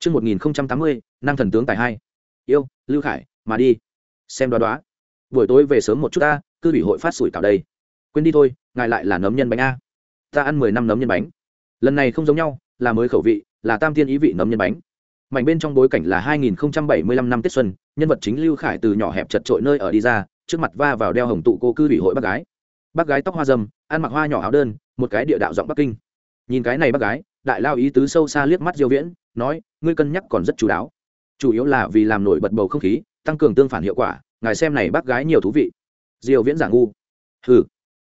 Trước 1080, năng thần tướng tài hai. Yêu, Lưu Khải, mà đi. Xem đoá đoá. Buổi tối về sớm một chút ta, cư ủy hội phát sủi cảo đây. Quên đi thôi, ngài lại là nấm nhân bánh a. Ta ăn mười năm nấm nhân bánh. Lần này không giống nhau, là mới khẩu vị, là tam tiên ý vị nấm nhân bánh. Mảnh bên trong bối cảnh là 2075 năm Tết xuân, nhân vật chính Lưu Khải từ nhỏ hẹp chật trội nơi ở đi ra, trước mặt va vào đeo hồng tụ cô cư ủy hội bác gái. Bác gái tóc hoa râm, ăn mặc hoa nhỏ áo đơn, một cái địa đạo giọng Bắc Kinh. Nhìn cái này bác gái, đại lao ý tứ sâu xa liếc mắt Diêu Viễn, nói, ngươi cân nhắc còn rất chú đáo. Chủ yếu là vì làm nổi bật bầu không khí, tăng cường tương phản hiệu quả, ngài xem này bác gái nhiều thú vị. Diêu Viễn giả ngu. Hừ.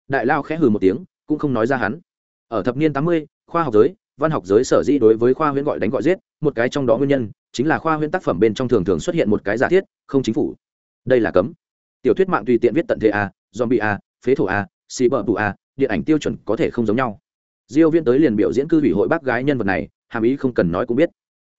Đại lao khẽ hừ một tiếng, cũng không nói ra hắn. Ở thập niên 80, khoa học giới, văn học giới sở dĩ đối với khoa huyễn gọi đánh gọi giết, một cái trong đó nguyên nhân chính là khoa huyễn tác phẩm bên trong thường thường xuất hiện một cái giả thiết, không chính phủ. Đây là cấm. Tiểu thuyết mạng tùy tiện viết tận thế a, zombie a, phế thổ a, xì bờ bù a, điện ảnh tiêu chuẩn có thể không giống nhau diêu viên tới liền biểu diễn cư ủy hội bác gái nhân vật này hàm ý không cần nói cũng biết.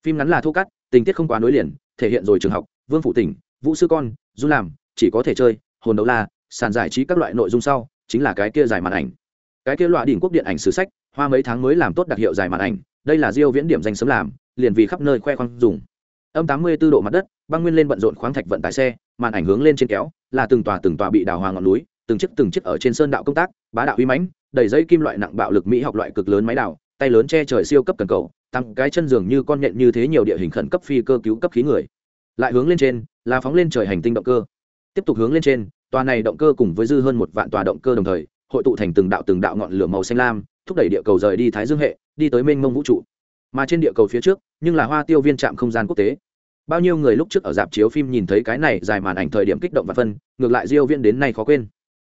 Phim ngắn là thu cắt tình tiết không quá nối liền, thể hiện rồi trường học, vương phụ tỉnh, vũ sư con, du làm, chỉ có thể chơi, hồn đấu la, sàn giải trí các loại nội dung sau, chính là cái kia dài màn ảnh. Cái kia loại đỉnh quốc điện ảnh sử sách, hoa mấy tháng mới làm tốt đặc hiệu dài màn ảnh, đây là diêu viễn điểm danh sớm làm, liền vì khắp nơi khoe khoang dùng. Âm 84 độ mặt đất, băng nguyên lên bận rộn khoáng thạch vận tải xe, màn ảnh hướng lên trên kéo, là từng tòa từng tòa bị đào hoa ngọn núi, từng chiếc từng chiếc ở trên sơn đạo công tác, bá đạo uy mãnh, đầy dây kim loại nặng bạo lực mỹ học loại cực lớn máy đào tay lớn che trời siêu cấp cần cầu, tăng cái chân giường như con nhện như thế nhiều địa hình khẩn cấp phi cơ cứu cấp khí người. Lại hướng lên trên, là phóng lên trời hành tinh động cơ. Tiếp tục hướng lên trên, tòa này động cơ cùng với dư hơn một vạn tòa động cơ đồng thời, hội tụ thành từng đạo từng đạo ngọn lửa màu xanh lam, thúc đẩy địa cầu rời đi thái dương hệ, đi tới mênh mông vũ trụ. Mà trên địa cầu phía trước, nhưng là hoa tiêu viên trạm không gian quốc tế. Bao nhiêu người lúc trước ở dạp chiếu phim nhìn thấy cái này dài màn ảnh thời điểm kích động và phân, ngược lại diêu viên đến nay khó quên.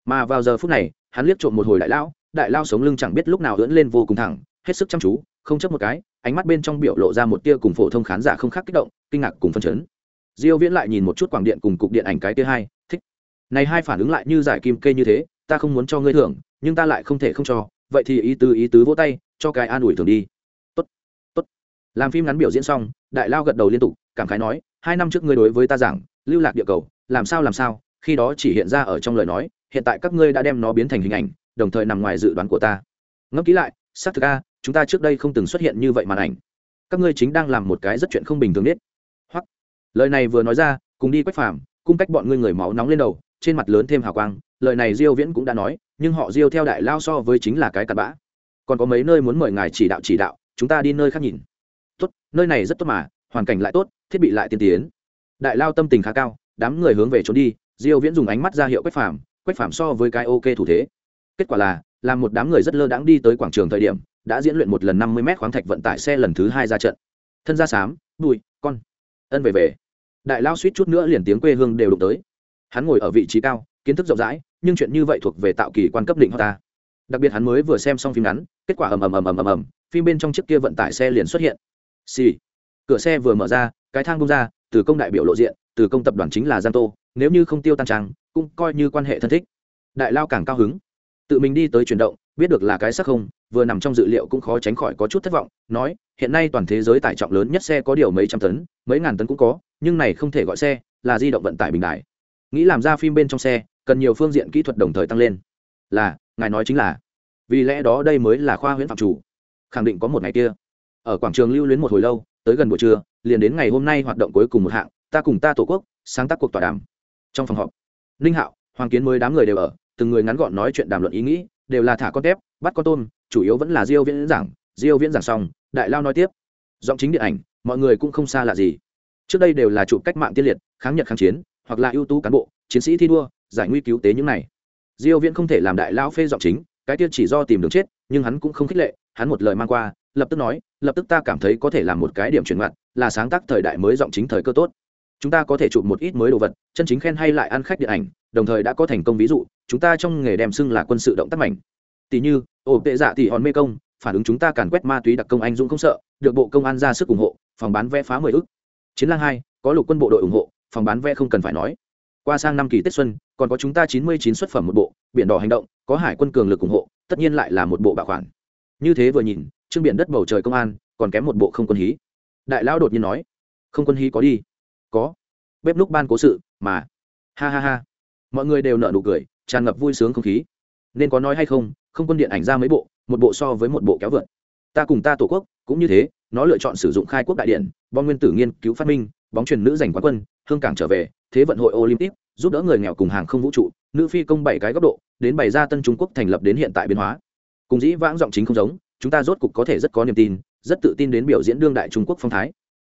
Mà vào giờ phút này, hắn liếc trộm một hồi đại lão, đại lao sống lưng chẳng biết lúc nào ưỡn lên vô cùng thẳng hết sức chăm chú, không chấp một cái, ánh mắt bên trong biểu lộ ra một tia cùng phổ thông khán giả không khác kích động, kinh ngạc cùng phân chấn. Diêu viễn lại nhìn một chút quảng điện cùng cục điện ảnh cái tia hai, thích. Này hai phản ứng lại như giải kim kê như thế, ta không muốn cho ngươi thưởng, nhưng ta lại không thể không cho, vậy thì ý tứ ý tứ vỗ tay, cho cái an ủi thường đi. Tốt tốt. Làm phim ngắn biểu diễn xong, đại lao gật đầu liên tục, cảm khái nói, hai năm trước ngươi đối với ta giảng, lưu lạc địa cầu, làm sao làm sao, khi đó chỉ hiện ra ở trong lời nói, hiện tại các ngươi đã đem nó biến thành hình ảnh, đồng thời nằm ngoài dự đoán của ta. Ngẫm kỹ lại, xác thực a chúng ta trước đây không từng xuất hiện như vậy màn ảnh. Các ngươi chính đang làm một cái rất chuyện không bình thường nhất hoặc, lời này vừa nói ra, cùng đi quách phàm, cung cách bọn ngươi người máu nóng lên đầu, trên mặt lớn thêm hào quang, lời này diêu viễn cũng đã nói, nhưng họ diêu theo đại lao so với chính là cái cặn bã. Còn có mấy nơi muốn mời ngài chỉ đạo chỉ đạo, chúng ta đi nơi khác nhìn. Tốt, nơi này rất tốt mà, hoàn cảnh lại tốt, thiết bị lại tiên tiến. Đại lao tâm tình khá cao, đám người hướng về trốn đi, diêu viễn dùng ánh mắt ra hiệu quách phàm quách phàm so với cái ok thủ thế. Kết quả là, làm một đám người rất lơ đãng đi tới quảng trường thời điểm đã diễn luyện một lần năm mươi mét khoáng thạch vận tải xe lần thứ hai ra trận. Thân ra xám đùi, con. Ân về về. Đại lao suýt chút nữa liền tiếng quê hương đều đụng tới. Hắn ngồi ở vị trí cao kiến thức rộng rãi nhưng chuyện như vậy thuộc về tạo kỳ quan cấp định họ ta. Đặc biệt hắn mới vừa xem xong phim ngắn kết quả ầm ầm ầm ầm ầm ầm phim bên trong chiếc kia vận tải xe liền xuất hiện. Xì、sì. cửa xe vừa mở ra cái thang bung ra từ công đại biểu lộ diện từ công tập đoàn chính là giang tô nếu như không tiêu tan trang cũng coi như quan hệ thân thích. Đại lao càng cao hứng tự mình đi tới chuyển động, biết được là cái sắc không, vừa nằm trong dự liệu cũng khó tránh khỏi có chút thất vọng, nói, hiện nay toàn thế giới tải trọng lớn nhất xe có điều mấy trăm tấn, mấy ngàn tấn cũng có, nhưng này không thể gọi xe, là di động vận tải bình đại. Nghĩ làm ra phim bên trong xe, cần nhiều phương diện kỹ thuật đồng thời tăng lên. Là, ngài nói chính là, vì lẽ đó đây mới là khoa huyễn phạm chủ. Khẳng định có một ngày kia. Ở quảng trường lưu luyến một hồi lâu, tới gần buổi trưa, liền đến ngày hôm nay hoạt động cuối cùng một hạng, ta cùng ta tổ quốc, sáng tác cuộc tọa đàm. Trong phòng họp, ninh hạo, hoàng kiến mới đám người đều ở từng người ngắn gọn nói chuyện đàm luận ý nghĩ, đều là thả con tép, bắt con tôm, chủ yếu vẫn là diêu viễn giảng. Diêu viễn giảng xong, đại lao nói tiếp. Giọng chính điện ảnh, mọi người cũng không xa lạ gì. Trước đây đều là chụp cách mạng tiên liệt, kháng nhật kháng chiến, hoặc là ưu tú cán bộ, chiến sĩ thi đua, giải nguy cứu tế những này. Diêu viễn không thể làm đại lao phê giọng chính, cái tiên chỉ do tìm đường chết, nhưng hắn cũng không khích lệ, hắn một lời mang qua, lập tức nói, lập tức ta cảm thấy có thể làm một cái điểm chuyển ngoặt, là sáng tác thời đại mới giọng chính thời cơ tốt chúng ta có thể chụp một ít mới đồ vật, chân chính khen hay lại ăn khách điện ảnh, đồng thời đã có thành công ví dụ, chúng ta trong nghề đem xưng là quân sự động tác mạnh tỷ như ổ tệ dạ tỷ hòn mê công, phản ứng chúng ta càn quét ma túy đặc công anh dũng không sợ, được bộ công an ra sức ủng hộ, phòng bán vé phá mười ức. Chiến lang hai, có lục quân bộ đội ủng hộ, phòng bán vé không cần phải nói. Qua sang năm kỳ tết xuân, còn có chúng ta chín mươi chín xuất phẩm một bộ, biển đỏ hành động, có hải quân cường lực ủng hộ, tất nhiên lại là một bộ bảo khoản như thế vừa nhìn trương biển đất bầu trời công an, còn kém một bộ không quân hí. Đại lão đột nhiên nói, không quân hí có đi có. Bếp núc ban cố sự, mà. Ha ha ha. Mọi người đều nợ nụ cười, tràn ngập vui sướng không khí. Nên có nói hay không không quân điện ảnh ra mấy bộ, một bộ so với một bộ kéo vượt. Ta cùng ta tổ quốc, cũng như thế, nó lựa chọn sử dụng khai quốc đại điện, bom nguyên tử nghiên cứu phát minh, bóng truyền nữ giành quán quân, hương cảng trở về, thế vận hội olympic, giúp đỡ người nghèo cùng hàng không vũ trụ, nữ phi công bảy cái góc độ, đến bày ra tân trung quốc thành lập đến hiện tại biến hóa. Cùng dĩ vãng giọng chính không giống, chúng ta rốt cục có thể rất có niềm tin, rất tự tin đến biểu diễn đương đại trung quốc phong thái.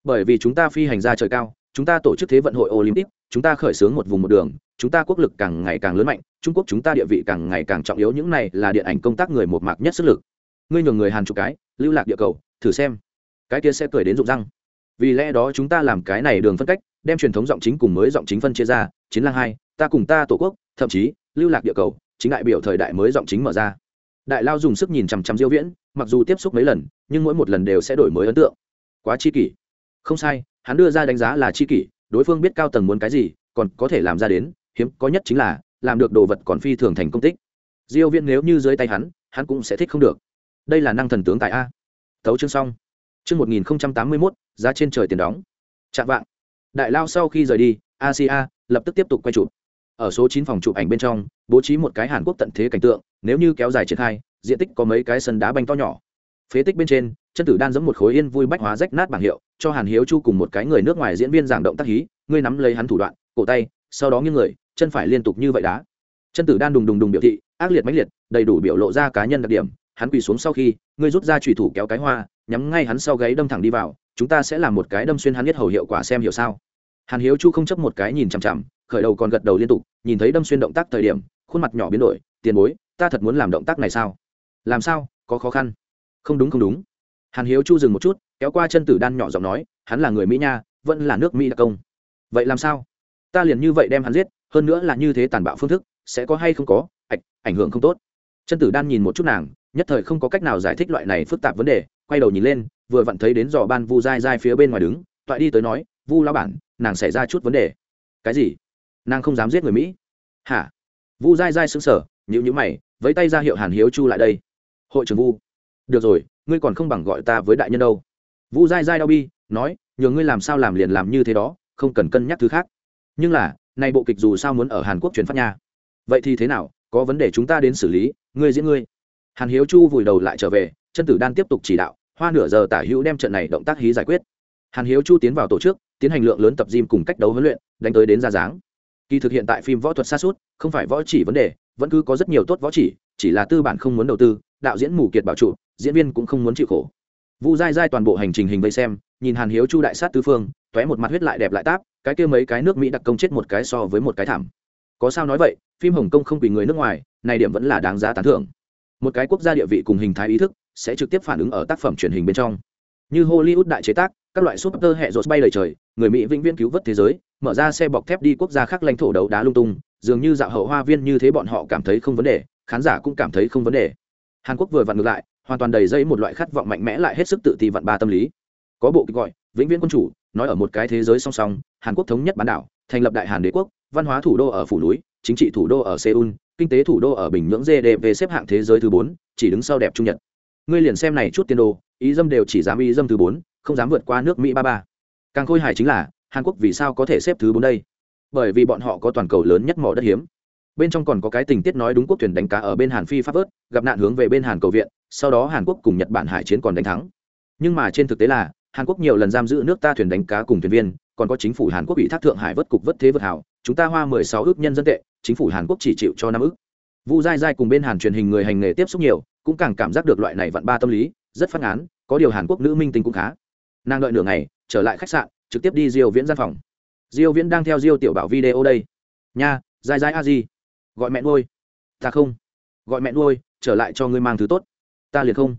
Bởi vì chúng ta phi hành ra trời cao chúng ta tổ chức thế vận hội olympic, chúng ta khởi xướng một vùng một đường, chúng ta quốc lực càng ngày càng lớn mạnh, trung quốc chúng ta địa vị càng ngày càng trọng yếu, những này là điện ảnh công tác người một mạc nhất sức lực. Ngươi nhường người hàn chục cái, lưu lạc địa cầu, thử xem. Cái kia sẽ cười đến rụng răng. Vì lẽ đó chúng ta làm cái này đường phân cách, đem truyền thống giọng chính cùng mới giọng chính phân chia ra, chiến lang hai, ta cùng ta tổ quốc, thậm chí, lưu lạc địa cầu, chính đại biểu thời đại mới giọng chính mở ra. Đại lao dùng sức nhìn chằm chằm diêu viễn, mặc dù tiếp xúc mấy lần, nhưng mỗi một lần đều sẽ đổi mới ấn tượng. Quá chi kỷ. Không sai hắn đưa ra đánh giá là chi kỷ, đối phương biết cao tầng muốn cái gì, còn có thể làm ra đến, hiếm có nhất chính là, làm được đồ vật còn phi thường thành công tích. Diêu viễn nếu như dưới tay hắn hắn cũng sẽ thích không được. Đây là năng thần tướng tại a. Tấu chương xong. Chương 1081 giá trên trời tiền đóng. Chạm vạng. Đại lao sau khi rời đi asia lập tức tiếp tục quay chụp. Ở số 9 phòng chụp ảnh bên trong, bố trí một cái hàn quốc tận thế cảnh tượng, nếu như kéo dài triển khai, diện tích có mấy cái sân đá banh to nhỏ phế tích bên trên, chân tử đan giống một khối yên vui bách hóa rách nát bảng hiệu, cho hàn hiếu chu cùng một cái người nước ngoài diễn viên giảng động tác hí, ngươi nắm lấy hắn thủ đoạn, cổ tay, sau đó nghiêng người, chân phải liên tục như vậy đá. Chân tử đan đùng đùng đùng biểu thị, ác liệt mãnh liệt, đầy đủ biểu lộ ra cá nhân đặc điểm, hắn quỳ xuống sau khi, ngươi rút ra trùy thủ kéo cái hoa, nhắm ngay hắn sau gáy đâm thẳng đi vào, chúng ta sẽ làm một cái đâm xuyên hắn nhất hầu hiệu quả xem hiểu sao. Hàn hiếu chu không chấp một cái nhìn chằm chằm, khởi đầu còn gật đầu liên tục, nhìn thấy đâm xuyên động tác thời điểm, khuôn mặt nhỏ biến đổi, tiền bối, ta thật muốn làm động tác này sao? Làm sao? Có khó khăn không đúng không đúng. Hàn hiếu chu dừng một chút, kéo qua chân tử đan nhỏ giọng nói, hắn là người mỹ nha, vẫn là nước mỹ đặc công. Vậy làm sao? Ta liền như vậy đem hắn giết, hơn nữa là như thế tàn bạo phương thức, sẽ có hay không có, ảnh ảnh hưởng không tốt. Chân tử đan nhìn một chút nàng, nhất thời không có cách nào giải thích loại này phức tạp vấn đề, quay đầu nhìn lên, vừa vặn thấy đến dò ban vu dai dai phía bên ngoài đứng, toại đi tới nói, vu lao bản, nàng xảy ra chút vấn đề. Cái gì? Nàng không dám giết người mỹ? Hả? Vu dai dai xứng sở nhữ nhữ mày với tay ra hiệu hàn hiếu chu lại đây. Hội trưởng vu được rồi, ngươi còn không bằng gọi ta với đại nhân đâu. Vũ dai dai đau bi, nói, nhờ ngươi làm sao làm liền làm như thế đó, không cần cân nhắc thứ khác. Nhưng là nay bộ kịch dù sao muốn ở hàn quốc truyền phát nha. Vậy thì thế nào, có vấn đề chúng ta đến xử lý, ngươi diễn ngươi. Hàn hiếu chu vùi đầu lại trở về, chân tử đan tiếp tục chỉ đạo, hoa nửa giờ tả hữu đem trận này động tác hí giải quyết. Hàn hiếu chu tiến vào tổ chức, tiến hành lượng lớn tập gym cùng cách đấu huấn luyện, đánh tới đến ra dáng. Kỳ thực hiện tại phim võ thuật xa suốt, không phải võ chỉ vấn đề, vẫn cứ có rất nhiều tốt võ chỉ chỉ là tư bản không muốn đầu tư đạo diễn mù kiệt bảo trụ, diễn viên cũng không muốn chịu khổ. Vu dai dai toàn bộ hành trình hình vây xem, nhìn hàn hiếu chu đại sát tứ phương t ó é một mặt huyết lại đẹp lại táp, cái kia mấy cái nước mỹ đặc công chết một cái so với một cái thảm. Có sao nói vậy, phim hồng kông không vì người nước ngoài, này điểm vẫn là đáng giá tán thưởng. Một cái quốc gia địa vị cùng hình thái ý thức, sẽ trực tiếp phản ứng ở tác phẩm truyền hình bên trong. Như hollywood đại chế tác, các loại super hệ rột bay lời trời, người mỹ vĩnh viễn cứu vớt thế giới, mở ra xe bọc thép đi quốc gia khác lãnh thổ đấu đá lung tung, dường như dạo hậu hoa viên như thế bọn họ cảm thấy không vấn đề, khán giả cũng cảm thấy không vấn đề hàn quốc vừa vặn ngược lại, hoàn toàn đầy dây một loại khát vọng mạnh mẽ lại hết sức tự ti vặn ba tâm lý. Có bộ kịch gọi, vĩnh viễn quân chủ, nói ở một cái thế giới song song, hàn quốc thống nhất bán đảo, thành lập đại hàn đế quốc, văn hóa thủ đô ở phủ núi, chính trị thủ đô ở seoul, kinh tế thủ đô ở bình nhưỡng gdp xếp hạng thế giới thứ bốn, chỉ đứng sau đẹp trung nhật. Ngươi liền xem này chút tiên đồ, ý dâm đều chỉ dám ý dâm thứ bốn, không dám vượt qua nước mỹ ba ba. Càng khôi hài chính là, hàn quốc vì sao có thể xếp thứ bốn đây? Bởi vì bọn họ có toàn cầu lớn nhất mỏ đất hiếm bên trong còn có cái tình tiết nói đúng quốc thuyền đánh cá ở bên hàn phi pháp ớt gặp nạn hướng về bên hàn cầu viện, sau đó hàn quốc cùng nhật bản hải chiến còn đánh thắng. Nhưng mà trên thực tế là, hàn quốc nhiều lần giam giữ nước ta thuyền đánh cá cùng thuyền viên, còn có chính phủ hàn quốc bị thác thượng hải vớt cục vớt thế vượt hảo, chúng ta hoa mười sáu ước nhân dân tệ, chính phủ hàn quốc chỉ chịu cho năm ước. Vu dai dai cùng bên hàn truyền hình người hành nghề tiếp xúc nhiều, cũng càng cảm giác được loại này vặn ba tâm lý, rất phát án, có điều hàn quốc nữ minh tinh cũng khá. Nàng đợi nửa ngày, trở lại khách sạn, trực tiếp đi diêu viễn gian phòng. Diêu viễn đang theo diêu tiểu bảo video đây. Nha dai dai a di gọi mẹ nuôi. Ta không. Gọi mẹ nuôi, trở lại cho ngươi mang thứ tốt. Ta liền không.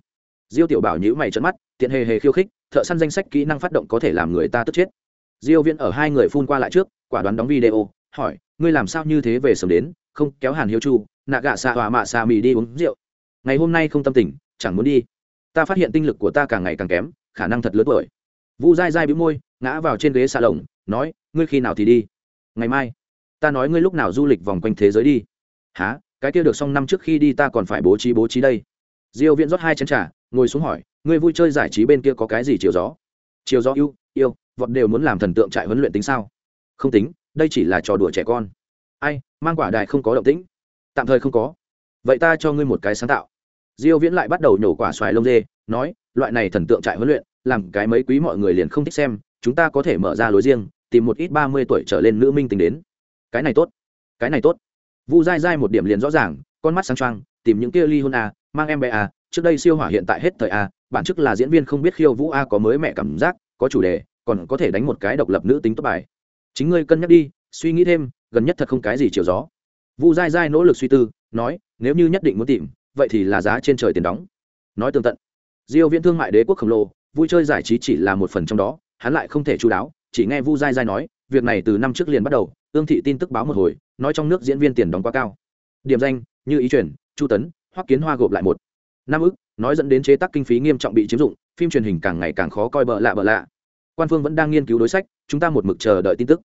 Diêu tiểu bảo nhữ mày trợn mắt, tiện hề hề khiêu khích, thợ săn danh sách kỹ năng phát động có thể làm người ta tức chết. Diêu viễn ở hai người phun qua lại trước, quả đoán đóng video, hỏi, ngươi làm sao như thế về sớm đến, không kéo hàn hiếu chu, nạ gạ xạ hòa mạ xà mì đi uống rượu. Ngày hôm nay không tâm tình, chẳng muốn đi. Ta phát hiện tinh lực của ta càng ngày càng kém, khả năng thật lớn tuổi. Vu dai dai bĩu môi, ngã vào trên ghế xà lồng, nói, ngươi khi nào thì đi? Ngày mai ta nói ngươi lúc nào du lịch vòng quanh thế giới đi. Há cái kia được xong năm trước khi đi ta còn phải bố trí bố trí đây. Diêu viễn rót hai chén trà, ngồi xuống hỏi, ngươi vui chơi giải trí bên kia có cái gì chiều gió? Chiều gió yêu yêu, vọt đều muốn làm thần tượng trại huấn luyện tính sao? Không tính, đây chỉ là trò đùa trẻ con. Ai, mang quả đài không có động tĩnh. Tạm thời không có. Vậy ta cho ngươi một cái sáng tạo. Diêu viễn lại bắt đầu nhổ quả xoài lông dê, nói, loại này thần tượng trại huấn luyện, làm cái mấy quý mọi người liền không thích xem, chúng ta có thể mở ra lối riêng, tìm một ít ba mươi tuổi trở lên nữ minh tính đến cái này tốt. Cái này tốt. Vu dai dai một điểm liền rõ ràng, con mắt sáng trăng tìm những kia ly hôn a, mang em bé a, trước đây siêu hỏa hiện tại hết thời a, bản chức là diễn viên không biết khiêu vũ a có mới mẹ cảm giác, có chủ đề, còn có thể đánh một cái độc lập nữ tính tốt bài. Chính ngươi cân nhắc đi, suy nghĩ thêm, gần nhất thật không cái gì chiều gió. Vu dai dai nỗ lực suy tư, nói, nếu như nhất định muốn tìm, vậy thì là giá trên trời tiền đóng. Nói tường tận. Diêu viễn thương mại đế quốc khổng lồ, vui chơi giải trí chỉ là một phần trong đó, hắn lại không thể chú đáo, chỉ nghe vu dai dai nói việc này từ năm trước liền bắt đầu ương thị tin tức báo một hồi nói trong nước diễn viên tiền đóng quá cao. Điểm danh như ý chuyển, chu tấn hoắc kiến hoa gộp lại một. Năm ức nói dẫn đến chế tác kinh phí nghiêm trọng bị chiếm dụng phim truyền hình càng ngày càng khó coi bợ lạ bợ lạ. Quan phương vẫn đang nghiên cứu đối sách chúng ta một mực chờ đợi tin tức.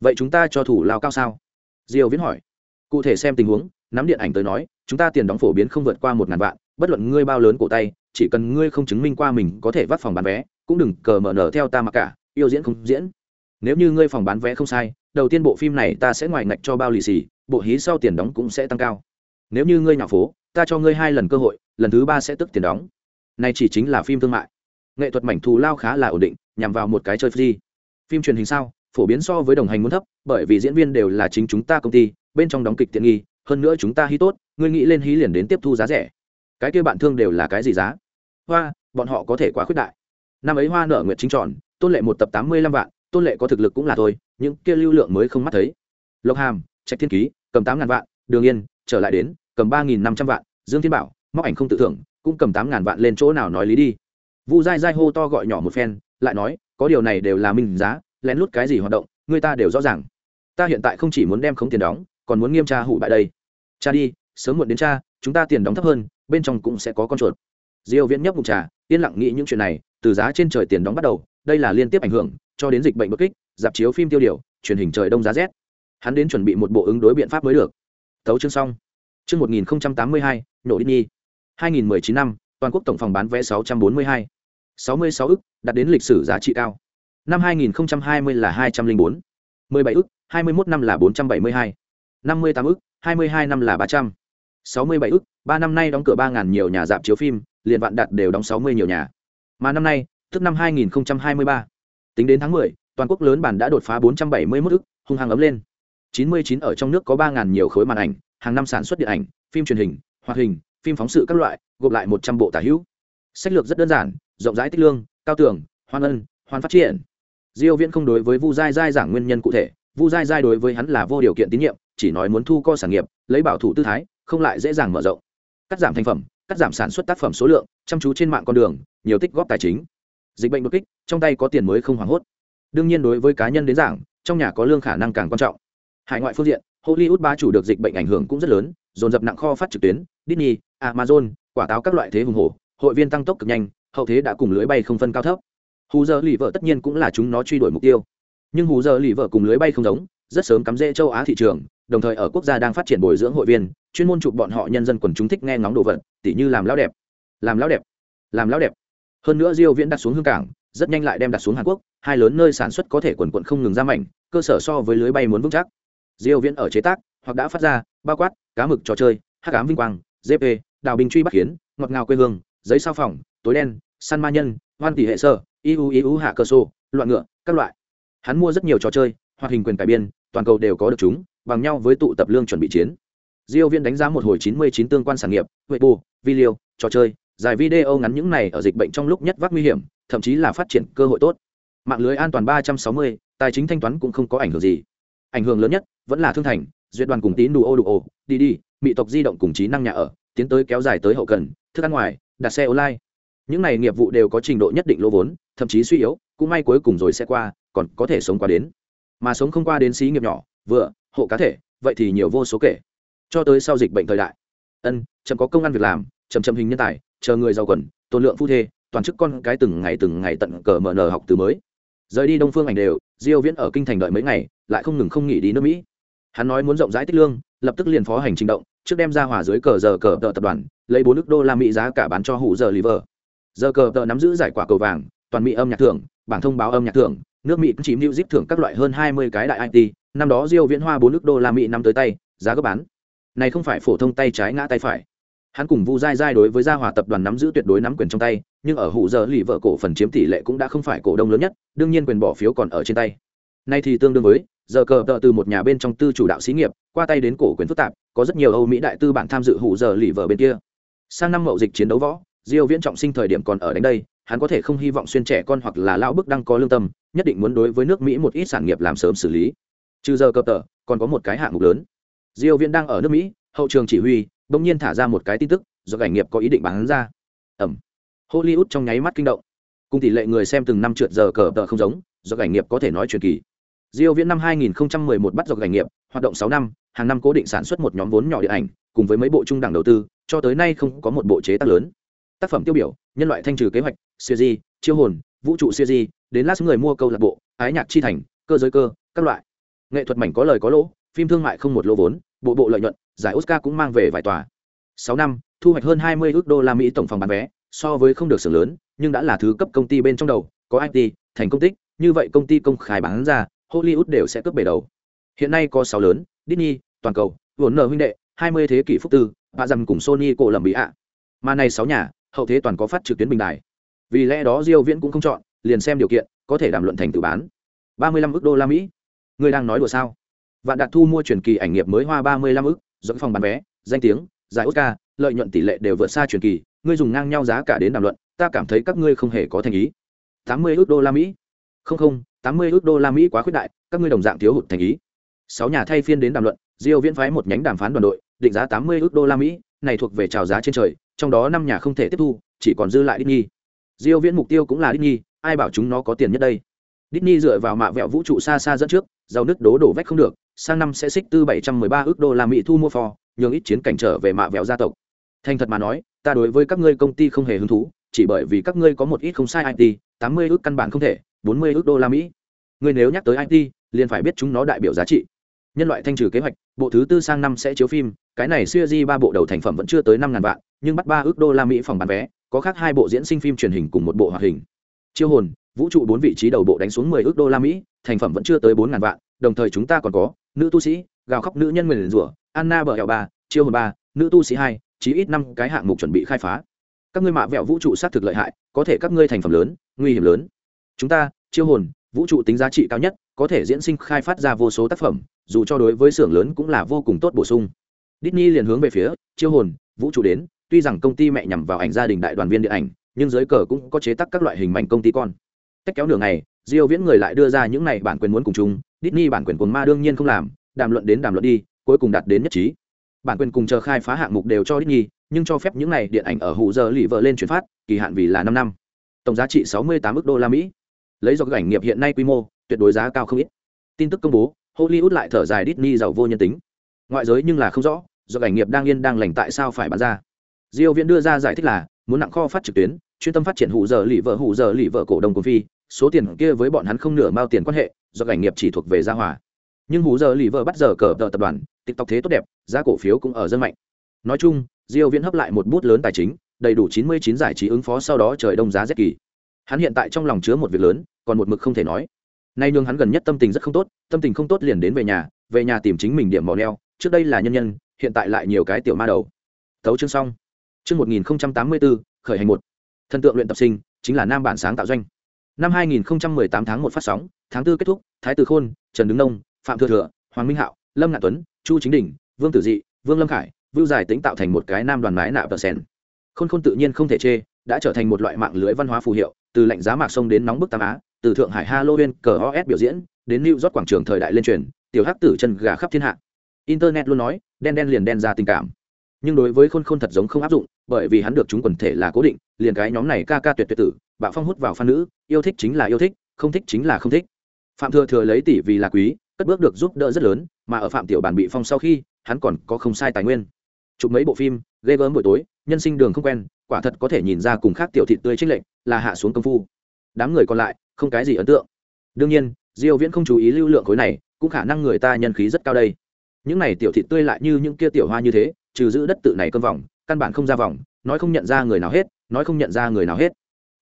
Vậy chúng ta cho thủ lao cao sao? Diêu viễn hỏi. Cụ thể xem tình huống nắm điện ảnh tới nói chúng ta tiền đóng phổ biến không vượt qua một ngàn vạn bất luận ngươi bao lớn cổ tay chỉ cần ngươi không chứng minh qua mình có thể vắt phòng bán vé cũng đừng cờ mở nở theo ta mà cả yêu diễn không diễn nếu như ngươi phòng bán vé không sai, đầu tiên bộ phim này ta sẽ ngoài ngạch cho bao lì xì, bộ hí sau tiền đóng cũng sẽ tăng cao. Nếu như ngươi nhà phố, ta cho ngươi hai lần cơ hội, lần thứ ba sẽ tức tiền đóng. Này chỉ chính là phim thương mại. Nghệ thuật mảnh thù lao khá là ổn định, nhằm vào một cái chơi free. Phim truyền hình sao, phổ biến so với đồng hành muốn thấp, bởi vì diễn viên đều là chính chúng ta công ty, bên trong đóng kịch tiện nghi, hơn nữa chúng ta hí tốt, ngươi nghĩ lên hí liền đến tiếp thu giá rẻ. Cái kia bạn thương đều là cái gì giá? Hoa, bọn họ có thể quá khuyết đại. Năm ấy hoa nợ nguyệt chính tròn, tôn lệ một tập tám mươi lăm vạn tôn lệ có thực lực cũng là thôi, những kia lưu lượng mới không mắt thấy. Lộc hàm, trạch thiên ký, cầm tám ngàn vạn, đường yên, trở lại đến, cầm ba nghìn năm trăm vạn, dương thiên bảo, móc ảnh không tự thưởng, cũng cầm tám ngàn vạn lên chỗ nào nói lý đi. Vu dai dai hô to gọi nhỏ một phen, lại nói, có điều này đều là minh giá, lén lút cái gì hoạt động, người ta đều rõ ràng. Ta hiện tại không chỉ muốn đem không tiền đóng, còn muốn nghiêm tra hụ bại đây. Cha đi, sớm muộn đến cha, chúng ta tiền đóng thấp hơn, bên trong cũng sẽ có con chuột. Diêu viễn nhấp bụng trà, yên lặng nghĩ những chuyện này, từ giá trên trời tiền đóng bắt đầu, đây là liên tiếp ảnh hưởng cho đến dịch bệnh bất kích dạp chiếu phim tiêu điều truyền hình trời đông giá rét. Hắn đến chuẩn bị một bộ ứng đối biện pháp mới được. Thấu chương xong. Chương 1082, nổ đi nhi. 2019 năm toàn quốc tổng phòng bán vé 642 66 ức đạt đến lịch sử giá trị cao. Năm 2020 là 204 17 ức 21 năm là 472 58 ức 22 năm là 300 67 ức ba năm nay đóng cửa ba ngàn nhiều nhà dạp chiếu phim liền vạn đạt đều đóng 60 nhiều nhà. Mà năm nay tức năm 2023 tính đến tháng 10, toàn quốc lớn bản đã đột phá 471 ức hung hăng ấm lên. 99 ở trong nước có 3 ngàn nhiều khối màn ảnh hàng năm sản xuất điện ảnh phim truyền hình hoạt hình phim phóng sự các loại gộp lại một trăm bộ tả hữu. Sách lược rất đơn giản rộng rãi tích lương cao tưởng hoan ân hoan phát triển. Diêu viễn không đối với vu giai giai giảng nguyên nhân cụ thể vu giai giai đối với hắn là vô điều kiện tín nhiệm chỉ nói muốn thu co sản nghiệp lấy bảo thủ tư thái không lại dễ dàng mở rộng. Cắt giảm thành phẩm cắt giảm sản xuất tác phẩm số lượng chăm chú trên mạng con đường nhiều tích góp tài chính dịch bệnh đột kích, trong tay có tiền mới không hoảng hốt. Đương nhiên đối với cá nhân đến giảng, trong nhà có lương khả năng càng quan trọng. Hải ngoại phương diện, hollywood ba chủ được dịch bệnh ảnh hưởng cũng rất lớn, dồn dập nặng kho phát trực tuyến, disney, amazon, quả táo các loại thế hùng hổ, hội viên tăng tốc cực nhanh, hậu thế đã cùng lưới bay không phân cao thấp. Hù giờ lì vợ tất nhiên cũng là chúng nó truy đuổi mục tiêu. Nhưng hù giờ lì vợ cùng lưới bay không giống, rất sớm cắm rễ châu á thị trường, đồng thời ở quốc gia đang phát triển bồi dưỡng hội viên, chuyên môn chụp bọn họ nhân dân quần chúng thích nghe ngóng đồ vật, tỉ như làm lão đẹp. Làm lão đẹp. Làm lão đẹp hơn nữa diêu viễn đặt xuống hương cảng rất nhanh lại đem đặt xuống hàn quốc hai lớn nơi sản xuất có thể quần quận không ngừng ra mảnh cơ sở so với lưới bay muốn vững chắc. Diêu viễn ở chế tác hoặc đã phát ra bao quát cá mực trò chơi hắc ám vinh quang gp đào bình truy bắt kiến, ngọt ngào quê hương giấy sao phòng tối đen săn ma nhân hoan tỷ hệ sơ iu iu hạ cơ sô loạn ngựa các loại. Hắn mua rất nhiều trò chơi hoạt hình quyền cải biên toàn cầu đều có được chúng bằng nhau với tụ tập lương chuẩn bị chiến. Diêu viên đánh giá một hồi 99 tương quan sản nghiệp huệ bù video trò chơi dài video ngắn những này ở dịch bệnh trong lúc nhất vác nguy hiểm thậm chí là phát triển cơ hội tốt. Mạng lưới an toàn 360, tài chính thanh toán cũng không có ảnh hưởng gì. Ảnh hưởng lớn nhất vẫn là thương thành duyệt đoàn cùng tín đủ ô đủ ô đi đi mỹ tộc di động cùng trí năng nhà ở tiến tới kéo dài tới hậu cần thức ăn ngoài đặt xe online. Những này nghiệp vụ đều có trình độ nhất định lỗ vốn thậm chí suy yếu cũng may cuối cùng rồi sẽ qua còn có thể sống qua đến. Mà sống không qua đến xí nghiệp nhỏ vừa hộ cá thể vậy thì nhiều vô số kể. Cho tới sau dịch bệnh thời đại. Ân chậm có công ăn việc làm chậm chậm hình nhân tài chờ người giàu quần, tôn lượng phu thê, toàn chức con cái từng ngày từng ngày tận cờ mở nở học từ mới. Rời đi đông phương ảnh đều, diêu viễn ở kinh thành đợi mấy ngày, lại không ngừng không nghỉ đi nước mỹ. Hắn nói muốn rộng rãi tích lương, lập tức liền phó hành trình động, trước đem ra hòa dưới cờ giờ cờ tờ tập đoàn, lấy bốn nước đô la mỹ giá cả bán cho hủ giờ liver. Giờ cờ tờ nắm giữ giải quả cầu vàng, toàn mỹ âm nhạc thưởng, bảng thông báo âm nhạc thưởng, nước mỹ chỉ mưu zip thưởng các loại hơn hai mươi cái đại it năm đó diêu viễn hoa bốn nước đô la mỹ năm tới tay, giá gấp bán. Này không phải phổ thông tay trái ngã tay phải hắn cùng vu dai dai đối với gia hòa tập đoàn nắm giữ tuyệt đối nắm quyền trong tay nhưng ở hụ giờ lì vợ cổ phần chiếm tỷ lệ cũng đã không phải cổ đông lớn nhất đương nhiên quyền bỏ phiếu còn ở trên tay. Nay thì tương đương với giờ cờ tờ từ một nhà bên trong tư chủ đạo xí nghiệp qua tay đến cổ quyền phức tạp có rất nhiều âu mỹ đại tư bản tham dự hụ giờ lì vợ bên kia. Sang năm mậu dịch chiến đấu võ diêu viễn trọng sinh thời điểm còn ở đánh đây hắn có thể không hy vọng xuyên trẻ con hoặc là lao bức đang có lương tâm nhất định muốn đối với nước mỹ một ít sản nghiệp làm sớm xử lý. Trừ giờ cờ tờ, còn có một cái hạng mục lớn. Diêu viễn đang ở nước mỹ hậu trường chỉ huy bỗng nhiên thả ra một cái tin tức, do cảnh nghiệp có ý định bán ra. Ẩm. Hollywood trong nháy mắt kinh động. Cùng tỷ lệ người xem từng năm trượt giờ cờ tờ không giống, do cảnh nghiệp có thể nói truyền kỳ. Diêu viễn năm 2011 bắt do cảnh nghiệp, hoạt động 6 năm, hàng năm cố định sản xuất một nhóm vốn nhỏ điện ảnh, cùng với mấy bộ trung đẳng đầu tư, cho tới nay không có một bộ chế tác lớn. Tác phẩm tiêu biểu, nhân loại thanh trừ kế hoạch, siêu di, chiêu hồn, vũ trụ siêu di, đến lát người mua câu lạc bộ, ái nhạc chi thành, cơ giới cơ, các loại. Nghệ thuật mảnh có lời có lỗ, phim thương mại không một lỗ vốn bộ bộ lợi nhuận, giải oscar cũng mang về vài tòa. Sáu năm, thu hoạch hơn hai mươi ước đô la mỹ tổng phòng bán vé, so với không được xưởng lớn, nhưng đã là thứ cấp công ty bên trong đầu, có it thành công tích, như vậy công ty công khai bán ra, hollywood đều sẽ cướp bể đầu. Hiện nay có sáu lớn, disney, toàn cầu vốn nợ huynh đệ, hai mươi thế kỷ phúc tư và dầm cùng sony cổ lầm bị ạ. Mà này sáu nhà, hậu thế toàn có phát trực tuyến bình đài. Vì lẽ đó diêu viễn cũng không chọn, liền xem điều kiện, có thể đàm luận thành tự bán. 35 ức đô la mỹ. Người đang nói đùa sao? Vạn đạt thu mua truyền kỳ ảnh nghiệp mới hoa ba mươi lăm ức, dẫn phòng bán vé danh tiếng giải oscar lợi nhuận tỷ lệ đều vượt xa truyền kỳ ngươi dùng ngang nhau giá cả đến đàm luận ta cảm thấy các ngươi không hề có thành ý. tám mươi ước đô la mỹ. Không không tám mươi ước đô la mỹ quá khuyết đại các ngươi đồng dạng thiếu hụt thành ý. Sáu nhà thay phiên đến đàm luận diêu viễn phái một nhánh đàm phán đoàn đội định giá tám mươi ước đô la mỹ này thuộc về trào giá trên trời trong đó năm nhà không thể tiếp thu chỉ còn dư lại Disney. Diêu viễn mục tiêu cũng là Disney ai bảo chúng nó có tiền nhất đây? Disney dựa vào mạ vẹo vũ trụ xa xa dẫn trước, giàu nước đố đổ vách không được, sang năm sẽ xích tư 713 ước đô la mỹ thu mua phò nhường ít chiến cảnh trở về mạ vẹo gia tộc. Thành thật mà nói, ta đối với các ngươi công ty không hề hứng thú, chỉ bởi vì các ngươi có một ít không sai it tám mươi ước căn bản không thể, bốn mươi ước đô la mỹ. Ngươi nếu nhắc tới it liền phải biết chúng nó đại biểu giá trị. Nhân loại thanh trừ kế hoạch, bộ thứ tư sang năm sẽ chiếu phim, cái này series di ba bộ đầu thành phẩm vẫn chưa tới năm ngàn vạn, nhưng bắt ba ước đô la mỹ phòng bán vé, có khác hai bộ diễn sinh phim truyền hình cùng một bộ hoạt hình. Chiêu hồn vũ trụ bốn vị trí đầu bộ đánh xuống mười ước đô la mỹ, thành phẩm vẫn chưa tới bốn ngàn vạn, đồng thời chúng ta còn có nữ tu sĩ, gào khóc nữ nhân nguyền rủa, anna bờ hẹo ba, chiêu hồn ba, nữ tu sĩ hai, chí ít năm cái hạng mục chuẩn bị khai phá. Các ngươi mạ vẹo vũ trụ xác thực lợi hại, có thể các ngươi thành phẩm lớn, nguy hiểm lớn. Chúng ta, chiêu hồn, vũ trụ tính giá trị cao nhất, có thể diễn sinh khai phát ra vô số tác phẩm, dù cho đối với xưởng lớn cũng là vô cùng tốt bổ sung. Disney liền hướng về phía, chiêu hồn, vũ trụ đến, tuy rằng công ty mẹ nhằm vào ảnh gia đình đại đoàn viên điện ảnh, nhưng dưới cờ cũng có chế tác các loại hình mảnh công ty con cách kéo nửa ngày diêu viễn người lại đưa ra những này bản quyền muốn cùng chung Disney bản quyền cuồng ma đương nhiên không làm đàm luận đến đàm luận đi cuối cùng đạt đến nhất trí bản quyền cùng chờ khai phá hạng mục đều cho Disney, nhưng cho phép những này điện ảnh ở hụ giờ lì vợ lên chuyển phát, kỳ hạn vì là năm năm. Tổng giá trị 68 ức đô la Mỹ. Lấy do ảnh nghiệp hiện nay quy mô, tuyệt đối giá cao không ít. Tin tức công bố, Hollywood lại thở dài Disney giàu vô nhân tính. Ngoại giới nhưng là không rõ, do ảnh nghiệp đang yên đang lành tại sao phải bán ra. Diêu Viễn đưa ra giải thích là, muốn nặng kho phát trực tuyến, chuyên tâm phát triển hụ giờ lì vợ hụ giờ lì vợ cổ đông của phi, số tiền kia với bọn hắn không nửa mao tiền quan hệ, do ảnh nghiệp chỉ thuộc về gia hòa. Nhưng hụ giờ lì vợ bắt giờ cờ tập đoàn, tiktok thế tốt đẹp giá cổ phiếu cũng ở dân mạnh. Nói chung diêu viễn hấp lại một bút lớn tài chính đầy đủ 99 giải trí ứng phó sau đó trời đông giá rét kỳ. Hắn hiện tại trong lòng chứa một việc lớn còn một mực không thể nói. Nay nhường hắn gần nhất tâm tình rất không tốt tâm tình không tốt liền đến về nhà về nhà tìm chính mình điểm mò neo trước đây là nhân nhân hiện tại lại nhiều cái tiểu ma đầu. Thấu chương xong. Chương 1084 khởi hành một thần tượng luyện tập sinh, chính là nam bản sáng tạo doanh. Năm 2018 tháng một phát sóng, tháng 4 kết thúc, thái tử khôn, trần đứng nông, phạm thừa thừa, hoàng minh hạo, lâm ngạn tuấn, chu chính đình, vương tử dị, vương lâm khải, vưu giải tính tạo thành một cái nam đoàn mái nạ tờ sen khôn khôn tự nhiên không thể chê, đã trở thành một loại mạng lưới văn hóa phù hiệu, từ lạnh giá mạc sông đến nóng bức tam á, từ thượng hải halloween cờ os biểu diễn, đến new york quảng trường thời đại lên truyền, tiểu hắc tử chân gà khắp thiên hạ. Internet luôn nói, đen đen liền đen ra tình cảm nhưng đối với khôn khôn thật giống không áp dụng, bởi vì hắn được chúng quần thể là cố định, liền cái nhóm này ca ca tuyệt tuyệt tử, bạo phong hút vào phan nữ, yêu thích chính là yêu thích, không thích chính là không thích. Phạm thừa thừa lấy tỷ vì là quý, cất bước được giúp đỡ rất lớn, mà ở phạm tiểu bản bị phong sau khi, hắn còn có không sai tài nguyên. Chụp mấy bộ phim, ghê gớm buổi tối, nhân sinh đường không quen, quả thật có thể nhìn ra cùng khác tiểu thị tươi trích lệnh là hạ xuống công phu. Đám người còn lại, không cái gì ấn tượng. Đương nhiên, diêu viễn không chú ý lưu lượng khối này, cũng khả năng người ta nhân khí rất cao đây. Những này tiểu thị tươi lại như những kia tiểu hoa như thế trừ giữ đất tự này cơn vòng, căn bản không ra vòng, nói không nhận ra người nào hết, nói không nhận ra người nào hết.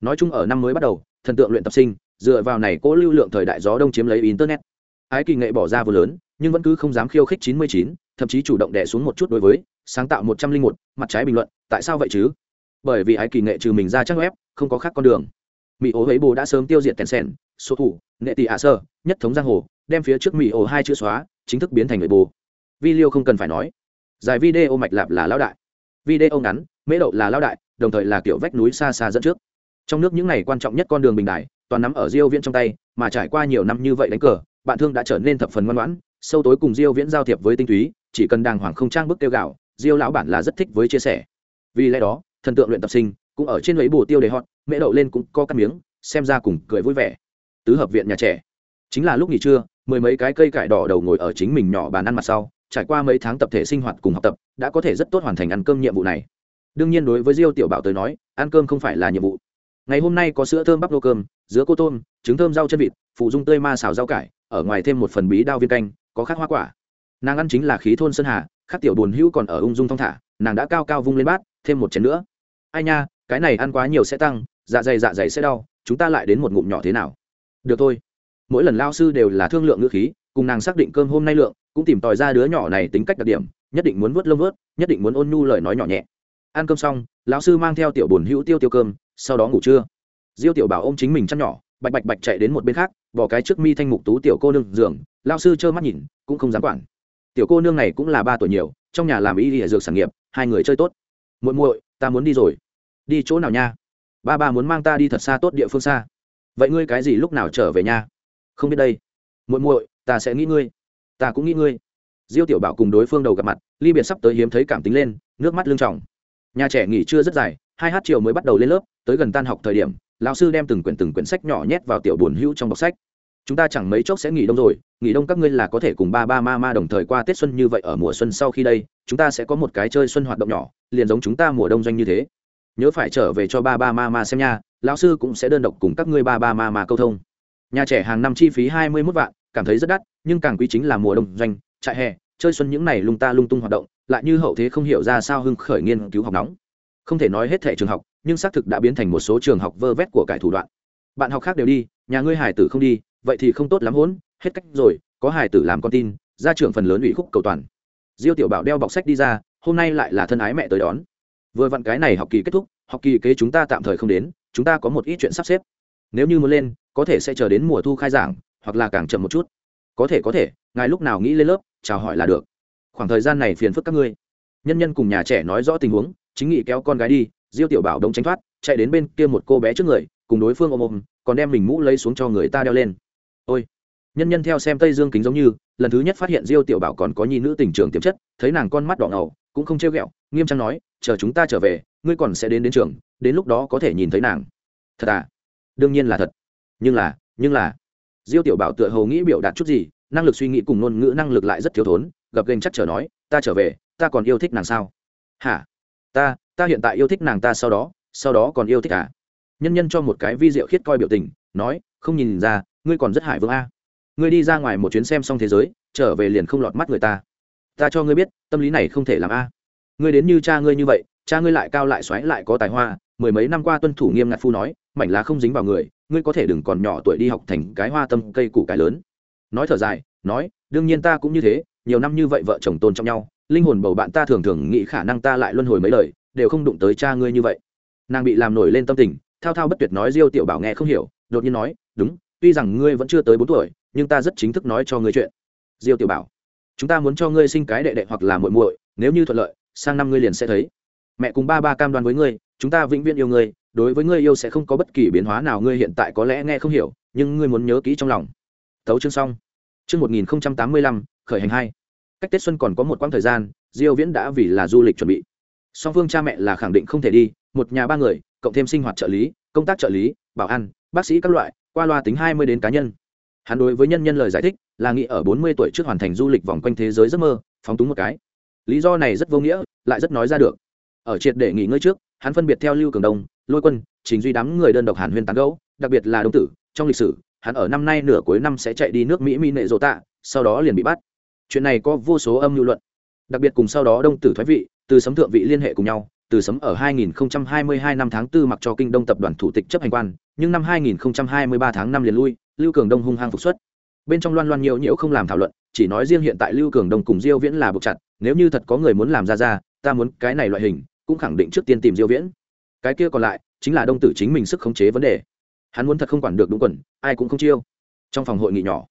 Nói chung ở năm mới bắt đầu, thần tượng luyện tập sinh, dựa vào này cố lưu lượng thời đại gió đông chiếm lấy internet. Ái kỳ nghệ bỏ ra vừa lớn, nhưng vẫn cứ không dám khiêu khích chín mươi chín, thậm chí chủ động đè xuống một chút đối với, sáng tạo một trăm linh một, mặt trái bình luận, tại sao vậy chứ? Bởi vì ái kỳ nghệ trừ mình ra trang web, không có khác con đường. Mỹ ố ấy bồ đã sớm tiêu diệt tèn sèn số thủ, nghệ tỷ ạ sơ, nhất thống giang hồ, đem phía trước mỹ ố hai chữ xóa, chính thức biến thành người bồ. Video không cần phải nói dài video mạch lạp là lão đại. Video ngắn, mễ đậu là lão đại, đồng thời là kiểu vách núi xa xa dẫn trước. Trong nước những ngày quan trọng nhất con đường bình đại toàn nắm ở diêu viễn trong tay, mà trải qua nhiều năm như vậy đánh cờ, bạn thương đã trở nên thập phần ngoan ngoãn, sâu tối cùng diêu viễn giao thiệp với tinh túy, chỉ cần đàng hoàng không trang bức tiêu gạo diêu lão bản là rất thích với chia sẻ. Vì lẽ đó, thần tượng luyện tập sinh, cũng ở trên lấy bù tiêu để hot, mễ đậu lên cũng co cắt miếng, xem ra cùng cười vui vẻ. Tứ hợp viện nhà trẻ. Chính là lúc nghỉ trưa, mười mấy cái cây cải đỏ đầu ngồi ở chính mình nhỏ bàn ăn mặt sau trải qua mấy tháng tập thể sinh hoạt cùng học tập, đã có thể rất tốt hoàn thành ăn cơm nhiệm vụ này. Đương nhiên đối với diêu tiểu bảo tới nói, ăn cơm không phải là nhiệm vụ. Ngày hôm nay có sữa thơm bắp lô cơm, dứa cô tôm, trứng thơm rau chân vịt, phụ dung tươi ma xào rau cải, ở ngoài thêm một phần bí đao viên canh, có khác hoa quả. Nàng ăn chính là khí thôn sơn hà khắc tiểu buồn hữu còn ở ung dung thong thả, nàng đã cao cao vung lên bát, thêm một chén nữa. Ai nha, cái này ăn quá nhiều sẽ tăng dạ dày dạ dày sẽ đau, chúng ta lại đến một ngụm nhỏ thế nào? Được thôi. Mỗi lần lao sư đều là thương lượng ngữ khí, cùng nàng xác định cơm hôm nay lượng cũng tìm tòi ra đứa nhỏ này tính cách đặc điểm, nhất định muốn vớt lông vớt, nhất định muốn ôn nhu lời nói nhỏ nhẹ. Ăn cơm xong, lão sư mang theo tiểu bồn hữu tiêu tiêu cơm, sau đó ngủ trưa. Diêu tiểu bảo ô m chính mình chăn nhỏ, bạch bạch bạch chạy đến một bên khác, bỏ cái trước mi thanh mục tú tiểu cô nương giường lao sư trơ mắt nhìn, cũng không dám quản. Tiểu cô nương này cũng là ba tuổi nhiều, trong nhà làm y địa dược sản nghiệp, hai người chơi tốt. Muội muội, ta muốn đi rồi. Đi chỗ nào nha? Ba ba muốn mang ta đi thật xa tốt địa phương xa. Vậy ngươi cái gì lúc nào trở về nha? Không biết đây. Muội muội, ta sẽ nghĩ ngươi ta cũng nghĩ ngươi. Diêu tiểu bảo cùng đối phương đầu gặp mặt, ly biệt sắp tới hiếm thấy cảm tính lên, nước mắt lưng tròng. Nhà trẻ nghỉ trưa rất dài, hai h chiều mới bắt đầu lên lớp, tới gần tan học thời điểm, lão sư đem từng quyển từng quyển sách nhỏ nhét vào tiểu buồn hữu trong bọc sách. Chúng ta chẳng mấy chốc sẽ nghỉ đông rồi, nghỉ đông các ngươi là có thể cùng ba ba ma ma đồng thời qua tết xuân như vậy ở mùa xuân sau khi đây, chúng ta sẽ có một cái chơi xuân hoạt động nhỏ, liền giống chúng ta mùa đông doanh như thế. Nhớ phải trở về cho ba ba ma ma xem nha, lão sư cũng sẽ đơn độc cùng các ngươi ba ba ma ma câu thông. Nhà trẻ hàng năm chi phí hai mươi mốt vạn cảm thấy rất đắt, nhưng càng quý chính là mùa đông doanh, trại hè, chơi xuân những này lung ta lung tung hoạt động, lại như hậu thế không hiểu ra sao hưng khởi nghiên cứu học nóng. Không thể nói hết thể trường học, nhưng xác thực đã biến thành một số trường học vơ vét của cải thủ đoạn. Bạn học khác đều đi, nhà ngươi hải tử không đi, vậy thì không tốt lắm hỗn, hết cách rồi, có hải tử làm con tin, ra trường phần lớn ủy khúc cầu toàn. Diêu tiểu bảo đeo bọc sách đi ra, hôm nay lại là thân ái mẹ tới đón. Vừa vặn cái này học kỳ kết thúc, học kỳ kế chúng ta tạm thời không đến, chúng ta có một ít chuyện sắp xếp. Nếu như muốn lên, có thể sẽ chờ đến mùa thu khai giảng hoặc là càng chậm một chút. Có thể có thể, ngài lúc nào nghĩ lên lớp, chào hỏi là được. Khoảng thời gian này phiền phức các ngươi. Nhân nhân cùng nhà trẻ nói rõ tình huống, chính nghị kéo con gái đi, diêu tiểu bảo đống tránh thoát, chạy đến bên kia một cô bé trước người, cùng đối phương ôm ôm, còn đem mình mũ lấy xuống cho người ta đeo lên. Ôi! Nhân nhân theo xem tây dương kính giống như, lần thứ nhất phát hiện diêu tiểu bảo còn có nhi nữ tình trường tiềm chất, thấy nàng con mắt đỏ ngầu, cũng không trêu ghẹo, nghiêm trang nói, chờ chúng ta trở về, ngươi còn sẽ đến đến trường, đến lúc đó có thể nhìn thấy nàng. Thật à? Đương nhiên là thật. Nhưng là nhưng là diêu tiểu bảo tựa hầu nghĩ biểu đạt chút gì, năng lực suy nghĩ cùng ngôn ngữ năng lực lại rất thiếu thốn, gập gành chắc trở nói, ta trở về, ta còn yêu thích nàng sao? Hả? Ta ta hiện tại yêu thích nàng ta sau đó sau đó còn yêu thích à? Nhân nhân cho một cái vi diệu khiết coi biểu tình, nói, không nhìn ra, ngươi còn rất hải vương a. Ngươi đi ra ngoài một chuyến xem xong thế giới, trở về liền không lọt mắt người ta. Ta cho ngươi biết, tâm lý này không thể làm a. Ngươi đến như cha ngươi như vậy, cha ngươi lại cao lại xoáy lại có tài hoa, mười mấy năm qua tuân thủ nghiêm ngặt phu nói, mảnh lá không dính vào người ngươi có thể đừng còn nhỏ tuổi đi học thành cái hoa tâm cây củ cải lớn. Nói thở dài, nói, đương nhiên ta cũng như thế, nhiều năm như vậy vợ chồng tôn trọng nhau, linh hồn bầu bạn ta thường thường nghĩ khả năng ta lại luân hồi mấy lời, đều không đụng tới cha ngươi như vậy. Nàng bị làm nổi lên tâm tình, thao thao bất tuyệt nói diêu tiểu bảo nghe không hiểu, đột nhiên nói, đúng, tuy rằng ngươi vẫn chưa tới bốn tuổi, nhưng ta rất chính thức nói cho ngươi chuyện. Diêu tiểu bảo, chúng ta muốn cho ngươi sinh cái đệ đệ hoặc là muội muội, nếu như thuận lợi, sang năm ngươi liền sẽ thấy. Mẹ cùng ba ba cam đoan với ngươi, chúng ta vĩnh viễn yêu ngươi đối với ngươi yêu sẽ không có bất kỳ biến hóa nào, ngươi hiện tại có lẽ nghe không hiểu, nhưng ngươi muốn nhớ kỹ trong lòng. Tấu chương xong. Chương một nghìn tám mươi lăm, khởi hành hai. Cách tết xuân còn có một quãng thời gian, diêu viễn đã vì là du lịch chuẩn bị. Song phương cha mẹ là khẳng định không thể đi, một nhà ba người, cộng thêm sinh hoạt trợ lý, công tác trợ lý, bảo an, bác sĩ các loại, qua loa tính hai mươi đến cá nhân. Hắn đối với nhân nhân lời giải thích là nghĩ ở bốn mươi tuổi trước hoàn thành du lịch vòng quanh thế giới giấc mơ, phóng túng một cái. Lý do này rất vô nghĩa, lại rất nói ra được. Ở triệt để nghỉ ngơi trước, hắn phân biệt theo lưu cường đông lôi quân chính duy đám người đơn độc hàn huyên tán gấu đặc biệt là đông tử, trong lịch sử, hắn ở năm nay nửa cuối năm sẽ chạy đi nước mỹ mỹ nệ dỗ tạ, sau đó liền bị bắt. Chuyện này có vô số âm lưu luận. Đặc biệt cùng sau đó đông tử thoái vị, từ sấm thượng vị liên hệ cùng nhau, từ sấm ở 2022 năm tháng 4 mặc cho kinh đông tập đoàn thủ tịch chấp hành quan, nhưng năm 2023 tháng 5 liền lui, lưu cường đông hung hăng phục xuất. Bên trong loan loan nhiều nhiễu không làm thảo luận, chỉ nói riêng hiện tại lưu cường đông cùng diêu viễn là buộc chặt, nếu như thật có người muốn làm ra ra, ta muốn cái này loại hình, cũng khẳng định trước tiên tìm diêu viễn cái kia còn lại chính là đông tử chính mình sức khống chế vấn đề. Hắn muốn thật không quản được đúng quần, ai cũng không chiêu. Trong phòng hội nghị nhỏ,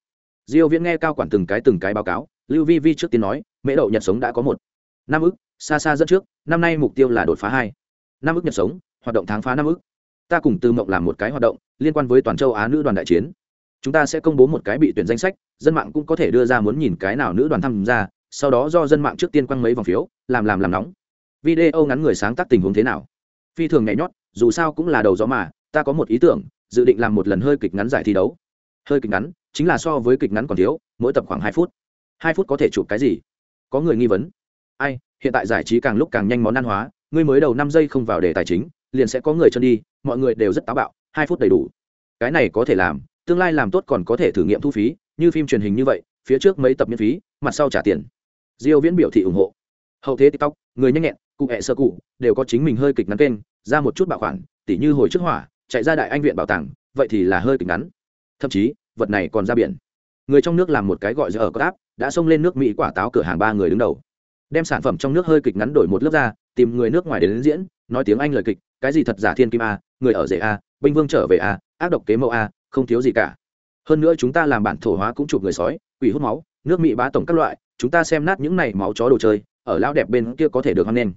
diêu viễn nghe cao quản từng cái từng cái báo cáo, lưu vi vi trước tiên nói, mễ đậu nhật sống đã có một. Năm ức, xa xa dẫn trước, năm nay mục tiêu là đột phá hai. Năm ức nhật sống, hoạt động tháng phá năm ức. Ta cùng Tư mộng làm một cái hoạt động, liên quan với toàn châu á nữ đoàn đại chiến. Chúng ta sẽ công bố một cái bị tuyển danh sách, dân mạng cũng có thể đưa ra muốn nhìn cái nào nữ đoàn tham gia, sau đó do dân mạng trước tiên quăng mấy vòng phiếu, làm làm làm nóng. Video ngắn người sáng tác tình huống thế nào? Phi thường nhảy nhót, dù sao cũng là đầu gió mà, ta có một ý tưởng, dự định làm một lần hơi kịch ngắn giải thi đấu. Hơi kịch ngắn, chính là so với kịch ngắn còn thiếu, mỗi tập khoảng hai phút. Hai phút có thể chụp cái gì? Có người nghi vấn. Ai, hiện tại giải trí càng lúc càng nhanh món ăn hóa, ngươi mới đầu năm giây không vào đề tài chính, liền sẽ có người chân đi, mọi người đều rất táo bạo, hai phút đầy đủ. Cái này có thể làm, tương lai làm tốt còn có thể thử nghiệm thu phí, như phim truyền hình như vậy, phía trước mấy tập miễn phí, mặt sau trả tiền. Diêu viễn biểu thị ủng hộ. Hậu thế tiktok, người nhanh nhẹn cụ hệ sơ cụ đều có chính mình hơi kịch ngắn kênh ra một chút bảo khoản tỉ như hồi trước hỏa chạy ra đại anh viện bảo tàng vậy thì là hơi kịch ngắn. Thậm chí vật này còn ra biển. Người trong nước làm một cái gọi giờ ở áp đã xông lên nước mỹ quả táo cửa hàng ba người đứng đầu. Đem sản phẩm trong nước hơi kịch ngắn đổi một lớp ra tìm người nước ngoài đến, đến diễn nói tiếng anh lời kịch cái gì thật giả thiên kim a người ở rể a binh vương trở về a ác độc kế mẫu a không thiếu gì cả. Hơn nữa chúng ta làm bản thổ hóa cũng chụp người sói quỷ hút máu nước mỹ bá tổng các loại chúng ta xem nát những này máu chó đồ chơi ở lão đẹp bên kia có thể được hoan nghênh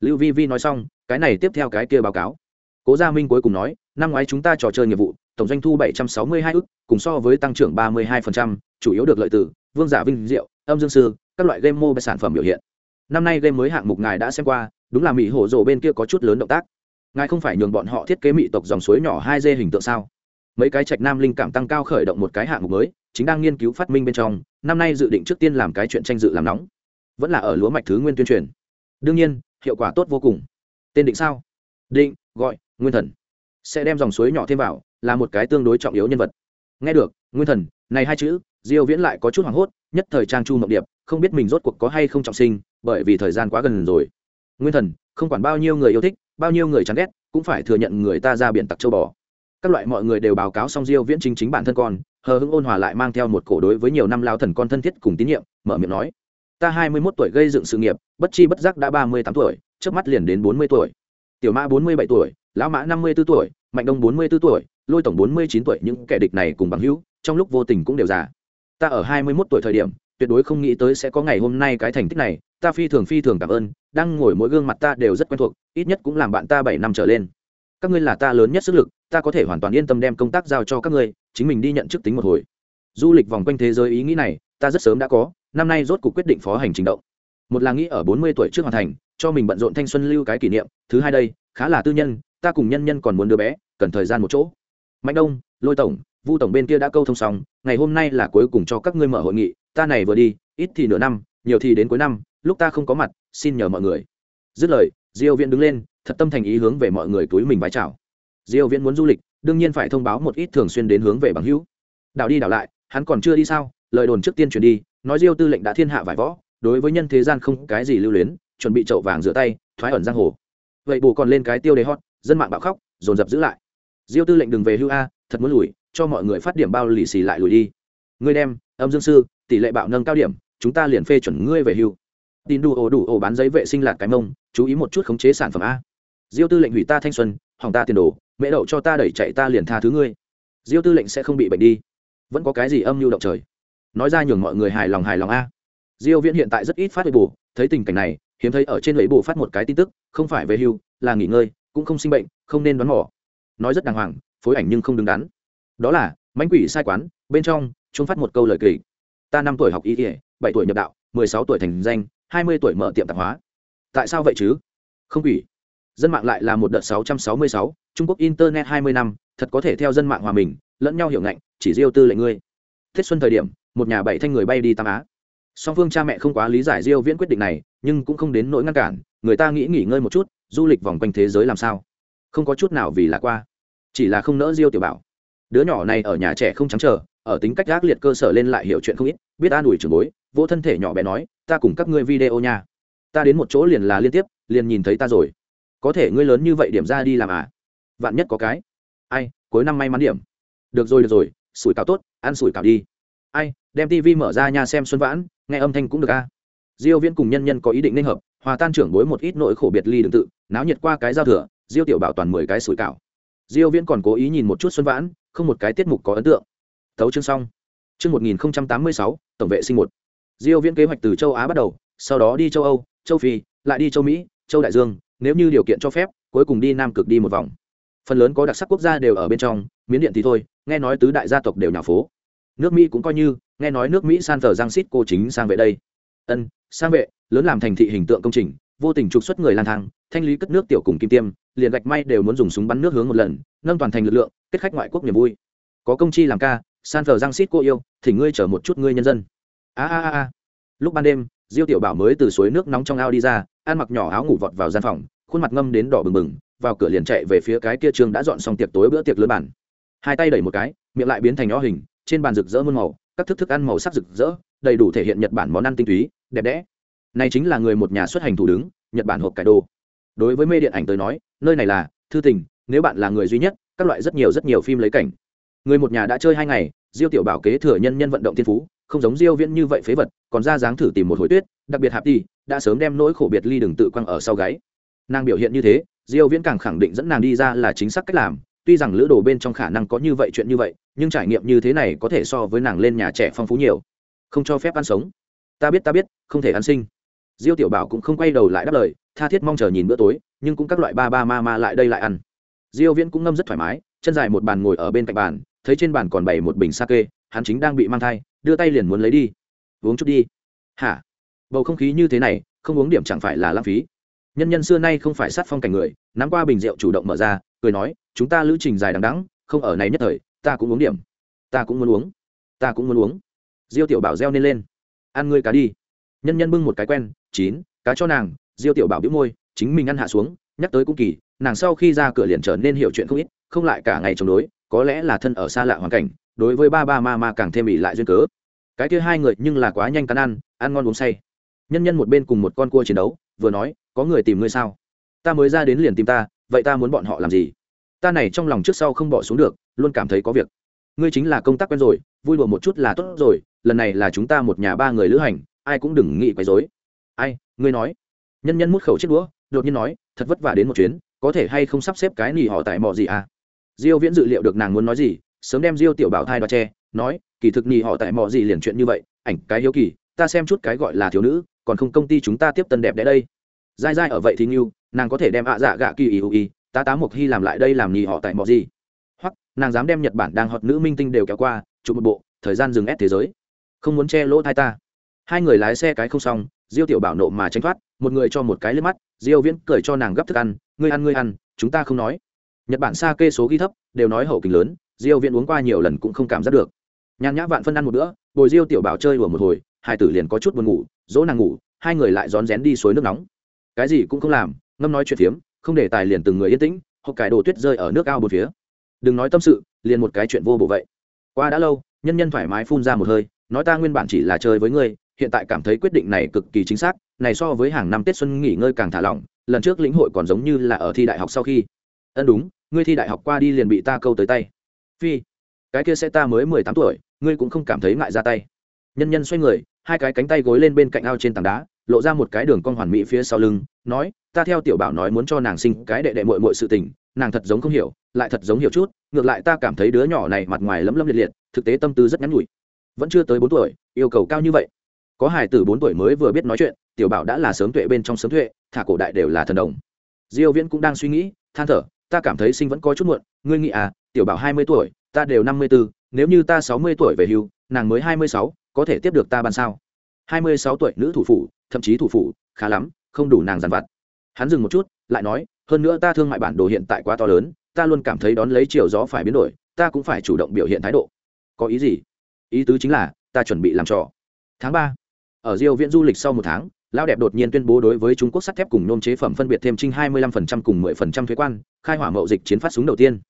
lưu vi vi nói xong cái này tiếp theo cái kia báo cáo. Cố gia minh cuối cùng nói năm ngoái chúng ta trò chơi nghiệp vụ tổng doanh thu 762 ức cùng so với tăng trưởng 32%, chủ yếu được lợi từ vương giả vinh diệu âm dương sư các loại game mobile sản phẩm biểu hiện. Năm nay game mới hạng mục ngài đã xem qua đúng là mỹ hổ rồ bên kia có chút lớn động tác. Ngài không phải nhường bọn họ thiết kế mỹ tộc dòng suối nhỏ hai d hình tượng sao? Mấy cái trạch nam linh cảm tăng cao khởi động một cái hạng mục mới chính đang nghiên cứu phát minh bên trong năm nay dự định trước tiên làm cái chuyện tranh dự làm nóng. Vẫn là ở lúa mạch thứ nguyên tuyên truyền. Đương nhiên hiệu quả tốt vô cùng. Tên định sao? Định, gọi, nguyên thần. Sẽ đem dòng suối nhỏ thêm vào, là một cái tương đối trọng yếu nhân vật. Nghe được, nguyên thần, này hai chữ, diêu viễn lại có chút hoảng hốt, nhất thời trang chu mộng điệp, không biết mình rốt cuộc có hay không trọng sinh, bởi vì thời gian quá gần rồi. Nguyên thần, không quản bao nhiêu người yêu thích, bao nhiêu người chán ghét, cũng phải thừa nhận người ta ra biển tặc châu bò. Các loại mọi người đều báo cáo xong diêu viễn chính chính bản thân con, hờ hững ôn hòa lại mang theo một cổ đối với nhiều năm lao thần con thân thiết cùng tín nhiệm, mở miệng nói ta 21 tuổi gây dựng sự nghiệp, bất chi bất giác đã 38 tuổi trước mắt liền đến 40 tuổi. Tiểu mã 47 tuổi, lão mã 54 tuổi, mạnh đông 44 tuổi, lôi tổng 49 tuổi, những kẻ địch này cùng bằng hữu, trong lúc vô tình cũng đều già. Ta ở 21 tuổi thời điểm, tuyệt đối không nghĩ tới sẽ có ngày hôm nay cái thành tích này, ta phi thường phi thường cảm ơn, đang ngồi mỗi gương mặt ta đều rất quen thuộc, ít nhất cũng làm bạn ta bảy năm trở lên. Các ngươi là ta lớn nhất sức lực, ta có thể hoàn toàn yên tâm đem công tác giao cho các ngươi, chính mình đi nhận chức tính một hồi. Du lịch vòng quanh thế giới ý nghĩ này, ta rất sớm đã có năm nay rốt cuộc quyết định phó hành trình động. Một là nghĩ ở bốn mươi tuổi trước hoàn thành, cho mình bận rộn thanh xuân lưu cái kỷ niệm, thứ hai đây, khá là tư nhân, ta cùng nhân nhân còn muốn đứa bé, cần thời gian một chỗ. Mạnh đông, lôi tổng, vu tổng bên kia đã câu thông xong, ngày hôm nay là cuối cùng cho các ngươi mở hội nghị, ta này vừa đi, ít thì nửa năm, nhiều thì đến cuối năm, lúc ta không có mặt, xin nhờ mọi người. Dứt lời, diêu viễn đứng lên, thật tâm thành ý hướng về mọi người túi mình vái chào. Diêu viễn muốn du lịch, đương nhiên phải thông báo một ít thường xuyên đến hướng về bằng hữu. Đảo đi đảo lại, hắn còn chưa đi sao? Lời đồn trước tiên truyền đi nói diêu tư lệnh đã thiên hạ vải võ, đối với nhân thế gian không cái gì lưu luyến, chuẩn bị chậu vàng rửa tay, thoái ẩn giang hồ. Vậy bù còn lên cái tiêu đề hot, dân mạng bạo khóc, dồn dập giữ lại. Diêu tư lệnh đừng về hưu a, thật muốn lùi, cho mọi người phát điểm bao lì xì lại lùi đi. Ngươi đem, âm dương sư, tỷ lệ bạo nâng cao điểm, chúng ta liền phê chuẩn ngươi về hưu. Tin đủ ổ đủ ổ bán giấy vệ sinh là cái mông, chú ý một chút khống chế sản phẩm a. Diêu tư lệnh hủy ta thanh xuân, hỏng ta tiền đồ, mẹ đậu cho ta đẩy chạy ta liền tha thứ ngươi. Diêu tư lệnh sẽ không bị bệnh đi. Vẫn có cái gì âm mưu động trời nói ra nhường mọi người hài lòng hài lòng a. Diêu viễn hiện tại rất ít phát về bù, thấy tình cảnh này, hiếm thấy ở trên lấy bù phát một cái tin tức, không phải về hưu, là nghỉ ngơi, cũng không sinh bệnh, không nên đoán mò. Nói rất đàng hoàng, phối ảnh nhưng không đứng đắn. Đó là, mánh quỷ sai quán, bên trong, chúng phát một câu lời kỳ. Ta năm tuổi học y y, bảy tuổi nhập đạo, mười sáu tuổi thành danh, hai mươi tuổi mở tiệm tạp hóa. Tại sao vậy chứ? Không quỷ. Dân mạng lại là một đợt sáu trăm sáu mươi sáu, trung quốc internet hai mươi năm, thật có thể theo dân mạng hòa mình, lẫn nhau hiểu ngạnh, chỉ riêu tư lệnh ngươi. Tết xuân thời điểm một nhà bảy thanh người bay đi tam á. Song phương cha mẹ không quá lý giải diêu viễn quyết định này, nhưng cũng không đến nỗi ngăn cản, người ta nghĩ nghỉ ngơi một chút, du lịch vòng quanh thế giới làm sao? Không có chút nào vì là qua, chỉ là không nỡ diêu tiểu bảo. Đứa nhỏ này ở nhà trẻ không trắng chờ, ở tính cách gác liệt cơ sở lên lại hiểu chuyện không ít, biết an ủi trường bối vỗ thân thể nhỏ bé nói, ta cùng các ngươi video nha. Ta đến một chỗ liền là liên tiếp, liền nhìn thấy ta rồi. Có thể ngươi lớn như vậy điểm ra đi làm à? Vạn nhất có cái. Ai, cuối năm may mắn điểm. Được rồi được rồi, sủi cảo tốt, ăn sủi cảo đi. Ai đem tv mở ra nha xem xuân vãn, nghe âm thanh cũng được a. Diêu viễn cùng nhân nhân có ý định nên hợp, hòa tan trưởng bối một ít nỗi khổ biệt ly đừng tự, náo nhiệt qua cái giao thừa, diêu tiểu bảo toàn mười cái sủi cảo. Diêu viễn còn cố ý nhìn một chút xuân vãn, không một cái tiết mục có ấn tượng. Thấu chương xong. Chương 1086 tổng vệ sinh một. Diêu viễn kế hoạch từ châu á bắt đầu, sau đó đi châu âu, châu phi, lại đi châu mỹ, châu đại dương, nếu như điều kiện cho phép, cuối cùng đi nam cực đi một vòng. Phần lớn có đặc sắc quốc gia đều ở bên trong, miến điện thì thôi, nghe nói tứ đại gia tộc đều nhà phố nước mỹ cũng coi như, nghe nói nước mỹ san thờ giang xít cô chính sang vệ đây. Ân, sang vệ, lớn làm thành thị hình tượng công trình, vô tình trục xuất người lang thang, thanh lý cất nước tiểu cùng kim tiêm, liền gạch may đều muốn dùng súng bắn nước hướng một lần, nâng toàn thành lực lượng, kết khách ngoại quốc niềm vui. Có công chi làm ca, san thờ giang xít cô yêu, thì ngươi chở một chút ngươi nhân dân. A a a lúc ban đêm, diêu tiểu bảo mới từ suối nước nóng trong ao đi ra, ăn mặc nhỏ áo ngủ vọt vào gian phòng, khuôn mặt ngâm đến đỏ bừng bừng, vào cửa liền chạy về phía cái kia trường đã dọn xong tiệc tối bữa tiệc lớn bản hai tay đẩy một cái, miệng lại biến thành nhỏ hình trên bàn rực rỡ muôn màu, các thức thức ăn màu sắc rực rỡ, đầy đủ thể hiện nhật bản món ăn tinh túy, đẹp đẽ. Này chính là người một nhà xuất hành thủ đứng, nhật bản hộp cải đồ. Đối với mê điện ảnh tới nói, nơi này là thư tình, nếu bạn là người duy nhất, các loại rất nhiều rất nhiều phim lấy cảnh. Người một nhà đã chơi hai ngày, diêu tiểu bảo kế thừa nhân nhân vận động thiên phú, không giống diêu viễn như vậy phế vật, còn ra dáng thử tìm một hồi tuyết, đặc biệt hạp đi, đã sớm đem nỗi khổ biệt ly đừng tự quăng ở sau gáy. Nàng biểu hiện như thế, diêu viễn càng khẳng định dẫn nàng đi ra là chính xác cách làm tuy rằng lữ đồ bên trong khả năng có như vậy chuyện như vậy, nhưng trải nghiệm như thế này có thể so với nàng lên nhà trẻ phong phú nhiều. Không cho phép ăn sống. Ta biết ta biết, không thể ăn sinh. Diêu tiểu bảo cũng không quay đầu lại đáp lời, tha thiết mong chờ nhìn bữa tối, nhưng cũng các loại ba ba ma ma lại đây lại ăn. Diêu viễn cũng ngâm rất thoải mái, chân dài một bàn ngồi ở bên cạnh bàn, thấy trên bàn còn bày một bình sake, hắn chính đang bị mang thai, đưa tay liền muốn lấy đi. Uống chút đi. Hả? Bầu không khí như thế này, không uống điểm chẳng phải là lãng phí nhân nhân xưa nay không phải sát phong cảnh người, nắm qua bình rượu chủ động mở ra, cười nói, chúng ta lữ trình dài đằng đẵng, không ở này nhất thời, ta cũng uống điểm. Ta cũng muốn uống. Ta cũng muốn uống. Diêu tiểu bảo reo nên lên. Ăn ngươi cá đi. Nhân nhân bưng một cái quen, chín, cá cho nàng. Diêu tiểu bảo bĩu môi, chính mình ăn hạ xuống, nhắc tới cũng kỳ, nàng sau khi ra cửa liền trở nên hiểu chuyện không ít, không lại cả ngày chống đối, có lẽ là thân ở xa lạ hoàn cảnh, đối với ba ba ma ma càng thêm ỉ lại duyên cớ. Cái kia hai người nhưng là quá nhanh cắn ăn ăn ngon uống say nhân nhân một bên cùng một con cua chiến đấu, vừa nói, có người tìm ngươi sao? Ta mới ra đến liền tìm ta, vậy ta muốn bọn họ làm gì? Ta này trong lòng trước sau không bỏ xuống được, luôn cảm thấy có việc. Ngươi chính là công tác quen rồi, vui đùa một chút là tốt rồi, lần này là chúng ta một nhà ba người lữ hành, ai cũng đừng nghĩ quấy dối ai, ngươi nói? Nhân nhân mút khẩu chiếc đũa, đột nhiên nói, thật vất vả đến một chuyến, có thể hay không sắp xếp cái nỉ họ tại mò gì à? Diêu viễn dự liệu được nàng muốn nói gì, sớm đem diêu tiểu bảo thai đoạt che, nói, kỳ thực nỉ họ tại mò gì liền chuyện như vậy, ảnh cái hiếu kỳ, ta xem chút cái gọi là thiếu nữ còn không công ty chúng ta tiếp tân đẹp đẽ đây. Dai dai ở vậy thì nghiêu nàng có thể đem ạ dạ gạ kỳ ý ý, tá tá mộc hy làm lại đây làm nhì họ tại mọi gì. Hoặc, nàng dám đem nhật bản đang hot nữ minh tinh đều kéo qua, chụp một bộ, thời gian dừng ép thế giới. Không muốn che lỗ thai ta. Hai người lái xe cái không xong, diêu tiểu bảo nộ mà tranh thoát, một người cho một cái lên mắt, diêu viễn cười cho nàng gấp thức ăn, ngươi ăn ngươi ăn, chúng ta không nói. Nhật bản xa kê số ghi thấp, đều nói hậu kính lớn, diêu viễn uống qua nhiều lần cũng không cảm giác được. Nhàn nhã vạn phân ăn một bữa, bồi diêu tiểu bảo chơi đùa một hồi, hai tử liền có chút buồn ngủ dỗ nàng ngủ, hai người lại rón rén đi suối nước nóng. Cái gì cũng không làm, ngâm nói chuyện phiếm, không để tài liền từng người yên tĩnh hoặc cải đồ tuyết rơi ở nước ao một phía. Đừng nói tâm sự, liền một cái chuyện vô bổ vậy. Qua đã lâu, nhân nhân thoải mái phun ra một hơi, nói ta nguyên bản chỉ là chơi với ngươi, hiện tại cảm thấy quyết định này cực kỳ chính xác, này so với hàng năm tết xuân nghỉ ngơi càng thả lỏng, lần trước lĩnh hội còn giống như là ở thi đại học sau khi. Ân đúng, ngươi thi đại học qua đi liền bị ta câu tới tay. Phi, cái kia sẽ ta mới mười tám tuổi, ngươi cũng không cảm thấy ngại ra tay. Nhân nhân xoay người hai cái cánh tay gối lên bên cạnh ao trên tảng đá lộ ra một cái đường con hoàn mỹ phía sau lưng nói ta theo tiểu bảo nói muốn cho nàng sinh cái đệ đệ mội mội sự tình nàng thật giống không hiểu lại thật giống hiểu chút ngược lại ta cảm thấy đứa nhỏ này mặt ngoài lấm lấm liệt liệt thực tế tâm tư rất ngắn nhủi. Vẫn chưa tới bốn tuổi yêu cầu cao như vậy. Có hải tử bốn tuổi mới vừa biết nói chuyện tiểu bảo đã là sớm tuệ bên trong sớm tuệ thả cổ đại đều là thần đồng. Diêu viễn cũng đang suy nghĩ than thở ta cảm thấy sinh vẫn có chút muộn ngươi nghĩ à tiểu bảo 20 tuổi ta đều 54, nếu như ta 60 tuổi về hưu nàng mới 26, có thể tiếp được ta ban sao? 26 tuổi nữ thủ phủ, thậm chí thủ phủ, khá lắm, không đủ nàng dàn vặt. Hắn dừng một chút, lại nói, hơn nữa ta thương mại bản đồ hiện tại quá to lớn, ta luôn cảm thấy đón lấy chiều gió phải biến đổi, ta cũng phải chủ động biểu hiện thái độ. Có ý gì? Ý tứ chính là, ta chuẩn bị làm trò. Tháng ba, ở diêu viễn du lịch sau một tháng lao đẹp đột nhiên tuyên bố đối với trung quốc sắt thép cùng nôm chế phẩm phân biệt thêm trinh 25% cùng 10% thuế quan, khai hỏa mậu dịch chiến phát súng đầu tiên.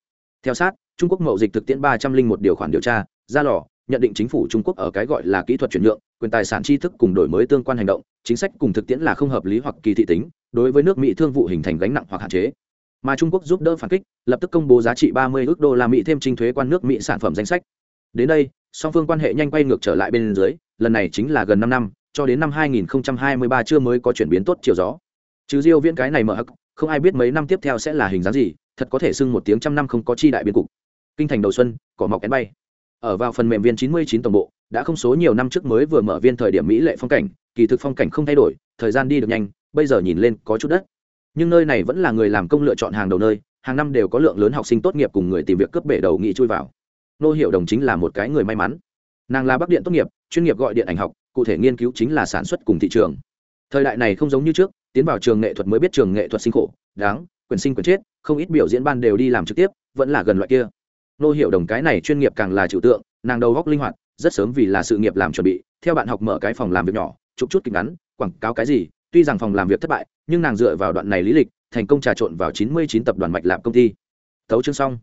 Theo sát, trung quốc mậu dịch thực tiễn ba trăm linh một điều khoản điều tra, ra lò nhận định chính phủ trung quốc ở cái gọi là kỹ thuật chuyển nhượng, quyền tài sản tri thức cùng đổi mới tương quan hành động, chính sách cùng thực tiễn là không hợp lý hoặc kỳ thị tính, đối với nước mỹ thương vụ hình thành gánh nặng hoặc hạn chế. Mà trung quốc giúp đỡ phản kích, lập tức công bố giá trị ba mươi đô la mỹ thêm trinh thuế quan nước mỹ sản phẩm danh sách. Đến đây, song phương quan hệ nhanh quay ngược trở lại bên dưới, lần này chính là gần năm năm, cho đến năm 2023 chưa mới có chuyển biến tốt chiều gió. Chứ diêu viễn cái này mở hắc, không ai biết mấy năm tiếp theo sẽ là hình dáng gì, thật có thể xưng một tiếng trăm năm không có chi đại biến cục. Kinh thành đầu xuân, cỏ mọc én bay ở vào phần mềm viên 99 tổng bộ, đã không số nhiều năm trước mới vừa mở viên thời điểm mỹ lệ phong cảnh, kỳ thực phong cảnh không thay đổi, thời gian đi được nhanh, bây giờ nhìn lên có chút đất. Nhưng nơi này vẫn là người làm công lựa chọn hàng đầu nơi, hàng năm đều có lượng lớn học sinh tốt nghiệp cùng người tìm việc cướp bể đầu nghị chui vào. Nô hiệu đồng chính là một cái người may mắn. Nàng là bắc điện tốt nghiệp, chuyên nghiệp gọi điện ảnh học, cụ thể nghiên cứu chính là sản xuất cùng thị trường. Thời đại này không giống như trước, tiến vào trường nghệ thuật mới biết trường nghệ thuật sinh khổ, đáng, quyền sinh quyền chết, không ít biểu diễn ban đều đi làm trực tiếp, vẫn là gần loại kia nô hiệu đồng cái này chuyên nghiệp càng là trừu tượng nàng đầu góc linh hoạt rất sớm vì là sự nghiệp làm chuẩn bị theo bạn học mở cái phòng làm việc nhỏ chụp chút kịch ngắn quảng cáo cái gì tuy rằng phòng làm việc thất bại nhưng nàng dựa vào đoạn này lý lịch thành công trà trộn vào 99 tập đoàn mạch lạp công ty. Thấu chương xong.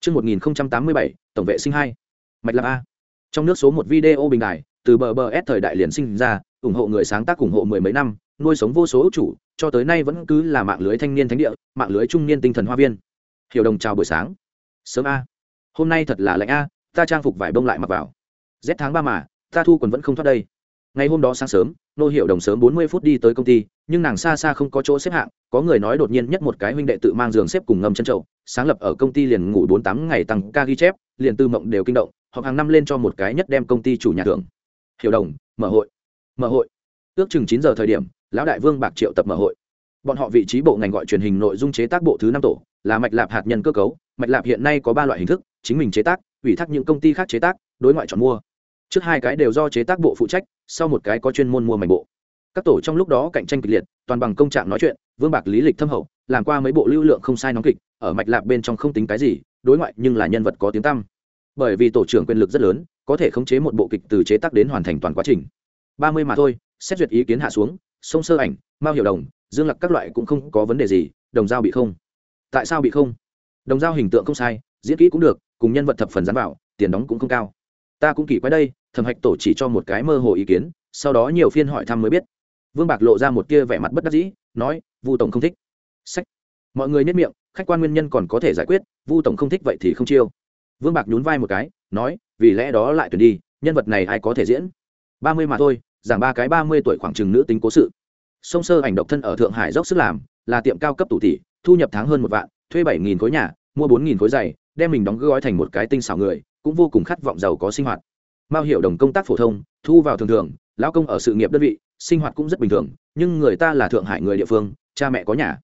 Chương 1087, tổng vệ sinh hai. Mạch lạp a. Trong nước số một video bình đài từ bờ bờ s thời đại liền sinh ra ủng hộ người sáng tác ủng hộ mười mấy năm nuôi sống vô số ước chủ cho tới nay vẫn cứ là mạng lưới thanh niên thánh địa mạng lưới trung niên tinh thần hoa viên. Hiểu đồng chào buổi sáng. Sớm a hôm nay thật là lạnh a, ta trang phục vải bông lại mặc vào. Rét tháng ba mà, ta thu quần vẫn không thoát đây. Ngày hôm đó sáng sớm, nô hiệu đồng sớm bốn mươi phút đi tới công ty, nhưng nàng xa xa không có chỗ xếp hạng, có người nói đột nhiên nhất một cái huynh đệ tự mang giường xếp cùng ngâm chân trậu. sáng lập ở công ty liền ngủ bốn tám ngày tăng ca ghi chép, liền tư mộng đều kinh động hoặc hàng năm lên cho một cái nhất đem công ty chủ nhà thưởng. Hiểu đồng, mở hội. Mở hội. Ước chừng chín giờ thời điểm, lão đại vương bạc triệu tập mở hội. Bọn họ vị trí bộ ngành gọi truyền hình nội dung chế tác bộ thứ năm tổ, là mạch lạp hạt nhân cơ cấu, mạch lạp hiện nay có ba loại hình thức chính mình chế tác, ủy thác những công ty khác chế tác, đối ngoại chọn mua. Trước hai cái đều do chế tác bộ phụ trách, sau một cái có chuyên môn mua mảnh bộ. Các tổ trong lúc đó cạnh tranh kịch liệt, toàn bằng công trạng nói chuyện, vương bạc lý lịch thâm hậu, làm qua mấy bộ lưu lượng không sai nóng kịch, ở mạch lạc bên trong không tính cái gì, đối ngoại nhưng là nhân vật có tiếng tăm. Bởi vì tổ trưởng quyền lực rất lớn, có thể khống chế một bộ kịch từ chế tác đến hoàn thành toàn quá trình. Ba mươi mà thôi, xét duyệt ý kiến hạ xuống, sông sơ ảnh, mao hiểu đồng, dương lặc các loại cũng không có vấn đề gì, đồng dao bị không. Tại sao bị không? Đồng dao hình tượng không sai, diễn kỹ cũng được cùng nhân vật thập phần dán vào tiền đóng cũng không cao. Ta cũng kỳ quái đây, thẩm hạch tổ chỉ cho một cái mơ hồ ý kiến, sau đó nhiều phiên hỏi thăm mới biết. Vương bạc lộ ra một kia vẻ mặt bất đắc dĩ, nói, vu tổng không thích. Sách. Mọi người nhất miệng, khách quan nguyên nhân còn có thể giải quyết, vu tổng không thích vậy thì không chiêu. Vương bạc nhún vai một cái, nói, vì lẽ đó lại tuyển đi, nhân vật này ai có thể diễn? Ba mươi mà thôi, giảng ba cái ba mươi tuổi khoảng chừng nữ tính cố sự. Sông sơ ảnh độc thân ở thượng hải dốc sức làm, là tiệm cao cấp tủ tỷ, thu nhập tháng hơn một vạn, thuê bảy nghìn khối nhà mua bốn nghìn khối giày, đem mình đóng gói thành một cái tinh xảo người, cũng vô cùng khát vọng giàu có sinh hoạt. Mao hiểu đồng công tác phổ thông, thu vào thường thường, lão công ở sự nghiệp đơn vị, sinh hoạt cũng rất bình thường, nhưng người ta là thượng hải người địa phương, cha mẹ có nhà.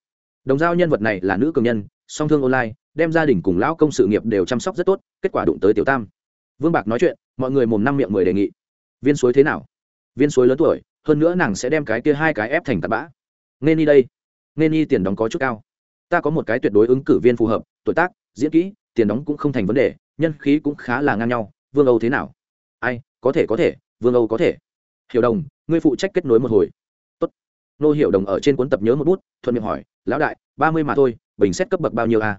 Đồng giao nhân vật này là nữ cường nhân, song thương online, đem gia đình cùng lão công sự nghiệp đều chăm sóc rất tốt, kết quả đụng tới tiểu tam. Vương bạc nói chuyện, mọi người mồm năm miệng mười đề nghị. Viên suối thế nào? Viên suối lớn tuổi, hơn nữa nàng sẽ đem cái kia hai cái ép thành tạt bã. Nên đi đây. Nên đi tiền đóng có chút cao ta có một cái tuyệt đối ứng cử viên phù hợp, tuổi tác, diễn kỹ, tiền đóng cũng không thành vấn đề, nhân khí cũng khá là ngang nhau, vương âu thế nào? Ai, có thể có thể, vương âu có thể. Hiểu đồng, ngươi phụ trách kết nối một hồi. Tốt. Nô hiểu đồng ở trên cuốn tập nhớ một bút, thuận miệng hỏi, lão đại, ba mươi mà thôi, bình xét cấp bậc bao nhiêu a?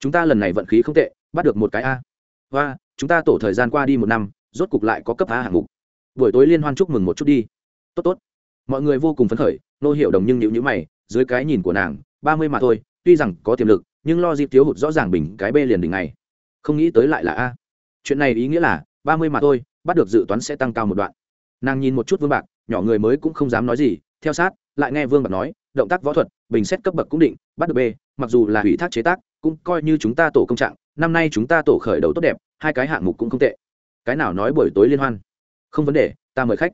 Chúng ta lần này vận khí không tệ, bắt được một cái a. Và chúng ta tổ thời gian qua đi một năm, rốt cục lại có cấp a hạng mục. Buổi tối liên hoan chúc mừng một chút đi. Tốt tốt. Mọi người vô cùng phấn khởi, nô hiểu đồng nhưng nhịu nhữ mày, dưới cái nhìn của nàng, ba mươi mà thôi tuy rằng có tiềm lực, nhưng lo dịp thiếu hụt rõ ràng bình cái b liền đỉnh này không nghĩ tới lại là a. Chuyện này ý nghĩa là, ba mươi mà thôi, bắt được dự toán sẽ tăng cao một đoạn. Nàng nhìn một chút vương bạc, nhỏ người mới cũng không dám nói gì, theo sát, lại nghe vương bạc nói, động tác võ thuật, bình xét cấp bậc cũng định, bắt được b, mặc dù là ủy thác chế tác, cũng coi như chúng ta tổ công trạng, năm nay chúng ta tổ khởi đầu tốt đẹp, hai cái hạng mục cũng không tệ. Cái nào nói buổi tối liên hoan? Không vấn đề, ta mời khách.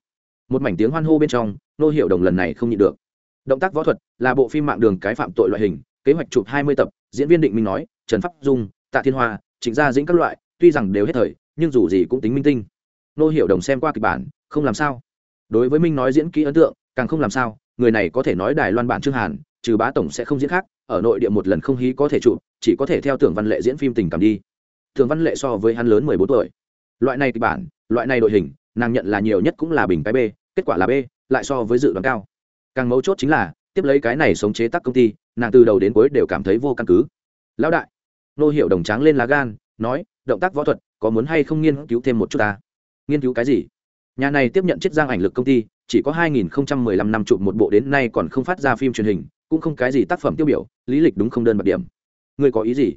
Một mảnh tiếng hoan hô bên trong, nô hiệu đồng lần này không nhịn được. Động tác võ thuật là bộ phim mạng đường cái phạm tội loại hình kế hoạch chụp hai mươi tập, diễn viên định minh nói, trần pháp dung, tạ thiên hoa, trịnh gia dĩnh các loại, tuy rằng đều hết thời, nhưng dù gì cũng tính minh tinh. Nô hiểu đồng xem qua kịch bản, không làm sao. Đối với minh nói diễn kỹ ấn tượng, càng không làm sao, người này có thể nói đài loan bản trương hàn, trừ bá tổng sẽ không diễn khác, ở nội địa một lần không hí có thể chụp, chỉ có thể theo tưởng văn lệ diễn phim tình cảm đi. Thường văn lệ so với hắn lớn mười bốn tuổi. Loại này kịch bản, loại này đội hình, nàng nhận là nhiều nhất cũng là bình cái b, kết quả là b, lại so với dự đoán cao. Càng mấu chốt chính là, tiếp lấy cái này sống chế tác công ty nàng từ đầu đến cuối đều cảm thấy vô căn cứ. Lão đại, nô hiệu đồng tráng lên lá gan, nói, động tác võ thuật, có muốn hay không nghiên cứu thêm một chút ta? Nghiên cứu cái gì? Nhà này tiếp nhận chiếc giang ảnh lực công ty, chỉ có 2015 năm chụp một bộ đến nay còn không phát ra phim truyền hình, cũng không cái gì tác phẩm tiêu biểu, lý lịch đúng không đơn bạc điểm. Ngươi có ý gì?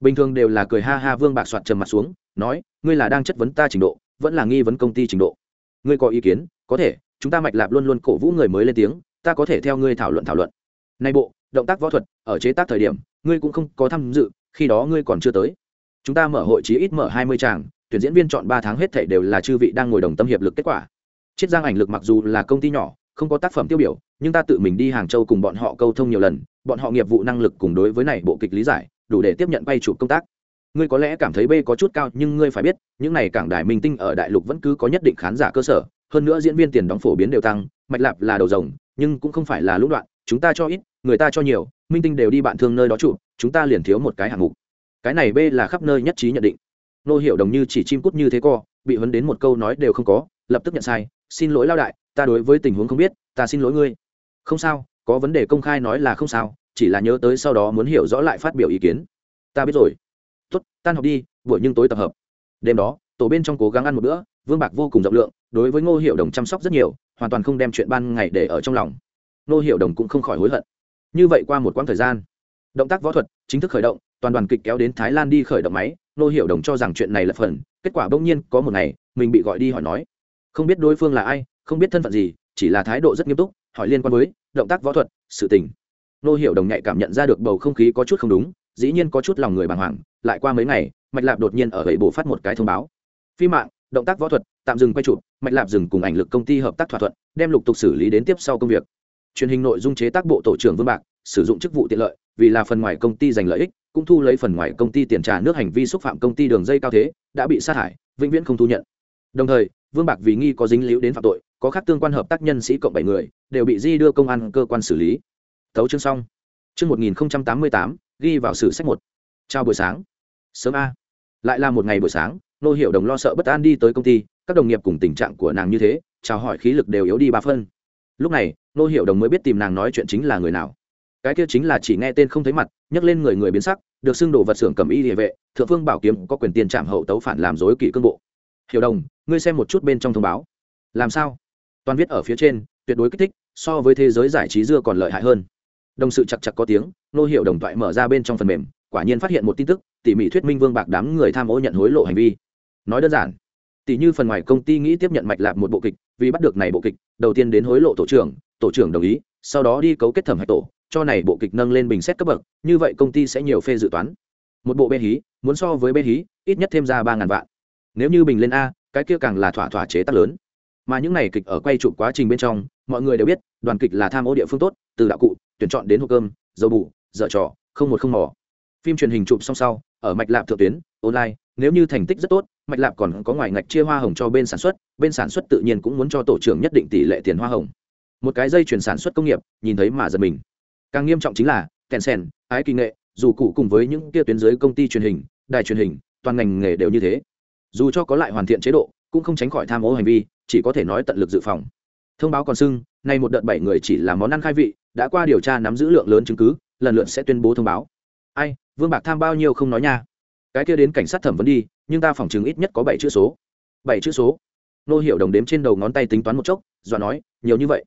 Bình thường đều là cười ha ha vương bạc soạt trầm mặt xuống, nói, ngươi là đang chất vấn ta trình độ, vẫn là nghi vấn công ty trình độ. Ngươi có ý kiến? Có thể, chúng ta mạch lạp luôn luôn cổ vũ người mới lên tiếng, ta có thể theo ngươi thảo luận thảo luận. Nay bộ động tác võ thuật, ở chế tác thời điểm, ngươi cũng không có tham dự, khi đó ngươi còn chưa tới. Chúng ta mở hội chí ít mở hai mươi tràng, tuyển diễn viên chọn ba tháng hết thảy đều là chư vị đang ngồi đồng tâm hiệp lực kết quả. Chiết giang ảnh lực mặc dù là công ty nhỏ, không có tác phẩm tiêu biểu, nhưng ta tự mình đi hàng châu cùng bọn họ câu thông nhiều lần, bọn họ nghiệp vụ năng lực cùng đối với này bộ kịch lý giải, đủ để tiếp nhận bay chụp công tác. Ngươi có lẽ cảm thấy b có chút cao, nhưng ngươi phải biết, những này cảng đài minh tinh ở đại lục vẫn cứ có nhất định khán giả cơ sở, hơn nữa diễn viên tiền đóng phổ biến đều tăng, mạch lạp là đầu rồng, nhưng cũng không phải là lũng đoạn, chúng ta cho ít người ta cho nhiều, minh tinh đều đi bạn thương nơi đó trụ, chúng ta liền thiếu một cái hạng mục. Cái này b là khắp nơi nhất trí nhận định. Nô hiểu đồng như chỉ chim cút như thế co, bị vấn đến một câu nói đều không có, lập tức nhận sai, xin lỗi lao đại, ta đối với tình huống không biết, ta xin lỗi ngươi. Không sao, có vấn đề công khai nói là không sao, chỉ là nhớ tới sau đó muốn hiểu rõ lại phát biểu ý kiến. Ta biết rồi. Tuất tan học đi, buổi nhưng tối tập hợp. Đêm đó, tổ bên trong cố gắng ăn một bữa, vương bạc vô cùng rộng lượng, đối với ngô hiệu đồng chăm sóc rất nhiều, hoàn toàn không đem chuyện ban ngày để ở trong lòng. Ngô hiệu đồng cũng không khỏi hối hận như vậy qua một quãng thời gian, động tác võ thuật chính thức khởi động, toàn đoàn kịch kéo đến thái lan đi khởi động máy, Nô Hiểu đồng cho rằng chuyện này là phần, kết quả bỗng nhiên có một ngày, mình bị gọi đi hỏi nói. Không biết đối phương là ai, không biết thân phận gì, chỉ là thái độ rất nghiêm túc, hỏi liên quan với động tác võ thuật, sự tình. Nô Hiểu đồng nhạy cảm nhận ra được bầu không khí có chút không đúng, dĩ nhiên có chút lòng người bàng hoàng, lại qua mấy ngày, mạch lạp đột nhiên ở gậy bổ phát một cái thông báo. Phi mạng, động tác võ thuật, tạm dừng quay chụp, mạch lạp dừng cùng ảnh lực công ty hợp tác thỏa thuận, đem lục tục xử lý đến tiếp sau công việc truyền hình nội dung chế tác bộ tổ trưởng vương bạc sử dụng chức vụ tiện lợi, vì là phần ngoài công ty giành lợi ích, cũng thu lấy phần ngoài công ty tiền trả nước hành vi xúc phạm công ty đường dây cao thế, đã bị sa hại vĩnh viễn không thu nhận. Đồng thời, vương bạc vì nghi có dính líu đến phạm tội, có khác tương quan hợp tác nhân sĩ cộng bảy người, đều bị di đưa công an cơ quan xử lý. Tấu chương xong. Chương một nghìn tám mươi tám, ghi vào sử sách một. Chào buổi sáng. Sớm a. Lại là một ngày buổi sáng, nô hiểu đồng lo sợ bất an đi tới công ty, các đồng nghiệp cùng tình trạng của nàng như thế, chào hỏi khí lực đều yếu đi ba phân lúc này nô hiệu đồng mới biết tìm nàng nói chuyện chính là người nào. Cái kia chính là chỉ nghe tên không thấy mặt nhấc lên người người biến sắc, được xưng đồ vật xưởng cầm y địa vệ, thượng phương bảo kiếm có quyền tiền trạm hậu tấu phản làm dối kỷ cương bộ. Hiểu đồng, ngươi xem một chút bên trong thông báo. Làm sao? Toàn viết ở phía trên, tuyệt đối kích thích, so với thế giới giải trí dưa còn lợi hại hơn. Đồng sự chặt chặt có tiếng nô hiệu đồng thoại mở ra bên trong phần mềm, quả nhiên phát hiện một tin tức, tỉ mỉ thuyết minh vương bạc đám người tham ô nhận hối lộ hành vi. Nói đơn giản tỷ như phần ngoài công ty nghĩ tiếp nhận mạch lạc một bộ kịch, vì bắt được này bộ kịch, đầu tiên đến hối lộ tổ trưởng tổ trưởng đồng ý, sau đó đi cấu kết thẩm hạch tổ, cho này bộ kịch nâng lên bình xét cấp bậc, như vậy công ty sẽ nhiều phê dự toán. Một bộ bê hí, muốn so với bê hí, ít nhất thêm ra ba ngàn vạn. Nếu như bình lên a, cái kia càng là thỏa thỏa chế tác lớn. Mà những này kịch ở quay chụp quá trình bên trong, mọi người đều biết, đoàn kịch là tham ô địa phương tốt, từ đạo cụ, tuyển chọn đến hộp cơm, dầu bù, dở trò, không một không mỏ phim truyền hình chụp xong sau, ở mạch lạp thượng tuyến, online nếu như thành tích rất tốt, mạch lạp còn có ngoài ngạch chia hoa hồng cho bên sản xuất, bên sản xuất tự nhiên cũng muốn cho tổ trưởng nhất định tỷ lệ tiền hoa hồng. Một cái dây chuyển sản xuất công nghiệp, nhìn thấy mà giật mình. Càng nghiêm trọng chính là kèn sen ái kỳ nghệ, dù cụ cùng với những kia tuyến dưới công ty truyền hình, đài truyền hình, toàn ngành nghề đều như thế. Dù cho có lại hoàn thiện chế độ, cũng không tránh khỏi tham ô hành vi, chỉ có thể nói tận lực dự phòng. Thông báo còn xưng nay một đợt bảy người chỉ là món ăn khai vị, đã qua điều tra nắm giữ lượng lớn chứng cứ, lần lượt sẽ tuyên bố thông báo. Ai, vương bạc tham bao nhiêu không nói nha cái kia đến cảnh sát thẩm vấn đi, nhưng ta phỏng chứng ít nhất có bảy chữ số. Bảy chữ số. Nô hiệu đồng đếm trên đầu ngón tay tính toán một chốc dọa nói, nhiều như vậy.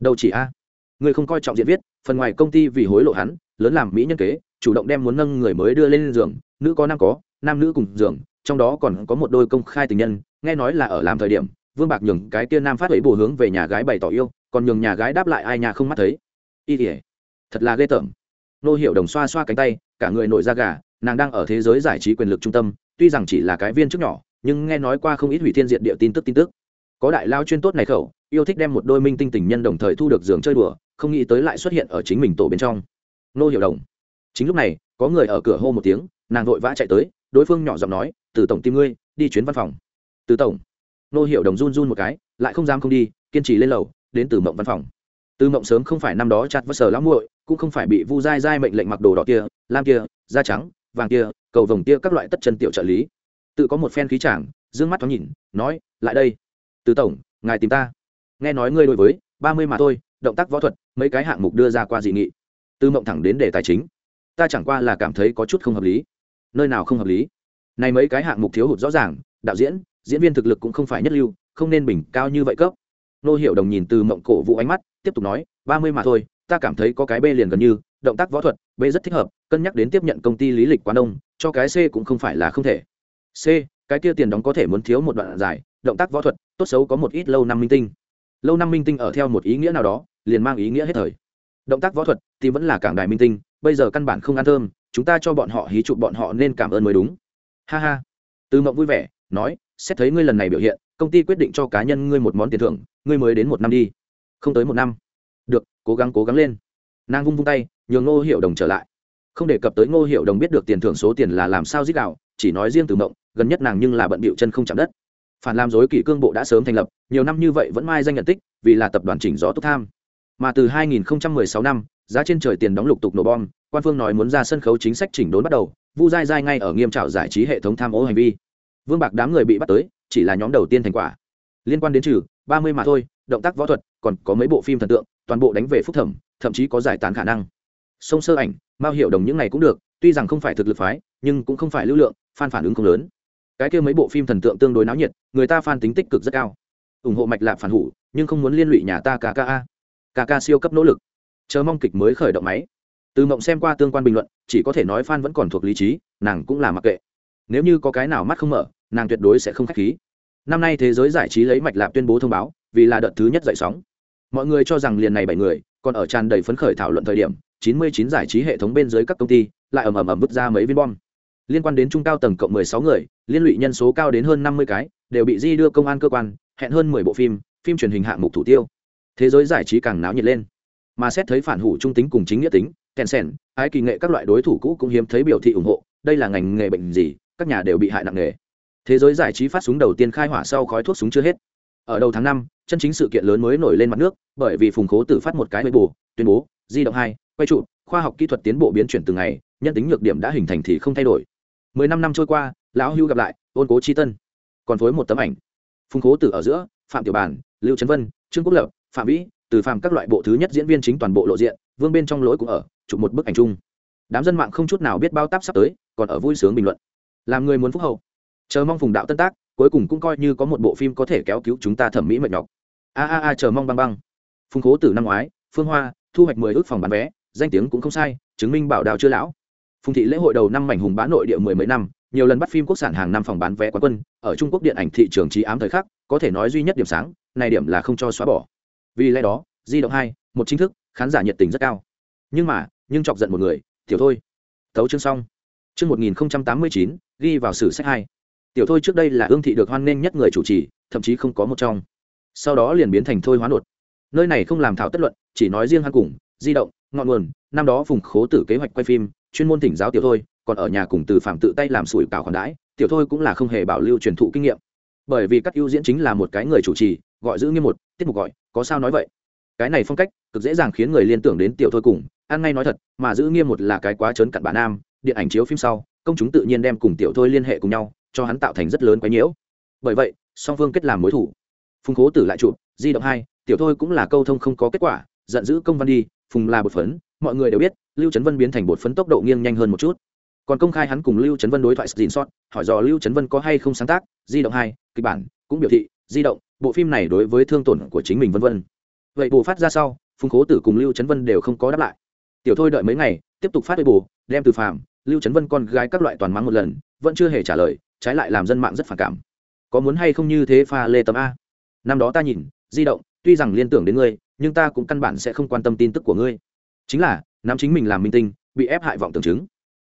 Đâu chỉ a. Người không coi trọng diện viết, phần ngoài công ty vì hối lộ hắn, lớn làm mỹ nhân kế, chủ động đem muốn nâng người mới đưa lên giường, nữ có nam có, nam nữ cùng giường, trong đó còn có một đôi công khai tình nhân, nghe nói là ở làm thời điểm, vương bạc nhường cái kia nam phát ấy bù hướng về nhà gái bày tỏ yêu, còn nhường nhà gái đáp lại ai nhà không mắt thấy. Y thật là ghê tởm. Nô hiệu đồng xoa xoa cánh tay cả người nổi da gà, nàng đang ở thế giới giải trí quyền lực trung tâm, tuy rằng chỉ là cái viên chức nhỏ, nhưng nghe nói qua không ít hủy thiên diện địa tin tức tin tức. Có đại lao chuyên tốt này khẩu, yêu thích đem một đôi minh tinh tình nhân đồng thời thu được giường chơi đùa, không nghĩ tới lại xuất hiện ở chính mình tổ bên trong. Nô hiệu đồng. Chính lúc này, có người ở cửa hô một tiếng, nàng vội vã chạy tới, đối phương nhỏ giọng nói, từ tổng tim ngươi, đi chuyến văn phòng. Từ tổng. Nô hiệu đồng run run một cái, lại không dám không đi, kiên trì lên lầu, đến từ mộng văn phòng. Từ mộng sớm không phải năm đó chặt vất sở lắm muội, cũng không phải bị vu dai dai mệnh lệnh mặc đồ đỏ kia lam kia, da trắng, vàng kia, cầu vồng kia, các loại tất chân tiểu trợ lý. Tự có một phen khí chàng d mắt thoáng nhìn, nói, lại đây. Từ tổng, ngài tìm ta. Nghe nói ngươi đối với ba mươi mà thôi, động tác võ thuật, mấy cái hạng mục đưa ra qua dị nghị. Từ mộng thẳng đến đề tài chính. Ta chẳng qua là cảm thấy có chút không hợp lý. Nơi nào không hợp lý? Này mấy cái hạng mục thiếu hụt rõ ràng, đạo diễn diễn viên thực lực cũng không phải nhất lưu, không nên bình cao như vậy cấp. Nô hiệu đồng nhìn từ mộng cổ vũ ánh mắt, tiếp tục nói, ba mươi mà thôi, ta cảm thấy có cái bê liền gần như động tác võ thuật, b rất thích hợp, cân nhắc đến tiếp nhận công ty lý lịch quá đông, cho cái c cũng không phải là không thể. C, cái kia tiền đóng có thể muốn thiếu một đoạn dài, động tác võ thuật, tốt xấu có một ít lâu năm minh tinh. Lâu năm minh tinh ở theo một ý nghĩa nào đó, liền mang ý nghĩa hết thời. Động tác võ thuật, thì vẫn là cảng đài minh tinh, bây giờ căn bản không ăn thơm, chúng ta cho bọn họ hí trụ bọn họ nên cảm ơn mới đúng. Ha ha. Từ mộng vui vẻ, nói, xét thấy ngươi lần này biểu hiện, công ty quyết định cho cá nhân ngươi một món tiền thưởng, ngươi mới đến một năm đi. Không tới một năm. Được, cố gắng cố gắng lên. Nàng vung vung tay nhường ngô hiệu đồng trở lại. Không đề cập tới ngô hiệu đồng biết được tiền thưởng số tiền là làm sao giết đạo, chỉ nói riêng từ mộng, gần nhất nàng nhưng là bận bịu chân không chạm đất. Phản làm dối kỷ cương bộ đã sớm thành lập, nhiều năm như vậy vẫn mai danh nhận tích, vì là tập đoàn chỉnh gió tốc tham. Mà từ 2016 năm, giá trên trời tiền đóng lục tục nổ bom, quan phương nói muốn ra sân khấu chính sách chỉnh đốn bắt đầu, vu dai dai ngay ở nghiêm trào giải trí hệ thống tham ô hành vi. Vương bạc đám người bị bắt tới, chỉ là nhóm đầu tiên thành quả. Liên quan đến trừ, ba mươi mà thôi, động tác võ thuật, còn có mấy bộ phim thần tượng, toàn bộ đánh về phúc thẩm, thậm chí có giải tán khả năng sông sơ ảnh, mao hiệu đồng những này cũng được, tuy rằng không phải thực lực phái, nhưng cũng không phải lưu lượng, fan phản ứng không lớn. Cái kia mấy bộ phim thần tượng tương đối náo nhiệt, người ta fan tính tích cực rất cao. Ủng hộ mạch lạc phản hủ, nhưng không muốn liên lụy nhà ta kka ca siêu cấp nỗ lực. Chờ mong kịch mới khởi động máy. Từ mộng xem qua tương quan bình luận, chỉ có thể nói fan vẫn còn thuộc lý trí, nàng cũng là mặc kệ. Nếu như có cái nào mắt không mở, nàng tuyệt đối sẽ không k h á c h khí. Năm nay thế giới giải trí lấy mạch lạp tuyên bố thông báo, vì là đợt thứ nhất dậy sóng. Mọi người cho rằng liền này bảy người, còn ở tràn đầy phấn khởi thảo luận thời điểm chín mươi chín giải trí hệ thống bên dưới các công ty, lại ầm ầm ầm vứt ra mấy viên bom. Liên quan đến trung cao tầng cộng mười sáu người, liên lụy nhân số cao đến hơn năm mươi cái, đều bị di đưa công an cơ quan, hẹn hơn mười bộ phim phim truyền hình hạng mục thủ tiêu. Thế giới giải trí càng náo nhiệt lên. Mà xét thấy phản hủ trung tính cùng chính nghĩa tính kèn sèn ái kỳ nghệ các loại đối thủ cũ cũng hiếm thấy biểu thị ủng hộ, đây là ngành nghề bệnh gì, các nhà đều bị hại nặng nề. Thế giới giải trí phát súng đầu tiên khai hỏa sau khói thuốc súng chưa hết. Ở đầu tháng năm, chân chính sự kiện lớn mới nổi lên mặt nước, bởi vì phùng khố tử phát một cái bê bù tuyên bố, di động hai quay trụ, khoa học kỹ thuật tiến bộ biến chuyển từng ngày, nhân tính nhược điểm đã hình thành thì không thay đổi. Mười năm năm trôi qua, lão hưu gặp lại, ôn cố chi tân. Còn phối một tấm ảnh. Phùng cố tử ở giữa, phạm tiểu bản, lưu trấn vân, trương quốc lập, phạm vĩ, từ phạm các loại bộ thứ nhất diễn viên chính toàn bộ lộ diện, vương bên trong lỗi cũng ở, chụp một bức ảnh chung. Đám dân mạng không chút nào biết bao táp sắp tới, còn ở vui sướng bình luận. Làm người muốn phúc hậu. Chờ mong phùng đạo tân tác, cuối cùng cũng coi như có một bộ phim có thể kéo cứu chúng ta thẩm mỹ mệt nhọc. A a a, chờ mong băng băng. Phùng cố tử năm ngoái, phương hoa, thu hoạch mười ước phòng bán vé danh tiếng cũng không sai, chứng minh bảo đào chưa lão. Phùng thị lễ hội đầu năm mảnh hùng bá nội địa mười mấy năm, nhiều lần bắt phim quốc sản hàng năm phòng bán vé quán quân, ở trung quốc điện ảnh thị trường trí ám thời khắc, có thể nói duy nhất điểm sáng, này điểm là không cho xóa bỏ. Vì lẽ đó, di động hai, một chính thức, khán giả nhiệt tình rất cao. Nhưng mà, nhưng chọc giận một người, tiểu thôi. Thấu chương xong. Chương một nghìn tám mươi chín, ghi vào sử sách hai. Tiểu thôi trước đây là hương thị được hoan nghênh nhất người chủ trì, thậm chí không có một trong. Sau đó liền biến thành thôi hóa nột. Nơi này không làm thảo tất luận, chỉ nói riêng hắn cùng, di động ngọn nguồn, năm đó phùng khố tử kế hoạch quay phim, chuyên môn thỉnh giáo tiểu thôi, còn ở nhà cùng từ phạm tự tay làm sủi cảo khoản đãi, tiểu thôi cũng là không hề bảo lưu truyền thụ kinh nghiệm. Bởi vì các ưu diễn chính là một cái người chủ trì, gọi giữ nghiêm một, tiết mục gọi, có sao nói vậy. Cái này phong cách, cực dễ dàng khiến người liên tưởng đến tiểu thôi cùng, ăn ngay nói thật, mà giữ nghiêm một là cái quá trớn cặn bản nam, điện ảnh chiếu phim sau, công chúng tự nhiên đem cùng tiểu thôi liên hệ cùng nhau, cho hắn tạo thành rất lớn quái nhiễu. Bởi vậy, song phương kết làm mối thủ. Phùng cố tử lại chụp, di động hai, tiểu thôi cũng là câu thông không có kết quả, giận dữ công văn đi phùng là bột phấn, mọi người đều biết, lưu trấn vân biến thành bột phấn tốc độ nghiêng nhanh hơn một chút. Còn công khai hắn cùng lưu trấn vân đối thoại xin sót hỏi dò lưu trấn vân có hay không sáng tác, di động hai, kịch bản, cũng biểu thị, di động, bộ phim này đối với thương tổn của chính mình vân vân. Vậy bù phát ra sau, phùng cố tử cùng lưu trấn vân đều không có đáp lại. Tiểu thôi đợi mấy ngày, tiếp tục phát với bù, đem từ phạm lưu trấn vân con gái các loại toàn mắng một lần, vẫn chưa hề trả lời, trái lại làm dân mạng rất phản cảm. Có muốn hay không như thế pha lê tấm a? Năm đó ta nhìn, di động, tuy rằng liên tưởng đến ngươi nhưng ta cũng căn bản sẽ không quan tâm tin tức của ngươi. Chính là, nắm chính mình làm minh tinh, bị ép hại vọng tưởng chứng.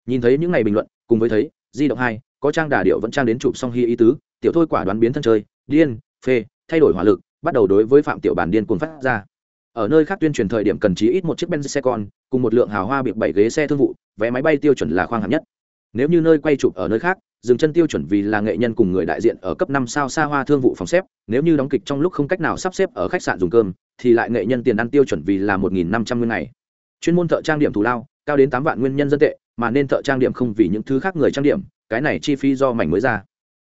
Nhìn thấy những ngày bình luận, cùng với thấy, di động hai, có trang đà điệu vẫn trang đến chụp song hy ý tứ, tiểu thôi quả đoán biến thân chơi, điên, phê, thay đổi hỏa lực, bắt đầu đối với phạm tiểu bản điên cuồng phát ra. Ở nơi khác tuyên truyền thời điểm cần chí ít một chiếc benz xe con, cùng một lượng hào hoa bị bảy ghế xe thương vụ, vé máy bay tiêu chuẩn là khoang hạng nhất. Nếu như nơi quay chụp ở nơi khác dừng chân tiêu chuẩn vì là nghệ nhân cùng người đại diện ở cấp năm sao xa hoa thương vụ phòng xếp, nếu như đóng kịch trong lúc không cách nào sắp xếp ở khách sạn dùng cơm, thì lại nghệ nhân tiền ăn tiêu chuẩn vì là một nghìn năm trăm nguyên ngày. Chuyên môn thợ trang điểm thù lao, cao đến tám vạn nguyên nhân dân tệ, mà nên thợ trang điểm không vì những thứ khác người trang điểm, cái này chi phí do mảnh mới ra.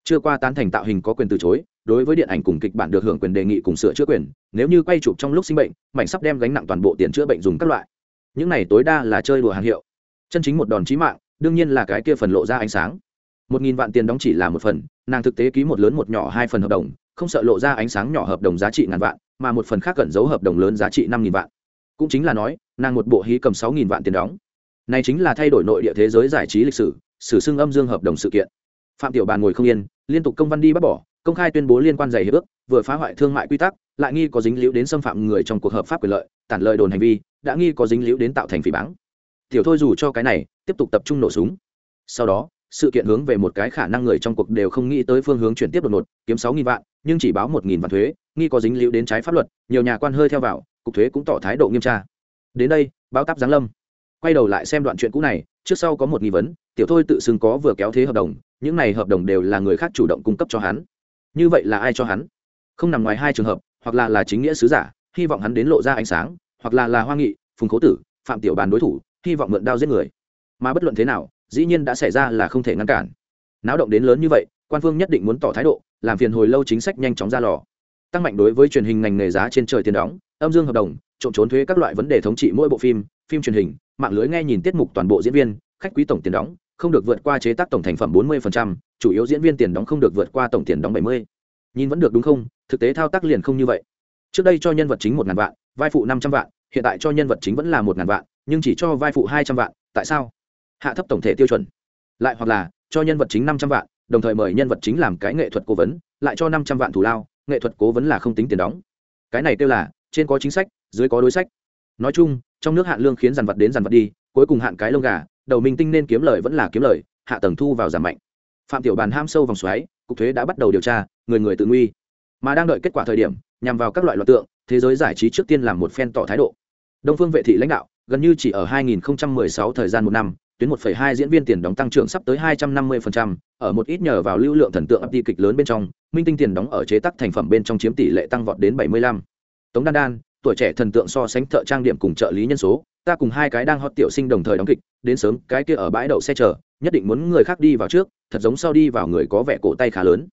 Chưa qua tán thành tạo hình có quyền từ chối, đối với điện ảnh cùng kịch bản được hưởng quyền đề nghị cùng sửa chữa quyền, nếu như quay chụp trong lúc sinh bệnh, mảnh sắp đem gánh nặng toàn bộ tiền chữa bệnh dùng các loại. Những này tối đa là chơi đùa hàng hiệu. Chân chính một đòn chí mạng, đương nhiên là cái kia phần lộ ra ánh sáng một nghìn vạn tiền đóng chỉ là một phần, nàng thực tế ký một lớn một nhỏ hai phần hợp đồng, không sợ lộ ra ánh sáng nhỏ hợp đồng giá trị ngàn vạn, mà một phần khác cẩn giấu hợp đồng lớn giá trị năm nghìn vạn. Cũng chính là nói, nàng một bộ hí cầm sáu nghìn vạn tiền đóng. Này chính là thay đổi nội địa thế giới giải trí lịch sử sử xưng âm dương hợp đồng sự kiện. Phạm tiểu bàn ngồi không yên, liên tục công văn đi bắt bỏ, công khai tuyên bố liên quan giày hiệp ước, vừa phá hoại thương mại quy tắc, lại nghi có dính liễu đến xâm phạm người trong cuộc hợp pháp quyền lợi, tản lợi đồn hành vi, đã nghi có dính liễu đến tạo thành phỉ báng. Tiểu thôi dù cho cái này, tiếp tục tập trung nổ súng. Sau đó sự kiện hướng về một cái khả năng người trong cuộc đều không nghĩ tới phương hướng chuyển tiếp đột ngột, kiếm sáu nghìn vạn, nhưng chỉ báo một nghìn vạn thuế, nghi có dính liễu đến trái pháp luật, nhiều nhà quan hơi theo vào, cục thuế cũng tỏ thái độ nghiêm tra. Đến đây, báo táp giáng lâm. Quay đầu lại xem đoạn chuyện cũ này, trước sau có một nghi vấn, tiểu thôi tự xưng có vừa kéo thế hợp đồng, những này hợp đồng đều là người khác chủ động cung cấp cho hắn. Như vậy là ai cho hắn? Không nằm ngoài hai trường hợp, hoặc là là chính nghĩa sứ giả, hy vọng hắn đến lộ ra ánh sáng, hoặc là là hoa nghị, phùng cố tử, phạm tiểu bàn đối thủ, hy vọng mượn đao giết người. Mà bất luận thế nào dĩ nhiên đã xảy ra là không thể ngăn cản náo động đến lớn như vậy quan phương nhất định muốn tỏ thái độ làm phiền hồi lâu chính sách nhanh chóng ra lò tăng mạnh đối với truyền hình ngành nghề giá trên trời tiền đóng âm dương hợp đồng trộm trốn thuế các loại vấn đề thống trị mỗi bộ phim phim truyền hình mạng lưới nghe nhìn tiết mục toàn bộ diễn viên khách quý tổng tiền đóng không được vượt qua chế tác tổng thành phẩm 40%, chủ yếu diễn viên tiền đóng không được vượt qua tổng tiền đóng 70. Nhìn vẫn được đúng không? Thực tế thao tác liền không như vậy. Trước đây cho nhân vật chính 1000 vạn, vai phụ 500 vạn, hiện tại cho nhân vật chính vẫn là 1000 vạn, nhưng chỉ cho vai phụ 200 vạn, tại sao? Hạ thấp tổng thể tiêu chuẩn. Lại hoặc là cho nhân vật chính 500 vạn, đồng thời mời nhân vật chính làm cái nghệ thuật cố vấn, lại cho 500 vạn thù lao, nghệ thuật cố vấn là không tính tiền đóng. Cái này kêu là trên có chính sách, dưới có đối sách. Nói chung, trong nước hạn lương khiến dàn vật đến dàn vật đi, cuối cùng hạn cái lông gà, đầu minh tinh nên kiếm lời vẫn là kiếm lời hạ tầng thu vào giảm mạnh phạm tiểu bàn ham sâu vòng xoáy cục thuế đã bắt đầu điều tra người người tự nguy mà đang đợi kết quả thời điểm nhằm vào các loại loạt tượng thế giới giải trí trước tiên làm một phen tỏ thái độ đông phương vệ thị lãnh đạo gần như chỉ ở 2016 thời gian một năm tuyến 1,2 diễn viên tiền đóng tăng trưởng sắp tới 250%, ở một ít nhờ vào lưu lượng thần tượng đi kịch lớn bên trong, minh tinh tiền đóng ở chế tác thành phẩm bên trong chiếm tỷ lệ tăng vọt đến 75. Tống Đan Đan, tuổi trẻ thần tượng so sánh thợ trang điểm cùng trợ lý nhân số, ta cùng hai cái đang hot tiểu sinh đồng thời đóng kịch đến sớm cái kia ở bãi đậu xe chờ nhất định muốn người khác đi vào trước thật giống sau đi vào người có vẻ cổ tay khá lớn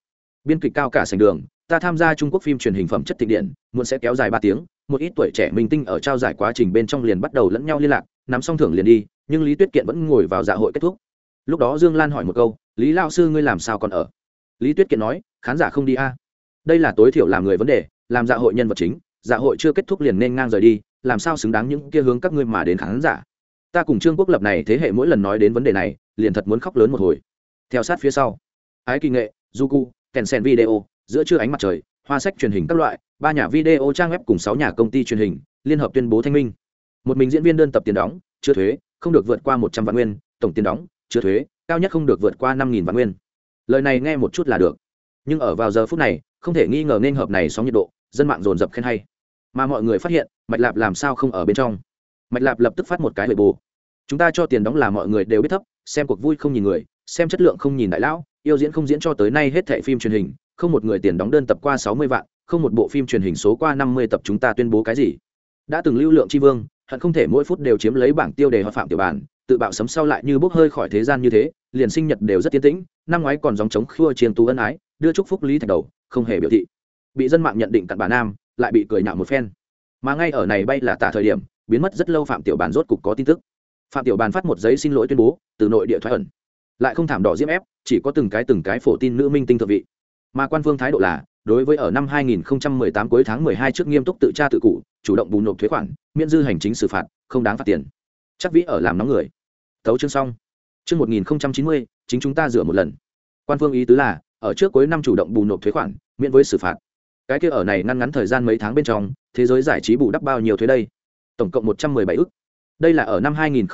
biên kịch cao cả sành đường ta tham gia trung quốc phim truyền hình phẩm chất thịnh điện muốn sẽ kéo dài ba tiếng một ít tuổi trẻ minh tinh ở trao giải quá trình bên trong liền bắt đầu lẫn nhau liên lạc nắm xong thưởng liền đi nhưng lý tuyết kiện vẫn ngồi vào dạ hội kết thúc lúc đó dương lan hỏi một câu lý lao sư ngươi làm sao còn ở lý tuyết kiện nói khán giả không đi a đây là tối thiểu làm người vấn đề làm dạ hội nhân vật chính dạ hội chưa kết thúc liền nên ngang rời đi làm sao xứng đáng những kia hướng các ngươi mà đến khán giả ta cùng trương quốc lập này thế hệ mỗi lần nói đến vấn đề này liền thật muốn khóc lớn một hồi theo sát phía sau ái kỳ nghệ du cu kèn sen video giữa trưa ánh mặt trời hoa sách truyền hình các loại ba nhà video trang web cùng sáu nhà công ty truyền hình liên hợp tuyên bố thanh minh một mình diễn viên đơn tập tiền đóng chưa thuế không được vượt qua một trăm vạn nguyên, tổng tiền đóng chưa thuế, cao nhất không được vượt qua năm nghìn vạn nguyên. Lời này nghe một chút là được. Nhưng ở vào giờ phút này, không thể nghi ngờ nên hợp này sóng nhiệt độ, dân mạng dồn dập khen hay. Mà mọi người phát hiện, mạch lạp làm sao không ở bên trong? Mạch lạp lập tức phát một cái lời bù. Chúng ta cho tiền đóng là mọi người đều biết thấp, xem cuộc vui không nhìn người, xem chất lượng không nhìn đại lão, yêu diễn không diễn cho tới nay hết thệ phim truyền hình, không một người tiền đóng đơn tập qua sáu mươi vạn, không một bộ phim truyền hình số qua năm mươi tập chúng ta tuyên bố cái gì? Đã từng lưu lượng tri vương hận không thể mỗi phút đều chiếm lấy bảng tiêu đề hoặc phạm tiểu bản, tự bạo sấm sau lại như bốc hơi khỏi thế gian như thế, liền sinh nhật đều rất tiến tĩnh, năm ngoái còn dòng chống khua chiến tú ân ái, đưa chúc phúc lý thạch đầu, không hề biểu thị. Bị dân mạng nhận định cặn bà nam, lại bị cười nhạo một phen. Mà ngay ở này bay là tả thời điểm, biến mất rất lâu phạm tiểu bản rốt cục có tin tức. Phạm tiểu bản phát một giấy xin lỗi tuyên bố, từ nội địa thoái ẩn. Lại không thảm đỏ diễm ép, chỉ có từng cái từng cái phổ tin nữ minh tinh thượng vị. Mà quan phương thái độ là đối với ở năm 2018 cuối tháng 12 trước nghiêm túc tự tra tự cụ, chủ động bù nộp thuế khoản, miễn dư hành chính xử phạt, không đáng phạt tiền. Chắc vĩ ở làm nóng người. Tấu chương xong. Chương 1090 chính chúng ta rửa một lần. Quan phương ý tứ là, ở trước cuối năm chủ động bù nộp thuế khoản, miễn với xử phạt. Cái kia ở này ngăn ngắn thời gian mấy tháng bên trong, thế giới giải trí bù đắp bao nhiêu thuế đây? Tổng cộng một trăm mười bảy ức. Đây là ở năm hai nghìn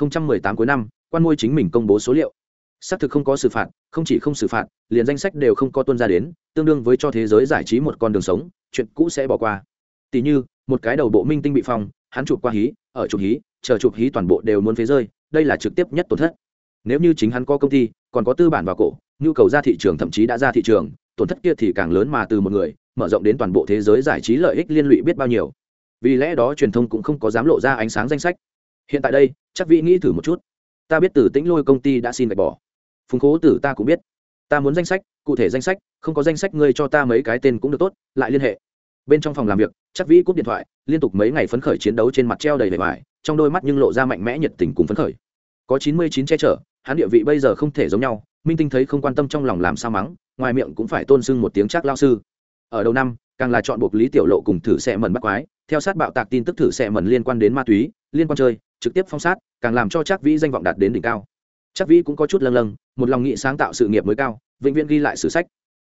tám cuối năm, quan môi chính mình công bố số liệu xác thực không có xử phạt, không chỉ không xử phạt, liền danh sách đều không có tuân ra đến, tương đương với cho thế giới giải trí một con đường sống, chuyện cũ sẽ bỏ qua. Tỉ như, một cái đầu bộ minh tinh bị phong, hắn chụp qua hí, ở chụp hí, chờ chụp hí toàn bộ đều muốn phế rơi, đây là trực tiếp nhất tổn thất. Nếu như chính hắn có công ty, còn có tư bản vào cổ, nhu cầu ra thị trường thậm chí đã ra thị trường, tổn thất kia thì càng lớn mà từ một người, mở rộng đến toàn bộ thế giới giải trí lợi ích liên lụy biết bao nhiêu. Vì lẽ đó truyền thông cũng không có dám lộ ra ánh sáng danh sách. Hiện tại đây, chắc vị nghĩ thử một chút. Ta biết từ tĩnh lôi công ty đã xin gạch bỏ phùng khố tử ta cũng biết. Ta muốn danh sách, cụ thể danh sách, không có danh sách ngươi cho ta mấy cái tên cũng được tốt, lại liên hệ. Bên trong phòng làm việc, chắc vĩ cúp điện thoại, liên tục mấy ngày phấn khởi chiến đấu trên mặt treo đầy vẻ vải, trong đôi mắt nhưng lộ ra mạnh mẽ nhiệt tình cùng phấn khởi. Có chín mươi chín che chở, hắn địa vị bây giờ không thể giống nhau, minh tinh thấy không quan tâm trong lòng làm sao mắng, ngoài miệng cũng phải tôn sưng một tiếng chắc lao sư. Ở đầu năm, càng là chọn buộc lý tiểu lộ cùng thử xe mần bắt quái, theo sát bạo tạc tin tức thử xe mần liên quan đến ma túy, liên quan chơi, trực tiếp phong sát, càng làm cho chắc vĩ danh vọng đạt đến đỉnh cao chắc vĩ cũng có chút lâng lâng, một lòng nghĩ sáng tạo sự nghiệp mới cao, vĩnh viễn ghi lại sử sách.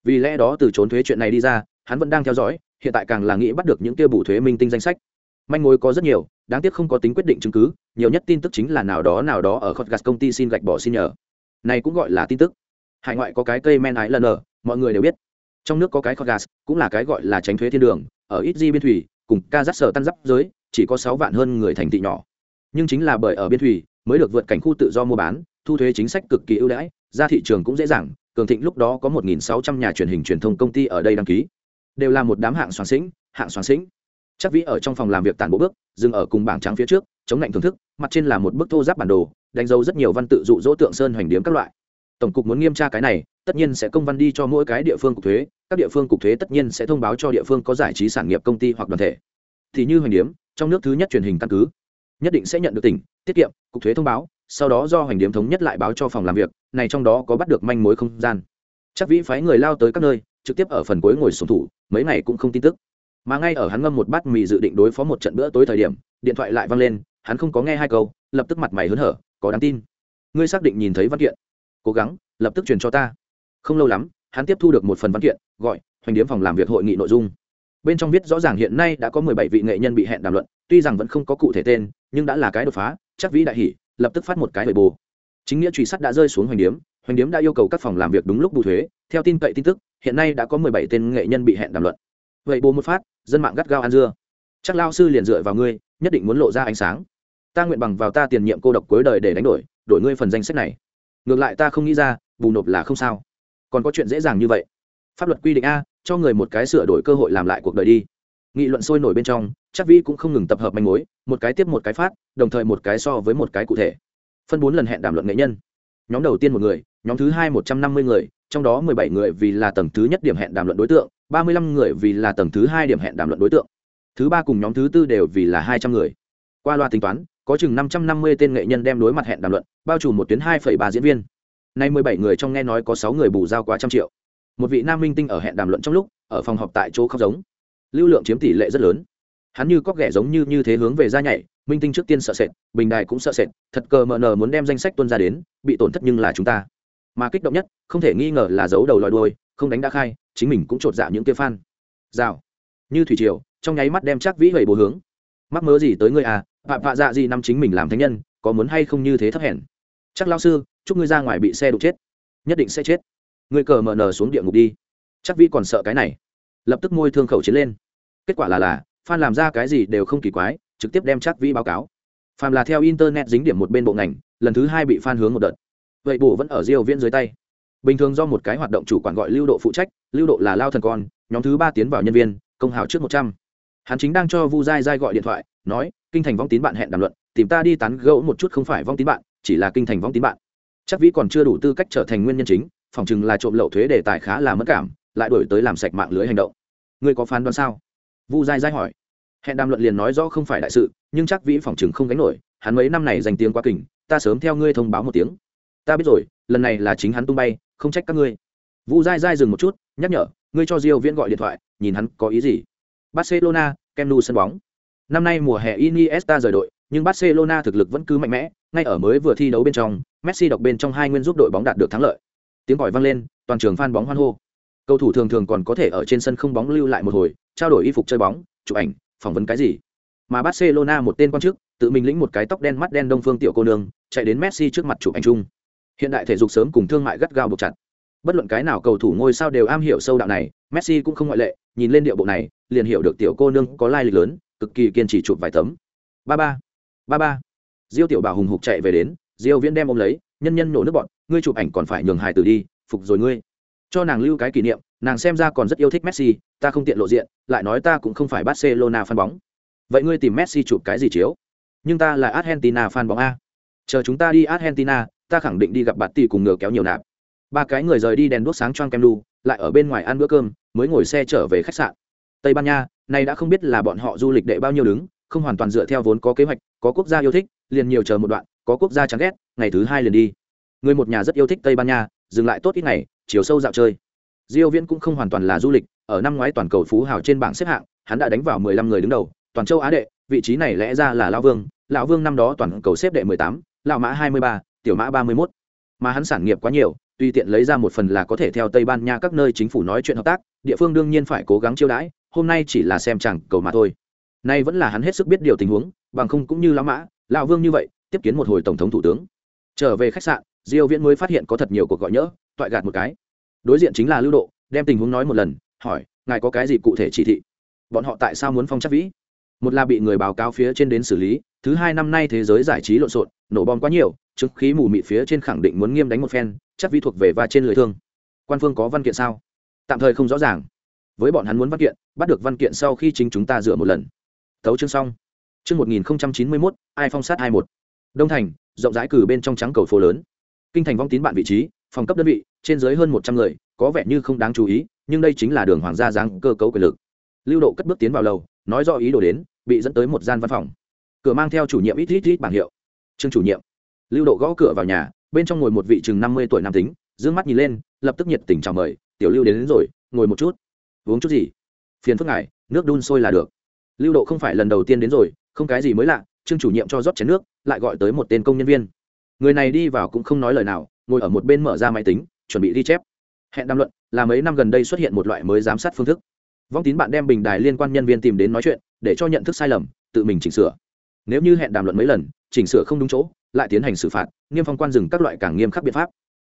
Vì lẽ đó từ trốn thuế chuyện này đi ra, hắn vẫn đang theo dõi, hiện tại càng là nghĩ bắt được những kia bù thuế minh tinh danh sách. Manh mối có rất nhiều, đáng tiếc không có tính quyết định chứng cứ, nhiều nhất tin tức chính là nào đó nào đó ở khót gạt công ty xin gạch bỏ xin nhờ. Này cũng gọi là tin tức. Hải ngoại có cái cây men ái lần mọi người đều biết. Trong nước có cái khót gạt, cũng là cái gọi là tránh thuế thiên đường, ở ít di biên thủy, cùng ca dắt sở tan giáp giới, chỉ có sáu vạn hơn người thành thị nhỏ. Nhưng chính là bởi ở biên thủy, mới được vượt cảnh khu tự do mua bán thu thuế chính sách cực kỳ ưu đãi, ra thị trường cũng dễ dàng, cường thịnh lúc đó có một nghìn sáu trăm nhà truyền hình truyền thông công ty ở đây đăng ký. Đều là một đám hạng soạn sĩnh, hạng soạn sĩnh. Chắc vĩ ở trong phòng làm việc tản bộ bước, dừng ở cùng bảng trắng phía trước, chống lạnh thưởng thức, mặt trên là một bức thô giáp bản đồ, đánh dấu rất nhiều văn tự dụ dỗ tượng sơn hoành điếm các loại. Tổng cục muốn nghiêm tra cái này, tất nhiên sẽ công văn đi cho mỗi cái địa phương cục thuế, các địa phương cục thuế tất nhiên sẽ thông báo cho địa phương có giải trí sản nghiệp công ty hoặc đoàn thể. Thì như hoành điếm, trong nước thứ nhất truyền hình căn cứ, nhất định sẽ nhận được tỉnh, tiết kiệm, cục thuế thông báo sau đó do hoành điếm thống nhất lại báo cho phòng làm việc, này trong đó có bắt được manh mối không gian. Chắc vĩ phái người lao tới các nơi, trực tiếp ở phần cuối ngồi sùng thủ, mấy ngày cũng không tin tức. Mà ngay ở hắn ngâm một bát mì dự định đối phó một trận bữa tối thời điểm, điện thoại lại vang lên, hắn không có nghe hai câu, lập tức mặt mày hớn hở, có đáng tin. Ngươi xác định nhìn thấy văn kiện. Cố gắng, lập tức truyền cho ta. Không lâu lắm, hắn tiếp thu được một phần văn kiện, gọi, hoành điếm phòng làm việc hội nghị nội dung. Bên trong viết rõ ràng hiện nay đã có mười bảy vị nghệ nhân bị hẹn đàm luận, tuy rằng vẫn không có cụ thể tên, nhưng đã là cái đột phá, chắc vĩ đại hỷ lập tức phát một cái bề bồ. Chính nghĩa truy sát đã rơi xuống hoành điếm hoành điếm đã yêu cầu các phòng làm việc đúng lúc bù thuế. Theo tin cậy tin tức, hiện nay đã có mười bảy tên nghệ nhân bị hẹn đàm luận. Vậy bồ một phát, dân mạng gắt gao ăn dưa. Chắc lao sư liền dựa vào ngươi, nhất định muốn lộ ra ánh sáng. Ta nguyện bằng vào ta tiền nhiệm cô độc cuối đời để đánh đổi đổi ngươi phần danh sách này. Ngược lại ta không nghĩ ra, bù nộp là không sao. Còn có chuyện dễ dàng như vậy. Pháp luật quy định a, cho người một cái sửa đổi cơ hội làm lại cuộc đời đi nghị luận sôi nổi bên trong, chắc vi cũng không ngừng tập hợp manh mối, một cái tiếp một cái phát, đồng thời một cái so với một cái cụ thể. Phân bốn lần hẹn đàm luận nghệ nhân. Nhóm đầu tiên một người, nhóm thứ hai một trăm năm mươi người, trong đó mười bảy người vì là tầng thứ nhất điểm hẹn đàm luận đối tượng, ba mươi lăm người vì là tầng thứ hai điểm hẹn đàm luận đối tượng. Thứ ba cùng nhóm thứ tư đều vì là hai trăm người. Qua loa tính toán, có chừng năm trăm năm mươi tên nghệ nhân đem đối mặt hẹn đàm luận, bao trùm một tuyến hai phẩy ba diễn viên. Nay mười bảy người trong nghe nói có sáu người bù giao quá trăm triệu. Một vị nam minh tinh ở hẹn đàm luận trong lúc, ở phòng họp tại chỗ khóc giống lưu lượng chiếm tỷ lệ rất lớn. Hắn như cóc ghẻ giống như như thế hướng về ra nhảy, minh tinh trước tiên sợ sệt, bình đài cũng sợ sệt, thật cờ mờ nờ muốn đem danh sách tuân ra đến, bị tổn thất nhưng là chúng ta. Mà kích động nhất, không thể nghi ngờ là giấu đầu lòi đuôi, không đánh đã khai, chính mình cũng chột dạ những kia phan rào. Như thủy triều, trong nháy mắt đem chắc vĩ hầy bố hướng. Mắc mớ gì tới ngươi à vạ vạ dạ gì năm chính mình làm thánh nhân, có muốn hay không như thế thấp hèn? Chắc lao sư, chúc ngươi ra ngoài bị xe đụng chết. Nhất định sẽ chết. Ngươi cờ mờ nờ xuống địa ngục đi. Chắc vĩ còn sợ cái này lập tức môi thương khẩu chiến lên. Kết quả là là phan làm ra cái gì đều không kỳ quái, trực tiếp đem chắc vi báo cáo. Phàm là theo internet dính điểm một bên bộ ngành, lần thứ hai bị phan hướng một đợt. Vậy bổ vẫn ở diêu viễn dưới tay. Bình thường do một cái hoạt động chủ quản gọi lưu độ phụ trách, lưu độ là lao thần con, nhóm thứ ba tiến vào nhân viên, công hào trước một trăm. Hắn chính đang cho vu dai dai gọi điện thoại, nói, kinh thành vong tín bạn hẹn đàm luận, tìm ta đi tán gẫu một chút không phải vong tín bạn, chỉ là kinh thành vong tín bạn. Chắc vĩ còn chưa đủ tư cách trở thành nguyên nhân chính, phòng chừng là trộm lậu thuế đề tài khá là mất cảm lại đổi tới làm sạch mạng lưới hành động. Ngươi có phán đoán sao? Vu dai dai hỏi. Hẹn đàm luận liền nói rõ không phải đại sự, nhưng chắc vĩ phòng chừng không gánh nổi, hắn mấy năm này dành tiếng quá kình, ta sớm theo ngươi thông báo một tiếng. Ta biết rồi, lần này là chính hắn tung bay, không trách các ngươi. Vu dai dai dừng một chút, nhắc nhở, ngươi cho diêu viễn gọi điện thoại, nhìn hắn có ý gì. Barcelona kem nu sân bóng. Năm nay mùa hè iniesta rời đội, nhưng barcelona thực lực vẫn cứ mạnh mẽ, ngay ở mới vừa thi đấu bên trong, messi đọc bên trong hai nguyên giúp đội bóng đạt được thắng lợi. Tiếng còi vang lên, toàn trường fan bóng hoan hô cầu thủ thường thường còn có thể ở trên sân không bóng lưu lại một hồi, trao đổi y phục chơi bóng, chụp ảnh, phỏng vấn cái gì. Mà barcelona một tên quan chức, tự mình lĩnh một cái tóc đen mắt đen đông phương tiểu cô nương, chạy đến messi trước mặt chụp ảnh chung. Hiện đại thể dục sớm cùng thương mại gắt gao buộc chặt. Bất luận cái nào cầu thủ ngôi sao đều am hiểu sâu đạo này, messi cũng không ngoại lệ, nhìn lên điệu bộ này, liền hiểu được tiểu cô nương có lai lịch lớn, cực kỳ kiên trì chụp vài tấm. Ba ba ba ba. Diêu tiểu bảo hùng hục chạy về đến, diêu viễn đem ôm lấy, nhân nhân nổ nước bọn, ngươi chụp ảnh còn phải nhường hài tử đi, phục rồi ngươi cho nàng lưu cái kỷ niệm, nàng xem ra còn rất yêu thích messi, ta không tiện lộ diện, lại nói ta cũng không phải barcelona fan bóng. Vậy ngươi tìm messi chụp cái gì chiếu? Nhưng ta là argentina fan bóng a. Chờ chúng ta đi argentina, ta khẳng định đi gặp bạt tỷ cùng ngựa kéo nhiều nạp. Ba cái người rời đi đèn đuốc sáng choang kem lu lại ở bên ngoài ăn bữa cơm, mới ngồi xe trở về khách sạn. Tây ban nha này đã không biết là bọn họ du lịch đệ bao nhiêu đứng, không hoàn toàn dựa theo vốn có kế hoạch, có quốc gia yêu thích, liền nhiều chờ một đoạn, có quốc gia chán ghét, ngày thứ hai liền đi. Người một nhà rất yêu thích tây ban nha dừng lại tốt ít ngày chiều sâu dạo chơi. Diêu viễn cũng không hoàn toàn là du lịch ở năm ngoái toàn cầu phú hào trên bảng xếp hạng hắn đã đánh vào 15 người đứng đầu toàn châu á đệ vị trí này lẽ ra là lão vương lão vương năm đó toàn cầu xếp đệ 18, lão mã 23, tiểu mã 31. mà hắn sản nghiệp quá nhiều tùy tiện lấy ra một phần là có thể theo tây ban nha các nơi chính phủ nói chuyện hợp tác địa phương đương nhiên phải cố gắng chiêu đãi hôm nay chỉ là xem chẳng cầu mà thôi. Nay vẫn là hắn hết sức biết điều tình huống bằng không cũng như lão mã lão vương như vậy tiếp kiến một hồi tổng thống thủ tướng. Trở về khách sạn diêu viễn mới phát hiện có thật nhiều cuộc gọi nhỡ, toại gạt một cái. Đối diện chính là lưu độ, đem tình huống nói một lần, hỏi, ngài có cái gì cụ thể chỉ thị? Bọn họ tại sao muốn phong chắc vĩ? Một là bị người báo cáo phía trên đến xử lý, thứ hai năm nay thế giới giải trí lộn xộn, nổ bom quá nhiều, chứng khí mù mịt phía trên khẳng định muốn nghiêm đánh một phen, chắc vĩ thuộc về và trên lưỡi thương. Quan phương có văn kiện sao? Tạm thời không rõ ràng. Với bọn hắn muốn văn kiện, bắt được văn kiện sau khi chính chúng ta dựa một lần. Thấu chương xong. Chương một nghìn chín mươi mốt, ai phong sát hai một. Đông thành, rộng rãi cử bên trong trắng cầu phố lớn kinh thành vong tín bạn vị trí phòng cấp đơn vị trên dưới hơn một trăm người có vẻ như không đáng chú ý nhưng đây chính là đường hoàng gia giáng cơ cấu quyền lực. Lưu độ cất bước tiến vào lầu nói do ý đồ đến bị dẫn tới một gian văn phòng. Cửa mang theo chủ nhiệm ít ít ít bảng hiệu. Trương chủ nhiệm. Lưu độ gõ cửa vào nhà bên trong ngồi một vị chừng năm mươi tuổi nam tính d ư ơ n g mắt nhìn lên lập tức nhiệt tình chào mời tiểu lưu đến, đến rồi ngồi một chút. Uống chút gì? Phiền phức ngài nước đun sôi là được. Lưu độ không phải lần đầu tiên đến rồi không cái gì mới lạ trương chủ nhiệm cho rót chén nước lại gọi tới một tên công nhân viên người này đi vào cũng không nói lời nào, ngồi ở một bên mở ra máy tính, chuẩn bị ghi chép. Hẹn đàm luận, là mấy năm gần đây xuất hiện một loại mới giám sát phương thức. Vong tín bạn đem bình đài liên quan nhân viên tìm đến nói chuyện, để cho nhận thức sai lầm, tự mình chỉnh sửa. Nếu như hẹn đàm luận mấy lần, chỉnh sửa không đúng chỗ, lại tiến hành xử phạt, nghiêm phong quan dừng các loại càng nghiêm khắc biện pháp.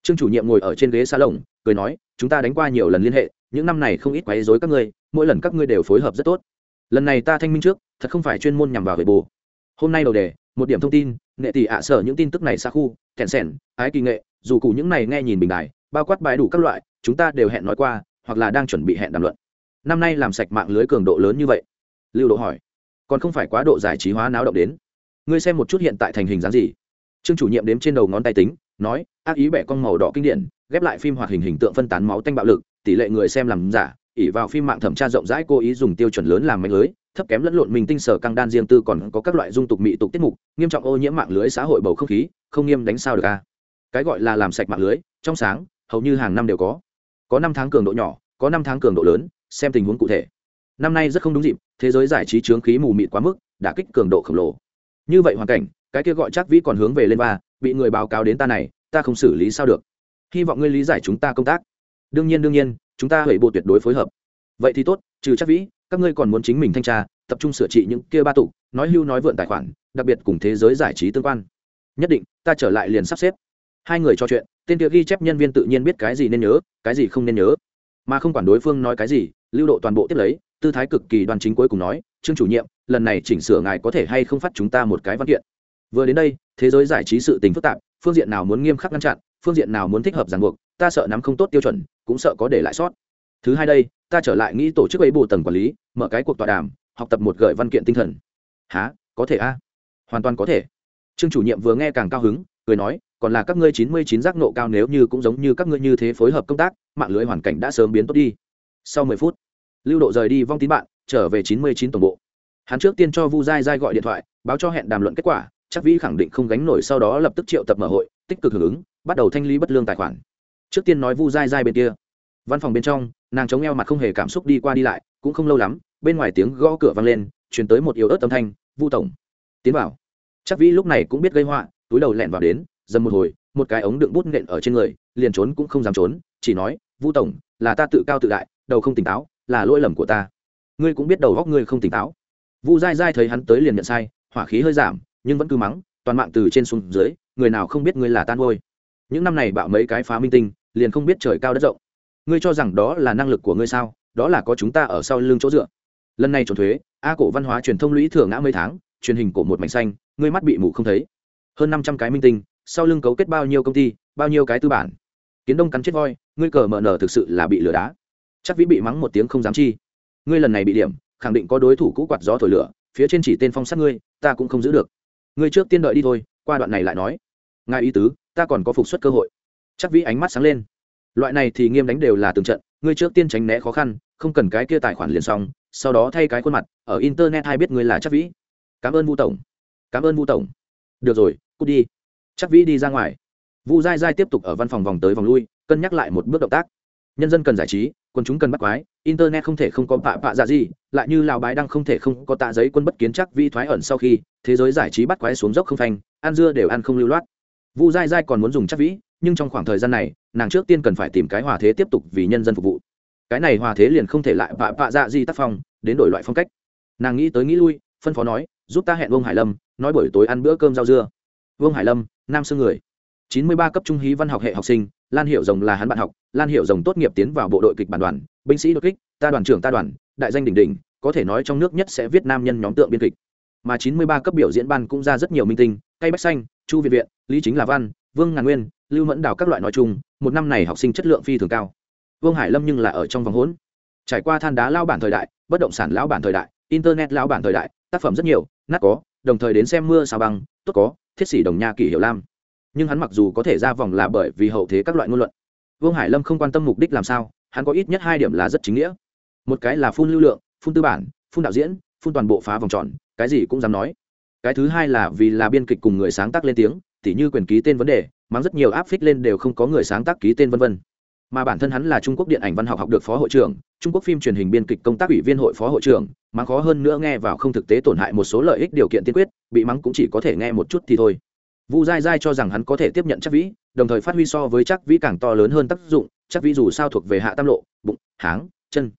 Trương chủ nhiệm ngồi ở trên ghế xa lồng cười nói, chúng ta đánh qua nhiều lần liên hệ, những năm này không ít quấy dối các ngươi, mỗi lần các ngươi đều phối hợp rất tốt. Lần này ta thanh minh trước, thật không phải chuyên môn nhằm vào về bù hôm nay đầu đề một điểm thông tin, nghệ tỷ ạ sở những tin tức này xa khu kèn sẻn, ái kỳ nghệ, dù cụ những này nghe nhìn bình đài, bao quát bài đủ các loại, chúng ta đều hẹn nói qua, hoặc là đang chuẩn bị hẹn đàm luận. Năm nay làm sạch mạng lưới cường độ lớn như vậy. Lưu độ hỏi. Còn không phải quá độ giải trí hóa náo động đến. Ngươi xem một chút hiện tại thành hình dáng gì. Trương chủ nhiệm đếm trên đầu ngón tay tính, nói, ác ý bẻ con màu đỏ kinh điển, ghép lại phim hoạt hình hình tượng phân tán máu tanh bạo lực, tỷ lệ người xem làm giả ỉ vào phim mạng thẩm tra rộng rãi cố ý dùng tiêu chuẩn lớn làm mạnh lưới thấp kém lẫn lộn mình tinh sở căng đan riêng tư còn có các loại dung tục mỹ tục tiết mục, nghiêm trọng ô nhiễm mạng lưới xã hội bầu không khí, không nghiêm đánh sao được a cái gọi là làm sạch mạng lưới, trong sáng, hầu như hàng năm đều có. Có năm tháng cường độ nhỏ, có năm tháng cường độ lớn, xem tình huống cụ thể. Năm nay rất không đúng dịp, thế giới giải trí trướng khí mù mịt quá mức, đã kích cường độ khổng lồ. Như vậy hoàn cảnh, cái kia gọi chắc vĩ còn hướng về lên ba bị người báo cáo đến ta này, ta không xử lý sao được. Hy vọng ngươi lý giải chúng ta công tác. Đương nhiên đương nhiên, chúng ta hủy bộ tuyệt đối phối hợp. Vậy thì tốt, trừ chắc vĩ các ngươi còn muốn chính mình thanh tra, tập trung sửa trị những kia ba tụ, nói hưu nói vượn tài khoản, đặc biệt cùng thế giới giải trí tương quan. Nhất định, ta trở lại liền sắp xếp. Hai người trò chuyện, tên kia ghi chép nhân viên tự nhiên biết cái gì nên nhớ, cái gì không nên nhớ. Mà không quản đối phương nói cái gì, lưu độ toàn bộ tiếp lấy, tư thái cực kỳ đoan chính cuối cùng nói, trương chủ nhiệm, lần này chỉnh sửa ngài có thể hay không phát chúng ta một cái văn kiện? Vừa đến đây, thế giới giải trí sự tình phức tạp, phương diện nào muốn nghiêm khắc ngăn chặn, phương diện nào muốn thích hợp ràng buộc, ta sợ nắm không tốt tiêu chuẩn, cũng sợ có để lại sót. Thứ hai đây ta trở lại nghĩ tổ chức ấy bộ tầng quản lý, mở cái cuộc tọa đàm, học tập một gợi văn kiện tinh thần. Há có thể a? Hoàn toàn có thể. Trương chủ nhiệm vừa nghe càng cao hứng, cười nói, còn là các ngươi chín mươi chín giác nộ cao nếu như cũng giống như các ngươi như thế phối hợp công tác, mạng lưới hoàn cảnh đã sớm biến tốt đi. Sau mười phút, lưu độ rời đi vong tín bạn, trở về chín mươi chín tổng bộ. Hắn trước tiên cho vu dai dai gọi điện thoại, báo cho hẹn đàm luận kết quả, chắc vĩ khẳng định không gánh nổi sau đó lập tức triệu tập mở hội, tích cực hưởng ứng, bắt đầu thanh lý bất lương tài khoản. Trước tiên nói vu dai dai bên kia văn phòng bên trong, nàng chống eo mặt không hề cảm xúc đi qua đi lại, cũng không lâu lắm, bên ngoài tiếng gõ cửa vang lên chuyển tới một yếu ớt âm thanh, vu tổng, tiến vào. Chắc vĩ lúc này cũng biết gây họa, túi đầu lẹn vào đến, dầm một hồi, một cái ống đựng bút nện ở trên người, liền trốn cũng không dám trốn, chỉ nói, vu tổng, là ta tự cao tự đại, đầu không tỉnh táo, là lỗi lầm của ta. Ngươi cũng biết đầu góc ngươi không tỉnh táo. Vu dai dai thấy hắn tới liền nhận sai, hỏa khí hơi giảm, nhưng vẫn cứ mắng, toàn mạng từ trên xuống dưới, người nào không biết ngươi là tan ngôi những năm này bạo mấy cái phá minh tinh, liền không biết trời cao đất rộng ngươi cho rằng đó là năng lực của ngươi sao? Đó là có chúng ta ở sau lưng chỗ dựa. Lần này trốn thuế, a cổ văn hóa truyền thông lũy thừa ngã mấy tháng, truyền hình của một mảnh xanh, ngươi mắt bị mù không thấy. Hơn năm trăm cái minh tinh, sau lưng cấu kết bao nhiêu công ty, bao nhiêu cái tư bản. Kiến đông cắn chết voi, ngươi cờ mở nở thực sự là bị lừa đá. Chắc vĩ bị mắng một tiếng không dám chi. Ngươi lần này bị điểm, khẳng định có đối thủ cũ quạt gió thổi lửa, phía trên chỉ tên phong sát ngươi, ta cũng không giữ được. Ngươi trước tiên đợi đi thôi, qua đoạn này lại nói. Ngài ý tứ, ta còn có phục xuất cơ hội. Chắc vĩ ánh mắt sáng lên loại này thì nghiêm đánh đều là từng trận, ngươi trước tiên tránh né khó khăn, không cần cái kia tài khoản liền xong, sau đó thay cái khuôn mặt, ở internet hay biết ngươi là chắc vĩ. Cảm ơn vu tổng. Cảm ơn vu tổng. Được rồi, cút đi. Chắc vĩ đi ra ngoài. Vu dai dai tiếp tục ở văn phòng vòng tới vòng lui, cân nhắc lại một bước động tác. Nhân dân cần giải trí, quân chúng cần bắt quái, internet không thể không có tạ tạ dạ gì, lại như lào bái đang không thể không có tạ giấy quân bất kiến chắc vi thoái ẩn sau khi, thế giới giải trí bắt quái xuống dốc không phanh, ăn dưa đều ăn không lưu loát. Vu dai dai còn muốn dùng chắc vĩ, nhưng trong khoảng thời gian này nàng trước tiên cần phải tìm cái hòa thế tiếp tục vì nhân dân phục vụ. Cái này hòa thế liền không thể lại vạ vạ dạ di tác phong, đến đổi loại phong cách. Nàng nghĩ tới nghĩ lui, phân phó nói, giúp ta hẹn vương hải lâm, nói buổi tối ăn bữa cơm rau dưa. Vương hải lâm, nam xương người. Chín mươi ba cấp trung hí văn học hệ học sinh, lan hiệu rồng là hắn bạn học, lan hiệu rồng tốt nghiệp tiến vào bộ đội kịch bản đoàn, binh sĩ đột kích, ta đoàn trưởng ta đoàn, đại danh đỉnh đỉnh, có thể nói trong nước nhất sẽ viết nam nhân nhóm tượng biên kịch. Mà chín mươi ba cấp biểu diễn ban cũng ra rất nhiều minh tinh, cây bách xanh, chu việt viện, lý chính là văn, vương ngàn nguyên lưu mẫn đào các loại nói chung, một năm này học sinh chất lượng phi thường cao. Vương hải lâm nhưng là ở trong vòng hỗn trải qua than đá lao bản thời đại, bất động sản lao bản thời đại, internet lao bản thời đại, tác phẩm rất nhiều, nát có, đồng thời đến xem mưa sao băng, tốt có, thiết sĩ đồng nha kỷ hiệu lam. Nhưng hắn mặc dù có thể ra vòng là bởi vì hậu thế các loại ngôn luận. Vương hải lâm không quan tâm mục đích làm sao, hắn có ít nhất hai điểm là rất chính nghĩa. Một cái là phun lưu lượng, phun tư bản, phun đạo diễn, phun toàn bộ phá vòng tròn, cái gì cũng dám nói. Cái thứ hai là vì là biên kịch cùng người sáng tác lên tiếng tỉ như quyền ký tên vấn đề, mang rất nhiều áp phích lên đều không có người sáng tác ký tên vân vân. Mà bản thân hắn là trung quốc điện ảnh văn học học được phó hội trưởng, trung quốc phim truyền hình biên kịch công tác ủy viên hội phó hội trưởng, mà khó hơn nữa nghe vào không thực tế tổn hại một số lợi ích điều kiện tiên quyết, bị mắng cũng chỉ có thể nghe một chút thì thôi. Vu dai dai cho rằng hắn có thể tiếp nhận chắc vĩ, đồng thời phát huy so với chắc vĩ càng to lớn hơn tác dụng, chắc vĩ dù sao thuộc về hạ tam lộ, bụng, háng, chân.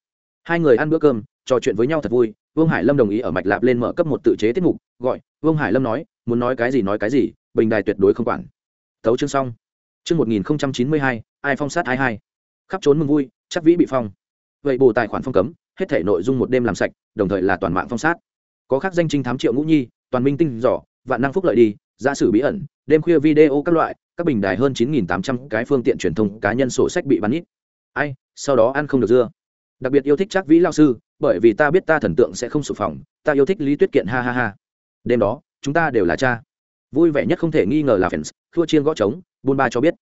Hai người ăn bữa cơm, trò chuyện với nhau thật vui, vương hải lâm đồng ý ở mạch lạp lên mở cấp một tự chế tiết mục, gọi, vương hải lâm nói, muốn nói cái gì nói cái gì bình đài tuyệt đối không quản. Tấu chương xong. Chương một nghìn chín mươi hai, ai phong sát hai hai. Khắp trốn mừng vui, chắc vĩ bị phong. Vậy bù tài khoản phong cấm, hết thể nội dung một đêm làm sạch, đồng thời là toàn mạng phong sát. Có khác danh trinh thám triệu ngũ nhi, toàn minh tinh giỏ, vạn năng phúc lợi đi, giả sử bí ẩn, đêm khuya video các loại, các bình đài hơn chín tám trăm cái phương tiện truyền thông cá nhân sổ sách bị bắn ít. Ai, sau đó ăn không được dưa. Đặc biệt yêu thích chắc vĩ lao sư, bởi vì ta biết ta thần tượng sẽ không sụp phòng ta yêu thích lý tuyết kiện ha ha ha. Đêm đó, chúng ta đều là cha vui vẻ nhất không thể nghi ngờ là fans, thua chiên gõ trống, buôn ba cho biết.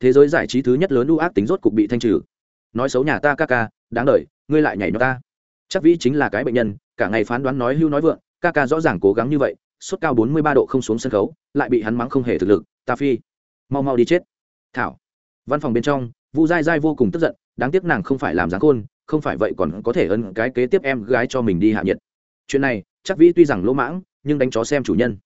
Thế giới giải trí thứ nhất lớn u ác tính rốt cục bị thanh trừ. Nói xấu nhà ta ca ca, đáng đ ngươi lại nhảy nó ta. Chắc vĩ chính là cái bệnh nhân, cả ngày phán đoán nói hưu nói vượng, ca ca rõ ràng cố gắng như vậy, sốt cao bốn mươi ba độ không xuống sân khấu, lại bị hắn mắng không hề thực lực, ta phi. Mau mau đi chết. Thảo. Văn phòng bên trong, vu dai dai vô cùng tức giận, đáng tiếc nàng không phải làm dáng khôn, không phải vậy còn có thể ân cái kế tiếp em gái cho mình đi hạ nhiệt. Chuyện này, chắc vĩ tuy rằng lỗ mãng, nhưng đánh chó xem chủ nhân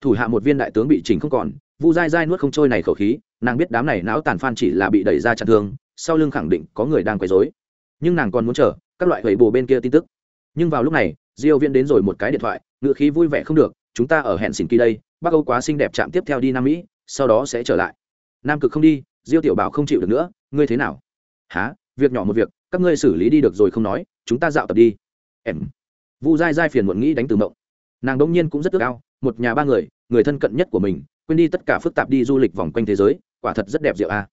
thủ hạ một viên đại tướng bị chỉnh không còn, vu dai dai nuốt không trôi này khẩu khí, nàng biết đám này não tàn phan chỉ là bị đẩy ra chặn thương sau lưng khẳng định có người đang quấy dối nhưng nàng còn muốn chờ, các loại gậy bồ bên kia tin tức. Nhưng vào lúc này, diêu viễn đến rồi một cái điện thoại ngựa khí vui vẻ không được, chúng ta ở hẹn xỉn kỳ đây, bắc âu quá xinh đẹp chạm tiếp theo đi nam mỹ, sau đó sẽ trở lại. Nam cực không đi, diêu tiểu bảo không chịu được nữa, ngươi thế nào? Há việc nhỏ một việc, các ngươi xử lý đi được rồi không nói, chúng ta dạo tập đi. Em. Vu dai dai phiền muộn nghĩ đánh từ mộng. Nàng đông nhiên cũng rất ước ao một nhà ba người người thân cận nhất của mình, quên đi tất cả phức tạp đi du lịch vòng quanh thế giới, quả thật rất đẹp diệu a.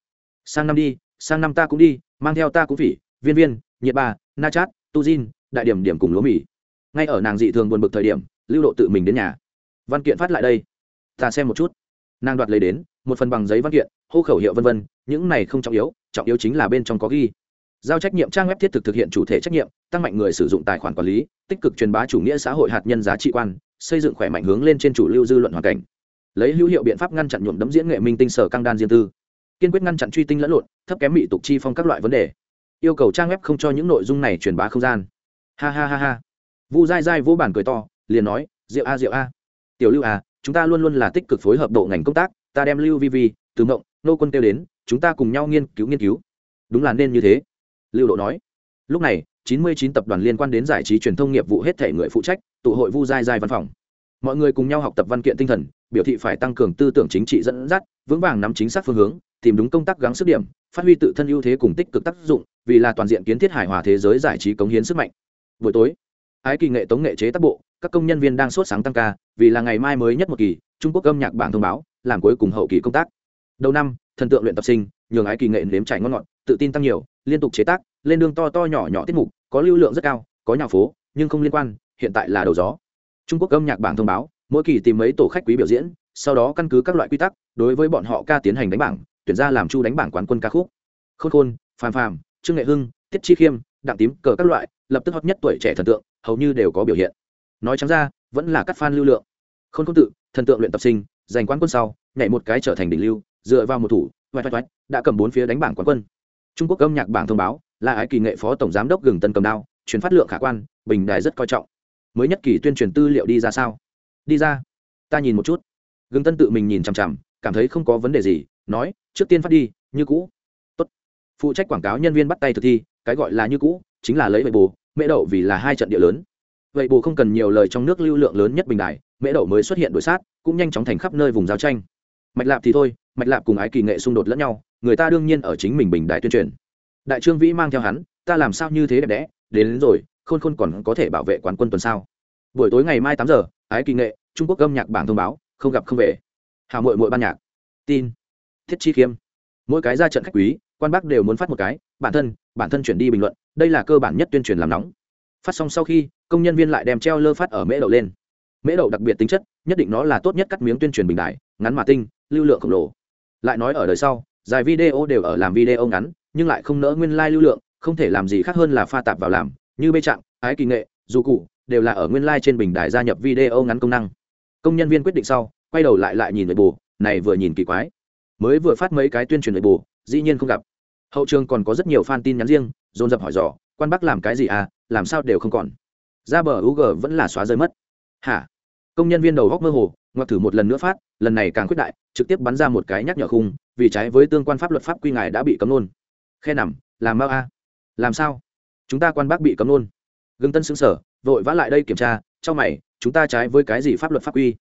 Sang năm đi, sang năm ta cũng đi, mang theo ta cũng phỉ, viên viên, nhiệt ba, na chát, tu jin, đại điểm điểm cùng lúa mì. Ngay ở nàng dị thường buồn bực thời điểm, lưu độ tự mình đến nhà. Văn kiện phát lại đây. Ta xem một chút. Nàng đoạt lấy đến, một phần bằng giấy văn kiện, hô khẩu hiệu vân vân, những này không trọng yếu trọng yếu chính là bên trong có ghi giao trách nhiệm trang web thiết thực thực hiện chủ thể trách nhiệm, tăng mạnh người sử dụng tài khoản quản lý, tích cực truyền bá chủ nghĩa xã hội hạt nhân giá trị quan, xây dựng khỏe mạnh hướng lên trên chủ lưu dư luận hoàn cảnh. Lấy hữu hiệu biện pháp ngăn chặn nhuộm đấm diễn nghệ minh tinh sở căng đan riêng tư. Kiên quyết ngăn chặn truy tinh lẫn lộn, thấp kém mỹ tục chi phong các loại vấn đề. Yêu cầu trang web không cho những nội dung này truyền bá không gian. Ha ha ha ha. Vu dai dai vỗ bản cười to, liền nói rượu a rượu a. Tiểu lưu a, chúng ta luôn luôn là tích cực phối hợp độ ngành công tác, ta đem lưu vi vi, từ mộng, nô quân kêu đến, chúng ta cùng nhau nghiên cứu nghiên cứu. Đúng là nên như thế lưu độ nói. Lúc này 99 tập đoàn liên quan đến giải trí truyền thông nghiệp vụ hết thể người phụ trách, tụ hội vu dai dai văn phòng. Mọi người cùng nhau học tập văn kiện tinh thần, biểu thị phải tăng cường tư tưởng chính trị dẫn dắt, vững vàng nắm chính xác phương hướng, tìm đúng công tác gắng sức điểm, phát huy tự thân ưu thế cùng tích cực tác dụng, vì là toàn diện kiến thiết hài hòa thế giới giải trí cống hiến sức mạnh. Buổi tối, ái kỳ nghệ tống nghệ chế tác bộ, các công nhân viên đang sốt sáng tăng ca, vì là ngày mai mới nhất một kỳ, trung quốc âm nhạc bảng thông báo, làm cuối cùng hậu kỳ công tác. Đầu năm, thần tượng luyện tập sinh, nhường ái kỳ nghệ nếm trải ngon ngọt, tự tin tăng nhiều liên tục chế tác, lên đường to to nhỏ nhỏ tiết mục, có lưu lượng rất cao, có nhà phố, nhưng không liên quan, hiện tại là đầu gió. Trung quốc âm nhạc bảng thông báo, mỗi kỳ tìm mấy tổ khách quý biểu diễn, sau đó căn cứ các loại quy tắc, đối với bọn họ ca tiến hành đánh bảng, tuyển ra làm chu đánh bảng quán quân ca khúc. Khôn khôn, phàm phàm, trương nghệ hưng, tiết chi khiêm, đặng tím cờ các loại, lập tức hot nhất tuổi trẻ thần tượng, hầu như đều có biểu hiện. Nói chẳng ra, vẫn là cắt fan lưu lượng. Khôn Khôn tự, thần tượng luyện tập sinh, giành quán quân sau, nhảy một cái trở thành đỉnh lưu, dựa vào một thủ vạch vạch vạch đã cầm bốn phía đánh bảng quán quân trung quốc âm nhạc bảng thông báo, là ái kỳ nghệ phó tổng giám đốc gừng tân cầm đao truyền phát lượng khả quan, bình đài rất coi trọng. Mới nhất kỳ tuyên truyền tư liệu đi ra sao? Đi ra. Ta nhìn một chút. Gừng tân tự mình nhìn chằm chằm, cảm thấy không có vấn đề gì, nói, trước tiên phát đi, như cũ. Tốt. Phụ trách quảng cáo nhân viên bắt tay thực thi, cái gọi là như cũ, chính là lấy vậy bù mễ đậu vì là hai trận địa lớn. Vậy bù không cần nhiều lời trong nước lưu lượng lớn nhất bình đại mễ đậu mới xuất hiện đổi sát, cũng nhanh chóng thành khắp nơi vùng giao tranh. Mạch lạp thì thôi, mạch lạp cùng ái kỳ nghệ xung đột lẫn nhau người ta đương nhiên ở chính mình bình đại tuyên truyền. Đại trương vĩ mang theo hắn ta làm sao như thế đẹp đẽ đến, đến rồi khôn khôn còn có thể bảo vệ quán quân tuần sao? Buổi tối ngày mai tám giờ ái kỳ nghệ trung quốc âm nhạc bảng thông báo không gặp không về. Hào mội mội ban nhạc. Tin. Thiết chi khiêm. Mỗi cái ra trận khách quý quan bắc đều muốn phát một cái bản thân bản thân chuyển đi bình luận đây là cơ bản nhất tuyên truyền làm nóng. Phát xong sau khi công nhân viên lại đem treo lơ phát ở mễ đậu lên. Mễ đậu đặc biệt tính chất nhất định nó là tốt nhất cắt miếng tuyên truyền bình đại ngắn mà tinh lưu lượng khổng lồ. Lại nói ở đời sau dài video đều ở làm video ngắn, nhưng lại không nỡ nguyên lai、like、lưu lượng, không thể làm gì khác hơn là pha tạp vào làm, như bê trạng ái kỳ nghệ, dù cụ, đều là ở nguyên lai、like、trên bình đài gia nhập video ngắn công năng. Công nhân viên quyết định sau, quay đầu lại lại nhìn nội bù này vừa nhìn kỳ quái. Mới vừa phát mấy cái tuyên truyền nội bù dĩ nhiên không gặp. Hậu trường còn có rất nhiều fan tin nhắn riêng, dồn dập hỏi dò, quan bắc làm cái gì à làm sao đều không còn. Ra bờ u g vẫn là xóa rơi mất. Hả? Công nhân viên đầu góc mơ hồ, ngoặc thử một lần nữa phát, lần này càng quyết đại, trực tiếp bắn ra một cái nhắc nhở khung vì trái với tương quan pháp luật pháp quy ngài đã bị cấm nôn. Khe nằm, làm mau a. Làm sao? Chúng ta quan bác bị cấm nôn. Gương tân xứng sở vội vã lại đây kiểm tra trong mày, chúng ta trái với cái gì pháp luật pháp quy?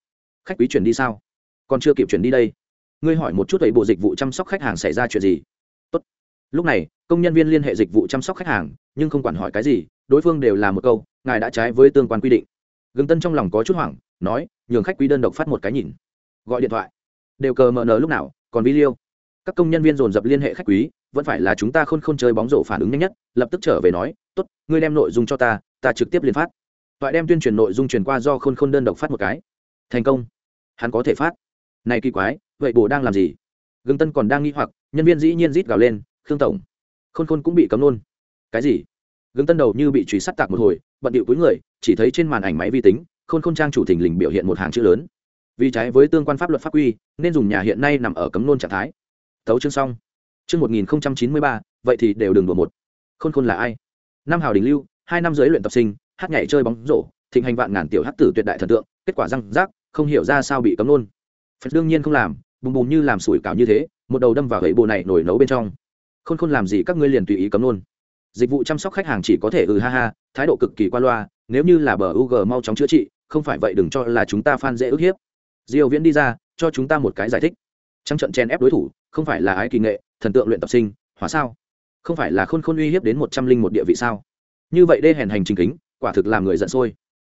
Khách quý chuyển đi sao? Còn chưa kịp chuyển đi đây. Ngươi hỏi một chút vậy bộ dịch vụ chăm sóc khách hàng xảy ra chuyện gì? Tốt. lúc này, công nhân viên liên hệ dịch vụ chăm sóc khách hàng, nhưng không quản hỏi cái gì, đối phương đều là một câu, ngài đã trái với tương quan quy định. Gương tân trong lòng có chút hoảng, nói, nhường khách quý đơn độc phát một cái nhìn. Gọi điện thoại. Đều cờ mờ nờ lúc nào còn video các công nhân viên dồn dập liên hệ khách quý, vẫn phải là chúng ta khôn khôn chơi bóng rổ phản ứng nhanh nhất, lập tức trở về nói, tốt, ngươi đem nội dung cho ta ta trực tiếp liên phát. Toại đem tuyên truyền nội dung truyền qua do khôn khôn đơn độc phát một cái. Thành công. Hắn có thể phát. Này kỳ quái, vậy bồ đang làm gì? Gương tân còn đang nghi hoặc, nhân viên dĩ nhiên rít gào lên, khương tổng. Khôn khôn cũng bị cấm luôn. Cái gì? Gương tân đầu như bị truy sát tạc một hồi, bận điệu cuối người, chỉ thấy trên màn ảnh máy vi tính, khôn khôn trang chủ thình lình biểu hiện một hàng chữ lớn vì trái với tương quan pháp luật pháp quy, nên dùng nhà hiện nay nằm ở cấm nôn trạng thái. Tấu chương xong. Chương một nghìn chín mươi ba, vậy thì đều đường đùa một. Khôn khôn là ai? Năm hào đình lưu, hai năm giới luyện tập sinh, hát nhảy chơi bóng rổ, thịnh hành vạn ngàn tiểu hát tử tuyệt đại thần tượng, kết quả răng rác, không hiểu ra sao bị cấm nôn. Phật đương nhiên không làm, bùm bùm như làm sủi cảo như thế, một đầu đâm vào gậy bộ này nổi nấu bên trong. Khôn khôn làm gì các ngươi liền tùy ý cấm nôn. Dịch vụ chăm sóc khách hàng chỉ có thể ừ ha ha, thái độ cực kỳ qua loa, nếu như là bờ u g mau chóng chữa trị, không phải vậy đừng cho là chúng ta phan dễ ức hiếp diêu viễn đi ra, cho chúng ta một cái giải thích. Trắng trận chen ép đối thủ, không phải là ái kỳ nghệ, thần tượng luyện tập sinh hóa sao? Không phải là khôn khôn uy hiếp đến một trăm linh một địa vị sao? Như vậy đê hèn hành trình kính, quả thực làm người giận sôi.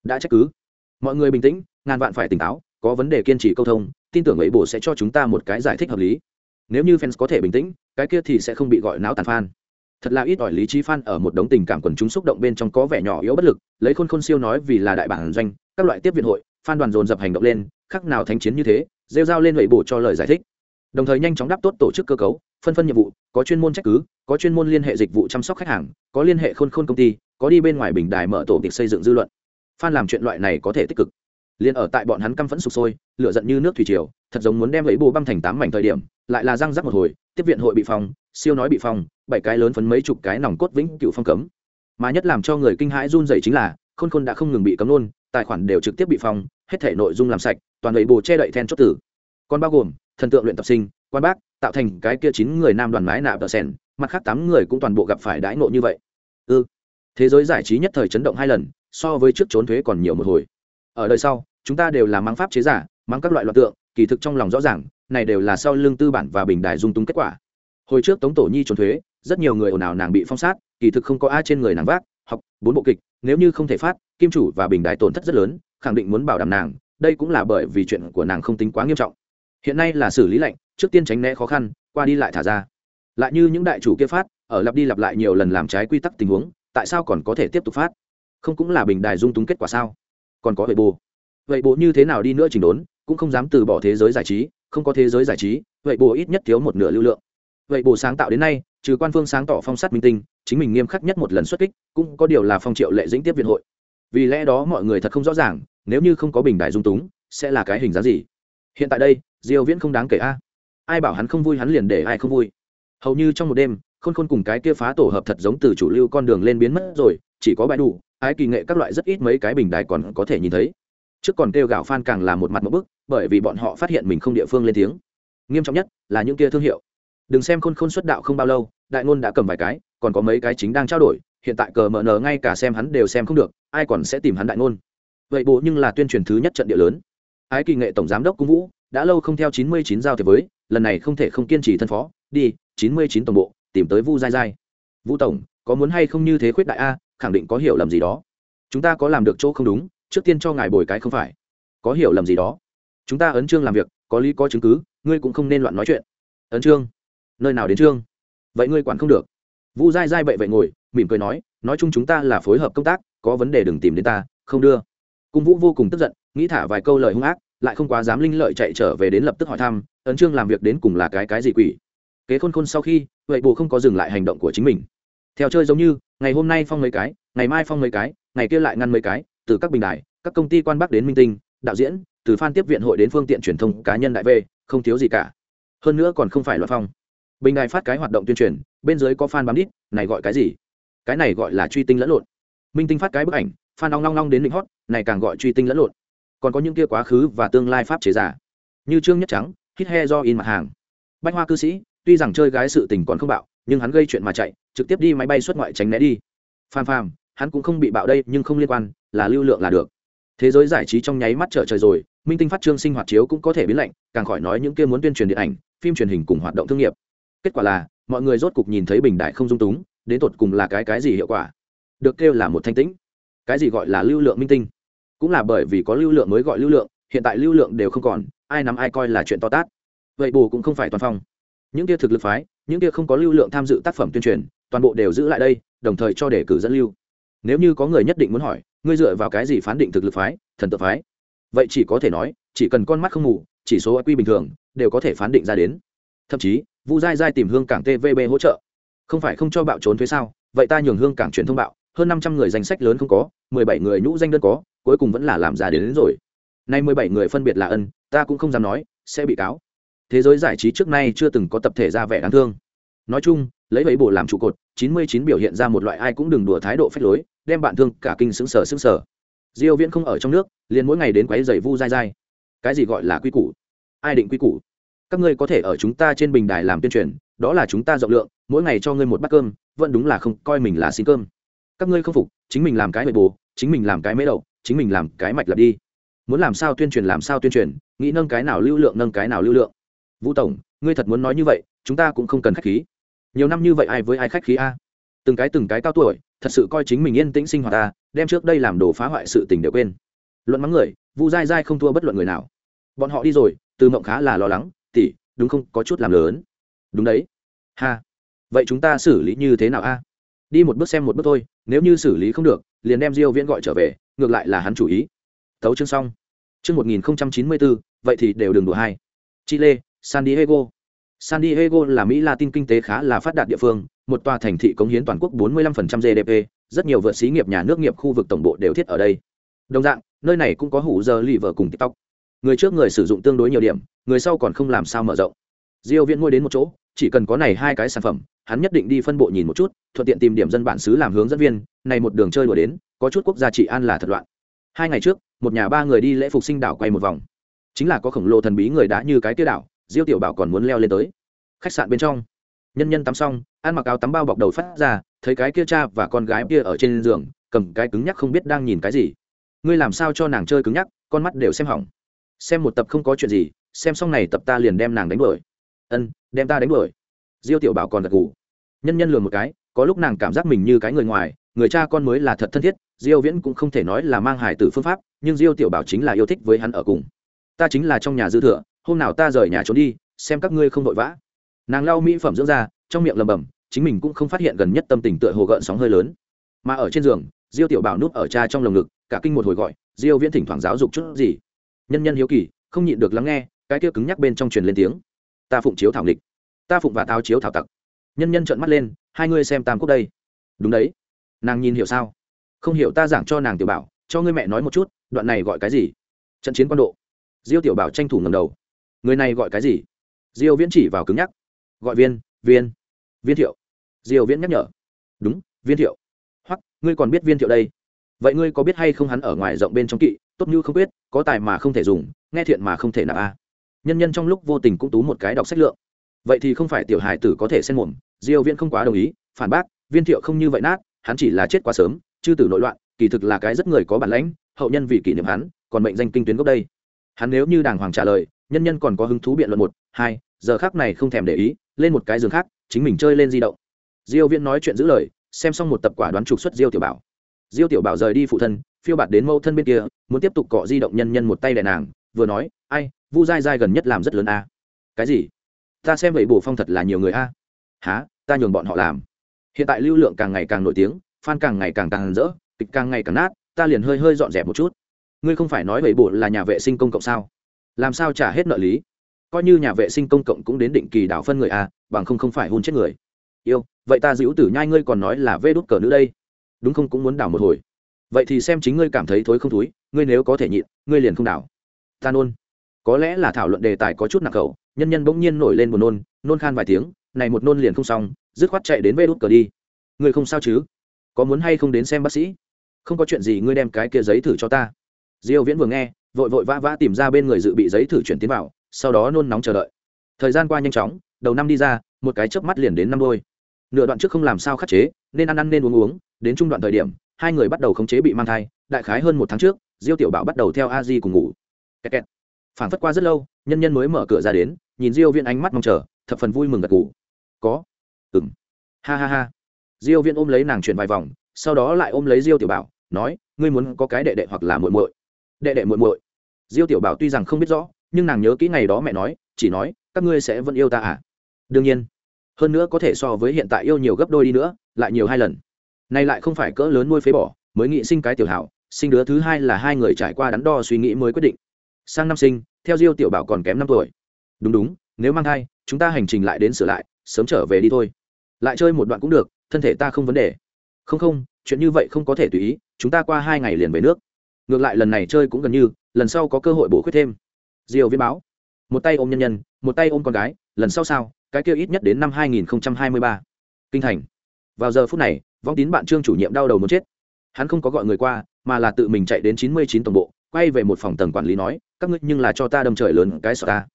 Đã trách cứ. Mọi người bình tĩnh, ngàn vạn phải tỉnh táo, có vấn đề kiên trì câu thông, tin tưởng ấy bổ sẽ cho chúng ta một cái giải thích hợp lý. Nếu như fans có thể bình tĩnh, cái kia thì sẽ không bị gọi náo tàn fan. Thật là ít ỏi lý trí fan ở một đống tình cảm quần chúng xúc động bên trong có vẻ nhỏ yếu bất lực, lấy khôn khôn siêu nói vì là đại bản doanh, các loại tiếp viện hội Phan đoàn dồn dập hành động lên khác nào thánh chiến như thế, rêu rao lên lệ bổ cho lời giải thích. Đồng thời nhanh chóng đáp tốt tổ chức cơ cấu, phân phân nhiệm vụ, có chuyên môn trách cứ, có chuyên môn liên hệ dịch vụ chăm sóc khách hàng, có liên hệ khôn khôn công ty, có đi bên ngoài bình đài mở tổ việc xây dựng dư luận. Phan làm chuyện loại này có thể tích cực. Liền ở tại bọn hắn căm phẫn sụp sôi, lửa giận như nước thủy triều, thật giống muốn đem lấy bồ băng thành tám mảnh thời điểm, lại là răng rắc một hồi, tiếp viện hội bị phong, siêu nói bị phong, bảy cái lớn phấn mấy chục cái nòng cốt vĩnh cựu phong cấm. Mà nhất làm cho người kinh hãi run rẩy chính là khôn khôn đã không ngừng bị cấm luôn, tài khoản đều trực tiếp bị phong, hết thể nội dung làm sạch, toàn lấy bồ che đậy then chốt tử. Còn bao gồm, thần tượng luyện tập sinh, quan bác, tạo thành cái kia chín người nam đoàn mái nạ tờ sen mặt khác tám người cũng toàn bộ gặp phải đãi nộ như vậy. Ư? Ừ. thế giới giải trí nhất thời chấn động hai lần, so với trước trốn thuế còn nhiều một hồi. Ở đời sau, chúng ta đều là mang pháp chế giả, mang các loại loạt tượng, kỳ thực trong lòng rõ ràng, này đều là sau lương tư bản và bình đài dung túng kết quả. Hồi trước tống tổ nhi trốn thuế, rất nhiều người ồn ào nàng bị phong sát, kỳ thực không có ai trên người nàng vác học, bốn bộ kịch, nếu như không thể phát, kim chủ và bình đài tổn thất rất lớn, khẳng định muốn bảo đảm nàng, đây cũng là bởi vì chuyện của nàng không tính quá nghiêm trọng. Hiện nay là xử lý lệnh trước tiên tránh né khó khăn, qua đi lại thả ra. Lại như những đại chủ kia phát, ở lặp đi lặp lại nhiều lần làm trái quy tắc tình huống, tại sao còn có thể tiếp tục phát? Không cũng là bình đài dung túng kết quả sao? Còn có vậy bù vậy bộ như thế nào đi nữa chỉnh đốn, cũng không dám từ bỏ thế giới giải trí, không có thế giới giải trí vậy bộ ít nhất thiếu một nửa lưu lượng vậy bộ sáng tạo đến nay, trừ quan phương sáng tỏ phong sát minh tinh, chính mình nghiêm khắc nhất một lần xuất kích, cũng có điều là phong triệu lệ dĩnh tiếp viện hội. Vì lẽ đó mọi người thật không rõ ràng, nếu như không có bình đài dung túng, sẽ là cái hình dáng gì? Hiện tại đây, diêu viễn không đáng kể a. Ai bảo hắn không vui hắn liền để ai không vui. Hầu như trong một đêm, khôn khôn cùng cái kia phá tổ hợp thật giống từ chủ lưu con đường lên biến mất rồi, chỉ có bãi đủ, ái kỳ nghệ các loại rất ít mấy cái bình đài còn có thể nhìn thấy. Trước còn kêu gạo fan càng là một mặt một bức, bởi vì bọn họ phát hiện mình không địa phương lên tiếng. Nghiêm trọng nhất là những kia thương hiệu đừng xem khôn khôn xuất đạo không bao lâu, đại ngôn đã cầm vài cái, còn có mấy cái chính đang trao đổi, hiện tại cờ mờ nờ ngay cả xem hắn đều xem không được, ai còn sẽ tìm hắn đại ngôn. Vậy bộ nhưng là tuyên truyền thứ nhất trận địa lớn. Ái kỳ nghệ tổng giám đốc cung vũ, đã lâu không theo chín mươi chín giao thiệp với, lần này không thể không kiên trì thân phó, đi, chín mươi chín tổng bộ, tìm tới vu dai dai vũ tổng, có muốn hay không như thế khuyết đại a, khẳng định có hiểu lầm gì đó. Chúng ta có làm được chỗ không đúng, trước tiên cho ngài bồi cái không phải. Có hiểu lầm gì đó. Chúng ta ấn trương làm việc, có lý có chứng cứ, ngươi cũng không nên loạn nói chuyện. Ấn trương nơi nào đến trương? Vậy ngươi quản không được. Vu dai dai bậy vậy ngồi, mỉm cười nói nói chung chúng ta là phối hợp công tác, có vấn đề đừng tìm đến ta, không đưa. Cung vũ vô cùng tức giận, nghĩ thả vài câu lời hung ác, lại không quá dám linh lợi chạy trở về đến lập tức hỏi thăm, ấn trương làm việc đến cùng là cái cái gì quỷ? Kế khôn khôn sau khi vậy bộ không có dừng lại hành động của chính mình. Theo chơi giống như, ngày hôm nay phong mấy cái, ngày mai phong mấy cái, ngày kia lại ngăn mấy cái, từ các bình đài, các công ty quan bắc đến minh tinh, đạo diễn, từ fan tiếp viện hội đến phương tiện truyền thông cá nhân đại v không thiếu gì cả. Hơn nữa còn không phải loại phong bình đài phát cái hoạt động tuyên truyền, bên dưới có fan bám đít này gọi cái gì? Cái này gọi là truy tinh lẫn lộn. Minh tinh phát cái bức ảnh, fan long long long đến định hót, này càng gọi truy tinh lẫn lộn. Còn có những kia quá khứ và tương lai pháp chế giả. Như trương nhất trắng, hít he do in mặt hàng. Bách hoa cư sĩ, tuy rằng chơi gái sự tình còn không bạo, nhưng hắn gây chuyện mà chạy, trực tiếp đi máy bay xuất ngoại tránh né đi. Phàm phàm, hắn cũng không bị bạo đây, nhưng không liên quan, là lưu lượng là được. Thế giới giải trí trong nháy mắt trở trời rồi, minh tinh phát trương sinh hoạt chiếu cũng có thể biến lạnh, càng khỏi nói những kia muốn tuyên truyền điện ảnh, phim truyền hình cùng hoạt động thương nghiệp kết quả là, mọi người rốt cục nhìn thấy bình đại không dung túng, đến tột cùng là cái cái gì hiệu quả? Được kêu là một thanh tĩnh. Cái gì gọi là lưu lượng minh tinh? Cũng là bởi vì có lưu lượng mới gọi lưu lượng, hiện tại lưu lượng đều không còn, ai nắm ai coi là chuyện to tát. Vậy bù cũng không phải toàn phong. Những kia thực lực phái, những kia không có lưu lượng tham dự tác phẩm tuyên truyền, toàn bộ đều giữ lại đây, đồng thời cho đề cử dẫn lưu. Nếu như có người nhất định muốn hỏi, ngươi dựa vào cái gì phán định thực lực phái, thần tự phái? Vậy chỉ có thể nói, chỉ cần con mắt không mù, chỉ số IQ bình thường, đều có thể phán định ra đến. Thậm chí vu dai dai tìm hương cảng tvb hỗ trợ. Không phải không cho bạo trốn thuế sao? Vậy ta nhường hương cảng truyền thông bạo hơn năm trăm người danh sách lớn không có mười bảy người nhũ danh đơn có cuối cùng vẫn là làm ra đến, đến rồi. Nay mười bảy người phân biệt là ân ta cũng không dám nói sẽ bị cáo. Thế giới giải trí trước nay chưa từng có tập thể ra vẻ đáng thương. Nói chung lấy bẫy bổ làm trụ cột chín mươi chín biểu hiện ra một loại ai cũng đừng đùa thái độ phách lối đem bạn thương cả kinh xứng sở xứng sở diêu viễn không ở trong nước liền mỗi ngày đến quấy giày vu dai dai cái gì gọi là quy củ? Ai định quy củ? Các ngươi có thể ở chúng ta trên bình đài làm tuyên truyền, đó là chúng ta rộng lượng, mỗi ngày cho ngươi một bát cơm, vẫn đúng là không, coi mình là xin cơm. Các ngươi không phục, chính mình làm cái mệt bù chính mình làm cái mễ đậu, chính mình làm cái mạch lập đi. Muốn làm sao tuyên truyền làm sao tuyên truyền, nghĩ nâng cái nào lưu lượng nâng cái nào lưu lượng. Vũ tổng, ngươi thật muốn nói như vậy, chúng ta cũng không cần khách khí. Nhiều năm như vậy ai với ai khách khí a? Từng cái từng cái cao tuổi, thật sự coi chính mình yên tĩnh sinh hoạt ta đem trước đây làm đồ phá hoại sự tình đều quên. Luận mắng người, vu dai dai không thua bất luận người nào. Bọn họ đi rồi, từ mộng khá là lo lắng tỷ đúng không? Có chút làm lớn. Đúng đấy. Ha. Vậy chúng ta xử lý như thế nào a? Đi một bước xem một bước thôi nếu như xử lý không được liền đem diêu viễn gọi trở về ngược lại là hắn chủ ý. Thấu chương xong. Chương 1094, vậy thì đều đừng đùa hai chile san diego. San diego là mỹ latin kinh tế khá là phát đạt địa phương một tòa thành thị cống hiến toàn quốc 45% gdp rất nhiều vượt xí nghiệp nhà nước nghiệp khu vực tổng bộ đều thiết ở đây. Đồng dạng nơi này cũng có hủ giờ lì vợ cùng tiktok người trước người sử dụng tương đối nhiều điểm, người sau còn không làm sao mở rộng. Diêu viễn ngồi đến một chỗ, chỉ cần có này hai cái sản phẩm, hắn nhất định đi phân bộ nhìn một chút, thuận tiện tìm điểm dân bản xứ làm hướng dẫn viên, này một đường chơi đùa đến, có chút quốc gia trị an là thật loạn. Hai ngày trước, một nhà ba người đi lễ phục sinh đảo quay một vòng. Chính là có khổng lồ thần bí người đã như cái tiêu đảo, diêu tiểu bảo còn muốn leo lên tới. Khách sạn bên trong, nhân nhân tắm xong, ăn mặc áo tắm bao bọc đầu phát ra, thấy cái kia cha và con gái kia ở trên giường, cầm cái cứng nhắc không biết đang nhìn cái gì. Ngươi làm sao cho nàng chơi cứng nhắc, con mắt đều xem hỏng xem một tập không có chuyện gì, xem xong này tập ta liền đem nàng đánh đuổi. Ân, đem ta đánh đuổi. Diêu tiểu bảo còn gật ngủ. nhân nhân lường một cái, có lúc nàng cảm giác mình như cái người ngoài, người cha con mới là thật thân thiết, diêu viễn cũng không thể nói là mang hải tử phương pháp, nhưng diêu tiểu bảo chính là yêu thích với hắn ở cùng. Ta chính là trong nhà dư thừa, hôm nào ta rời nhà trốn đi, xem các ngươi không vội vã. Nàng lau mỹ phẩm dưỡng ra trong miệng lầm bầm chính mình cũng không phát hiện gần nhất tâm tình tựa hồ gợn sóng hơi lớn. Mà ở trên giường, diêu tiểu bảo núp ở cha trong lồng ngực, cả kinh một hồi gọi, diêu viễn thỉnh thoảng giáo dục chút gì? Nhân nhân hiếu kỳ, không nhịn được lắng nghe, cái kia cứng nhắc bên trong truyền lên tiếng. Ta phụng chiếu thảo nghịch. Ta phụng và tao chiếu thảo tặc. Nhân nhân trợn mắt lên, hai ngươi xem tam quốc đây. Đúng đấy. Nàng nhìn hiểu sao? Không hiểu ta giảng cho nàng tiểu bảo, cho ngươi mẹ nói một chút, đoạn này gọi cái gì? Trận chiến quan độ. Diêu tiểu bảo tranh thủ ngầm đầu. Người này gọi cái gì? Diêu viễn chỉ vào cứng nhắc. Gọi viên viên. Viên thiệu. Diêu viễn nhắc nhở. Đúng, viên thiệu. Hoặc ngươi còn biết viên thiệu đây? Vậy ngươi có biết hay không hắn ở ngoài rộng bên trong kỵ tốt như không biết có tài mà không thể dùng, nghe thiện mà không thể nạp a. Nhân nhân trong lúc vô tình cũng tú một cái đọc sách lượng. Vậy thì không phải tiểu hài tử có thể xen mồm, diêu viễn không quá đồng ý, phản bác, viên thiệu không như vậy nát, hắn chỉ là chết quá sớm, chư tử nội loạn, kỳ thực là cái rất người có bản lãnh, hậu nhân vì kỷ niệm hắn, còn mệnh danh kinh tuyến gốc đây. Hắn nếu như đàng hoàng trả lời, nhân nhân còn có hứng thú biện luận một, hai, giờ khác này không thèm để ý, lên một cái giường khác, chính mình chơi lên di động. Diêu viễn nói chuyện giữ lời, xem xong một tập quả đoán trục xuất diêu tiểu bảo. Diêu tiểu bảo rời đi phụ thân phiêu bạt đến mâu thân bên kia, muốn tiếp tục cọ di động nhân nhân một tay đè nàng, vừa nói, ai, vu dai dai gần nhất làm rất lớn a. Cái gì? Ta xem vậy bổ phong thật là nhiều người a. Há ta nhường bọn họ làm. Hiện tại lưu lượng càng ngày càng nổi tiếng, fan càng ngày càng càng rỡ, kịch càng ngày càng nát, ta liền hơi hơi dọn dẹp một chút. Ngươi không phải nói vậy bổ là nhà vệ sinh công cộng sao? Làm sao trả hết nợ lý? Coi như nhà vệ sinh công cộng cũng đến định kỳ đảo phân người a, bằng không không phải hôn chết người. Yêu, vậy ta giữ tử nhai ngươi còn nói là vê đút cờ nữ đây. Đúng không cũng muốn đảo một hồi vậy thì xem chính ngươi cảm thấy thối không thúi ngươi nếu có thể nhịn, ngươi liền không đảo. Ta nôn. Có lẽ là thảo luận đề tài có chút nặng khẩu, nhân nhân bỗng nhiên nổi lên một nôn nôn khan vài tiếng, này một nôn liền không xong, dứt khoát chạy đến vê đút cờ đi. Ngươi không sao chứ? Có muốn hay không đến xem bác sĩ? Không có chuyện gì, ngươi đem cái kia giấy thử cho ta. Diêu viễn vừa nghe, vội vội vã vã tìm ra bên người dự bị giấy thử chuyển tiến vào, sau đó nôn nóng chờ đợi. Thời gian qua nhanh chóng, đầu năm đi ra, một cái chớp mắt liền đến năm đôi. Nửa đoạn trước không làm sao khắc chế, nên ăn ăn nên uống uống, đến trung đoạn thời điểm hai người bắt đầu khống chế bị mang thai, đại khái hơn một tháng trước, diêu tiểu bảo bắt đầu theo a di cùng ngủ. Kẹt kẹt. phản phất qua rất lâu, nhân nhân mới mở cửa ra đến, nhìn diêu viên ánh mắt mong chờ, thập phần vui mừng gật ngủ có. Ừng ha ha ha. Diêu viên ôm lấy nàng chuyển vài vòng, sau đó lại ôm lấy diêu tiểu bảo, nói, ngươi muốn có cái đệ đệ hoặc là muội muội? Đệ đệ muội muội. Diêu tiểu bảo tuy rằng không biết rõ, nhưng nàng nhớ kỹ ngày đó mẹ nói, chỉ nói, các ngươi sẽ vẫn yêu ta à? Đương nhiên. Hơn nữa có thể so với hiện tại yêu nhiều gấp đôi đi nữa, lại nhiều hai lần nay lại không phải cỡ lớn nuôi phế bỏ, mới nghĩ sinh cái tiểu hảo, sinh đứa thứ hai là hai người trải qua đắn đo suy nghĩ mới quyết định. Sang năm sinh, theo diêu tiểu bảo còn kém năm tuổi. Đúng đúng, nếu mang thai, chúng ta hành trình lại đến sửa lại, sớm trở về đi thôi. Lại chơi một đoạn cũng được, thân thể ta không vấn đề. Không không, chuyện như vậy không có thể tùy ý, chúng ta qua hai ngày liền về nước. Ngược lại lần này chơi cũng gần như, lần sau có cơ hội bổ khuyết thêm. Diều viết báo. Một tay ôm nhân nhân, một tay ôm con gái, lần sau sao, cái kia ít nhất đến năm 2023. kinh thành vào giờ phút này, vong tín bạn trương chủ nhiệm đau đầu muốn chết. Hắn không có gọi người qua, mà là tự mình chạy đến 99 tổng bộ, quay về một phòng tầng quản lý nói, các ngươi nhưng là cho ta đâm trời lớn cái sợ ta.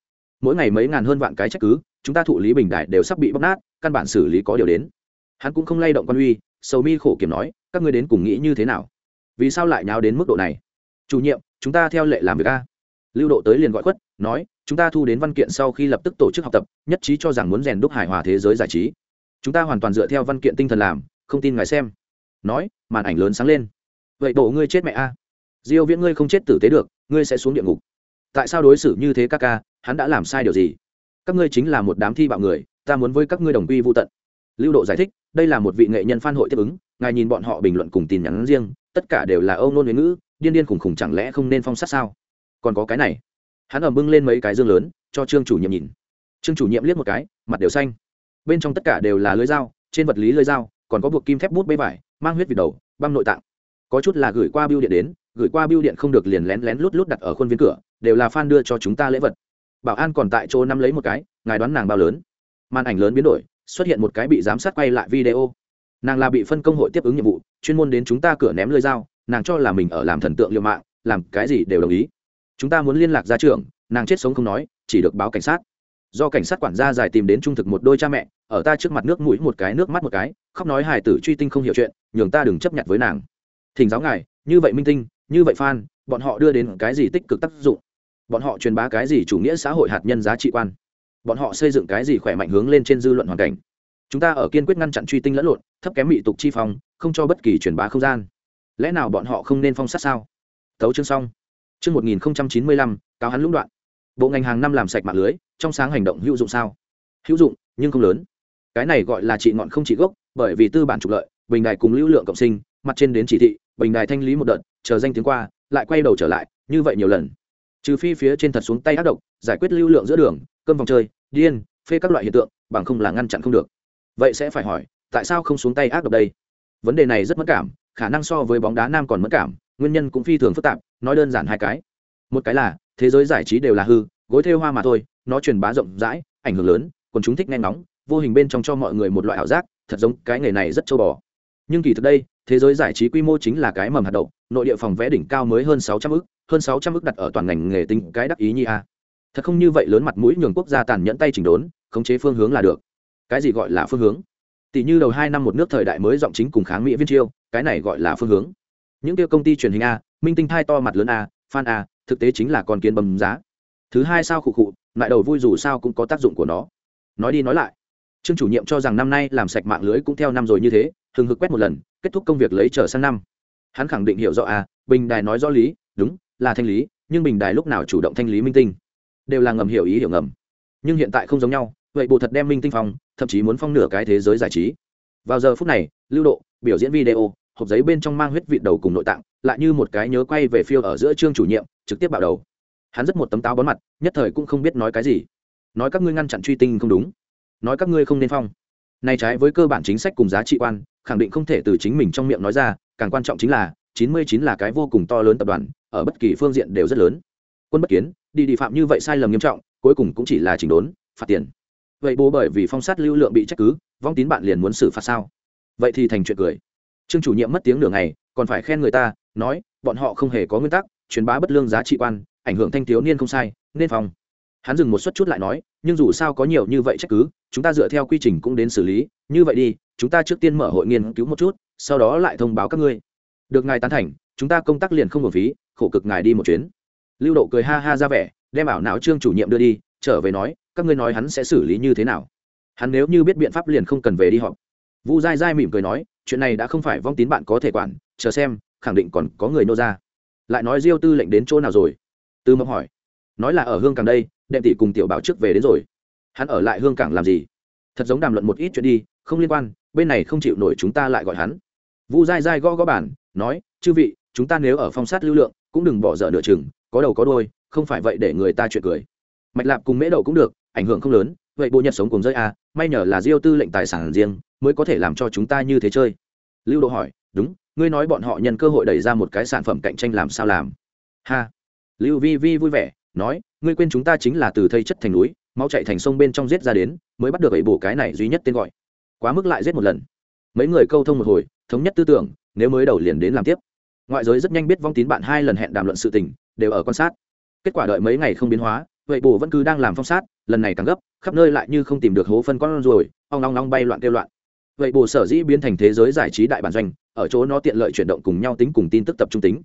Mỗi ngày mấy ngàn hơn vạn cái trách cứ, chúng ta thụ lý bình đại đều sắp bị bóc nát, căn bản xử lý có điều đến. Hắn cũng không lay động quan uy, sầu mi khổ kiểm nói, các ngươi đến cùng nghĩ như thế nào? Vì sao lại nháo đến mức độ này? Chủ nhiệm, chúng ta theo lệ làm việc a. Lưu độ tới liền gọi khuất, nói, chúng ta thu đến văn kiện sau khi lập tức tổ chức học tập, nhất trí cho rằng muốn rèn đúc hài hòa thế giới giải trí chúng ta hoàn toàn dựa theo văn kiện tinh thần làm, không tin ngài xem. Nói, màn ảnh lớn sáng lên. Vậy bộ ngươi chết mẹ a. Diêu viễn ngươi không chết tử tế được, ngươi sẽ xuống địa ngục. Tại sao đối xử như thế các ca, hắn đã làm sai điều gì? Các ngươi chính là một đám thi bạo người, ta muốn với các ngươi đồng quy vô tận. Lưu độ giải thích, đây là một vị nghệ nhân phan hội tiếp ứng, ngài nhìn bọn họ bình luận cùng tin nhắn riêng, tất cả đều là âu nôn ngôn ngữ, điên điên khủng khủng chẳng lẽ không nên phong sát sao? Còn có cái này. Hắn ẩm bưng lên mấy cái dương lớn, cho trương chủ nhiệm nhìn. Trương chủ nhiệm liếc một cái, mặt đều xanh bên trong tất cả đều là lưới dao, trên vật lý lưới dao, còn có buộc kim thép bút bê vải, mang huyết vịt đầu băng nội tạng. Có chút là gửi qua biêu điện đến, gửi qua biêu điện không được liền lén lén lút lút đặt ở khuôn viên cửa, đều là fan đưa cho chúng ta lễ vật. Bảo an còn tại chỗ nắm lấy một cái, ngài đoán nàng bao lớn. Màn ảnh lớn biến đổi, xuất hiện một cái bị giám sát quay lại video. Nàng là bị phân công hội tiếp ứng nhiệm vụ, chuyên môn đến chúng ta cửa ném lưới dao, nàng cho là mình ở làm thần tượng liệu mạng, làm cái gì đều đồng ý. Chúng ta muốn liên lạc ra trường nàng chết sống không nói, chỉ được báo cảnh sát. Do cảnh sát quản gia giải tìm đến trung thực một đôi cha mẹ ở ta trước mặt nước mũi một cái, nước mắt một cái, khóc nói hài tử truy tinh không hiểu chuyện, nhường ta đừng chấp nhận với nàng. Thỉnh giáo ngài, như vậy minh tinh, như vậy phan bọn họ đưa đến cái gì tích cực tác dụng? Bọn họ truyền bá cái gì chủ nghĩa xã hội hạt nhân giá trị quan? Bọn họ xây dựng cái gì khỏe mạnh hướng lên trên dư luận hoàn cảnh? Chúng ta ở kiên quyết ngăn chặn truy tinh lẫn lộn, thấp kém mỹ tục chi phong, không cho bất kỳ truyền bá không gian. Lẽ nào bọn họ không nên phong sát sao? Tấu chương xong. Chương một nghìn chín mươi lăm, cáo hắn lũng đoạn. Bộ ngành hàng năm làm sạch mạng lưới, trong sáng hành động hữu dụng sao? Hữu dụng, nhưng không lớn cái này gọi là trị ngọn không trị gốc, bởi vì tư bản trục lợi, bình đài cùng lưu lượng cộng sinh, mặt trên đến chỉ thị, bình đài thanh lý một đợt, chờ danh tiếng qua, lại quay đầu trở lại, như vậy nhiều lần. Trừ phi phía trên thật xuống tay ác độc, giải quyết lưu lượng giữa đường, cơm vòng chơi, điên, phê các loại hiện tượng, bằng không là ngăn chặn không được. Vậy sẽ phải hỏi, tại sao không xuống tay ác độc đây? Vấn đề này rất mất cảm, khả năng so với bóng đá nam còn mất cảm, nguyên nhân cũng phi thường phức tạp, nói đơn giản hai cái. Một cái là, thế giới giải trí đều là hư, gối thêu hoa mà thôi, nó truyền bá rộng rãi, ảnh hưởng lớn còn chúng thích nghe ngóng vô hình bên trong cho mọi người một loại ảo giác, thật giống cái nghề này rất châu bò. Nhưng kỳ thực đây, thế giới giải trí quy mô chính là cái mầm hạt đậu, nội địa phòng vẽ đỉnh cao mới hơn sáu trăm ức, hơn sáu trăm ức đặt ở toàn ngành nghề tính cái đắc ý nhi a. Thật không như vậy lớn mặt mũi nhường quốc gia tàn nhẫn tay chỉnh đốn, khống chế phương hướng là được. Cái gì gọi là phương hướng? Tỷ như đầu hai năm một nước thời đại mới giọng chính cùng kháng mỹ viên chiêu, cái này gọi là phương hướng. Những kia công ty truyền hình a, minh tinh thai to mặt lớn a, fan a, thực tế chính là con kiến bầm giá. Thứ hai sao khụ khụ, lại đầu vui dù sao cũng có tác dụng của nó. Nói đi nói lại trương chủ nhiệm cho rằng năm nay làm sạch mạng lưới cũng theo năm rồi như thế hừng hực quét một lần kết thúc công việc lấy trở sang năm. Hắn khẳng định hiểu rõ à, bình đài nói rõ lý đúng là thanh lý nhưng bình đài lúc nào chủ động thanh lý minh tinh? Đều là ngầm hiểu ý hiểu ngầm. Nhưng hiện tại không giống nhau vậy bộ thật đem minh tinh phong thậm chí muốn phong nửa cái thế giới giải trí. Vào giờ phút này lưu độ biểu diễn video hộp giấy bên trong mang huyết vị đầu cùng nội tạng lại như một cái nhớ quay về phiêu ở giữa trương chủ nhiệm trực tiếp bạo đầu. Hắn rất một tấm táo bón mặt nhất thời cũng không biết nói cái gì. Nói các ngươi ngăn chặn truy tinh không đúng nói các ngươi không nên phong. Này trái với cơ bản chính sách cùng giá trị quan, khẳng định không thể từ chính mình trong miệng nói ra, càng quan trọng chính là, chín mươi chín là cái vô cùng to lớn tập đoàn, ở bất kỳ phương diện đều rất lớn. Quân bất kiến, đi đi phạm như vậy sai lầm nghiêm trọng, cuối cùng cũng chỉ là chỉnh đốn, phạt tiền. Vậy bố bởi vì phong sát lưu lượng bị trách cứ, vong tín bạn liền muốn xử phạt sao? Vậy thì thành chuyện cười. Trương chủ nhiệm mất tiếng nửa ngày, còn phải khen người ta, nói, bọn họ không hề có nguyên tắc, truyền bá bất lương giá trị quan, ảnh hưởng thanh thiếu niên không sai, nên phòng hắn dừng một suất chút lại nói, nhưng dù sao có nhiều như vậy trách cứ, chúng ta dựa theo quy trình cũng đến xử lý. Như vậy đi, chúng ta trước tiên mở hội nghiên cứu một chút, sau đó lại thông báo các ngươi. Được ngài tán thành, chúng ta công tác liền không hợp phí, khổ cực ngài đi một chuyến. Lưu độ cười ha ha ra vẻ, đem ảo não trương chủ nhiệm đưa đi, trở về nói, các ngươi nói hắn sẽ xử lý như thế nào? Hắn nếu như biết biện pháp liền không cần về đi họp. Vu dai dai mỉm cười nói, chuyện này đã không phải vong tín bạn có thể quản, chờ xem, khẳng định còn có người nô ra. Lại nói diêu tư lệnh đến chỗ nào rồi? Tư mộng hỏi nói là ở hương cảng đây đệm tỷ cùng tiểu bảo trước về đến rồi. Hắn ở lại hương cảng làm gì? Thật giống đàm luận một ít chuyện đi không liên quan bên này không chịu nổi chúng ta lại gọi hắn. Vu dai dai gõ gõ bản nói chư vị chúng ta nếu ở phong sát lưu lượng cũng đừng bỏ dở nửa chừng có đầu có đôi không phải vậy để người ta chuyện cười. Mạch lạp cùng mễ đậu cũng được ảnh hưởng không lớn vậy bộ nhật sống cùng rơi a à, may nhờ là diêu tư lệnh tài sản riêng mới có thể làm cho chúng ta như thế chơi. Lưu độ hỏi đúng ngươi nói bọn họ nhân cơ hội đẩy ra một cái sản phẩm cạnh tranh làm sao làm? Ha. Lưu vi vi vui vẻ nói, ngươi quên chúng ta chính là từ thây chất thành núi, mau chạy thành sông bên trong giết ra đến, mới bắt được ấy bổ cái này duy nhất tên gọi. Quá mức lại giết một lần. Mấy người câu thông một hồi, thống nhất tư tưởng, nếu mới đầu liền đến làm tiếp. Ngoại giới rất nhanh biết vong tín bạn hai lần hẹn đàm luận sự tình, đều ở quan sát. Kết quả đợi mấy ngày không biến hóa vậy bổ vẫn cứ đang làm phong sát, lần này càng gấp, khắp nơi lại như không tìm được hố phân con rồi ong long long bay loạn kêu loạn. Vậy bổ sở dĩ biến thành thế giới giải trí đại bản doanh, ở chỗ nó tiện lợi chuyển động cùng nhau tính cùng tin tức tập trung tính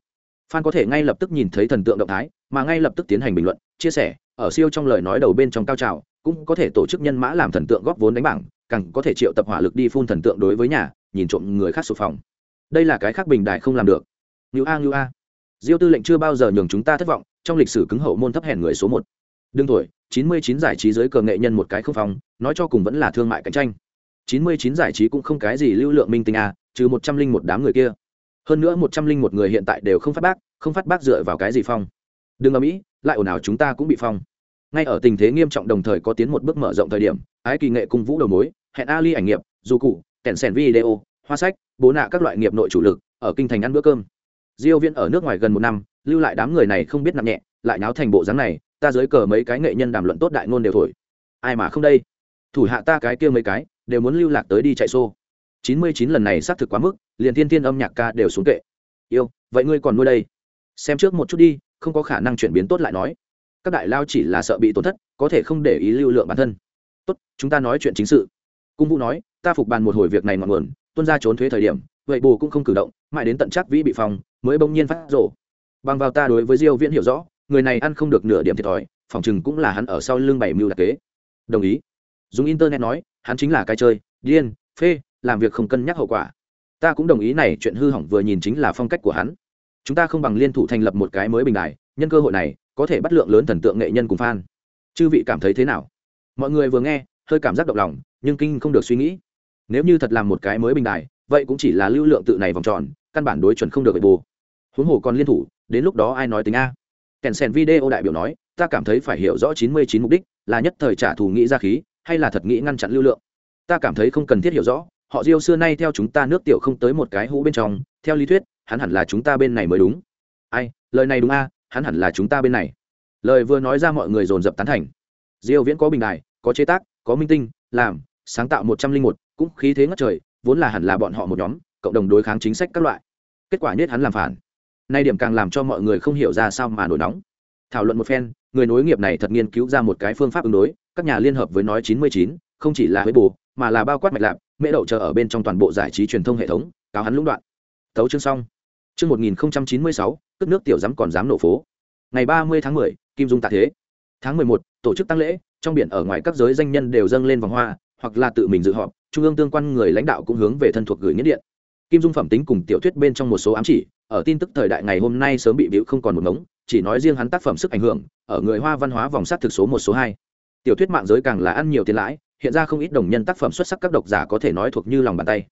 fan có thể ngay lập tức nhìn thấy thần tượng động thái, mà ngay lập tức tiến hành bình luận, chia sẻ, ở siêu trong lời nói đầu bên trong cao trào, cũng có thể tổ chức nhân mã làm thần tượng góp vốn đánh bảng, càng có thể triệu tập hỏa lực đi phun thần tượng đối với nhà, nhìn trộm người khác sụp phòng. Đây là cái khác bình đại không làm được. Như a như a. Diêu tư lệnh chưa bao giờ nhường chúng ta thất vọng, trong lịch sử cứng hậu môn thấp hèn người số một. Đương tuổi chín mươi chín giải trí giới cờ nghệ nhân một cái không phòng nói cho cùng vẫn là thương mại cạnh tranh. chín mươi chín giải trí cũng không cái gì lưu lượng minh tinh a, trừ một trăm linh một đám người kia hơn nữa một trăm linh một người hiện tại đều không phát bác, không phát bác dựa vào cái gì phong? Đừng ở mỹ lại ồn ào chúng ta cũng bị phong. Ngay ở tình thế nghiêm trọng đồng thời có tiến một bước mở rộng thời điểm, ái kỳ nghệ cung vũ đầu mối, hẹn ali ảnh nghiệp, dù cụ, kèn sèn video, hoa sách, bố nạ các loại nghiệp nội chủ lực, ở kinh thành ăn bữa cơm. Diêu viên ở nước ngoài gần một năm, lưu lại đám người này không biết nặng nhẹ, lại náo thành bộ dáng này, ta dưới cờ mấy cái nghệ nhân đàm luận tốt đại ngôn đều thổi. Ai mà không đây? Thủ hạ ta cái kia mấy cái, đều muốn lưu lạc tới đi chạy xô. Chín mươi chín lần này xác thực quá mức liền thiên thiên âm nhạc ca đều xuống kệ. Yêu, vậy ngươi còn nuôi đây? Xem trước một chút đi, không có khả năng chuyển biến tốt lại nói. Các đại lao chỉ là sợ bị tổn thất, có thể không để ý lưu lượng bản thân. Tốt, chúng ta nói chuyện chính sự. Cung vũ nói, ta phục bàn một hồi việc này ngọn nguồn, tuân ra trốn thuế thời điểm, vậy bù cũng không cử động, mãi đến tận chắc vĩ bị phòng, mới bỗng nhiên phát rổ bằng vào ta đối với diêu viễn hiểu rõ, người này ăn không được nửa điểm thiệt thòi, phòng chừng cũng là hắn ở sau lưng bảy mưu đặc kế. Đồng ý. Dùng internet nói, hắn chính là cái chơi, điên, phê, làm việc không cân nhắc hậu quả ta cũng đồng ý này, chuyện hư hỏng vừa nhìn chính là phong cách của hắn. Chúng ta không bằng liên thủ thành lập một cái mới bình đại nhân cơ hội này, có thể bắt lượng lớn thần tượng nghệ nhân cùng fan. Chư vị cảm thấy thế nào? Mọi người vừa nghe, hơi cảm giác động lòng, nhưng kinh không được suy nghĩ. Nếu như thật làm một cái mới bình đài, vậy cũng chỉ là lưu lượng tự này vòng tròn, căn bản đối chuẩn không được bề bù. Huống hồ còn liên thủ, đến lúc đó ai nói tính a? Kèn sèn video đại biểu nói, ta cảm thấy phải hiểu rõ chín mươi chín mục đích, là nhất thời trả thù nghĩ ra khí, hay là thật nghĩ ngăn chặn lưu lượng? Ta cảm thấy không cần thiết hiểu rõ họ diêu xưa nay theo chúng ta nước tiểu không tới một cái hũ bên trong theo lý thuyết hắn hẳn là chúng ta bên này mới đúng. Ai lời này đúng a hắn hẳn là chúng ta bên này. Lời vừa nói ra mọi người dồn dập tán thành. Diêu viễn có bình đài có chế tác có minh tinh làm sáng tạo một trăm linh một cũng khí thế ngất trời vốn là hẳn là bọn họ một nhóm cộng đồng đối kháng chính sách các loại. Kết quả nhất hắn làm phản. Nay điểm càng làm cho mọi người không hiểu ra sao mà nổi nóng. Thảo luận một phen người nối nghiệp này thật nghiên cứu ra một cái phương pháp ứng đối các nhà liên hợp với nói 99, không chỉ là với bù mà là bao quát mạch lạc mễ đậu chờ ở bên trong toàn bộ giải trí truyền thông hệ thống cáo hắn lũng đoạn. Tấu chương xong. Chương 1096, cất nước tiểu dám còn dám nổ phố. Ngày 30 tháng 10, kim dung tạ thế. Tháng 11, tổ chức tăng lễ trong biển ở ngoài các giới danh nhân đều dâng lên vòng hoa hoặc là tự mình dự họp trung ương tương quan người lãnh đạo cũng hướng về thân thuộc gửi nghĩa điện. Kim dung phẩm tính cùng tiểu thuyết bên trong một số ám chỉ ở tin tức thời đại ngày hôm nay sớm bị bịu không còn một mống chỉ nói riêng hắn tác phẩm sức ảnh hưởng ở người hoa văn hóa vòng sát thực số một số hai. Tiểu thuyết mạng giới càng là ăn nhiều tiền lãi hiện ra không ít đồng nhân tác phẩm xuất sắc các độc giả có thể nói thuộc như lòng bàn tay.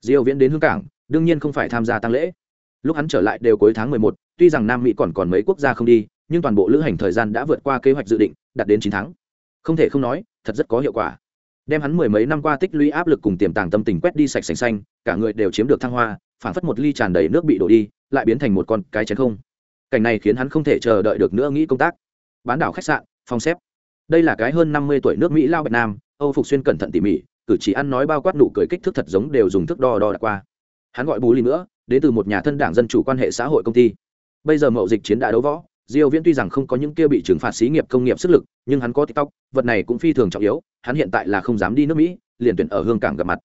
Diêu viễn đến hương cảng đương nhiên không phải tham gia tăng lễ. Lúc hắn trở lại đều cuối tháng 11, tuy rằng nam mỹ còn còn mấy quốc gia không đi nhưng toàn bộ lữ hành thời gian đã vượt qua kế hoạch dự định đạt đến 9 tháng. Không thể không nói thật rất có hiệu quả. Đem hắn mười mấy năm qua tích lũy áp lực cùng tiềm tàng tâm tình quét đi sạch sành xanh cả người đều chiếm được thăng hoa phản phất một ly tràn đầy nước bị đổ đi lại biến thành một con cái chén không. Cảnh này khiến hắn không thể chờ đợi được nữa nghĩ công tác. Bán đảo khách sạn phòng xếp. Đây là cái hơn năm mươi tuổi nước mỹ lao bạch nam âu phục xuyên cẩn thận tỉ mỉ, cử chỉ ăn nói bao quát nụ cười kích thước thật giống đều dùng thước đo đo đã qua. Hắn gọi bù lì nữa, đến từ một nhà thân đảng dân chủ quan hệ xã hội công ty. Bây giờ mậu dịch chiến đã đấu võ, diêu viễn tuy rằng không có những kia bị trừng phạt xí nghiệp công nghiệp sức lực, nhưng hắn có tiktok, vật này cũng phi thường trọng yếu, hắn hiện tại là không dám đi nước mỹ, liền tuyển ở hương cảng gặp mặt.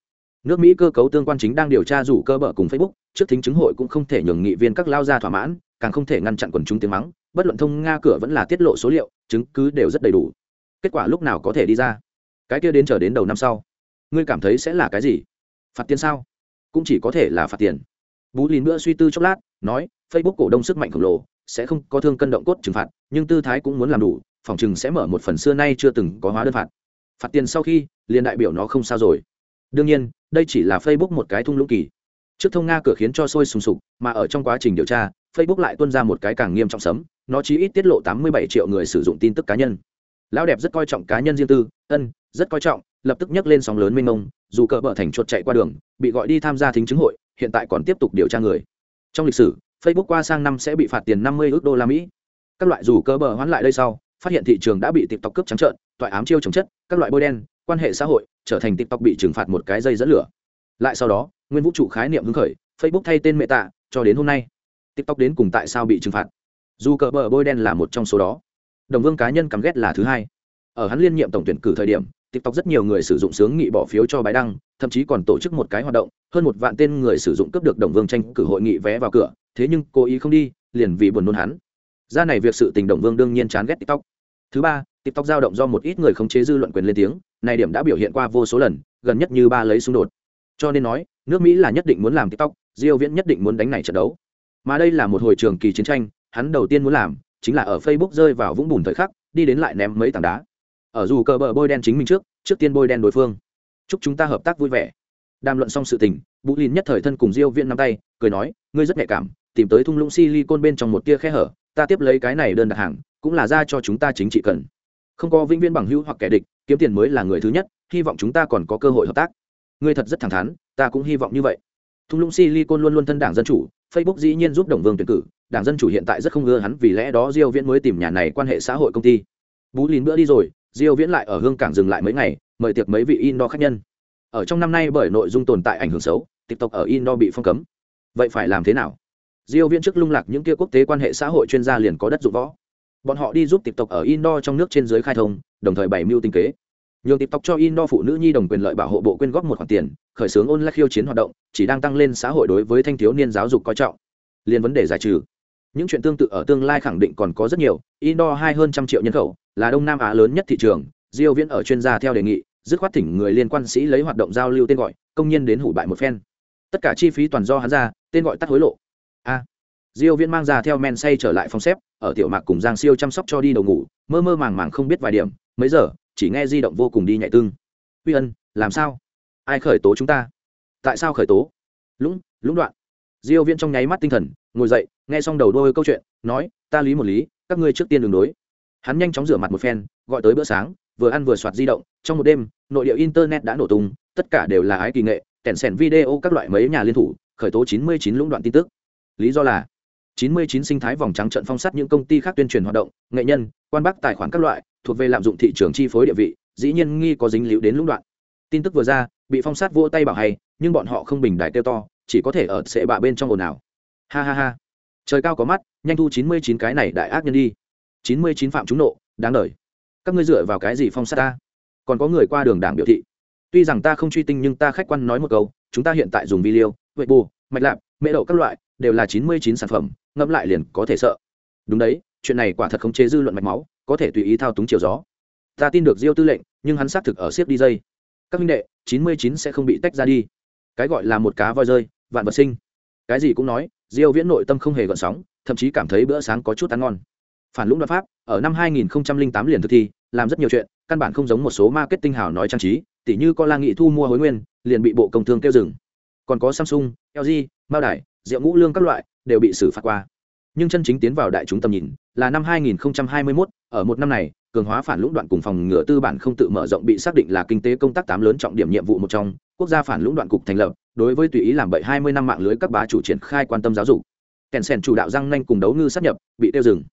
Nước mỹ cơ cấu tương quan chính đang điều tra rủ cơ bợ cùng facebook, trước thính chứng hội cũng không thể nhường nghị viên các lao ra thỏa mãn, càng không thể ngăn chặn quần chúng tiếng mắng, bất luận thông nga cửa vẫn là tiết lộ số liệu, chứng cứ đều rất đầy đủ. Kết quả lúc nào có thể đi ra? Cái kia đến chờ đến đầu năm sau. Ngươi cảm thấy sẽ là cái gì? Phạt tiền sao? Cũng chỉ có thể là phạt tiền. Bú lìn nữa suy tư chốc lát, nói, facebook cổ đông sức mạnh khổng lồ, sẽ không có thương cân động cốt trừng phạt, nhưng tư thái cũng muốn làm đủ, phòng chừng sẽ mở một phần xưa nay chưa từng có hóa đơn phạt. Phạt tiền sau khi, liền đại biểu nó không sao rồi. Đương nhiên, đây chỉ là facebook một cái thung lũng kỳ. Trước thông nga cửa khiến cho sôi sùng sục, mà ở trong quá trình điều tra, facebook lại tuân ra một cái càng nghiêm trọng sấm, nó chỉ ít tiết lộ 87 triệu người sử dụng tin tức cá nhân. Lão đẹp rất coi trọng cá nhân riêng tư, ân rất coi trọng, lập tức nhấc lên sóng lớn mênh mông, dù cờ bờ thành chuột chạy qua đường, bị gọi đi tham gia thính chứng hội, hiện tại còn tiếp tục điều tra người. Trong lịch sử, facebook qua sang năm sẽ bị phạt tiền 50 ước đô la mỹ. Các loại dù cờ bờ hoán lại đây sau, phát hiện thị trường đã bị tiktok cướp trắng trợn, toại ám chiêu chống chất, các loại bôi đen, quan hệ xã hội trở thành tiktok bị trừng phạt một cái dây dẫn lửa. Lại sau đó, nguyên vũ trụ khái niệm hứng khởi, facebook thay tên mẹ tạ, cho đến hôm nay, tiktok đến cùng tại sao bị trừng phạt? Dù cờ bờ bôi đen là một trong số đó. Đồng vương cá nhân cắm ghét là thứ hai. Ở hắn liên nhiệm tổng tuyển cử thời điểm tiktok rất nhiều người sử dụng sướng nghị bỏ phiếu cho bài đăng, thậm chí còn tổ chức một cái hoạt động, hơn một vạn tên người sử dụng cấp được đồng vương tranh cử hội nghị vé vào cửa, thế nhưng cố ý không đi, liền vì buồn nôn hắn. Ra này việc sự tình đồng vương đương nhiên chán ghét tiktok. Thứ ba, tiktok dao động do một ít người khống chế dư luận quyền lên tiếng, này điểm đã biểu hiện qua vô số lần, gần nhất như ba lấy xung đột. Cho nên nói, nước mỹ là nhất định muốn làm tiktok, diêu viễn nhất định muốn đánh này trận đấu. Mà đây là một hồi trường kỳ chiến tranh, hắn đầu tiên muốn làm, chính là ở facebook rơi vào vũng bùn thời khắc, đi đến lại ném mấy tảng đá ở dù cờ bờ bôi đen chính mình trước trước tiên bôi đen đối phương. Chúc chúng ta hợp tác vui vẻ. Đàm luận xong sự tình vũ lìn nhất thời thân cùng diêu viễn nắm tay, cười nói, ngươi rất nhạy cảm, tìm tới thung lũng silicon bên trong một tia khe hở, ta tiếp lấy cái này đơn đặt hàng, cũng là ra cho chúng ta chính trị cần. Không có vĩnh viễn bằng hữu hoặc kẻ địch, kiếm tiền mới là người thứ nhất, hy vọng chúng ta còn có cơ hội hợp tác. Ngươi thật rất thẳng thắn, ta cũng hy vọng như vậy. Thung lũng silicon luôn luôn thân đảng dân chủ, facebook dĩ nhiên giúp đồng vương tuyển cử, đảng dân chủ hiện tại rất không ưa hắn vì lẽ đó diêu viễn mới tìm nhà này quan hệ xã hội công ty. Bú lìn bữa đi rồi diêu viễn lại ở hương cảng dừng lại mấy ngày, mời tiệc mấy vị indo khách nhân. Ở trong năm nay bởi nội dung tồn tại ảnh hưởng xấu tiktok ở indo bị phong cấm. Vậy phải làm thế nào? Diêu viễn trước lung lạc những kia quốc tế quan hệ xã hội chuyên gia liền có đất dụng võ. Bọn họ đi giúp tiktok ở indo trong nước trên dưới khai thông, đồng thời bày mưu tinh kế. Nhường tiktok cho indo phụ nữ nhi đồng quyền lợi bảo hộ bộ quyên góp một khoản tiền, khởi xướng ôn lại khiêu chiến hoạt động, chỉ đang tăng lên xã hội đối với thanh thiếu niên giáo dục coi trọng. Liên vấn đề giải trừ. Những chuyện tương tự ở tương lai khẳng định còn có rất nhiều, indo hai hơn trăm triệu nhân khẩu là đông nam á lớn nhất thị trường, diêu viễn ở chuyên gia theo đề nghị, dứt khoát thỉnh người liên quan sĩ lấy hoạt động giao lưu tên gọi, công nhân đến hủ bại một phen. Tất cả chi phí toàn do hắn ra, tên gọi tắt hối lộ. A. Diêu viễn mang ra theo men say trở lại phòng xếp, ở tiểu mạc cùng giang siêu chăm sóc cho đi đầu ngủ, mơ mơ màng màng không biết vài điểm, mấy giờ, chỉ nghe di động vô cùng đi nhạy tương. Uy ân, làm sao? Ai khởi tố chúng ta? Tại sao khởi tố? Lũng lũng đoạn. Diêu viễn trong nháy mắt tinh thần, ngồi dậy, nghe xong đầu đôi câu chuyện, nói, ta lý một lý, các ngươi trước tiên đường đối hắn nhanh chóng rửa mặt một phen, gọi tới bữa sáng, vừa ăn vừa soạt di động, trong một đêm, nội địa internet đã nổ tung, tất cả đều là ái kỳ nghệ kèn sèn video các loại mấy nhà liên thủ, khởi tố 99 lũng đoạn tin tức. Lý do là 99 sinh thái vòng trắng trận phong sát những công ty khác tuyên truyền hoạt động, nghệ nhân, quan bắc tài khoản các loại, thuộc về lạm dụng thị trường chi phối địa vị, dĩ nhiên nghi có dính líu đến lũng đoạn. Tin tức vừa ra, bị phong sát vỗ tay bảo hay, nhưng bọn họ không bình đài tiêu to, chỉ có thể ở sệ bạ bên trong ồn ào. Ha ha ha. Trời cao có mắt, nhanh thu 99 cái này đại ác nhân đi. 99 phạm chúng nộ, đáng đời. Các ngươi dựa vào cái gì phong sát ta? Còn có người qua đường đảng biểu thị. Tuy rằng ta không truy tinh nhưng ta khách quan nói một câu, chúng ta hiện tại dùng video, vệ bù, mạch lạp, mễ đậu các loại, đều là chín mươi chín sản phẩm, ngẫm lại liền có thể sợ. Đúng đấy, chuyện này quả thật khống chế dư luận mạch máu, có thể tùy ý thao túng chiều gió. Ta tin được diêu tư lệnh, nhưng hắn xác thực ở siếc đi dây. Các minh đệ, chín mươi chín sẽ không bị tách ra đi. Cái gọi là một cá voi rơi, vạn vật sinh. Cái gì cũng nói, diêu viễn nội tâm không hề gợn sóng, thậm chí cảm thấy bữa sáng có chút ăn ngon phản lũng đoạt pháp ở năm 2008 liền thực thi làm rất nhiều chuyện căn bản không giống một số marketing hào nói trang trí tỉ như co la nghị thu mua hối nguyên liền bị bộ công thương kêu dừng. Còn có samsung lg mao đài rượu ngũ lương các loại đều bị xử phạt qua. Nhưng chân chính tiến vào đại chúng tầm nhìn là năm 2021, ở một năm này cường hóa phản lũng đoạn cùng phòng ngừa tư bản không tự mở rộng bị xác định là kinh tế công tác tám lớn trọng điểm nhiệm vụ một trong quốc gia phản lũng đoạn cục thành lập đối với tùy ý làm bậy 20 năm mạng lưới các bá chủ triển khai quan tâm giáo dục. Kèn sèn chủ đạo răng nanh cùng đấu ngư sát nhập bị tiêu dừng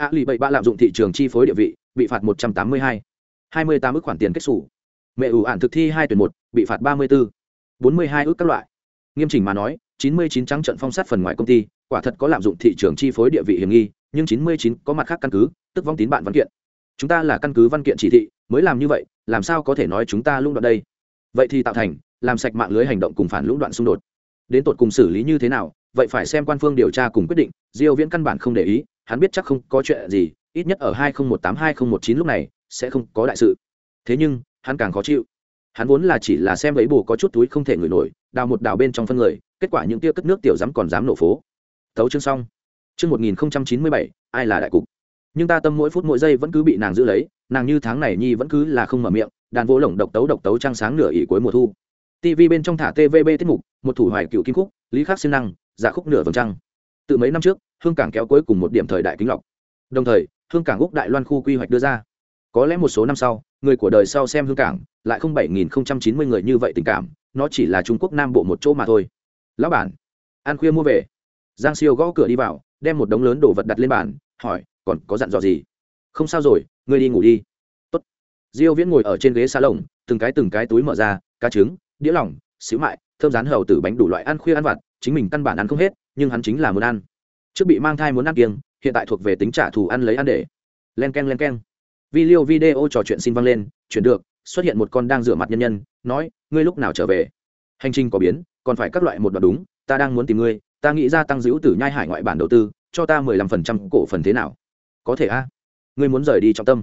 a lì bậy bạ lạm dụng thị trường chi phối địa vị, bị phạt 182. 28 ức khoản tiền kết xù. Mẹ ủ ạn thực thi hai tuyển một, bị phạt 34. 42 ước các loại. Nghiêm chỉnh mà nói 99 trắng trận phong sát phần ngoài công ty, quả thật có lạm dụng thị trường chi phối địa vị hiểm nghi, nhưng 99 có mặt khác căn cứ, tức vong tín bạn văn kiện. Chúng ta là căn cứ văn kiện chỉ thị, mới làm như vậy, làm sao có thể nói chúng ta lũng đoạn đây? Vậy thì tạo thành, làm sạch mạng lưới hành động cùng phản lũng đoạn xung đột. Đến tột cùng xử lý như thế nào, vậy phải xem quan phương điều tra cùng quyết định, diêu viễn căn bản không để ý hắn biết chắc không có chuyện gì ít nhất ở 2018-2019 lúc này sẽ không có đại sự. Thế nhưng hắn càng khó chịu. Hắn vốn là chỉ là xem ấy bù có chút túi không thể ngửi nổi đào một đào bên trong phân người kết quả những tia cất nước tiểu dám còn dám nổ phố. Tấu chương xong. Chương 1097, ai là đại cục? Nhưng ta tâm mỗi phút mỗi giây vẫn cứ bị nàng giữ lấy nàng như tháng này nhi vẫn cứ là không mở miệng đàn vỗ lồng độc tấu độc tấu trăng sáng nửa ỉ cuối mùa thu. Tv bên trong thả tvb tiết mục một thủ hoài cựu kim khúc lý khắc siêng năng giả khúc nửa vầng trăng. Từ mấy năm trước hương cảng kéo cuối cùng một điểm thời đại kính lọc. Đồng thời, hương cảng úc đại loan khu quy hoạch đưa ra. Có lẽ một số năm sau, người của đời sau xem hương cảng, lại không bảy nghìn chín mươi người như vậy tình cảm, nó chỉ là trung quốc nam bộ một chỗ mà thôi. Lão bản, ăn khuya mua về. Giang siêu gõ cửa đi vào, đem một đống lớn đồ vật đặt lên bàn, hỏi, còn có dặn dò gì? Không sao rồi, ngươi đi ngủ đi. Tốt. diêu viễn ngồi ở trên ghế xa lồng từng cái từng cái túi mở ra, cá trứng, đĩa lỏng, xíu mại, thơm rán hầu tử bánh đủ loại ăn khuya ăn vặt, chính mình căn bản ăn không hết, nhưng hắn chính là muốn ăn trước bị mang thai muốn ăn kiêng, hiện tại thuộc về tính trả thù ăn lấy ăn để. Len keng len keng. Video video trò chuyện xin văng lên, chuyển được, xuất hiện một con đang rửa mặt nhân nhân, nói, ngươi lúc nào trở về? Hành trình có biến, còn phải các loại một đoạn đúng, ta đang muốn tìm ngươi, ta nghĩ ra tăng giữ từ nhai hải ngoại bản đầu tư, cho ta mười lăm phần trăm cổ phần thế nào? Có thể a. Ngươi muốn rời đi trọng tâm.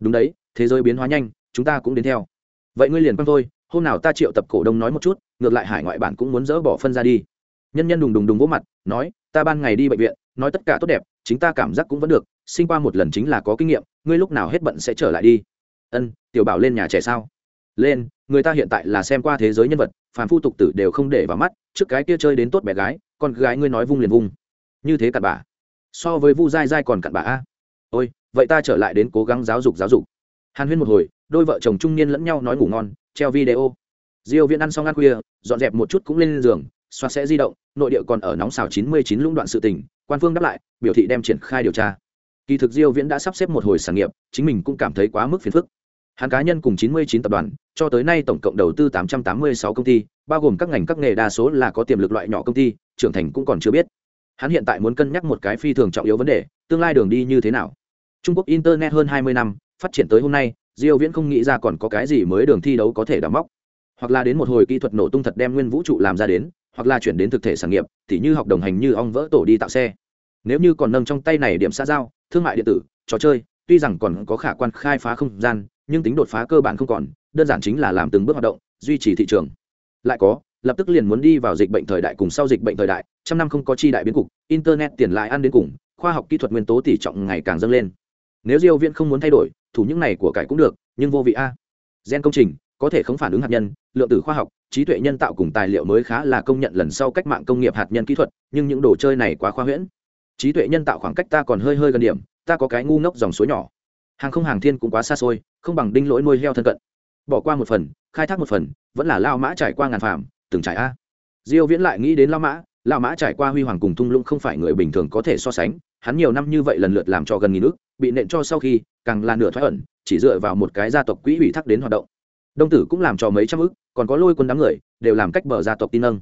Đúng đấy, thế giới biến hóa nhanh, chúng ta cũng đến theo. Vậy ngươi liền quăng thôi, hôm nào ta triệu tập cổ đông nói một chút, ngược lại hải ngoại bản cũng muốn dỡ bỏ phân ra đi. Nhân nhân đùng đùng đùng vỗ mặt, nói ta ban ngày đi bệnh viện, nói tất cả tốt đẹp, chính ta cảm giác cũng vẫn được, sinh qua một lần chính là có kinh nghiệm, ngươi lúc nào hết bận sẽ trở lại đi. Ân, tiểu bảo lên nhà trẻ sao? Lên, người ta hiện tại là xem qua thế giới nhân vật, phàm phu tục tử đều không để vào mắt, trước cái kia chơi đến tốt bé gái, con gái ngươi nói vung liền vung. Như thế cặn bà so với vu dai dai còn cặn bà a. Ôi, vậy ta trở lại đến cố gắng giáo dục giáo dục. Hàn huyên một hồi, đôi vợ chồng trung niên lẫn nhau nói ngủ ngon, treo video. Diêu viễn ăn xong ăn khuya, dọn dẹp một chút cũng lên giường xoa sẽ di động, nội địa còn ở nóng xào 99 lũng đoạn sự tình, quan phương đáp lại, biểu thị đem triển khai điều tra. Kỳ thực diêu viễn đã sắp xếp một hồi sản nghiệp, chính mình cũng cảm thấy quá mức phiền phức. Hắn cá nhân cùng 99 tập đoàn, cho tới nay tổng cộng đầu tư 886 công ty, bao gồm các ngành các nghề đa số là có tiềm lực loại nhỏ công ty, trưởng thành cũng còn chưa biết. Hắn hiện tại muốn cân nhắc một cái phi thường trọng yếu vấn đề, tương lai đường đi như thế nào. Trung quốc internet hơn 20 năm, phát triển tới hôm nay, diêu viễn không nghĩ ra còn có cái gì mới đường thi đấu có thể đào móc. Hoặc là đến một hồi kỹ thuật nổ tung thật đem nguyên vũ trụ làm ra đến hoặc là chuyển đến thực thể sản nghiệp tỉ như học đồng hành như ong vỡ tổ đi tạo xe. Nếu như còn nâng trong tay này điểm xã giao, thương mại điện tử, trò chơi, tuy rằng còn có khả quan khai phá không gian, nhưng tính đột phá cơ bản không còn, đơn giản chính là làm từng bước hoạt động, duy trì thị trường. Lại có, lập tức liền muốn đi vào dịch bệnh thời đại cùng sau dịch bệnh thời đại, trăm năm không có chi đại biến cục, internet tiền lại ăn đến cùng, khoa học kỹ thuật nguyên tố tỷ trọng ngày càng dâng lên. Nếu diêu viễn không muốn thay đổi, thủ những này của cải cũng được, nhưng vô vị a. Gen công trình, có thể không phản ứng hạt nhân, lượng tử khoa học trí tuệ nhân tạo cùng tài liệu mới khá là công nhận lần sau cách mạng công nghiệp hạt nhân kỹ thuật, nhưng những đồ chơi này quá khoa huyễn. Trí tuệ nhân tạo khoảng cách ta còn hơi hơi gần điểm, ta có cái ngu ngốc dòng suối nhỏ. Hàng không hàng thiên cũng quá xa xôi, không bằng đinh lỗi nuôi heo thân cận. Bỏ qua một phần, khai thác một phần, vẫn là lao mã trải qua ngàn phàm từng trải a. Diêu viễn lại nghĩ đến lao mã lao mã trải qua huy hoàng cùng thung lũng không phải người bình thường có thể so sánh, hắn nhiều năm như vậy lần lượt làm cho gần nghìn nước bị nện cho sau khi, càng là nửa thoái ẩn, chỉ dựa vào một cái gia tộc quỹ ủy thác đến hoạt động đông tử cũng làm cho mấy trăm ức, còn có lôi quân đám người, đều làm cách bờ gia tộc tin nâng.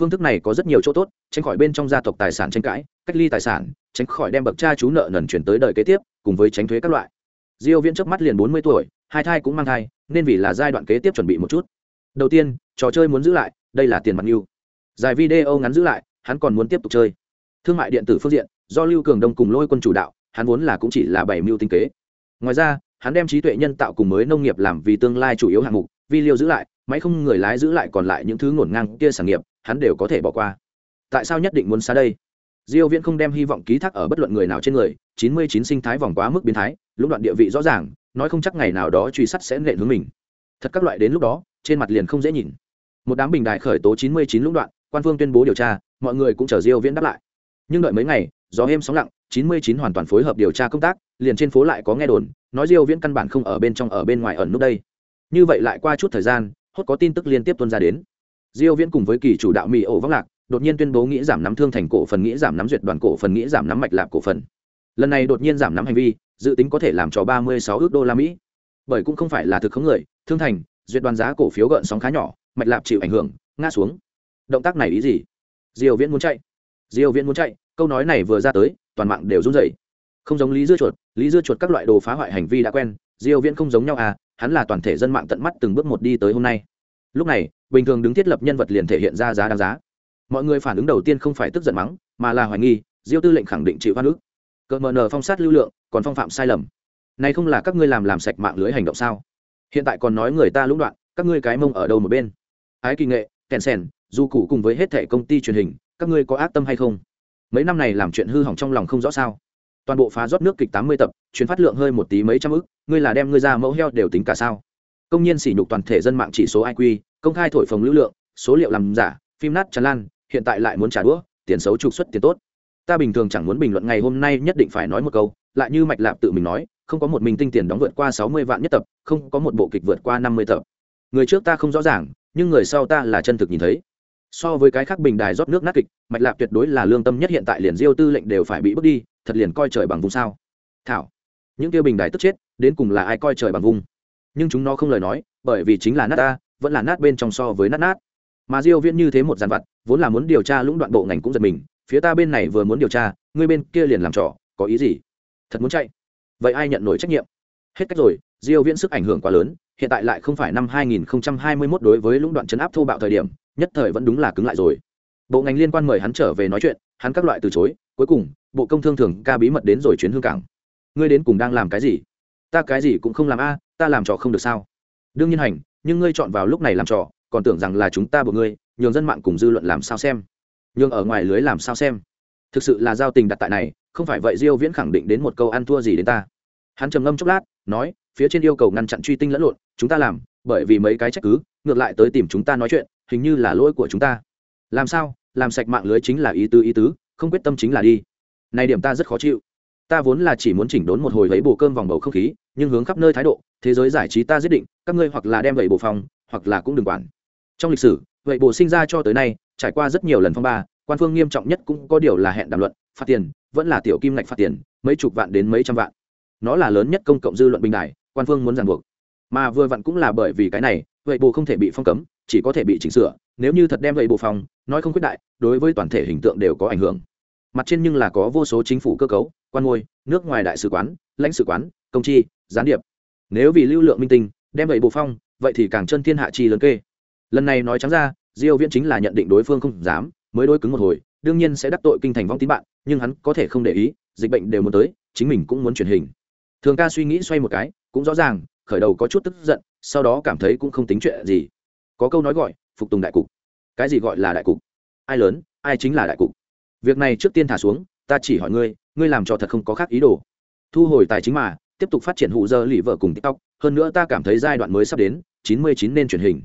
Phương thức này có rất nhiều chỗ tốt, tránh khỏi bên trong gia tộc tài sản tranh cãi, cách ly tài sản, tránh khỏi đem bậc cha chú nợ nần chuyển tới đời kế tiếp, cùng với tránh thuế các loại. Diêu viễn trước mắt liền bốn mươi tuổi, hai thai cũng mang thai, nên vì là giai đoạn kế tiếp chuẩn bị một chút. Đầu tiên, trò chơi muốn giữ lại, đây là tiền mặt nhiêu. dài video ngắn giữ lại, hắn còn muốn tiếp tục chơi. Thương mại điện tử phương diện, do lưu cường đông cùng lôi quân chủ đạo, hắn vốn là cũng chỉ là bảy mưu tinh kế. Ngoài ra hắn đem trí tuệ nhân tạo cùng mới nông nghiệp làm vì tương lai chủ yếu hạng mục, vi liêu giữ lại, máy không người lái giữ lại còn lại những thứ ngổn ngang kia sản nghiệp, hắn đều có thể bỏ qua. Tại sao nhất định muốn xa đây? Diêu viễn không đem hy vọng ký thác ở bất luận người nào trên người 99 sinh thái vòng quá mức biến thái lúc đoạn địa vị rõ ràng, nói không chắc ngày nào đó truy sát sẽ nện hướng mình. Thật các loại đến lúc đó, trên mặt liền không dễ nhìn. Một đám bình đại khởi tố 99 lũng đoạn, quan phương tuyên bố điều tra, mọi người cũng chờ diêu viễn đáp lại. Nhưng đợi mấy ngày, gió êm sóng lặng 99 hoàn toàn phối hợp điều tra công tác, liền trên phố lại có nghe đồn, nói diêu viễn căn bản không ở bên trong, ở bên ngoài ẩn nút đây. Như vậy lại qua chút thời gian, hốt có tin tức liên tiếp tuôn ra đến. Diêu viễn cùng với kỳ chủ đạo mỹ ổ vắng lạc, đột nhiên tuyên bố nghĩ giảm nắm thương thành cổ phần, nghĩ giảm nắm duyệt đoàn cổ phần, nghĩ giảm nắm mạch lạc cổ phần. Lần này đột nhiên giảm nắm hành vi, dự tính có thể làm cho 36 ước đô la mỹ. Bởi cũng không phải là thực không người, thương thành, duyệt đoàn giá cổ phiếu gợn sóng khá nhỏ, mạch lạc chịu ảnh hưởng, ngã xuống. Động tác này ý gì? Diêu viễn muốn chạy. Diêu viễn muốn chạy, câu nói này vừa ra tới toàn mạng đều run rẩy. Không giống lý dưa chuột, lý dưa chuột các loại đồ phá hoại hành vi đã quen, diêu viễn không giống nhau à hắn là toàn thể dân mạng tận mắt từng bước một đi tới hôm nay. Lúc này, bình thường đứng thiết lập nhân vật liền thể hiện ra giá đáng giá. Mọi người phản ứng đầu tiên không phải tức giận mắng, mà là hoài nghi, diêu tư lệnh khẳng định chịu hoan ức. Cờ mờ nờ phong sát lưu lượng, còn phong phạm sai lầm. Này không là các ngươi làm làm sạch mạng lưới hành động sao? Hiện tại còn nói người ta lũng đoạn, các ngươi cái mông ở đâu một bên? Ái kỳ nghệ, kèn sèn du cụ cùng với hết thẻ công ty truyền hình, các ngươi có ác tâm hay không? Mấy năm này làm chuyện hư hỏng trong lòng không rõ sao. Toàn bộ phá rót nước kịch tám mươi tập, chuyến phát lượng hơi một tí mấy trăm ức, ngươi là đem ngươi ra mẫu heo đều tính cả sao? Công nhân sỉ nhục toàn thể dân mạng chỉ số iq công khai thổi phồng lưu lượng, số liệu làm giả, phim nát tràn lan, hiện tại lại muốn trả đũa, tiền xấu trục xuất tiền tốt. Ta bình thường chẳng muốn bình luận ngày hôm nay nhất định phải nói một câu, lại như mạch lạp tự mình nói, không có một mình tinh tiền đóng vượt qua sáu mươi vạn nhất tập, không có một bộ kịch vượt qua năm mươi tập. Người trước ta không rõ ràng, nhưng người sau ta là chân thực nhìn thấy so với cái khác bình đài rót nước nát kịch, mạch lạp tuyệt đối là lương tâm nhất hiện tại liền diêu tư lệnh đều phải bị bước đi, thật liền coi trời bằng vùng sao. Thảo, những tiêu bình đài tức chết, đến cùng là ai coi trời bằng vùng? Nhưng chúng nó không lời nói, bởi vì chính là nát ta, vẫn là nát bên trong so với nát nát. Mà diêu viễn như thế một dàn vặt, vốn là muốn điều tra lũng đoạn bộ ngành cũng giật mình, phía ta bên này vừa muốn điều tra, ngươi bên kia liền làm trò, có ý gì? Thật muốn chạy. Vậy ai nhận nổi trách nhiệm? Hết cách rồi, diêu viễn sức ảnh hưởng quá lớn, hiện tại lại không phải năm 2021 đối với lũng đoạn chấn áp thô bạo thời điểm nhất thời vẫn đúng là cứng lại rồi. Bộ ngành liên quan mời hắn trở về nói chuyện, hắn các loại từ chối, cuối cùng, bộ công thương thường ca bí mật đến rồi chuyến hương cảng. Ngươi đến cùng đang làm cái gì? Ta cái gì cũng không làm a, ta làm trò không được sao? Đương nhiên hành, nhưng ngươi chọn vào lúc này làm trò, còn tưởng rằng là chúng ta buộc ngươi, nhường dân mạng cùng dư luận làm sao xem? Nhường ở ngoài lưới làm sao xem? Thực sự là giao tình đặt tại này, không phải vậy diêu viễn khẳng định đến một câu ăn thua gì đến ta. Hắn trầm ngâm chốc lát, nói, phía trên yêu cầu ngăn chặn truy tinh lẫn lộn, chúng ta làm, bởi vì mấy cái trách cứ, ngược lại tới tìm chúng ta nói chuyện hình như là lỗi của chúng ta. Làm sao? Làm sạch mạng lưới chính là ý tứ ý tứ, không quyết tâm chính là đi. Này điểm ta rất khó chịu. Ta vốn là chỉ muốn chỉnh đốn một hồi lấy bổ cơm vòng bầu không khí, nhưng hướng khắp nơi thái độ, thế giới giải trí ta quyết định, các ngươi hoặc là đem vậy bổ phòng, hoặc là cũng đừng quản. Trong lịch sử, vậy bổ sinh ra cho tới nay, trải qua rất nhiều lần phong ba, quan phương nghiêm trọng nhất cũng có điều là hẹn đàm luận, phạt tiền, vẫn là tiểu kim ngạch phạt tiền, mấy chục vạn đến mấy trăm vạn. Nó là lớn nhất công cộng dư luận bình đại, quan phương muốn ràng buộc. Mà vừa vặn cũng là bởi vì cái này, vậy bổ không thể bị phong cấm chỉ có thể bị chỉnh sửa, nếu như thật đem vậy bộ phòng, nói không quyết đại, đối với toàn thể hình tượng đều có ảnh hưởng. Mặt trên nhưng là có vô số chính phủ cơ cấu, quan ngôi, nước ngoài đại sứ quán, lãnh sứ quán, công chi, gián điệp. Nếu vì lưu lượng minh tinh, đem vậy bộ phong vậy thì càng chân thiên hạ chi lớn kê. Lần này nói trắng ra, diêu viễn chính là nhận định đối phương không dám, mới đối cứng một hồi, đương nhiên sẽ đắc tội kinh thành vong tín bạn, nhưng hắn có thể không để ý, dịch bệnh đều muốn tới, chính mình cũng muốn truyền hình. Thường ca suy nghĩ xoay một cái, cũng rõ ràng, khởi đầu có chút tức giận, sau đó cảm thấy cũng không tính chuyện gì có câu nói gọi, phục tùng đại cục. Cái gì gọi là đại cục? Ai lớn, ai chính là đại cục? Việc này trước tiên thả xuống, ta chỉ hỏi ngươi ngươi làm cho thật không có khác ý đồ. Thu hồi tài chính mà, tiếp tục phát triển hụ dơ lì vợ cùng tiktok, hơn nữa ta cảm thấy giai đoạn mới sắp đến, chín mươi chín nên truyền hình.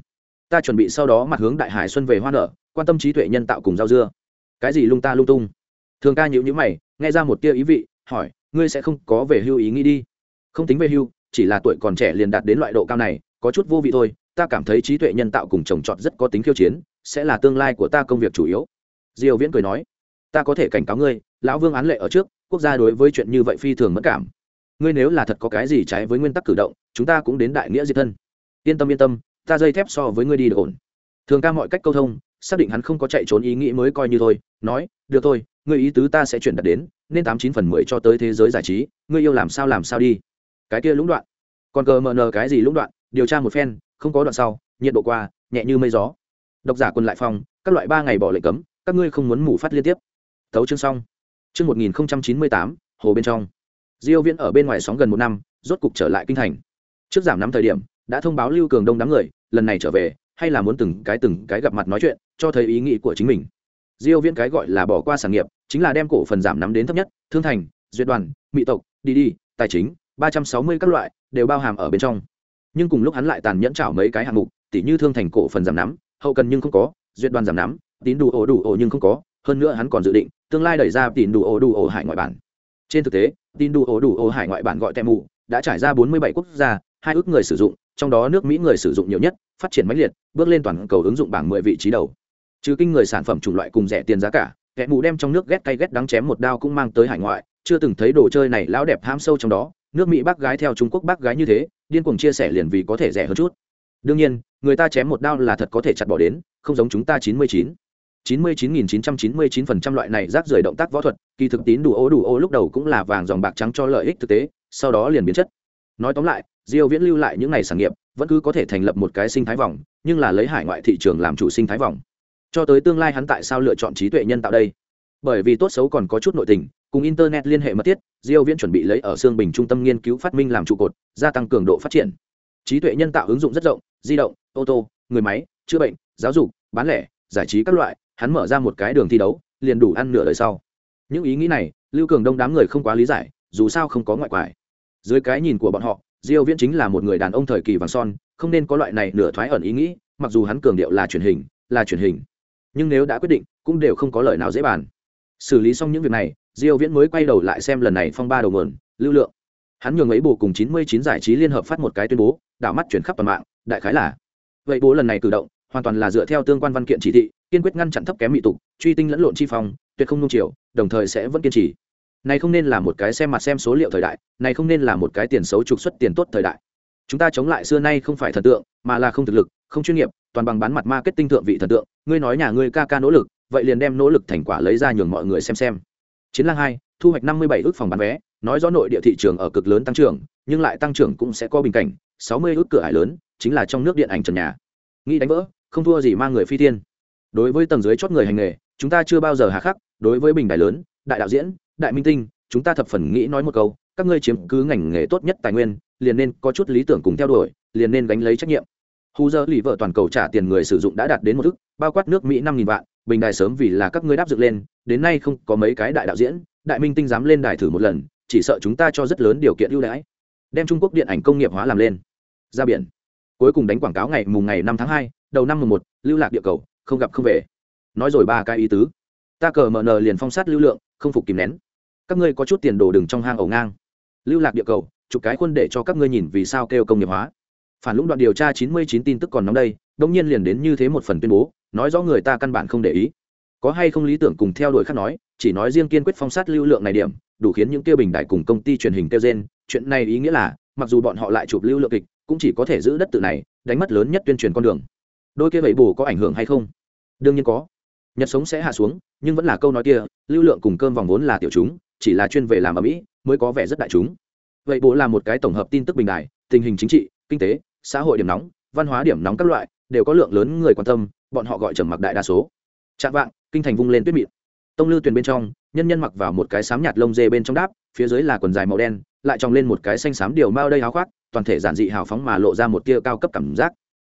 Ta chuẩn bị sau đó mặt hướng đại hải xuân về hoa nở, quan tâm trí tuệ nhân tạo cùng rau dưa. Cái gì lung ta lung tung? Thường ca nhịu nhữ mày, nghe ra một tia ý vị, hỏi, ngươi sẽ không có về hưu ý nghĩ đi. Không tính về hưu, chỉ là tuổi còn trẻ liền đạt đến loại độ cao này, có chút vô vị thôi ta cảm thấy trí tuệ nhân tạo cùng trồng trọt rất có tính khiêu chiến, sẽ là tương lai của ta công việc chủ yếu. Diều viễn cười nói, ta có thể cảnh cáo ngươi, lão vương án lệ ở trước, quốc gia đối với chuyện như vậy phi thường mất cảm. Ngươi nếu là thật có cái gì trái với nguyên tắc cử động, chúng ta cũng đến đại nghĩa diệt thân. Yên tâm yên tâm, ta dây thép so với ngươi đi được ổn. Thường ca mọi cách câu thông, xác định hắn không có chạy trốn ý nghĩ mới coi như thôi, nói, được thôi, ngươi ý tứ ta sẽ chuyển đặt đến, nên tám chín phần mười cho tới thế giới giải trí, ngươi yêu làm sao làm sao đi. Cái kia lũng đoạn. Còn cờ mờ nờ cái gì lũng đoạn, điều tra một phen không có đoạn sau, nhiệt độ qua, nhẹ như mây gió. Độc giả quân lại phòng, các loại ba ngày bỏ lệnh cấm, các ngươi không muốn mủ phát liên tiếp. Thấu chương xong. Chương một nghìn chín mươi tám, hồ bên trong. Diêu viễn ở bên ngoài sóng gần một năm, rốt cục trở lại kinh thành. Trước giảm năm thời điểm, đã thông báo lưu cường đông đám người, lần này trở về, hay là muốn từng cái từng cái gặp mặt nói chuyện, cho thấy ý nghĩ của chính mình. Diêu viễn cái gọi là bỏ qua sản nghiệp, chính là đem cổ phần giảm nắm đến thấp nhất, thương thành, duyệt đoàn mỹ tộc, đi đi, tài chính 360 các loại, đều bao hàm ở bên trong nhưng cùng lúc hắn lại tàn nhẫn chảo mấy cái hạng mục, tỉ như thương thành cổ phần giảm nắm, hậu cần nhưng không có, duyệt đoàn giảm nắm, tín đủ ổ đủ ổ nhưng không có, hơn nữa hắn còn dự định tương lai đẩy ra tín đủ ổ đủ ổ hải ngoại bản. Trên thực tế, tín đủ ổ đủ ổ hải ngoại bản gọi tem mù đã trải ra 47 quốc gia, hai ước người sử dụng, trong đó nước mỹ người sử dụng nhiều nhất, phát triển mãnh liệt, bước lên toàn cầu ứng dụng bảng 10 vị trí đầu. Trừ kinh người sản phẩm chủng loại cùng rẻ tiền giá cả kẻ mù đem trong nước ghét cay ghét đắng chém một đao cũng mang tới hải ngoại, chưa từng thấy đồ chơi này lão đẹp ham sâu trong đó, nước mỹ bác gái theo trung quốc bác gái như thế điên cuồng chia sẻ liền vì có thể rẻ hơn chút. Đương nhiên, người ta chém một đao là thật có thể chặt bỏ đến, không giống chúng ta chín mươi chín. chín mươi chín nghìn chín trăm chín mươi chín phần trăm loại này rác rưởi động tác võ thuật, kỳ thực tín đủ ô đủ ô lúc đầu cũng là vàng dòng bạc trắng cho lợi ích thực tế, sau đó liền biến chất. Nói tóm lại, diêu viễn lưu lại những ngày sản nghiệp, vẫn cứ có thể thành lập một cái sinh thái vòng, nhưng là lấy hải ngoại thị trường làm chủ sinh thái vòng. Cho tới tương lai hắn tại sao lựa chọn trí tuệ nhân tạo đây? Bởi vì tốt xấu còn có chút nội tình, cùng internet liên hệ mật thiết, diêu viễn chuẩn bị lấy ở xương bình trung tâm nghiên cứu phát minh làm trụ cột, gia tăng cường độ phát triển. Trí tuệ nhân tạo ứng dụng rất rộng, di động, ô tô, người máy, chữa bệnh, giáo dục, bán lẻ, giải trí các loại, hắn mở ra một cái đường thi đấu, liền đủ ăn nửa đời sau. Những ý nghĩ này, lưu cường đông đám người không quá lý giải, dù sao không có ngoại quải. Dưới cái nhìn của bọn họ, diêu viễn chính là một người đàn ông thời kỳ vàng son, không nên có loại này nửa thoái ẩn ý nghĩ, mặc dù hắn cường điệu là truyền hình, là truyền hình, nhưng nếu đã quyết định, cũng đều không có lời nào dễ bàn xử lý xong những việc này, diêu viễn mới quay đầu lại xem lần này phong ba đầu nguồn, lưu lượng. Hắn nhường ấy bổ cùng 99 giải trí liên hợp phát một cái tuyên bố, đảo mắt chuyển khắp toàn mạng, đại khái là, vậy bố lần này cử động, hoàn toàn là dựa theo tương quan văn kiện chỉ thị, kiên quyết ngăn chặn thấp kém mỹ tục, truy tinh lẫn lộn chi phong, tuyệt không nung chiều, đồng thời sẽ vẫn kiên trì. Này không nên là một cái xem mặt xem số liệu thời đại, này không nên là một cái tiền xấu trục xuất tiền tốt thời đại. Chúng ta chống lại xưa nay không phải thần tượng, mà là không thực lực, không chuyên nghiệp, toàn bằng bán mặt marketing thượng vị thần tượng. Ngươi nói nhà ngươi ca ca nỗ lực vậy liền đem nỗ lực thành quả lấy ra nhường mọi người xem xem. Chiến lang hai, thu hoạch năm mươi bảy ước phòng bán vé, nói rõ nội địa thị trường ở cực lớn tăng trưởng, nhưng lại tăng trưởng cũng sẽ có bình cảnh, sáu mươi ước cửa hải lớn, chính là trong nước điện ảnh trần nhà. Nghĩ đánh vỡ, không thua gì mang người phi tiên đối với tầng dưới chót người hành nghề, chúng ta chưa bao giờ hà khắc, đối với bình đại lớn, đại đạo diễn, đại minh tinh, chúng ta thập phần nghĩ nói một câu, các ngươi chiếm cứ ngành nghề tốt nhất tài nguyên, liền nên có chút lý tưởng cùng theo đuổi, liền nên gánh lấy trách nhiệm hù giờ lì vợ toàn cầu trả tiền người sử dụng đã đạt đến một ức, bao quát nước mỹ năm nghìn vạn, bình đài sớm vì là các ngươi đáp dựng lên, đến nay không có mấy cái đại đạo diễn, đại minh tinh dám lên đài thử một lần, chỉ sợ chúng ta cho rất lớn điều kiện ưu đãi. Đem trung quốc điện ảnh công nghiệp hóa làm lên. Ra biển. Cuối cùng đánh quảng cáo ngày mùng ngày năm tháng hai, đầu năm mùng một, lưu lạc địa cầu, không gặp không về. Nói rồi ba cái ý tứ. Ta cờ mờ nờ liền phong sát lưu lượng, không phục kìm nén. Các ngươi có chút tiền đồ đừng trong hang ổ ngang. Lưu lạc địa cầu, chụp cái khuôn để cho các ngươi nhìn vì sao kêu công nghiệp hóa phản lũng đoạn điều tra chín mươi chín tin tức còn nóng đây, đông nhiên liền đến như thế một phần tuyên bố, nói rõ người ta căn bản không để ý. Có hay không lý tưởng cùng theo đuổi khác nói, chỉ nói riêng kiên quyết phong sát lưu lượng này điểm, đủ khiến những tiêu bình đại cùng công ty truyền hình tiêu gen chuyện này ý nghĩa là, mặc dù bọn họ lại chụp lưu lượng kịch, cũng chỉ có thể giữ đất tự này, đánh mất lớn nhất tuyên truyền con đường. Đôi kia vậy bù có ảnh hưởng hay không? Đương nhiên có. Nhật sống sẽ hạ xuống, nhưng vẫn là câu nói kia, lưu lượng cùng cơm vòng vốn là tiểu chúng, chỉ là chuyên về làm ở mỹ, mới có vẻ rất đại chúng. Vậy bố là một cái tổng hợp tin tức bình đại, tình hình chính trị, kinh tế xã hội điểm nóng, văn hóa điểm nóng các loại đều có lượng lớn người quan tâm, bọn họ gọi trầm mặc đại đa số. Chạm vạng, kinh thành vung lên tuyết mịn. Tông lư tuyền bên trong, nhân nhân mặc vào một cái sám nhạt lông dê bên trong đáp, phía dưới là quần dài màu đen, lại tròng lên một cái xanh xám điều mao đây háo khoác, toàn thể giản dị hào phóng mà lộ ra một tia cao cấp cảm giác.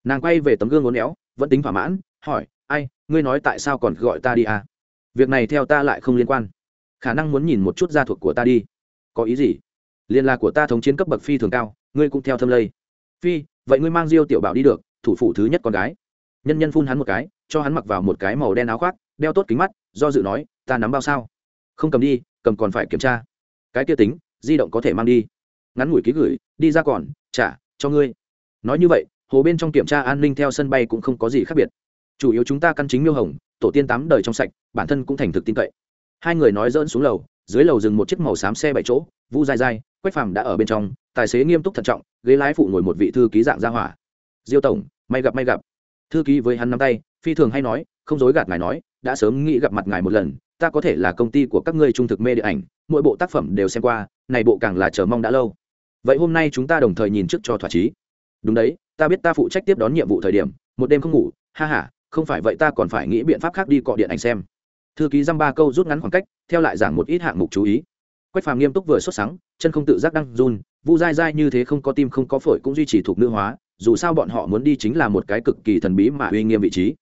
Nàng quay về tấm gương ngốn éo, vẫn tính thỏa mãn, hỏi, ai, ngươi nói tại sao còn gọi ta đi à? Việc này theo ta lại không liên quan. Khả năng muốn nhìn một chút gia thuộc của ta đi. Có ý gì? Liên lạc của ta thống chiến cấp bậc phi thường cao, ngươi cũng theo thâm lây. Phi vậy ngươi mang diêu tiểu bảo đi được, thủ phủ thứ nhất con gái. Nhân nhân phun hắn một cái, cho hắn mặc vào một cái màu đen áo khoác, đeo tốt kính mắt, do dự nói, ta nắm bao sao? Không cầm đi, cầm còn phải kiểm tra. Cái kia tính, di động có thể mang đi. Ngắn ngủi ký gửi, đi ra còn, trả, cho ngươi. Nói như vậy, hồ bên trong kiểm tra an ninh theo sân bay cũng không có gì khác biệt. Chủ yếu chúng ta căn chính miêu hồng, tổ tiên tám đời trong sạch, bản thân cũng thành thực tin cậy. Hai người nói dỡn xuống lầu, dưới lầu dừng một chiếc màu xám xe bảy chỗ vu dai dai quách phàm đã ở bên trong, tài xế nghiêm túc thận trọng, ghế lái phụ ngồi một vị thư ký dạng ra hỏa. Diêu tổng, may gặp may gặp. Thư ký với hắn nắm tay, phi thường hay nói, không dối gạt ngài nói, đã sớm nghĩ gặp mặt ngài một lần, ta có thể là công ty của các ngươi trung thực mê điện ảnh, mỗi bộ tác phẩm đều xem qua, này bộ càng là chờ mong đã lâu. Vậy hôm nay chúng ta đồng thời nhìn trước cho thỏa chí. Đúng đấy, ta biết ta phụ trách tiếp đón nhiệm vụ thời điểm, một đêm không ngủ, ha h a không phải vậy ta còn phải nghĩ biện pháp khác đi cọ điện ảnh xem. Thư ký dăm ba câu rút ngắn khoảng cách, theo lại giảng một ít hạng mục chú ý quách phàm nghiêm túc vừa xuất sáng chân không tự giác đăng run, vu dai dai như thế không có tim không có phổi cũng duy trì thuộc nữ hóa, dù sao bọn họ muốn đi chính là một cái cực kỳ thần bí mà uy nghiêm vị trí.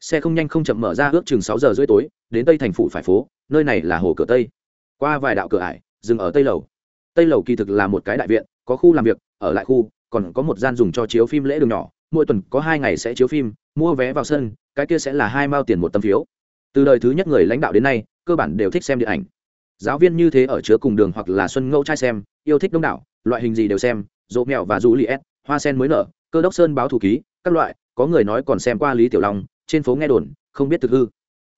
Xe không nhanh không chậm mở ra ước chừng sáu giờ rưỡi tối, đến tây thành phủ phải phố, nơi này là hồ cửa tây. Qua vài đạo cửa ải, dừng ở tây lầu. Tây lầu kỳ thực là một cái đại viện, có khu làm việc, ở lại khu, còn có một gian dùng cho chiếu phim lễ đường nhỏ, mỗi tuần có hai ngày sẽ chiếu phim, mua vé vào sân, cái kia sẽ là hai mao tiền một tấm phiếu. Từ đời thứ nhất người lãnh đạo đến nay, cơ bản đều thích xem điện ảnh giáo viên như thế ở chứa cùng đường hoặc là xuân ngẫu trai xem, yêu thích đông đảo, loại hình gì đều xem dỗ mèo và du s hoa sen mới nở, cơ đốc sơn báo thủ ký, các loại, có người nói còn xem qua lý tiểu long, trên phố nghe đồn, không biết thực hư.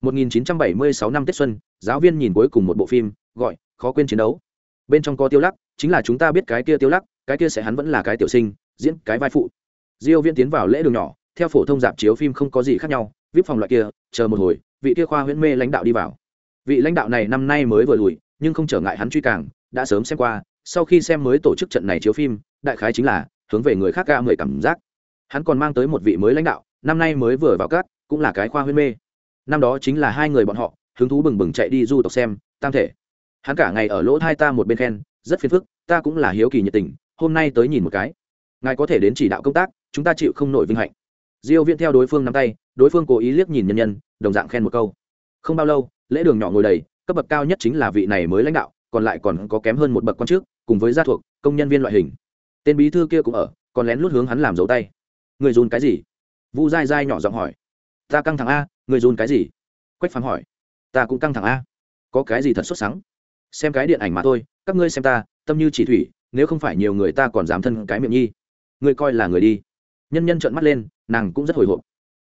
1976 năm tết xuân, giáo viên nhìn cuối cùng một bộ phim, gọi, khó quên chiến đấu. Bên trong có tiêu lắc, chính là chúng ta biết cái kia tiêu lắc, cái kia sẽ hắn vẫn là cái tiểu sinh, diễn cái vai phụ. Diêu viên tiến vào lễ đường nhỏ, theo phổ thông dạp chiếu phim không có gì khác nhau, vip phòng loại kia, chờ một hồi, vị kia khoa huyễn mê lãnh đạo đi vào vị lãnh đạo này năm nay mới vừa lùi, nhưng không trở ngại hắn truy càng, đã sớm xem qua, sau khi xem mới tổ chức trận này chiếu phim, đại khái chính là hướng về người khác ca mười cảm giác. Hắn còn mang tới một vị mới lãnh đạo, năm nay mới vừa vào cát cũng là cái khoa huyên mê. Năm đó chính là hai người bọn họ, hứng thú bừng bừng chạy đi du tộc xem, tam thể. Hắn cả ngày ở lỗ thai ta một bên khen, rất phiền phức, ta cũng là hiếu kỳ nhiệt tình, hôm nay tới nhìn một cái. Ngài có thể đến chỉ đạo công tác, chúng ta chịu không nổi vinh hạnh. Diêu viễn theo đối phương nắm tay, đối phương cố ý liếc nhìn nhân nhân, đồng dạng khen một câu không bao lâu, lễ đường nhỏ ngồi đầy, cấp bậc cao nhất chính là vị này mới lãnh đạo, còn lại còn có kém hơn một bậc quan trước cùng với gia thuộc, công nhân viên loại hình. Tên bí thư kia cũng ở, còn lén lút hướng hắn làm dấu tay. Người dùn cái gì? Vu dai dai nhỏ giọng hỏi. Ta căng thẳng a, người dùn cái gì? Quách phàm hỏi. Ta cũng căng thẳng a. Có cái gì thật xuất sáng xem cái điện ảnh mà thôi, các ngươi xem ta, tâm như chỉ thủy, nếu không phải nhiều người ta còn dám thân cái miệng nhi. Ngươi coi là người đi. Nhân nhân trợn mắt lên, nàng cũng rất hồi hộp.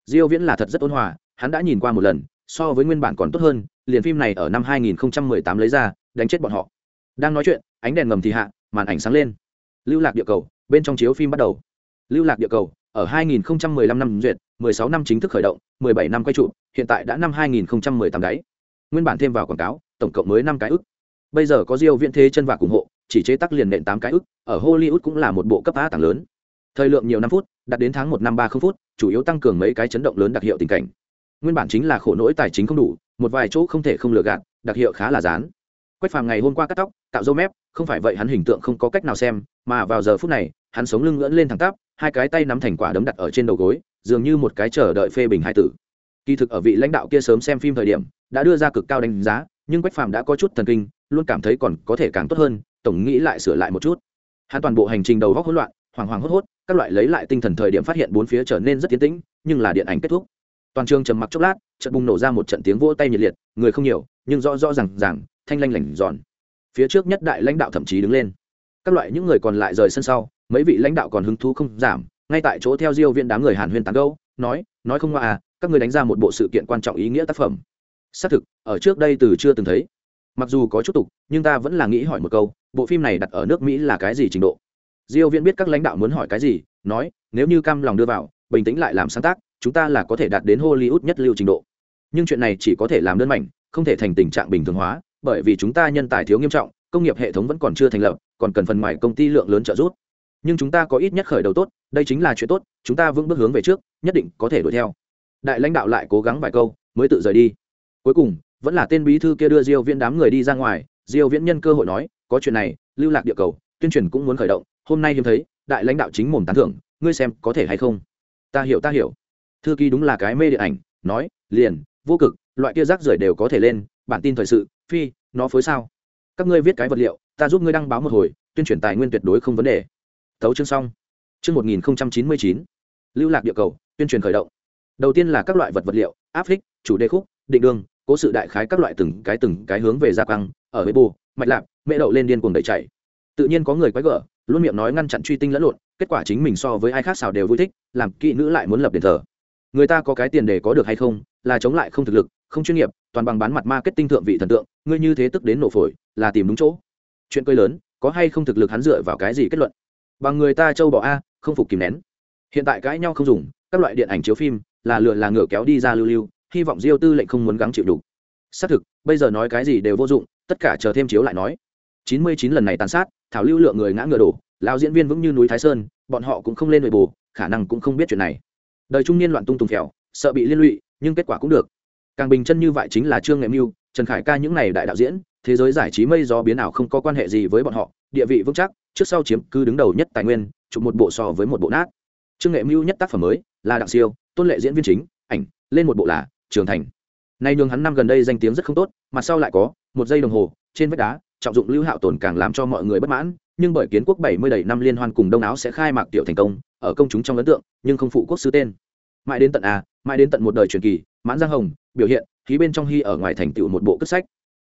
Diêu viễn là thật rất ôn hòa, hắn đã nhìn qua một lần so với nguyên bản còn tốt hơn, liền phim này ở năm 2018 lấy ra, đánh chết bọn họ. Đang nói chuyện, ánh đèn ngầm thì hạ, màn ảnh sáng lên. Lưu lạc địa cầu, bên trong chiếu phim bắt đầu. Lưu lạc địa cầu, ở 2015 năm duyệt 16 năm chính thức khởi động 17 năm quay trụ hiện tại đã năm 2018 đấy nguyên bản thêm vào quảng cáo, tổng cộng mới năm cái ức. Bây giờ có diêu viễn thế chân và ủng hộ, chỉ chế tác liền nện tám cái ức, ở hollywood cũng là một bộ cấp á tảng lớn. Thời lượng nhiều năm phút, đạt đến tháng một năm ba không phút, chủ yếu tăng cường mấy cái chấn động lớn đặc hiệu tình cảnh nguyên bản chính là khổ nỗi tài chính không đủ, một vài chỗ không thể không lừa gạt, đặc hiệu khá là dán. Quách phàm ngày hôm qua cắt tóc tạo dâu mép, không phải vậy hắn hình tượng không có cách nào xem, mà vào giờ phút này, hắn sống lưng ngưỡng lên thẳng tắp, hai cái tay nắm thành quả đấm đặt ở trên đầu gối, dường như một cái chờ đợi phê bình hai tử. Kỳ thực ở vị lãnh đạo kia sớm xem phim thời điểm, đã đưa ra cực cao đánh giá, nhưng quách phàm đã có chút thần kinh, luôn cảm thấy còn có thể càng tốt hơn, tổng nghĩ lại sửa lại một chút. Hắn toàn bộ hành trình đầu góc hỗn loạn, hoảng hoảng hốt hốt, các loại lấy lại tinh thần thời điểm phát hiện bốn phía trở nên rất tiến tĩnh, nhưng là điện ảnh kết thúc toàn trường trầm mặc chốc lát trận bùng nổ ra một trận tiếng vỗ tay nhiệt liệt, người không nhiều, nhưng rõ rõ rằng rằng thanh lanh lảnh giòn. Phía trước nhất đại lãnh đạo thậm chí đứng lên. Các loại những người còn lại rời sân sau, mấy vị lãnh đạo còn hứng thú không giảm, ngay tại chỗ theo diêu viên đám người hàn huyên tán gẫu, nói nói không ngoa à các người đánh ra một bộ sự kiện quan trọng ý nghĩa tác phẩm. Xác thực, ở trước đây từ chưa từng thấy. Mặc dù có chút tục, nhưng ta vẫn là nghĩ hỏi một câu, bộ phim này đặt ở nước mỹ là cái gì trình độ? Diêu viễn biết các lãnh đạo muốn hỏi cái gì, nói, nếu như cam lòng đưa vào, bình tĩnh lại làm sáng tác chúng ta là có thể đạt đến hollywood nhất lưu trình độ. Nhưng chuyện này chỉ có thể làm đơn mảnh, không thể thành tình trạng bình thường hóa, bởi vì chúng ta nhân tài thiếu nghiêm trọng, công nghiệp hệ thống vẫn còn chưa thành lập, còn cần phần ngoài công ty lượng lớn trợ giúp. Nhưng chúng ta có ít nhất khởi đầu tốt, đây chính là chuyện tốt, chúng ta vững bước hướng về trước, nhất định có thể đuổi theo. Đại lãnh đạo lại cố gắng vài câu, mới tự rời đi. Cuối cùng, vẫn là tên bí thư kia đưa diêu viễn đám người đi ra ngoài. Diêu viễn nhân cơ hội nói, có chuyện này, lưu lạc địa cầu, tuyên truyền cũng muốn khởi động. Hôm nay hiếm thấy, đại lãnh đạo chính mồm tán thưởng, ngươi xem có thể hay không? Ta hiểu ta hiểu thư ký đúng là cái mê điện ảnh, nói, liền, vô cực, loại kia rác rưởi đều có thể lên, bản tin thời sự, phi, nó phối sao? Các ngươi viết cái vật liệu, ta giúp ngươi đăng báo một hồi, tuyên truyền tài nguyên tuyệt đối không vấn đề. Tấu chương xong. Chương một nghìn chín mươi chín. Lưu lạc địa cầu, tuyên truyền khởi động. Đầu tiên là các loại vật vật liệu, áp phích, chủ đề khúc, định đương cố sự đại khái các loại từng cái từng cái hướng về gia căng ở với bù mạch lạc mẹ đậu lên điên cuồng đẩy chạy. Tự nhiên có người quái gở, luôn miệng nói ngăn chặn truy tinh lẫn lộn, kết quả chính mình so với ai khác xào đều vui thích, làm kỹ nữ lại muốn lập đền thờ người ta có cái tiền để có được hay không, là chống lại không thực lực, không chuyên nghiệp, toàn bằng bán mặt ma kết tinh thượng vị thần tượng, ngươi như thế tức đến nổ phổi, là tìm đúng chỗ. Chuyện cơi lớn, có hay không thực lực hắn dựa vào cái gì kết luận? Bằng người ta châu bỏ a, không phục kìm nén. Hiện tại cãi nhau không dùng, các loại điện ảnh chiếu phim, là lừa là ngựa kéo đi ra lưu lưu, hy vọng diêu tư lệnh không muốn gắng chịu đủ. Xác thực, bây giờ nói cái gì đều vô dụng, tất cả chờ thêm chiếu lại nói. Chín mươi chín lần này tàn sát, thảo lưu lượng người ngã ngựa đổ, lão diễn viên vững như núi thái sơn, bọn họ cũng không lên nội bù khả năng cũng không biết chuyện này đời trung niên loạn tung tùng phèo, sợ bị liên lụy, nhưng kết quả cũng được. Càng bình chân như vậy chính là trương nghệ mưu, trần khải ca những n à y đại đạo diễn, thế giới giải trí mây do biến ảo không có quan hệ gì với bọn họ, địa vị vững chắc, trước sau chiếm cứ đứng đầu nhất tài nguyên, chụp một bộ so với một bộ nát. Trương nghệ mưu nhất tác phẩm mới là đặng siêu, tôn lệ diễn viên chính, ảnh, lên một bộ là trường thành. Nay nhường hắn năm gần đây danh tiếng rất không tốt, mà sau lại có một giây đồng hồ, trên vách đá, trọng dụng lưu hạo tồn càng làm cho mọi người bất mãn, nhưng bởi kiến quốc bảy mươi đầy năm liên hoan cùng đông áo sẽ khai mạc tiểu thành công ở công chúng trong ấn tượng nhưng không phụ quốc sư tên. Mãi đến tận a mãi đến tận một đời truyền kỳ mãn giang hồng biểu hiện khí bên trong hy ở ngoài thành tựu một bộ cất sách.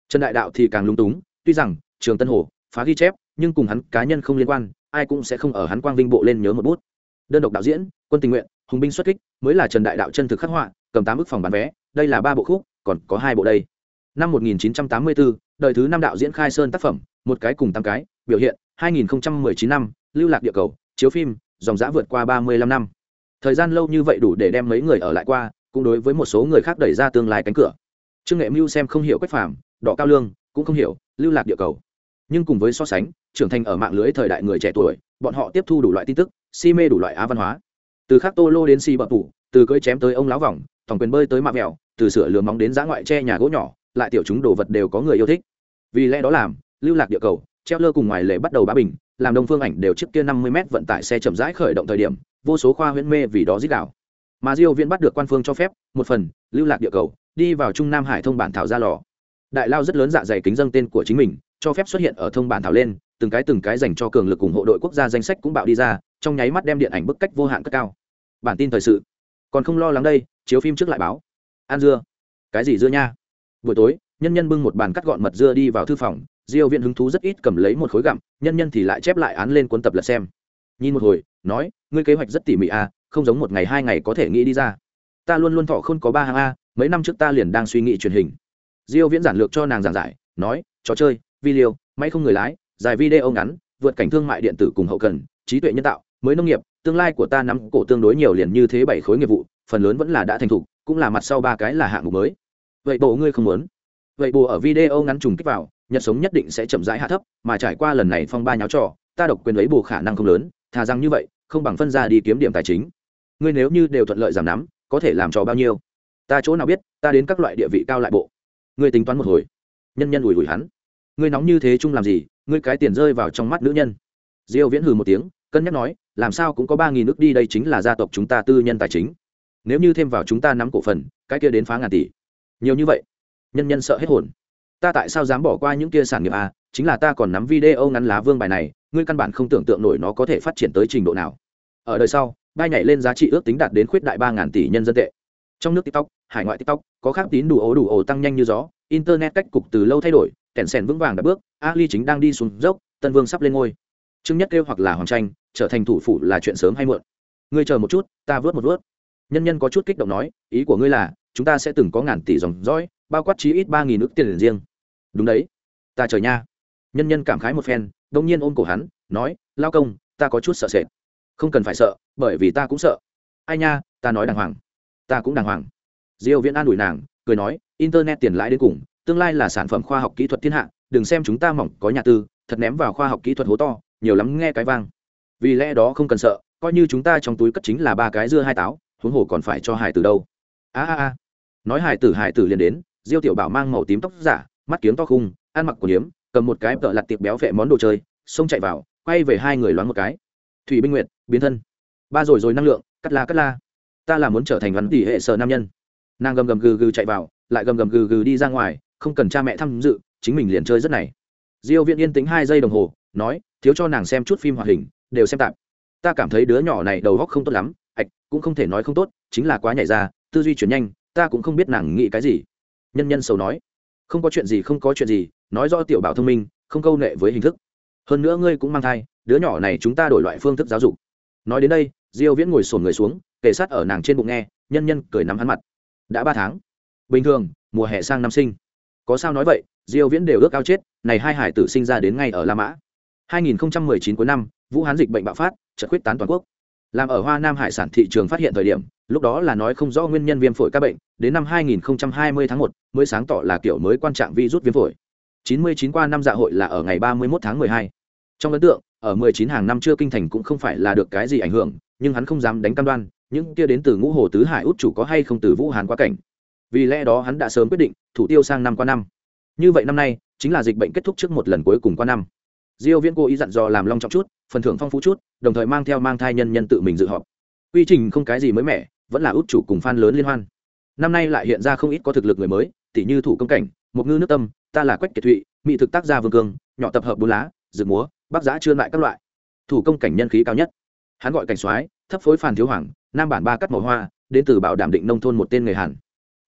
Trần đại đạo thì càng lung túng tuy rằng trường tân hồ phá ghi chép nhưng cùng hắn cá nhân không liên quan ai cũng sẽ không ở hắn quang vinh bộ lên nhớ một bút. Đơn độc đạo diễn quân tình nguyện hùng binh xuất kích mới là trần đại đạo chân thực khắc họa cầm tám bức phòng bán vé đây là ba bộ khúc còn có hai bộ đây. Năm 1984, đời thứ năm đạo diễn khai sơn tác phẩm một cái cùng tám cái biểu hiện 2019 năm lưu lạc địa cầu chiếu phim dòng dã vượt qua 35 năm. Thời gian lâu như vậy đủ để đem mấy người ở lại qua cũng đối với một số người khác đẩy ra tương lai cánh cửa. Trương nghệ mưu xem không hiểu quách phàm đỏ cao lương cũng không hiểu lưu lạc địa cầu. Nhưng cùng với so sánh trưởng thành ở mạng lưới thời đại người trẻ tuổi bọn họ tiếp thu đủ loại tin tức si mê đủ loại á văn hóa. Từ khắc tô lô đến si bập phủ, từ cưỡi chém tới ông láo vòng tổng quyền bơi tới mạ mèo từ sửa lừa móng đến giã ngoại tre nhà gỗ nhỏ lại tiểu chúng đồ vật đều có người yêu thích. Vì lẽ đó làm lưu lạc địa cầu treo lơ cùng ngoài lệ bắt đầu bá bình làm đông phương ảnh đều trước kia năm mươi m vận tải xe chậm rãi khởi động thời điểm, vô số khoa huyễn mê vì đó dích đảo mà diêu viễn bắt được quan phương cho phép, một phần, lưu lạc địa cầu, đi vào trung nam hải thông bản thảo ra lò. Đại lao rất lớn dạ dày kính dâng tên của chính mình, cho phép xuất hiện ở thông bản thảo lên, từng cái từng cái dành cho cường lực ủng hộ đội quốc gia danh sách cũng bạo đi ra, trong nháy mắt đem điện ảnh bức cách vô hạn cất cao. Bản tin thời sự. Còn không lo lắng đây, chiếu phim trước lại báo. Ăn dưa. Cái gì dưa nha? Buổi tối, nhân nhân bưng một bàn cắt gọn mật dưa đi vào thư phòng diêu viện hứng thú rất ít cầm lấy một khối gặm, nhân nhân thì lại chép lại án lên cuốn tập lật xem. Nhìn một hồi, nói, ngươi kế hoạch rất tỉ mỉ à không giống một ngày hai ngày có thể nghĩ đi ra. Ta luôn luôn thọ không có ba hàng a, mấy năm trước ta liền đang suy nghĩ truyền hình. Diêu viễn giản lược cho nàng giảng giải, nói, trò chơi, video, máy không người lái, dài video ngắn, vượt cảnh thương mại điện tử cùng hậu cần, trí tuệ nhân tạo, mới nông nghiệp, tương lai của ta nắm cổ tương đối nhiều liền như thế bảy khối nghiệp vụ, phần lớn vẫn là đã thành thục, cũng là mặt sau ba cái là hạng mục mới. Vậy bộ ngươi không muốn? Vậy bù ở video ngắn trùng kích vào, nhật sống nhất định sẽ chậm rãi hạ thấp, mà trải qua lần này phong ba nháo trò, ta độc quyền lấy bù khả năng không lớn, thà rằng như vậy, không bằng phân ra đi kiếm điểm tài chính. Ngươi nếu như đều thuận lợi giảm nắm, có thể làm cho bao nhiêu? Ta chỗ nào biết, ta đến các loại địa vị cao lại bộ. Ngươi tính toán một hồi. Nhân nhân ủi ủi hắn. Ngươi nóng như thế chung làm gì, ngươi cái tiền rơi vào trong mắt nữ nhân. Diêu viễn hừ một tiếng, cân nhắc nói, làm sao cũng có ba nghìn nước đi đây chính là gia tộc chúng ta tư nhân tài chính. Nếu như thêm vào chúng ta nắm cổ phần, cái kia đến phá ngàn tỷ. Nhiều như vậy nhân nhân sợ hết hồn. Ta tại sao dám bỏ qua những kia sản nghiệp à? Chính là ta còn nắm video ngắn lá vương bài này, ngươi căn bản không tưởng tượng nổi nó có thể phát triển tới trình độ nào. Ở đời sau, bay nhảy lên giá trị ước tính đạt đến khuyết đại ba ngàn tỷ nhân dân tệ. Trong nước tiktok, hải ngoại tiktok, có khác tín đủ ố đủ ổ tăng nhanh như gió, internet cách cục từ lâu thay đổi kẻn sèn vững vàng đã bước, ali chính đang đi xuống dốc, tân vương sắp lên ngôi. Trương nhất kêu hoặc là hoàng tranh, trở thành thủ phủ là chuyện sớm hay muộn. Ngươi chờ một chút, ta vớt một vớt. Nhân nhân có chút kích động nói, ý của ngươi là, chúng ta sẽ từng có ngàn tỷ dòng dõi bao quát chí ít ba nghìn ước tiền riêng. Đúng đấy. Ta trời nha. Nhân nhân cảm khái một phen, đông nhiên ôm cổ hắn, nói, lao công, ta có chút sợ sệt. Không cần phải sợ, bởi vì ta cũng sợ. Ai nha, ta nói đàng hoàng. Ta cũng đàng hoàng. Diêu viễn an ủi nàng, cười nói, internet tiền lãi đến cùng, tương lai là sản phẩm khoa học kỹ thuật thiên hạ, đừng xem chúng ta mỏng có nhà tư, thật ném vào khoa học kỹ thuật hố to, nhiều lắm nghe cái vang. Vì lẽ đó không cần sợ, coi như chúng ta trong túi cất chính là ba cái dưa hai táo, huống hồ còn phải cho hải tử đâu. A a a. Nói hải tử hải tử liền đến diêu tiểu bảo mang màu tím tóc giả, mắt kiếng to khung, ăn mặc của liếm cầm một cái tợ lặt tiệc béo vẹ món đồ chơi, xông chạy vào, quay về hai người loáng một cái. Thủy binh nguyệt, biến thân. Ba rồi rồi năng lượng, cắt la cắt la. Ta là muốn trở thành văn tỷ hệ sở nam nhân. Nàng gầm gầm gừ gừ chạy vào, lại gầm gầm gừ gừ đi ra ngoài, không cần cha mẹ tham dự, chính mình liền chơi rất này. Diêu viện yên tĩnh hai giây đồng hồ, nói, thiếu cho nàng xem chút phim hoạt hình, đều xem tạm. Ta cảm thấy đứa nhỏ này đầu óc không tốt lắm, ạch, cũng không thể nói không tốt, chính là quá nhảy ra, tư duy chuyển nhanh, ta cũng không biết nàng nghĩ cái gì nhân nhân sầu nói. Không có chuyện gì, không có chuyện gì, nói do tiểu bảo thông minh, không câu nệ với hình thức. Hơn nữa ngươi cũng mang thai, đứa nhỏ này chúng ta đổi loại phương thức giáo dục. Nói đến đây, diêu viễn ngồi sồn người xuống, kề sát ở nàng trên bụng nghe, nhân nhân cười nắm hắn mặt. Đã ba tháng. Bình thường, mùa hè sang năm sinh. Có sao nói vậy, diêu viễn đều ước cao chết, này hai hải tử sinh ra đến ngay ở la mã. 2019 cuối năm, vũ hán dịch bệnh bạo phát chợt quyết tán toàn quốc làm ở hoa nam hải sản thị trường phát hiện thời điểm, lúc đó là nói không rõ nguyên nhân viêm phổi các bệnh, đến năm 2020 tháng 1 mới sáng tỏ là kiểu mới quan trạng virus viêm phổi. 99 qua năm dạ hội là ở ngày 31 tháng 12 trong ấn tượng, ở mười chín hàng năm chưa kinh thành cũng không phải là được cái gì ảnh hưởng, nhưng hắn không dám đánh cam đoan, những kia đến từ ngũ hồ tứ hải út chủ có hay không từ vũ hàn quá cảnh. Vì lẽ đó hắn đã sớm quyết định, thủ tiêu sang năm qua năm. Như vậy năm nay, chính là dịch bệnh kết thúc trước một lần cuối cùng qua năm diêu viễn cố ý dặn dò làm long trọng chút, phần thưởng phong phú chút, đồng thời mang theo mang thai nhân nhân tự mình dự họp. Quy trình không cái gì mới mẻ, vẫn là út chủ cùng fan lớn liên hoan. Năm nay lại hiện ra không ít có thực lực người mới tỷ như thủ công cảnh, một ngư nước tâm, ta là quách kiệt thụy, mỹ thực tác gia vương cương, nhỏ tập hợp bốn lá rực múa bắc giã chưa lại các loại. Thủ công cảnh nhân khí cao nhất. Hắn gọi cảnh soái, thấp phối phàn thiếu hoàng, nam bản ba cắt màu hoa, đến từ bảo đảm định nông thôn một tên người hàn.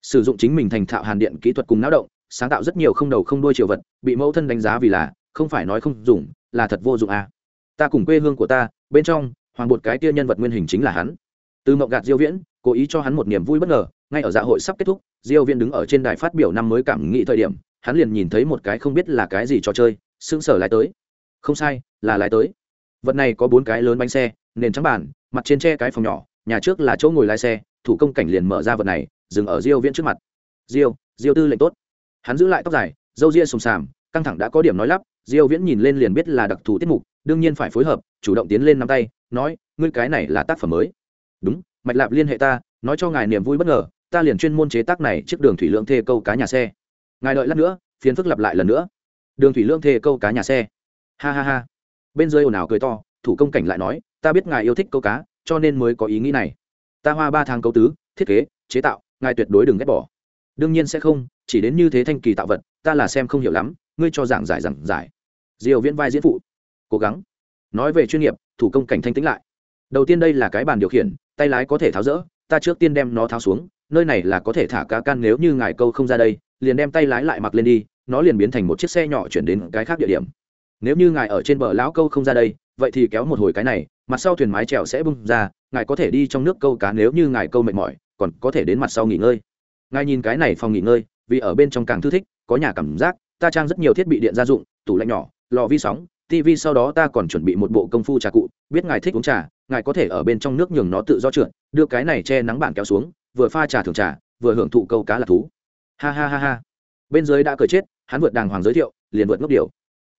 Sử dụng chính mình thành thạo hàn điện kỹ thuật cùng não động, sáng tạo rất nhiều không đầu không đuôi triều vật, bị mẫu thân đánh giá vì là không phải nói không dùng, là thật vô dụng à. ta cùng quê hương của ta, bên trong, hoàng bột cái tia nhân vật nguyên hình chính là hắn. Từ mộng gạt diêu viễn, cố ý cho hắn một niềm vui bất ngờ, ngay ở dạ hội sắp kết thúc, diêu viễn đứng ở trên đài phát biểu năm mới cảm nghĩ thời điểm, hắn liền nhìn thấy một cái không biết là cái gì trò chơi, sững sờ lái tới. Không sai, là lái tới. Vật này có bốn cái lớn bánh xe, nền trắng bàn, mặt trên tre cái phòng nhỏ, nhà trước là chỗ ngồi lái xe, thủ công cảnh liền mở ra vật này, dừng ở diêu viễn trước mặt. Diêu diêu tư lệnh tốt. Hắn giữ lại tóc dài dâu ria sùng sàm, căng thẳng đã có điểm nói lắp diêu viễn nhìn lên liền biết là đặc thù tiết mục, đương nhiên phải phối hợp, chủ động tiến lên nắm tay, nói, ngươi cái này là tác phẩm mới. Đúng, mạch lạp liên hệ ta, nói cho ngài niềm vui bất ngờ, ta liền chuyên môn chế tác này trước đường thủy lượng thê câu cá nhà xe. Ngài đợi lát nữa phiến phức lặp lại lần nữa. Đường thủy lượng thê câu cá nhà xe. Ha ha ha. Bên dưới ồn ào cười to, thủ công cảnh lại nói, ta biết ngài yêu thích câu cá, cho nên mới có ý nghĩ này. Ta hoa ba tháng câu tứ, thiết kế, chế tạo, ngài tuyệt đối đừng ghét bỏ. Đương nhiên sẽ không, chỉ đến như thế thanh kỳ tạo vật, ta là xem không hiểu lắm, ngươi cho giảng giải giảng giải diều viễn vai diễn phụ. Cố gắng. Nói về chuyên nghiệp, thủ công cảnh thanh tĩnh lại. Đầu tiên đây là cái bàn điều khiển, tay lái có thể tháo rỡ, ta trước tiên đem nó tháo xuống, nơi này là có thể thả cá can nếu như ngài câu không ra đây, liền đem tay lái lại mặc lên đi, nó liền biến thành một chiếc xe nhỏ chuyển đến cái khác địa điểm. Nếu như ngài ở trên bờ lão câu không ra đây, vậy thì kéo một hồi cái này, mặt sau thuyền mái trèo sẽ bung ra, ngài có thể đi trong nước câu cá nếu như ngài câu mệt mỏi, còn có thể đến mặt sau nghỉ ngơi. Ngài nhìn cái này phòng nghỉ ngơi, vì ở bên trong càng thư thích, có nhà cảm giác, ta trang rất nhiều thiết bị điện gia dụng, tủ lạnh nhỏ lò vi sóng tv sau đó ta còn chuẩn bị một bộ công phu trà cụ, biết ngài thích uống trà, ngài có thể ở bên trong nước nhường nó tự do trượt, đưa cái này che nắng bạn kéo xuống, vừa pha trà thường trà, vừa hưởng thụ câu cá là thú. Ha ha ha ha. Bên dưới đã cười chết, hắn vượt đàng hoàng giới thiệu, liền vượt ngốc điều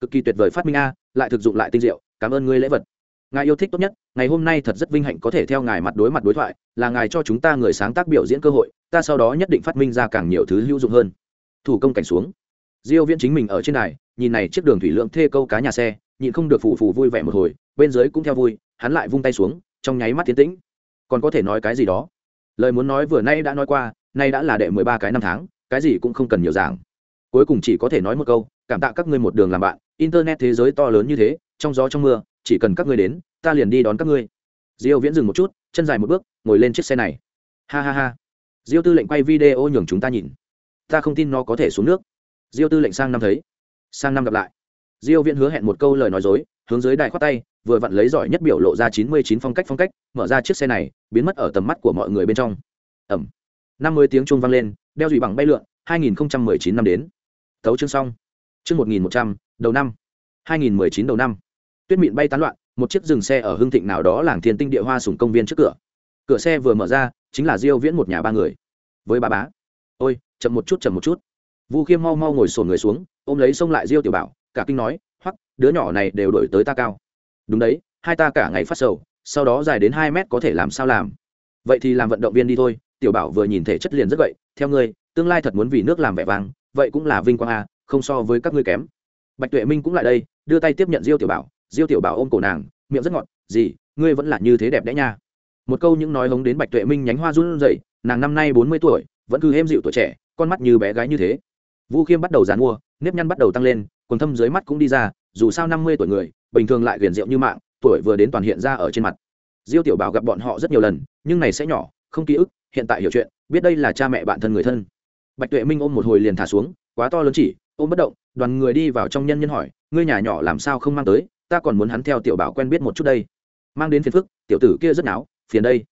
cực kỳ tuyệt vời phát minh a, lại thực dụng lại tinh diệu, cảm ơn ngươi lễ vật. Ngài yêu thích tốt nhất, ngày hôm nay thật rất vinh hạnh có thể theo ngài mặt đối mặt đối thoại, là ngài cho chúng ta người sáng tác biểu diễn cơ hội, ta sau đó nhất định phát minh ra càng nhiều thứ hữu dụng hơn. Thủ công cảnh xuống diêu viễn chính mình ở trên này, nhìn này chiếc đường thủy lượng thê câu cá nhà xe nhịn không được phủ phủ vui vẻ một hồi bên dưới cũng theo vui hắn lại vung tay xuống trong nháy mắt tiến tĩnh. Còn có thể nói cái gì đó? Lời muốn nói vừa nay đã nói qua nay đã là đệ mười ba cái năm tháng cái gì cũng không cần nhiều giảng. Cuối cùng chỉ có thể nói một câu cảm tạ các ngươi một đường làm bạn internet thế giới to lớn như thế trong gió trong mưa chỉ cần các ngươi đến ta liền đi đón các ngươi. Diêu viễn dừng một chút chân dài một bước ngồi lên chiếc xe này. Ha ha ha. Diêu tư lệnh quay video nhường chúng ta nhìn. Ta không tin nó có thể xuống nước diêu tư lệnh sang năm thấy. Sang năm gặp lại. Diêu viễn hứa hẹn một câu lời nói dối, hướng dưới đài khoát tay, vừa vặn lấy giỏi nhất biểu lộ ra 99 phong cách phong cách, mở ra chiếc xe này, biến mất ở tầm mắt của mọi người bên trong. Ẩm. năm mươi tiếng chuông vang lên, đeo dùy bằng bay lượn 2019 năm đến. Thấu chương xong. Chương 1100 đầu năm. 2019 đầu năm. Tuyết mịn bay tán loạn, một chiếc dừng xe ở hưng thịnh nào đó làng thiên tinh địa hoa sùng công viên trước cửa. Cửa xe vừa mở ra, chính là diêu viễn một nhà ba người. Với ba bá. Ôi, chậm một chút, chậm một chút vu khiêm mau mau ngồi sồn người xuống, ôm lấy xông lại diêu tiểu bảo, cả kinh nói, hoắc, đứa nhỏ này đều đổi tới ta cao. Đúng đấy, hai ta cả ngày phát sầu, sau đó dài đến hai mét có thể làm sao làm? Vậy thì làm vận động viên đi thôi. Tiểu bảo vừa nhìn thể chất liền rất vậy theo ngươi, tương lai thật muốn vì nước làm vẻ vang, vậy cũng là vinh quang a không so với các ngươi kém. Bạch tuệ minh cũng lại đây, đưa tay tiếp nhận diêu tiểu bảo, diêu tiểu bảo ôm cổ nàng, miệng rất ngọt gì ngươi vẫn là như thế đẹp đẽ nha. Một câu những nói hống đến bạch tuệ minh nhánh hoa run rẩy, nàng năm nay bốn mươi tuổi, vẫn cứ êm dịu tuổi trẻ, con mắt như bé gái như thế vu khiêm bắt đầu dàn mua, nếp nhăn bắt đầu tăng lên, quần thâm dưới mắt cũng đi ra, dù sao năm mươi tuổi người, bình thường lại huyền rượu như mạng, tuổi vừa đến toàn hiện ra ở trên mặt. Diêu tiểu bảo gặp bọn họ rất nhiều lần, nhưng này sẽ nhỏ, không ký ức, hiện tại hiểu chuyện, biết đây là cha mẹ bạn thân người thân. Bạch tuệ minh ôm một hồi liền thả xuống, quá to lớn chỉ, ôm bất động, đoàn người đi vào trong nhân nhân hỏi, ngươi nhà nhỏ làm sao không mang tới, ta còn muốn hắn theo tiểu bảo quen biết một chút đây. Mang đến phiền phức, tiểu tử kia rất náo, phiền đây.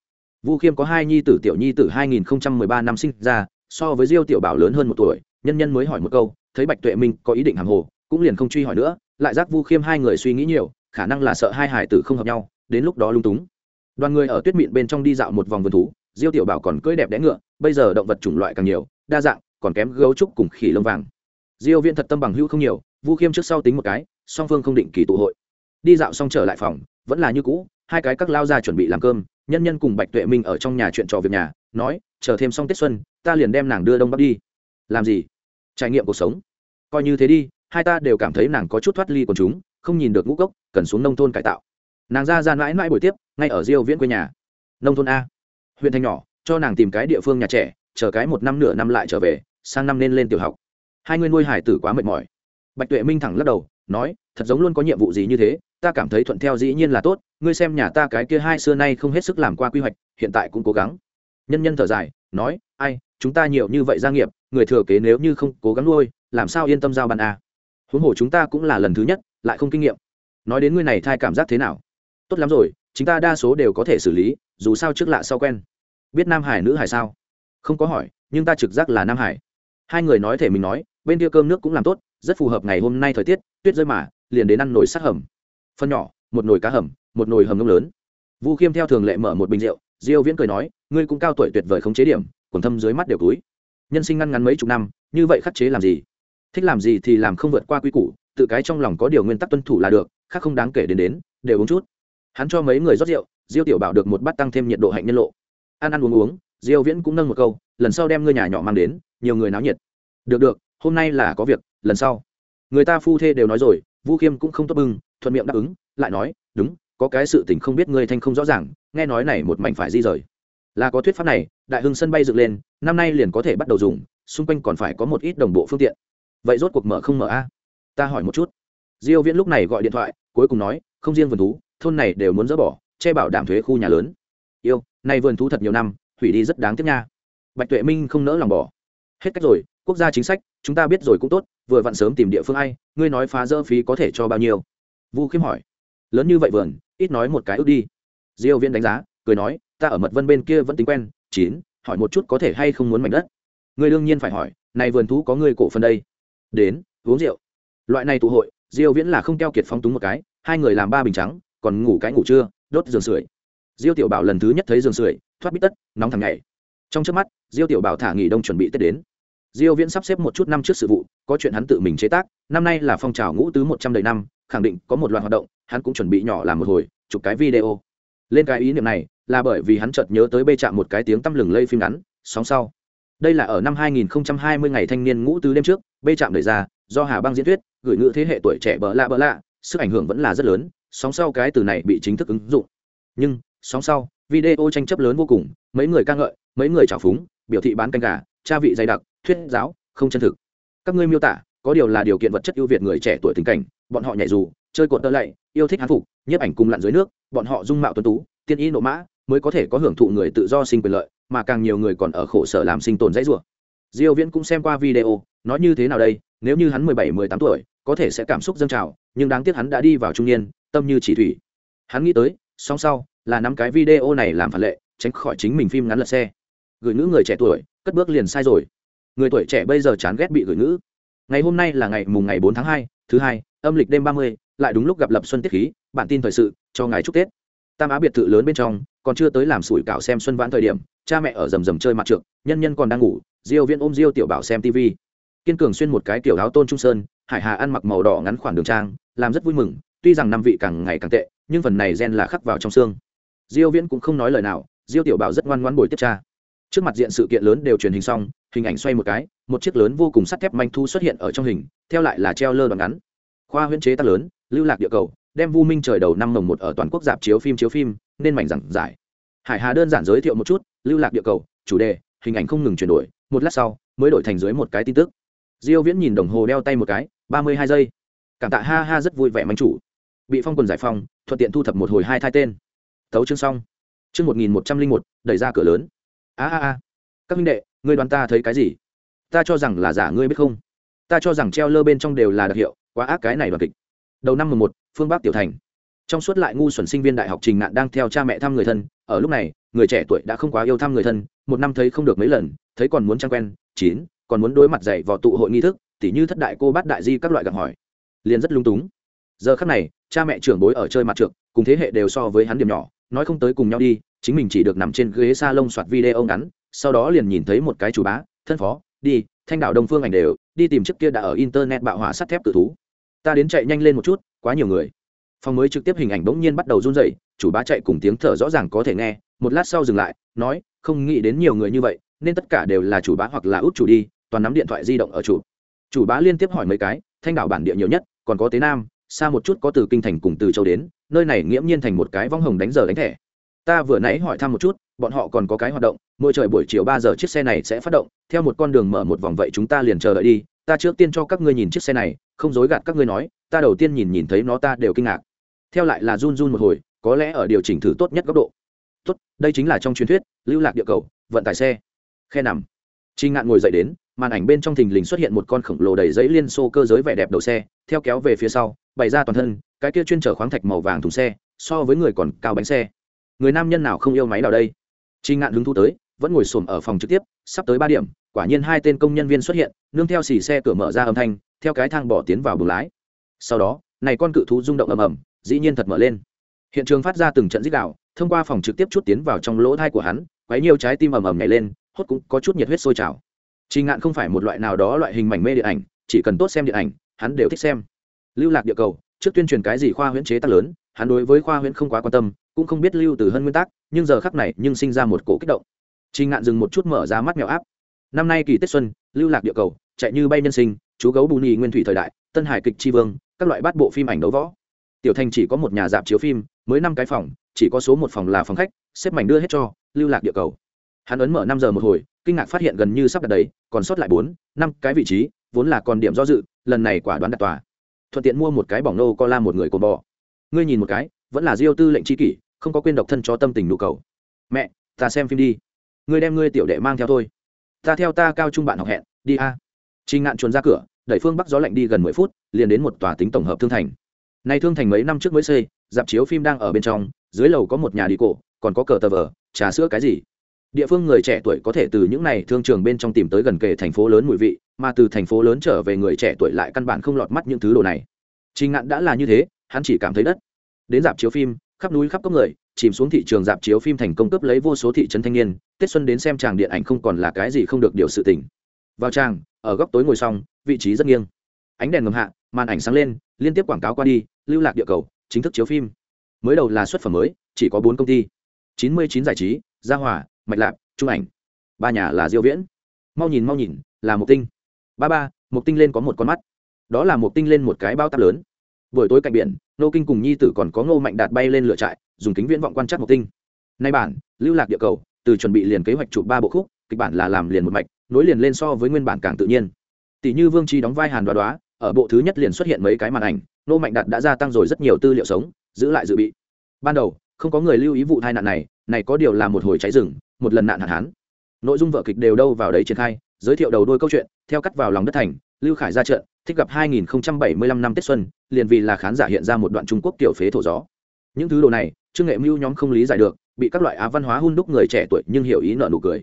Vu khiêm có hai nhi tử, tiểu nhi tử 2013 năm sinh ra, so với diêu tiểu bảo lớn hơn một tuổi nhân nhân mới hỏi một câu, thấy bạch tuệ minh có ý định hàng hồ, cũng liền không truy hỏi nữa, lại giác vu khiêm hai người suy nghĩ nhiều, khả năng là sợ hai hải tử không hợp nhau, đến lúc đó lung túng. Đoàn người ở tuyết mịn bên trong đi dạo một vòng vườn thú, diêu tiểu bảo còn cưỡi đẹp đẽ ngựa, bây giờ động vật chủng loại càng nhiều, đa dạng, còn kém gấu trúc cùng khỉ lông vàng. Diêu viên thật tâm bằng hữu không nhiều, vu khiêm trước sau tính một cái, song phương không định kỳ tụ hội. Đi dạo xong trở lại phòng, vẫn là như cũ, hai cái các lao ra chuẩn bị làm cơm, nhân nhân cùng bạch tuệ minh ở trong nhà chuyện trò việc nhà, nói, chờ thêm xong tết xuân, ta liền đem nàng đưa đông bắc đi làm gì? Trải nghiệm cuộc sống. Coi như thế đi, hai ta đều cảm thấy nàng có chút thoát ly của chúng, không nhìn được ngũ cốc, cần xuống nông thôn cải tạo. Nàng ra ra mãi mãi buổi tiếp, ngay ở diêu viễn quê nhà. Nông thôn a. Huyện thành nhỏ, cho nàng tìm cái địa phương nhà trẻ, chờ cái một năm nửa năm lại trở về, sang năm nên lên tiểu học. Hai người nuôi hải tử quá mệt mỏi. Bạch tuệ minh thẳng lắc đầu, nói, thật giống luôn có nhiệm vụ gì như thế, ta cảm thấy thuận theo dĩ nhiên là tốt, ngươi xem nhà ta cái kia hai xưa nay không hết sức làm qua quy hoạch, hiện tại cũng cố gắng. Nhân nhân thở dài, nói ai, chúng ta nhiều như vậy gia nghiệp, người thừa kế nếu như không cố gắng nuôi, làm sao yên tâm giao bàn a à? huống hồ chúng ta cũng là lần thứ nhất, lại không kinh nghiệm. Nói đến ngươi này thai cảm giác thế nào? Tốt lắm rồi chúng ta đa số đều có thể xử lý, dù sao trước lạ sau quen. Biết nam hải nữ hải sao? Không có hỏi, nhưng ta trực giác là nam hải. Hai người nói thể mình nói, bên kia cơm nước cũng làm tốt, rất phù hợp ngày hôm nay thời tiết, tuyết rơi mà, liền đến ăn nồi sát hầm. Phân nhỏ, một nồi cá hầm, một nồi hầm nông lớn. Vu khiêm theo thường lệ mở một bình rượu, diêu viễn cười nói, ngươi cũng cao tuổi tuyệt vời không chế điểm quần thâm dưới mắt đều túi. Nhân sinh ngăn ngắn mấy chục năm, như vậy khắc chế làm gì? Thích làm gì thì làm không vượt qua quy củ, tự cái trong lòng có điều nguyên tắc tuân thủ là được, khác không đáng kể đến đến, đều uống chút. Hắn cho mấy người rót rượu, diêu tiểu bảo được một bát tăng thêm nhiệt độ hạnh nhân lộ. Ăn ăn uống uống, diêu viễn cũng nâng một câu, lần sau đem ngươi nhà nhỏ mang đến, nhiều người náo nhiệt. Được được, hôm nay là có việc, lần sau. Người ta phu thê đều nói rồi vu khiêm cũng không tốt bưng, thuận miệng đáp ứng, lại nói, đúng, có cái sự tình không biết ngươi thanh không rõ ràng, nghe nói này một mảnh phải di rời là có thuyết pháp này, đại hưng sân bay dựng lên, năm nay liền có thể bắt đầu dùng, xung quanh còn phải có một ít đồng bộ phương tiện. Vậy rốt cuộc mở không mở a? Ta hỏi một chút. Diêu viễn lúc này gọi điện thoại, cuối cùng nói, không riêng vườn thú, thôn này đều muốn dỡ bỏ, che bảo đảm thuế khu nhà lớn. Yêu, nay vườn thú thật nhiều năm hủy đi rất đáng tiếc nha. Bạch tuệ minh không nỡ lòng bỏ. Hết cách rồi, quốc gia chính sách, chúng ta biết rồi cũng tốt, vừa vặn sớm tìm địa phương ai, ngươi nói phá dỡ phí có thể cho bao nhiêu? Vu khiêm hỏi. Lớn như vậy vườn, ít nói một cái ước đi. Diêu viễn đánh giá, cười nói ta ở mật vân bên kia vẫn tính quen, chín, hỏi một chút có thể hay không muốn mảnh đất. Ngươi đương nhiên phải hỏi, này vườn thú có ngươi cổ phần đây? Đến, uống rượu. Loại này tụ hội, diêu viễn là không keo kiệt phong túng một cái, hai người làm ba bình trắng, còn ngủ cái ngủ trưa, đốt giường sưởi. Diêu tiểu bảo lần thứ nhất thấy giường sưởi, thoát bít tất, nóng thằng ngày trong chớp mắt, diêu tiểu bảo thả nghỉ đông chuẩn bị tết đến. Diêu viễn sắp xếp một chút năm trước sự vụ, có chuyện hắn tự mình chế tác, năm nay là phong trào ngũ tứ một trăm đầy năm, khẳng định có một loạt hoạt động, hắn cũng chuẩn bị nhỏ làm một hồi, chụp cái video. Lên cái ý niệm này là bởi vì hắn chợt nhớ tới bê chạm một cái tiếng tăm lừng lây phim ngắn, sóng sau. Đây là ở năm 2020 ngày thanh niên ngũ tứ đêm trước, bê chạm đẩy ra, do hà băng diễn thuyết, gửi ngữ thế hệ tuổi trẻ bỡ lạ bỡ lạ, sức ảnh hưởng vẫn là rất lớn, sóng sau cái từ này bị chính thức ứng dụng. Nhưng, sóng sau, video tranh chấp lớn vô cùng, mấy người ca ngợi, mấy người trào phúng, biểu thị bán canh gà, cha vị dày đặc, thuyết giáo, không chân thực. Các ngươi miêu tả, có điều là điều kiện vật chất ưu việt người trẻ tuổi tình cảnh, bọn họ nhảy dù, chơi cuộn tơ lạy, yêu thích hán phục, nhiếp ảnh cùng lặn dưới nước, bọn họ dung mạo tuấn tú, tiên y nộ mã mới có thể có hưởng thụ người tự do sinh quyền lợi, mà càng nhiều người còn ở khổ sở làm sinh tồn dãy rủa. Diêu viễn cũng xem qua video, nói như thế nào đây, nếu như hắn 17 18 tuổi, có thể sẽ cảm xúc dâng trào, nhưng đáng tiếc hắn đã đi vào trung niên, tâm như chỉ thủy. Hắn nghĩ tới, song sau, là năm cái video này làm phản lệ, tránh khỏi chính mình phim ngắn lật xe. Gửi nữ người trẻ tuổi, cất bước liền sai rồi. Người tuổi trẻ bây giờ chán ghét bị gửi ngữ. Ngày hôm nay là ngày mùng ngày bốn tháng hai, thứ hai, âm lịch đêm ba mươi, lại đúng lúc gặp lập xuân tiết khí, bản tin thời sự, cho ngài chúc tết. Tam á biệt thự lớn bên trong còn chưa tới làm sủi cảo xem xuân vãn thời điểm, cha mẹ ở rầm rầm chơi mặt trượt nhân nhân còn đang ngủ, diêu viễn ôm diêu tiểu bảo xem tv kiên cường xuyên một cái kiểu áo tôn trung sơn, hải hà ăn mặc màu đỏ ngắn khoảng đường trang, làm rất vui mừng, tuy rằng năm vị càng ngày càng tệ, nhưng phần này gen là khắc vào trong xương. Diêu viễn cũng không nói lời nào, diêu tiểu bảo rất ngoan ngoãn bồi tiếp cha. Trước mặt diện sự kiện lớn đều truyền hình xong, hình ảnh xoay một cái, một chiếc lớn vô cùng sắt thép manh thu xuất hiện ở trong hình, theo lại là treo lơ đoạn ngắn. Khoa huyễn chế tác lớn, lưu lạc địa cầu đem vu minh trời đầu năm mồng một ở toàn quốc dạp chiếu phim chiếu phim, nên mảnh giảng giải. Hải hà đơn giản giới thiệu một chút, lưu lạc địa cầu, chủ đề, hình ảnh không ngừng chuyển đổi, một lát sau, mới đổi thành dưới một cái tin tức. Diêu viễn nhìn đồng hồ đeo tay một cái, ba mươi hai giây. Cảm tạ ha ha rất vui vẻ manh chủ. Bị phong quần giải phong thuận tiện thu thập một hồi hai thai tên. Tấu chương xong. Chương một nghìn một trăm linh một, đẩy ra cửa lớn. A a a. Các minh đệ, ngươi đoán ta thấy cái gì? Ta cho rằng là giả ngươi biết không? Ta cho rằng treo lơ bên trong đều là đặc hiệu, quá ác cái này đoàn kịch đầu năm mười một, phương bắc tiểu thành. Trong suốt lại ngu xuẩn sinh viên đại học trình nạn đang theo cha mẹ thăm người thân, ở lúc này, người trẻ tuổi đã không quá yêu thăm người thân, một năm thấy không được mấy lần, thấy còn muốn trang quen, chín, còn muốn đối mặt dạy vào tụ hội nghi thức, tỉ như thất đại cô bát đại di các loại gặp hỏi. Liền rất lung túng. Giờ khắc này, cha mẹ trưởng bối ở chơi mặt trượt cùng thế hệ đều so với hắn điểm nhỏ, nói không tới cùng nhau đi, chính mình chỉ được nằm trên ghế s a lông soạt video ngắn, sau đó liền nhìn thấy một cái chủ bá, thân phó, đi, thanh đảo đông phương ảnh đều, đi tìm chiếc kia đã ở internet bạo hỏa sắt thép tự thú ta đến chạy nhanh lên một chút, quá nhiều người. Phòng mới trực tiếp hình ảnh bỗng nhiên bắt đầu run dậy chủ bá chạy cùng tiếng thở rõ ràng có thể nghe, một lát sau dừng lại, nói, không nghĩ đến nhiều người như vậy, nên tất cả đều là chủ bá hoặc là út chủ đi, toàn nắm điện thoại di động ở chủ. Chủ bá liên tiếp hỏi mấy cái, thanh đảo bản địa nhiều nhất, còn có tế nam, xa một chút có từ kinh thành cùng từ châu đến, nơi này nghiễm nhiên thành một cái vong hồng đánh giờ đánh thẻ. Ta vừa nãy hỏi thăm một chút, bọn họ còn có cái hoạt động, mỗi trời buổi chiều ba giờ chiếc xe này sẽ phát động, theo một con đường mở một vòng vậy chúng ta liền chờ đợi đi ta trước tiên cho các ngươi nhìn chiếc xe này, không dối gạt các ngươi nói, ta đầu tiên nhìn nhìn thấy nó ta đều kinh ngạc. Theo lại là run run một hồi, có lẽ ở điều chỉnh thử tốt nhất góc độ. Tốt, đây chính là trong truyền thuyết, lưu lạc địa cầu, vận tải xe. Khe nằm. Trinh ngạn ngồi dậy đến, màn ảnh bên trong thình lình xuất hiện một con khổng lồ đầy giấy liên xô cơ giới vẻ đẹp đầu xe, theo kéo về phía sau, bày ra toàn thân, cái kia chuyên chở khoáng thạch màu vàng thùng xe, so với người còn cao bánh xe. Người nam nhân nào không yêu máy nào đây? Trinh ngạn hứng thú tới, vẫn ngồi xổm ở phòng trực tiếp, sắp tới ba điểm quả nhiên hai tên công nhân viên xuất hiện nương theo xì xe cửa mở ra âm thanh theo cái thang bỏ tiến vào buồng lái sau đó này con cự thú rung động ầm ầm dĩ nhiên thật mở lên hiện trường phát ra từng trận dích đạo thông qua phòng trực tiếp chút tiến vào trong lỗ thai của hắn quấy nhiều trái tim ầm ầm nhảy lên hốt cũng có chút nhiệt huyết sôi trào Trình Ngạn không phải một loại nào đó loại hình mảnh mê điện ảnh, chỉ cần tốt xem điện ảnh, hắn đều thích xem. Lưu Lạc địa cầu, trước tuyên truyền cái gì khoa huyễn chế tác lớn, hắn đối với khoa huyễn không quá quan tâm, cũng không biết lưu từ hơn nguyên tắc, nhưng giờ khắc này nhưng sinh ra một cổ kích động. Trình Ngạn dừng một chút mở ra mắt mèo áp. Năm nay kỳ Tết xuân, Lưu Lạc địa cầu, chạy như bay nhân sinh, chú gấu bù nhì nguyên thủy thời đại, Tân Hải kịch chi vương, các loại bát bộ phim ảnh đấu võ. Tiểu Thành chỉ có một nhà dạp chiếu phim, mới năm cái phòng, chỉ có số một phòng là phòng khách, xếp mảnh đưa hết cho Lưu Lạc địa cầu. Hắn ấn mở năm giờ một hồi, kinh ngạc phát hiện gần như sắp đặt đầy còn sót lại bốn năm cái vị trí vốn là còn điểm do dự lần này quả đoán đặt tòa. Thuận tiện mua một cái bỏng nô co la một người cồn bò. Ngươi nhìn một cái vẫn là diêu tư lệnh tri kỷ không có quên độc thân cho tâm tình nhu cầu. Mẹ ta xem phim đi. Ngươi đem ngươi tiểu đệ mang theo thôi ta theo ta cao trung bạn học hẹn, đi a. À. trinh ngạn chuồn ra cửa, đẩy phương bắc gió lạnh đi gần mười phút, liền đến một tòa tính tổng hợp thương thành. Nay thương thành mấy năm trước mới xây, dạp chiếu phim đang ở bên trong, dưới lầu có một nhà đi cổ, còn có cờ tờ vờ, trà sữa cái gì. Địa phương người trẻ tuổi có thể từ những này thương trường bên trong tìm tới gần kề thành phố lớn mùi vị, mà từ thành phố lớn trở về người trẻ tuổi lại căn bản không lọt mắt những thứ đồ này. Trình ngạn đã là như thế, hắn chỉ cảm thấy đất. Đến dạp chiếu phim, khắp núi khắp cốc người chìm xuống thị trường dạp chiếu phim thành công cấp lấy vô số thị trấn thanh niên tết xuân đến xem tràng điện ảnh không còn là cái gì không được điều sự tình. Vào tràng ở góc tối ngồi xong vị trí rất nghiêng. Ánh đèn ngầm hạ màn ảnh sáng lên liên tiếp quảng cáo qua đi lưu lạc địa cầu chính thức chiếu phim. Mới đầu là xuất phẩm mới chỉ có bốn công ty. Chín mươi chín giải trí gia hòa mạch Lạc, trung ảnh. Ba nhà là diêu viễn. Mau nhìn mau nhìn là một tinh. Ba ba một tinh lên có một con mắt. Đó là một tinh lên một cái bao tắp lớn. Buổi tối cạnh biển nô kinh cùng nhi tử còn có ngô mạnh đạt bay lên lửa trại dùng kính viễn vọng quan trắc một tinh. Nay bản, lưu lạc địa cầu, từ chuẩn bị liền kế hoạch chụp ba bộ khúc, kịch bản là làm liền một mạch, nối liền lên so với nguyên bản càng tự nhiên. Tỷ như vương chi đóng vai hàn đoá đoá, ở bộ thứ nhất liền xuất hiện mấy cái màn ảnh, nô mạnh đạt đã gia tăng rồi rất nhiều tư liệu sống, giữ lại dự bị. Ban đầu, không có người lưu ý vụ tai nạn này này có điều là một hồi cháy rừng, một lần nạn hạn hán. Nội dung vở kịch đều đâu vào đấy triển khai, giới thiệu đầu đôi câu chuyện, theo cắt vào lòng đất thành, lưu khải ra trận, thích gặp 2075 năm tết xuân, liền vì là khán giả hiện ra một đoạn trung quốc tiểu phế thổ gió những thứ đồ này, trương nghệ mưu nhóm không lý giải được, bị các loại á văn hóa hun đúc người trẻ tuổi nhưng hiểu ý nợ nụ cười.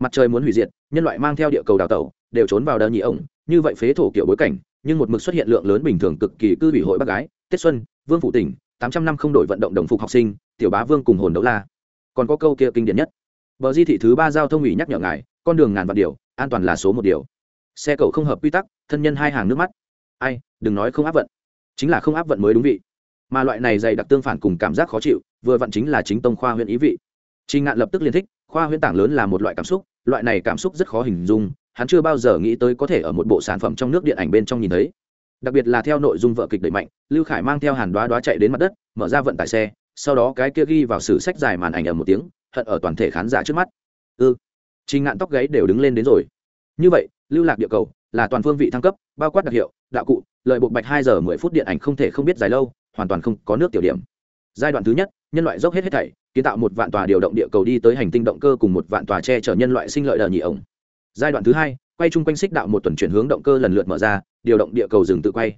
Mặt trời muốn hủy diệt, nhân loại mang theo địa cầu đào tẩu, đều trốn vào đờ nhị ổng, như vậy phế thổ kiểu bối cảnh, nhưng một mực xuất hiện lượng lớn bình thường cực kỳ cư ủy hội bác gái, tết xuân, vương phụ tỉnh, tám trăm năm không đổi vận động đồng phục học sinh, tiểu bá vương cùng hồn đấu la. Còn có câu kia kinh điển nhất. Bờ di thị thứ ba giao thông ủy nhắc nhở ngài, con đường ngàn vạn điều, an toàn là số một điều. Xe cậu không hợp quy tắc, thân nhân hai hàng nước mắt. Ai, đừng nói không áp vận. Chính là không áp vận mới đúng vị mà loại này dày đặc tương phản cùng cảm giác khó chịu vừa vặn chính là chính tông khoa huyện ý vị Trình Ngạn lập tức liên thích, khoa huyễn tảng lớn là một loại cảm xúc, loại này cảm xúc rất khó hình dung, hắn chưa bao giờ nghĩ tới có thể ở một bộ sản phẩm trong nước điện ảnh bên trong nhìn thấy. Đặc biệt là theo nội dung vợ kịch đẩy mạnh, Lưu Khải mang theo Hàn Đoá Đoá chạy đến mặt đất, mở ra vận tải xe, sau đó cái kia ghi vào sử sách dài màn ảnh ở một tiếng, hận ở toàn thể khán giả trước mắt ư ừ. trình ngạn tóc gáy đều đứng lên đến rồi như vậy lưu lạc địa cầu là toàn phương vị thăng cấp bao quát đặc hiệu đạo cụ lợi bộ bạch hai giờ mười phút điện ảnh không thể không biết dài lâu hoàn toàn không có nước tiểu điểm. Giai đoạn thứ nhất, nhân loại dốc hết hết thảy, kiến tạo một vạn tòa điều động địa cầu đi tới hành tinh động cơ cùng một vạn tòa che chở nhân loại sinh lợi đờ nhị ổng. Giai đoạn thứ hai, quay chung quanh xích đạo một tuần chuyển hướng động cơ lần lượt mở ra, điều động địa cầu dừng tự quay.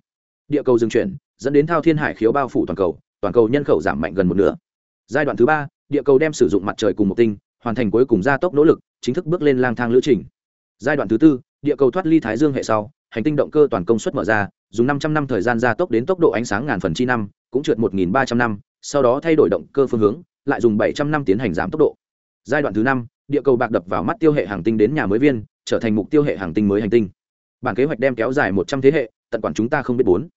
Địa cầu dừng chuyển, dẫn đến thao thiên hải khiếu bao phủ toàn cầu toàn cầu nhân khẩu giảm mạnh gần một nửa. Giai đoạn thứ ba, địa cầu đem sử dụng mặt trời cùng một tinh, hoàn thành cuối cùng gia tốc nỗ lực, chính thức bước lên lang thang lữ trình. Giai đoạn thứ tư, địa cầu thoát ly thái dương hệ sau, hành tinh động cơ toàn công suất mở ra dùng 500 năm thời gian gia tốc đến tốc độ ánh sáng ngàn phần chi năm, cũng trượt 1.300 năm, sau đó thay đổi động cơ phương hướng, lại dùng 700 năm tiến hành giảm tốc độ. Giai đoạn thứ năm, địa cầu bạc đập vào mắt tiêu hệ hàng tinh đến nhà mới viên, trở thành mục tiêu hệ hàng tinh mới hành tinh. Bản kế hoạch đem kéo dài 100 thế hệ, tận quản chúng ta không biết bốn.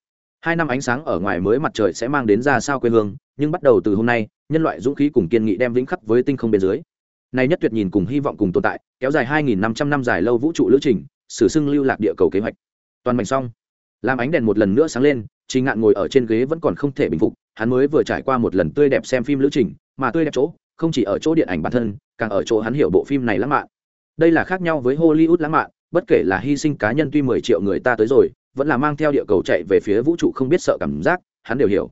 Hai năm ánh sáng ở ngoài mới mặt trời sẽ mang đến ra sao quê hương, nhưng bắt đầu từ hôm nay, nhân loại dũng khí cùng kiên nghị đem vĩnh khắc với tinh không bên dưới. Này nhất tuyệt nhìn cùng hy vọng cùng tồn tại, kéo dài 2.500 năm dài lâu vũ trụ lữ trình, sử xưng lưu lạc địa cầu kế hoạch. Toàn mảnh xong làm ánh đèn một lần nữa sáng lên, trình ngạn ngồi ở trên ghế vẫn còn không thể bình phục, hắn mới vừa trải qua một lần tươi đẹp xem phim lữ trình, mà tươi đẹp chỗ, không chỉ ở chỗ điện ảnh bản thân, càng ở chỗ hắn hiểu bộ phim này lãng mạn. Đây là khác nhau với hollywood lãng mạn, bất kể là hy sinh cá nhân tuy mười triệu người ta tới rồi, vẫn là mang theo địa cầu chạy về phía vũ trụ không biết sợ cảm giác, hắn đều hiểu.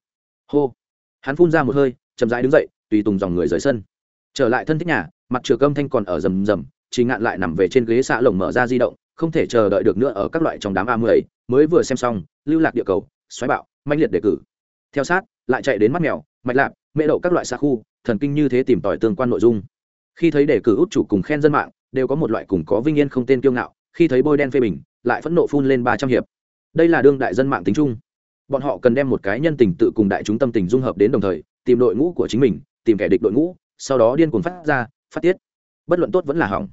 Hô. Hắn phun ra một hơi, chậm rãi đứng dậy, tùy tùng dòng người rời sân. Trở lại thân thích nhà, mặt trượt âm thanh còn ở rầm rầm chỉ ngạn lại nằm về trên ghế xạ lồng mở ra di động không thể chờ đợi được nữa ở các loại trong đám a mười mới vừa xem xong, lưu lạc địa cầu, xoáy bạo, manh liệt đề cử. Theo sát, lại chạy đến mắt mèo, mạch lạc mễ đậu các loại xa khu, thần kinh như thế tìm tòi tương quan nội dung. Khi thấy đề cử út chủ cùng khen dân mạng, đều có một loại cùng có vinh yên không tên kiêu ngạo, khi thấy bôi đen phê bình, lại phẫn nộ phun lên ba trăm hiệp. Đây là đương đại dân mạng tính chung. Bọn họ cần đem một cái nhân tình tự cùng đại chúng tâm tình dung hợp đến đồng thời, tìm đội ngũ của chính mình, tìm kẻ địch đội ngũ, sau đó điên cuồng phát ra, phát tiết. Bất luận tốt vẫn là hỏng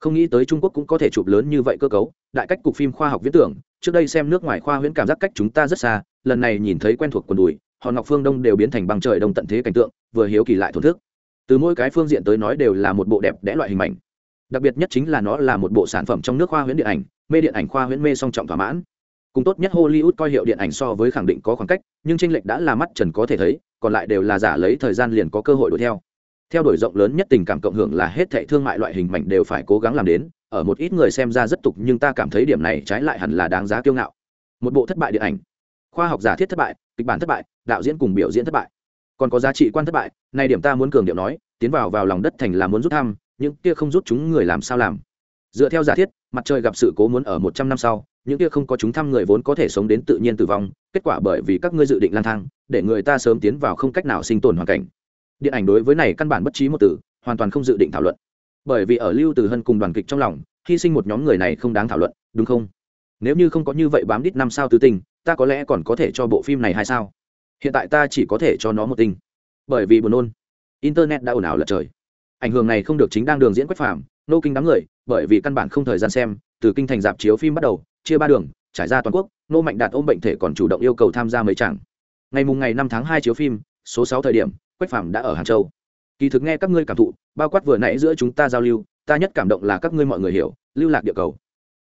không nghĩ tới trung quốc cũng có thể chụp lớn như vậy cơ cấu, đại cách cục phim khoa học viễn tưởng, trước đây xem nước ngoài khoa huyễn cảm giác cách chúng ta rất xa, lần này nhìn thấy quen thuộc quần đùi họ ngọc phương đông đều biến thành băng trời đông tận thế cảnh tượng, vừa hiếu kỳ lại thổn thức. Từ mỗi cái phương diện tới nói đều là một bộ đẹp đẽ loại hình ảnh. Đặc biệt nhất chính là nó là một bộ sản phẩm trong nước khoa huyễn điện ảnh, mê điện ảnh khoa huyễn mê song trọng thỏa mãn. Cùng tốt nhất hollywood coi hiệu điện ảnh so với khẳng định có khoảng cách, nhưng tranh lệch đã là mắt trần có thể thấy, còn lại đều là giả lấy thời gian liền có cơ hội đuổi theo theo đuổi rộng lớn nhất tình cảm cộng hưởng là hết thệ thương mại loại hình mảnh đều phải cố gắng làm đến, ở một ít người xem ra rất tục nhưng ta cảm thấy điểm này trái lại hẳn là đáng giá kiêu ngạo. Một bộ thất bại điện ảnh. Khoa học giả thiết thất bại, kịch bản thất bại, đạo diễn cùng biểu diễn thất bại. Còn có giá trị quan thất bại, nay điểm ta muốn cường điệu nói, tiến vào vào lòng đất thành là muốn rút thăm, những kia không rút chúng người làm sao làm. Dựa theo giả thiết, mặt trời gặp sự cố muốn ở một trăm năm sau, những kia không có chúng thăm người vốn có thể sống đến tự nhiên tử vong, kết quả bởi vì các ngươi dự định lang thang, để người ta sớm tiến vào không cách nào sinh tồn hoàn cảnh điện ảnh đối với này căn bản bất trí một từ, hoàn toàn không dự định thảo luận. Bởi vì ở lưu từ hân cùng đoàn kịch trong lòng, hy sinh một nhóm người này không đáng thảo luận, đúng không? Nếu như không có như vậy bám đít năm sao tứ tình, ta có lẽ còn có thể cho bộ phim này hai sao. Hiện tại ta chỉ có thể cho nó một tinh bởi vì buồn nôn, internet đã ồn ào lật trời. Ảnh hưởng này không được chính đang đường diễn quách phạm nô kinh đám người, bởi vì căn bản không thời gian xem, từ kinh thành dạp chiếu phim bắt đầu, chia ba đường, trải ra toàn quốc, nô mạnh đạt ôm bệnh thể còn chủ động yêu cầu tham gia mấy chẳng ngày mùng ngày năm tháng hai chiếu phim, số sáu thời điểm quách phạm đã ở hàng châu. Kỳ thực nghe các ngươi cảm thụ, bao quát vừa nãy giữa chúng ta giao lưu, ta nhất cảm động là các ngươi mọi người hiểu, lưu lạc địa cầu.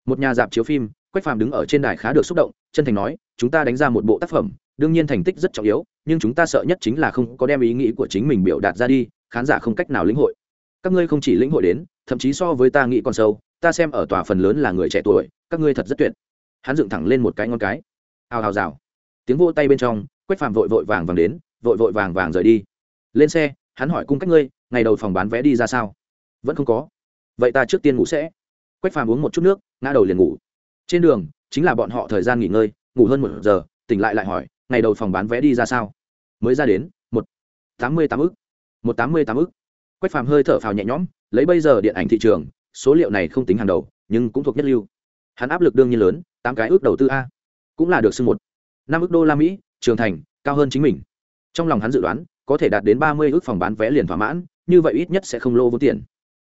Một nhà dạp chiếu phim, quách phàm đứng ở trên đài khá được xúc động, chân thành nói, chúng ta đánh ra một bộ tác phẩm, đương nhiên thành tích rất trọng yếu, nhưng chúng ta sợ nhất chính là không có đem ý nghĩ của chính mình biểu đạt ra đi, khán giả không cách nào lĩnh hội. Các ngươi không chỉ lĩnh hội đến, thậm chí so với ta nghĩ còn sâu, ta xem ở tòa phần lớn là người trẻ tuổi, các ngươi thật rất tuyệt. Hắn dựng thẳng lên một cái ngon cái. Hào hào rào. Tiếng vô tay bên trong, quách phàm vội vội vàng vàng đến, vội vội vàng vàng rời đi lên xe, hắn hỏi cung cách ngươi, ngày đầu phòng bán vé đi ra sao? Vẫn không có. Vậy ta trước tiên ngủ sẽ. Quách phàm uống một chút nước, ngã đầu liền ngủ. Trên đường, chính là bọn họ thời gian nghỉ ngơi, ngủ hơn một giờ, tỉnh lại lại hỏi, ngày đầu phòng bán vé đi ra sao? Mới ra đến, một tám mươi tám ức. Một tám mươi tám ức. Quách phàm hơi thở phào nhẹ nhõm, lấy bây giờ điện ảnh thị trường, số liệu này không tính hàng đầu, nhưng cũng thuộc nhất lưu. Hắn áp lực đương nhiên lớn, tám cái ước đầu tư a. Cũng là được xưng một. Năm ước đô la mỹ, trường thành, cao hơn chính mình. Trong lòng hắn dự đoán có thể đạt đến ba mươi ước phòng bán vé liền thỏa mãn, như vậy ít nhất sẽ không lô vô tiền.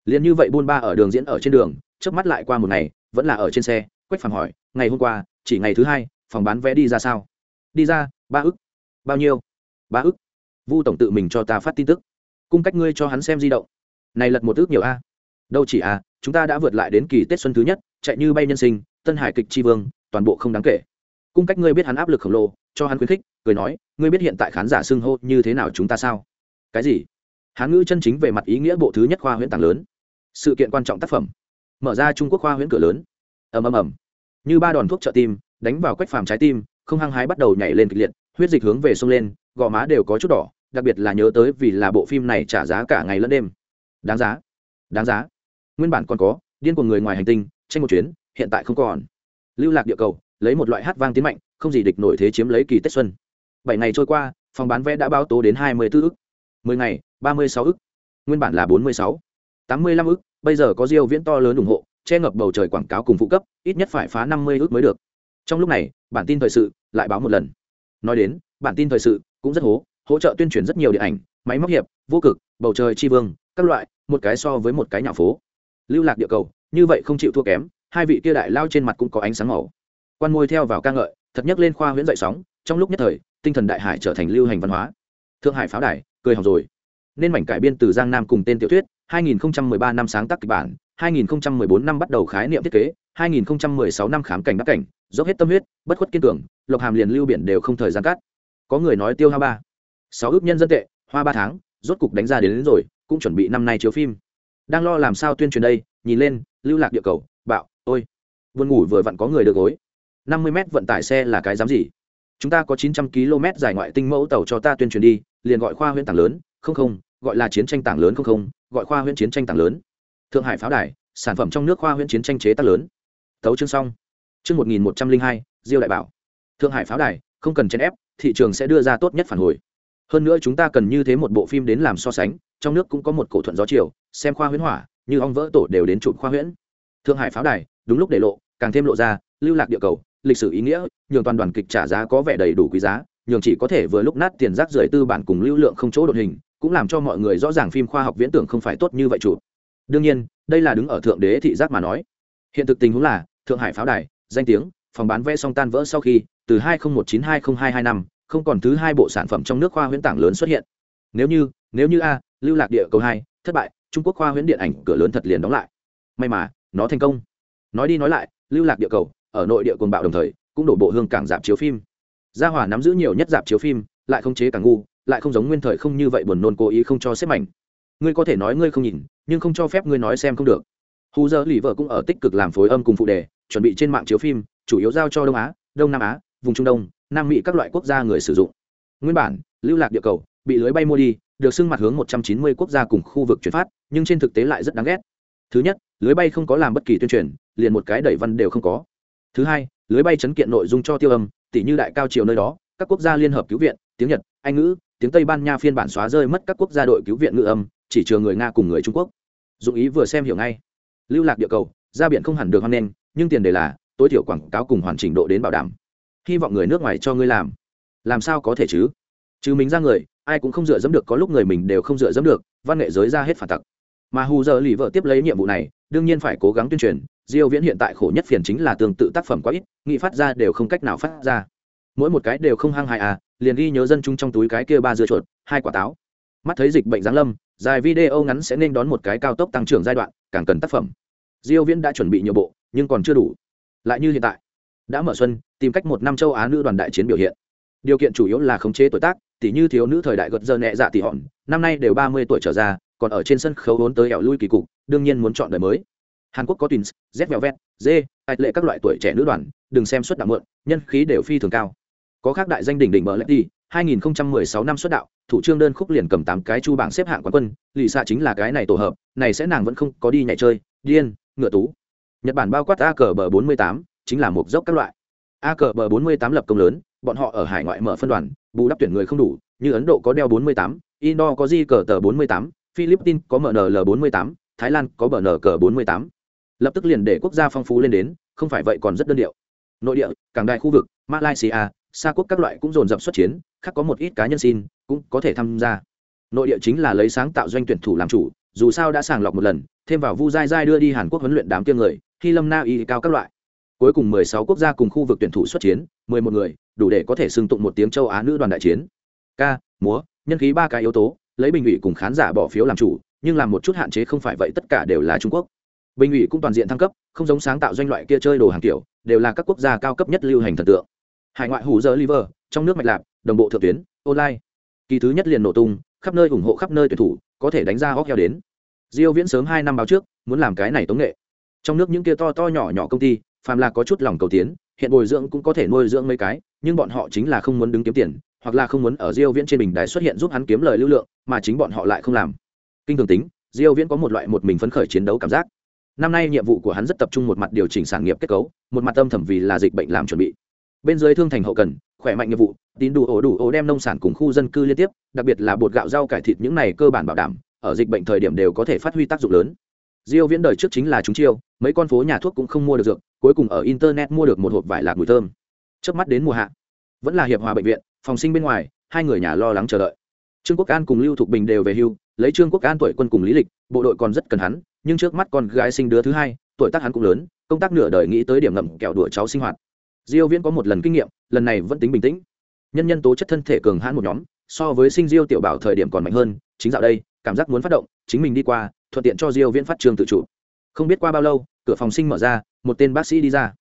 Liền như vậy buôn ba ở đường diễn ở trên đường trước mắt lại qua một ngày, vẫn là ở trên xe, quách phàm hỏi, ngày hôm qua, chỉ ngày thứ hai, phòng bán vé đi ra sao? Đi ra, ba ức. Bao nhiêu? Ba ức. Vu tổng tự mình cho ta phát tin tức. Cung cách ngươi cho hắn xem di động. Này lật một ước nhiều a. Đâu chỉ a, chúng ta đã vượt lại đến kỳ tết xuân thứ nhất, chạy như bay nhân sinh, tân hải kịch tri vương, toàn bộ không đáng kể. Cung cách ngươi biết hắn áp lực khổng lồ, cho hắn khuyến khích cười nói, ngươi biết hiện tại khán giả xưng hô như thế nào chúng ta sao? Cái gì? Hán ngữ chân chính về mặt ý nghĩa bộ thứ nhất khoa huyễn tàng lớn. Sự kiện quan trọng tác phẩm. Mở ra trung quốc khoa huyễn cửa lớn. Ầm ầm ầm. Như ba đòn thuốc trợ tim, đánh vào quách phàm trái tim, không hăng hái bắt đầu nhảy lên kịch liệt, huyết dịch hướng về sông lên, gò má đều có chút đỏ, đặc biệt là nhớ tới vì là bộ phim này trả giá cả ngày lẫn đêm. Đáng giá. Đáng giá. Nguyên bản còn có, điên của người ngoài hành tinh, tranh một chuyến, hiện tại không còn. Lưu lạc địa cầu, lấy một loại hát vang tiến mạnh, không gì địch nổi thế chiếm lấy kỳ tết xuân bảy ngày trôi qua, phòng bán vé đã báo tố đến hai mươi 24 ức. mười ngày, ba mươi sáu ức. Nguyên bản là bốn mươi sáu. Tám mươi lăm ức, bây giờ có diêu viễn to lớn ủng hộ, che ngập bầu trời quảng cáo cùng phụ cấp, ít nhất phải phá năm mươi ước mới được. Trong lúc này, bản tin thời sự lại báo một lần. Nói đến, bản tin thời sự cũng rất hố, hỗ trợ tuyên truyền rất nhiều điện ảnh, máy móc hiệp, vô cực, bầu trời chi vương, các loại, một cái so với một cái nhà phố. Lưu lạc địa cầu, như vậy không chịu thua kém, hai vị kia đại lao trên mặt cũng có ánh sáng màu. Quan môi theo vào ca ngợi, thật nhắc lên khoa huyễn dậy sóng trong lúc nhất thời tinh thần đại hải trở thành lưu hành văn hóa. Thượng hải pháo đài cười học rồi. Nên mảnh cải biên từ giang nam cùng tên tiểu thuyết 2013 năm sáng tác kịch bản 2014 năm bắt đầu khái niệm thiết kế 2016 năm khám cảnh đắc cảnh dốc hết tâm huyết bất khuất kiên cường lộc hàm liền lưu biển đều không thời gian cắt. Có người nói tiêu hao ba. Sáu ước nhân dân tệ hoa ba tháng rốt cục đánh ra đến, đến rồi cũng chuẩn bị năm nay chiếu phim. Đang lo làm sao tuyên truyền đây nhìn lên lưu lạc địa cầu bạo ôi. Vườn ngủ vừa vặn có người được gối. năm mươi mét vận tải xe là cái dám gì? Chúng ta có chín trăm km dài ngoại tinh mẫu tàu cho ta tuyên truyền đi, liền gọi khoa huyện tảng lớn, không không, gọi là chiến tranh tảng lớn không không, gọi khoa huyện chiến tranh tảng lớn. Thượng hải pháo đài, sản phẩm trong nước khoa huyện chiến tranh chế tác lớn. Tấu chương xong. Chương một nghìn một trăm linh hai, diêu đại bảo. Thượng hải pháo đài, không cần chèn ép, thị trường sẽ đưa ra tốt nhất phản hồi. Hơn nữa chúng ta cần như thế một bộ phim đến làm so sánh, trong nước cũng có một cổ thuận gió chiều, xem khoa huyễn hỏa, như ong vỡ tổ đều đến chụp khoa huyễn. Thượng hải pháo đài, đúng lúc để lộ, càng thêm lộ ra, lưu lạc địa cầu lịch sử ý nghĩa, nhường toàn đoàn kịch trả giá có vẻ đầy đủ quý giá, nhường chỉ có thể vừa lúc nát tiền rác rưởi tư bản cùng lưu lượng không chỗ đột hình, cũng làm cho mọi người rõ ràng phim khoa học viễn tưởng không phải tốt như vậy chủ. Đương nhiên, đây là đứng ở thượng đế thị giác mà nói. Hiện thực tình huống là, thượng hải pháo đài, danh tiếng, phòng bán vé song tan vỡ sau khi, từ 2019-2022 năm, không còn thứ hai bộ sản phẩm trong nước khoa huyễn tảng lớn xuất hiện. Nếu như nếu như a, lưu lạc địa cầu hai, thất bại, trung quốc khoa huyễn điện ảnh cửa lớn thật liền đóng lại. May mà, nó thành công. Nói đi nói lại, lưu lạc địa cầu ở nội địa cồn bạo đồng thời, cũng đổ bộ hương cảng dạp chiếu phim. Gia hỏa nắm giữ nhiều nhất dạp chiếu phim, lại không chế càng ngu, lại không giống nguyên thời không như vậy buồn nôn cố ý không cho xếp mảnh. Ngươi có thể nói ngươi không nhìn, nhưng không cho phép ngươi nói xem không được. Hù giờ lì vợ cũng ở tích cực làm phối âm cùng phụ đề, chuẩn bị trên mạng chiếu phim, chủ yếu giao cho đông á, đông nam á, vùng trung đông, nam mỹ các loại quốc gia người sử dụng. Nguyên bản, lưu lạc địa cầu, bị lưới bay mua đi, được xưng mặt hướng 190 quốc gia cùng khu vực chuyển phát, nhưng trên thực tế lại rất đáng ghét. Thứ nhất, lưới bay không có làm bất kỳ tuyên truyền, liền một cái đẩy văn đều không có thứ hai, lưới bay chấn kiện nội dung cho tiêu âm tỷ như đại cao triều nơi đó, các quốc gia liên hợp cứu viện, tiếng nhật, anh ngữ, tiếng tây ban nha phiên bản xóa rơi mất các quốc gia đội cứu viện ngữ âm, chỉ chừa người nga cùng người trung quốc. Dụng ý vừa xem hiểu ngay. Lưu lạc địa cầu, ra biển không hẳn được hoan nghênh, nhưng tiền đề là, tối thiểu quảng cáo cùng hoàn chỉnh độ đến bảo đảm. Hy vọng người nước ngoài cho ngươi làm. Làm sao có thể chứ? Chứ mình ra người, ai cũng không dựa dẫm được, có lúc người mình đều không dựa dẫm được, văn nghệ giới ra hết phản tặc. Mà hù giờ lì vợ tiếp lấy nhiệm vụ này đương nhiên phải cố gắng tuyên truyền. Diêu viễn hiện tại khổ nhất phiền chính là tương tự tác phẩm quá ít nghị phát ra đều không cách nào phát ra. Mỗi một cái đều không hăng hại à liền ghi nhớ dân chúng trong túi cái kia ba dưa chuột, hai quả táo. Mắt thấy dịch bệnh giáng lâm, dài video ngắn sẽ nên đón một cái cao tốc tăng trưởng giai đoạn, càng cần tác phẩm. Diêu viễn đã chuẩn bị nhiều bộ, nhưng còn chưa đủ. Lại như hiện tại, đã mở xuân, tìm cách một năm châu á nữ đoàn đại chiến biểu hiện. Điều kiện chủ yếu là khống chế tuổi tác tỷ như thiếu nữ thời đại gật giờ nhẹ dạ tỷ hòn, năm nay đều ba mươi tuổi trở ra còn ở trên sân khấu vốn tới ẻo lui kỳ cục đương nhiên muốn chọn đời mới. Hàn quốc có twins z vẹo vẹt dê ạch lệ các loại tuổi trẻ nữ đoàn đừng xem suất đạo mượn nhân khí đều phi thường cao. Có khác đại danh đỉnh đỉnh mở lệ đi 2016 năm xuất đạo thủ trương đơn khúc liền cầm tám cái chu bảng xếp hạng quán quân lì xạ chính là cái này tổ hợp này sẽ nàng vẫn không có đi nhảy chơi điên ngựa tú. Nhật bản bao quát a cờ bờ 48, chính là một dốc các loại. A cờ bờ 48 lập công lớn bọn họ ở hải ngoại mở phân đoàn bù đắp tuyển người không đủ như ấn độ có đeo 48, indo có di cờ tờ 48, philippines có mnl 48, thái lan có bn cờ 48. lập tức liền để quốc gia phong phú lên đến không phải vậy còn rất đơn điệu. Nội địa cảng đại khu vực malaysia xa quốc các loại cũng dồn dập xuất chiến khác có một ít cá nhân xin cũng có thể tham gia. Nội địa chính là lấy sáng tạo doanh tuyển thủ làm chủ dù sao đã sàng lọc một lần thêm vào vu dai dai đưa đi hàn quốc huấn luyện đám tiêm người khi lâm na y cao các loại. Cuối cùng 16 quốc gia cùng khu vực tuyển thủ xuất chiến 11 người đủ để có thể xưng tụng một tiếng châu á nữ đoàn đại chiến. Ca múa nhân khí ba cái yếu tố lấy bình ủy cùng khán giả bỏ phiếu làm chủ, nhưng làm một chút hạn chế không phải vậy, tất cả đều là trung quốc. Bình ủy cũng toàn diện thăng cấp, không giống sáng tạo doanh loại kia chơi đồ hàng kiểu, đều là các quốc gia cao cấp nhất lưu hành thần tượng. Hải ngoại hủ dơ liver, trong nước mạch lạc, đồng bộ thượng tuyến, online. Kỳ thứ nhất liền nổ tung, khắp nơi ủng hộ khắp nơi tuyển thủ, có thể đánh ra hóc heo đến. Diêu viễn sớm hai năm báo trước, muốn làm cái này tống nghệ. Trong nước những kia to to nhỏ nhỏ công ty, phàm là có chút lòng cầu tiến, hiện bồi dưỡng cũng có thể nuôi dưỡng mấy cái, nhưng bọn họ chính là không muốn đứng kiếm tiền hoặc là không muốn ở diêu viễn trên bình đài xuất hiện giúp hắn kiếm lời lưu lượng, mà chính bọn họ lại không làm. Kinh thường tính, diêu viễn có một loại một mình phấn khởi chiến đấu cảm giác. Năm nay nhiệm vụ của hắn rất tập trung một mặt điều chỉnh sản nghiệp kết cấu, một mặt âm thầm vì là dịch bệnh làm chuẩn bị. Bên dưới thương thành hậu cần, khỏe mạnh nghiệp vụ, tín đủ ổ đủ ổ đem nông sản cùng khu dân cư liên tiếp, đặc biệt là bột gạo rau cải thịt những này cơ bản bảo đảm, ở dịch bệnh thời điểm đều có thể phát huy tác dụng lớn. Diêu viễn đời trước chính là chúng chiêu, mấy con phố nhà thuốc cũng không mua được dược, cuối cùng ở internet mua được một hộp vải lạc mùi thơm. Trước mắt đến mùa hạ, vẫn là hiệp hòa bệnh viện phòng sinh bên ngoài, hai người nhà lo lắng chờ đợi. Trương quốc an cùng lưu thục bình đều về hưu, lấy trương quốc an tuổi quân cùng lý lịch, bộ đội còn rất cần hắn, nhưng trước mắt con gái sinh đứa thứ hai, tuổi tác hắn cũng lớn, công tác nửa đời nghĩ tới điểm ngậm kẹo đùa cháu sinh hoạt. Diêu viễn có một lần kinh nghiệm, lần này vẫn tính bình tĩnh. Nhân nhân tố chất thân thể cường hãn một nhóm, so với sinh diêu tiểu bảo thời điểm còn mạnh hơn, chính dạo đây, cảm giác muốn phát động, chính mình đi qua, thuận tiện cho diêu viễn phát trường tự chủ. Không biết qua bao lâu, cửa phòng sinh mở ra, một tên bác sĩ đi ra.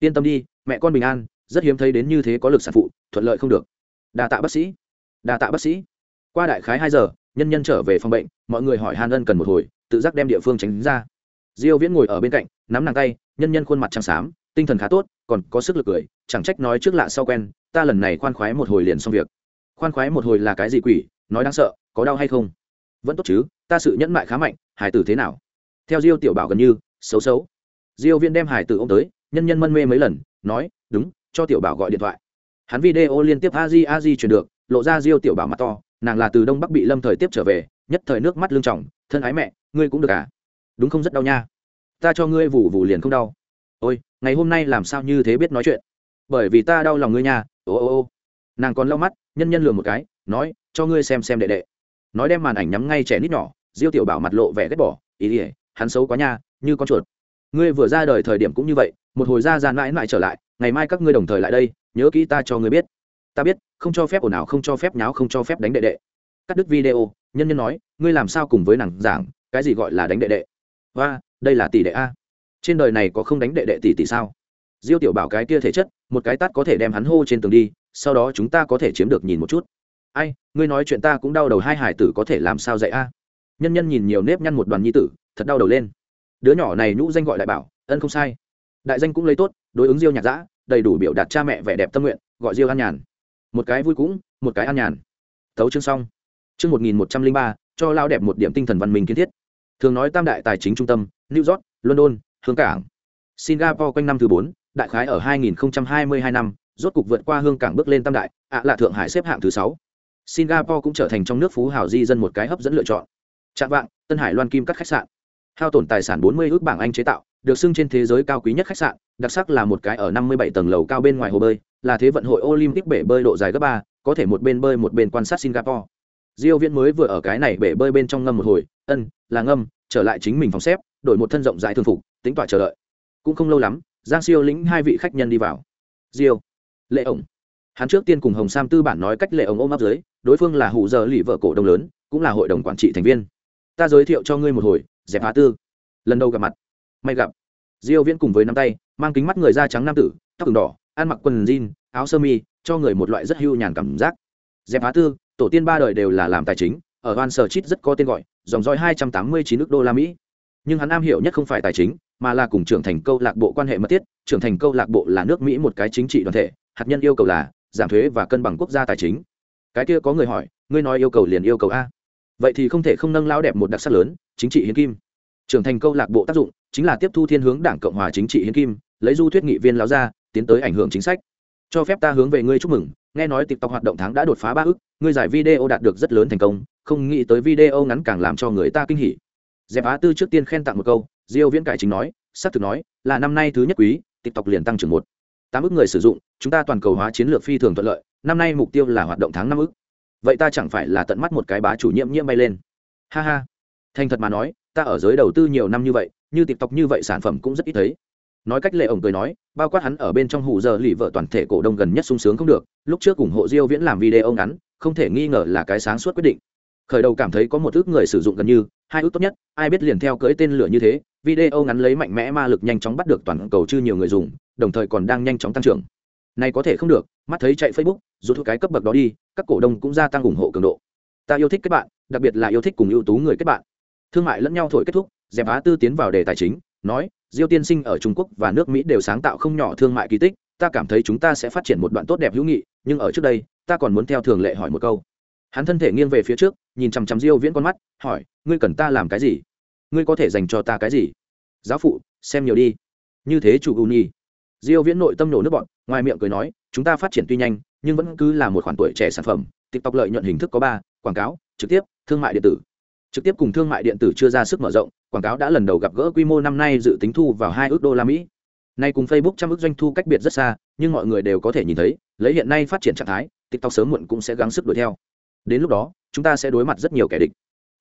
Yên tâm đi, mẹ con bình an, rất hiếm thấy đến như thế có lực sản phụ, thuận lợi không được đa tạ bác sĩ. Đa tạ bác sĩ. Qua đại khái hai giờ, nhân nhân trở về phòng bệnh, mọi người hỏi Hàn ân cần một hồi, tự giác đem địa phương tránh ra. Diêu viễn ngồi ở bên cạnh, nắm nàng tay, nhân nhân khuôn mặt trắng xám, tinh thần khá tốt, còn có sức lực cười, chẳng trách nói trước lạ sau quen, ta lần này khoan khoái một hồi liền xong việc. Khoan khoái một hồi là cái gì quỷ, nói đáng sợ, có đau hay không? Vẫn tốt chứ, ta sự nhẫn mại khá mạnh, hải tử thế nào? Theo diêu tiểu bảo gần như, xấu xấu. Diêu viễn đem hải tử ôm tới, nhân nhân mân mê mấy lần, nói, đúng, cho tiểu bảo gọi điện thoại hắn video liên tiếp a di a di truyền được lộ ra diêu tiểu bảo mặt to nàng là từ đông bắc bị lâm thời tiếp trở về nhất thời nước mắt lưng trọng, thân ái mẹ ngươi cũng được à? Đúng không? Rất đau nha. Ta cho ngươi vù vù liền không đau. Ôi ngày hôm nay làm sao như thế biết nói chuyện? Bởi vì ta đau lòng ngươi nha. Ô ô ô. Nàng còn lau mắt nhân nhân lừa một cái nói cho ngươi xem xem đệ đệ. Nói đem màn ảnh nhắm ngay trẻ nít nhỏ diêu tiểu bảo mặt lộ vẻ ghét bỏ. Ý ỉa hắn xấu quá nha như con chuột. Ngươi vừa ra đời thời điểm cũng như vậy một hồi ra ra mãi mãi trở lại ngày mai các ngươi đồng thời lại đây nhớ kỹ ta cho ngươi biết. Ta biết, không cho phép ồn ào, không cho phép nháo, không cho phép đánh đệ đệ. Cắt đứt video, nhân nhân nói, ngươi làm sao cùng với nàng giảng, cái gì gọi là đánh đệ đệ? Và đây là tỷ đệ a. Trên đời này có không đánh đệ đệ tỷ tỷ sao? Diêu tiểu bảo cái kia thể chất, một cái tát có thể đem hắn hô trên tường đi, sau đó chúng ta có thể chiếm được nhìn một chút. Ai, ngươi nói chuyện ta cũng đau đầu, hai hải tử có thể làm sao dạy a? Nhân nhân nhìn nhiều nếp nhăn một đoàn nhi tử, thật đau đầu lên. Đứa nhỏ này nhũ danh gọi đại bảo, ân không sai. Đại danh cũng lấy tốt, đối ứng diêu nhạc dã đầy đủ biểu đạt cha mẹ vẻ đẹp tâm nguyện, gọi riêng an nhàn. Một cái vui cũng, một cái an nhàn. Thấu chương xong. Chương một nghìn một trăm linh ba, cho lao đẹp một điểm tinh thần văn minh kiến thiết. Thường nói tam đại tài chính trung tâm, new york, london, hương cảng. Singapore quanh năm thứ bốn, đại khái ở 2022 năm, rốt cục vượt qua hương cảng bước lên tam đại, ạ là thượng hải xếp hạng thứ sáu. Singapore cũng trở thành trong nước phú hào di dân một cái hấp dẫn lựa chọn. Trạng vạng, tân hải loan kim cắt khách sạn. Hao tổn tài sản 40 ước bảng anh chế tạo, được xưng trên thế giới cao quý nhất khách sạn đặc sắc là một cái ở 57 tầng lầu cao bên ngoài hồ bơi, là thế vận hội olympic bể bơi độ dài gấp ba, có thể một bên bơi một bên quan sát singapore. Diêu viễn mới vừa ở cái này bể bơi bên trong ngâm một hồi, ân, là ngâm, trở lại chính mình phòng xếp, đổi một thân rộng rãi thường phục, tính tỏa chờ đợi. Cũng không lâu lắm, giang siêu lĩnh hai vị khách nhân đi vào. Diêu lệ ổng. Hắn trước tiên cùng hồng sam tư bản nói cách lệ ổng ôm áp dưới, đối phương là hủ giờ lì vợ cổ đông lớn, cũng là hội đồng quản trị thành viên. Ta giới thiệu cho ngươi một hồi, dẹp phá tư. Lần đầu gặp mặt. May gặp. Diêu viễn cùng với nắm tay mang kính mắt người da trắng nam tử, tóc đường đỏ, ăn mặc quần jean, áo sơ mi, cho người một loại rất hưu nhàn cảm giác. Dẹp phá tư, tổ tiên ba đời đều là làm tài chính, ở van sở chít rất có tên gọi, dòng dõi 289 nước đô la mỹ. Nhưng hắn am hiểu nhất không phải tài chính, mà là cùng trưởng thành câu lạc bộ quan hệ mật thiết, trưởng thành câu lạc bộ là nước mỹ một cái chính trị đoàn thể, hạt nhân yêu cầu là giảm thuế và cân bằng quốc gia tài chính. Cái kia có người hỏi, ngươi nói yêu cầu liền yêu cầu a. Vậy thì không thể không nâng lao đẹp một đặc sắc lớn, chính trị hiến kim. Trưởng thành câu lạc bộ tác dụng chính là tiếp thu thiên hướng đảng cộng hòa chính trị hiến kim lấy du thuyết nghị viên láo ra, tiến tới ảnh hưởng chính sách. Cho phép ta hướng về ngươi chúc mừng, nghe nói tiktok hoạt động tháng đã đột phá ba ức ngươi giải video đạt được rất lớn thành công, không nghĩ tới video ngắn càng làm cho người ta kinh hỉ. Dẹp á tư trước tiên khen tặng một câu, diêu viễn cải chính nói, xác thực nói, là năm nay thứ nhất quý, tiktok liền tăng trưởng một. Tám ức người sử dụng, chúng ta toàn cầu hóa chiến lược phi thường thuận lợi, năm nay mục tiêu là hoạt động tháng năm ức vậy ta chẳng phải là tận mắt một cái bá chủ nhiệm nhiễm bay lên? Ha ha. Thành thật mà nói, ta ở giới đầu tư nhiều năm như vậy, như tiktok như vậy sản phẩm cũng rất ít thấy nói cách lệ ổng cười nói, bao quát hắn ở bên trong hụ giờ lì vợ toàn thể cổ đông gần nhất sung sướng không được, lúc trước ủng hộ diêu viễn làm video ngắn, không thể nghi ngờ là cái sáng suốt quyết định. Khởi đầu cảm thấy có một ước người sử dụng gần như, hai ước tốt nhất, ai biết liền theo cưỡi tên lửa như thế, video ngắn lấy mạnh mẽ ma lực nhanh chóng bắt được toàn cầu chư nhiều người dùng, đồng thời còn đang nhanh chóng tăng trưởng. Này có thể không được, mắt thấy chạy facebook, dù thuộc cái cấp bậc đó đi, các cổ đông cũng gia tăng ủng hộ cường độ. Ta yêu thích kết bạn, đặc biệt là yêu thích cùng ưu tú người kết bạn. Thương mại lẫn nhau thổi kết thúc, dẹp á tư tiến vào đề tài chính nói, diêu tiên sinh ở trung quốc và nước mỹ đều sáng tạo không nhỏ thương mại kỳ tích, ta cảm thấy chúng ta sẽ phát triển một đoạn tốt đẹp hữu nghị, nhưng ở trước đây, ta còn muốn theo thường lệ hỏi một câu. Hắn thân thể nghiêng về phía trước, nhìn chằm chằm diêu viễn con mắt, hỏi, ngươi cần ta làm cái gì? Ngươi có thể dành cho ta cái gì? Giáo phụ, xem nhiều đi. Như thế chủ ưu nhi diêu viễn nội tâm nổ nước bọn ngoài miệng cười nói, chúng ta phát triển tuy nhanh, nhưng vẫn cứ là một khoản tuổi trẻ sản phẩm, tiktok lợi nhuận hình thức có ba, quảng cáo, trực tiếp, thương mại điện tử trực tiếp cùng thương mại điện tử chưa ra sức mở rộng, quảng cáo đã lần đầu gặp gỡ quy mô năm nay dự tính thu vào hai ước đô la mỹ. Nay cùng facebook trăm ước doanh thu cách biệt rất xa, nhưng mọi người đều có thể nhìn thấy, lấy hiện nay phát triển trạng thái, tiktok sớm muộn cũng sẽ gắng sức đuổi theo. Đến lúc đó, chúng ta sẽ đối mặt rất nhiều kẻ địch.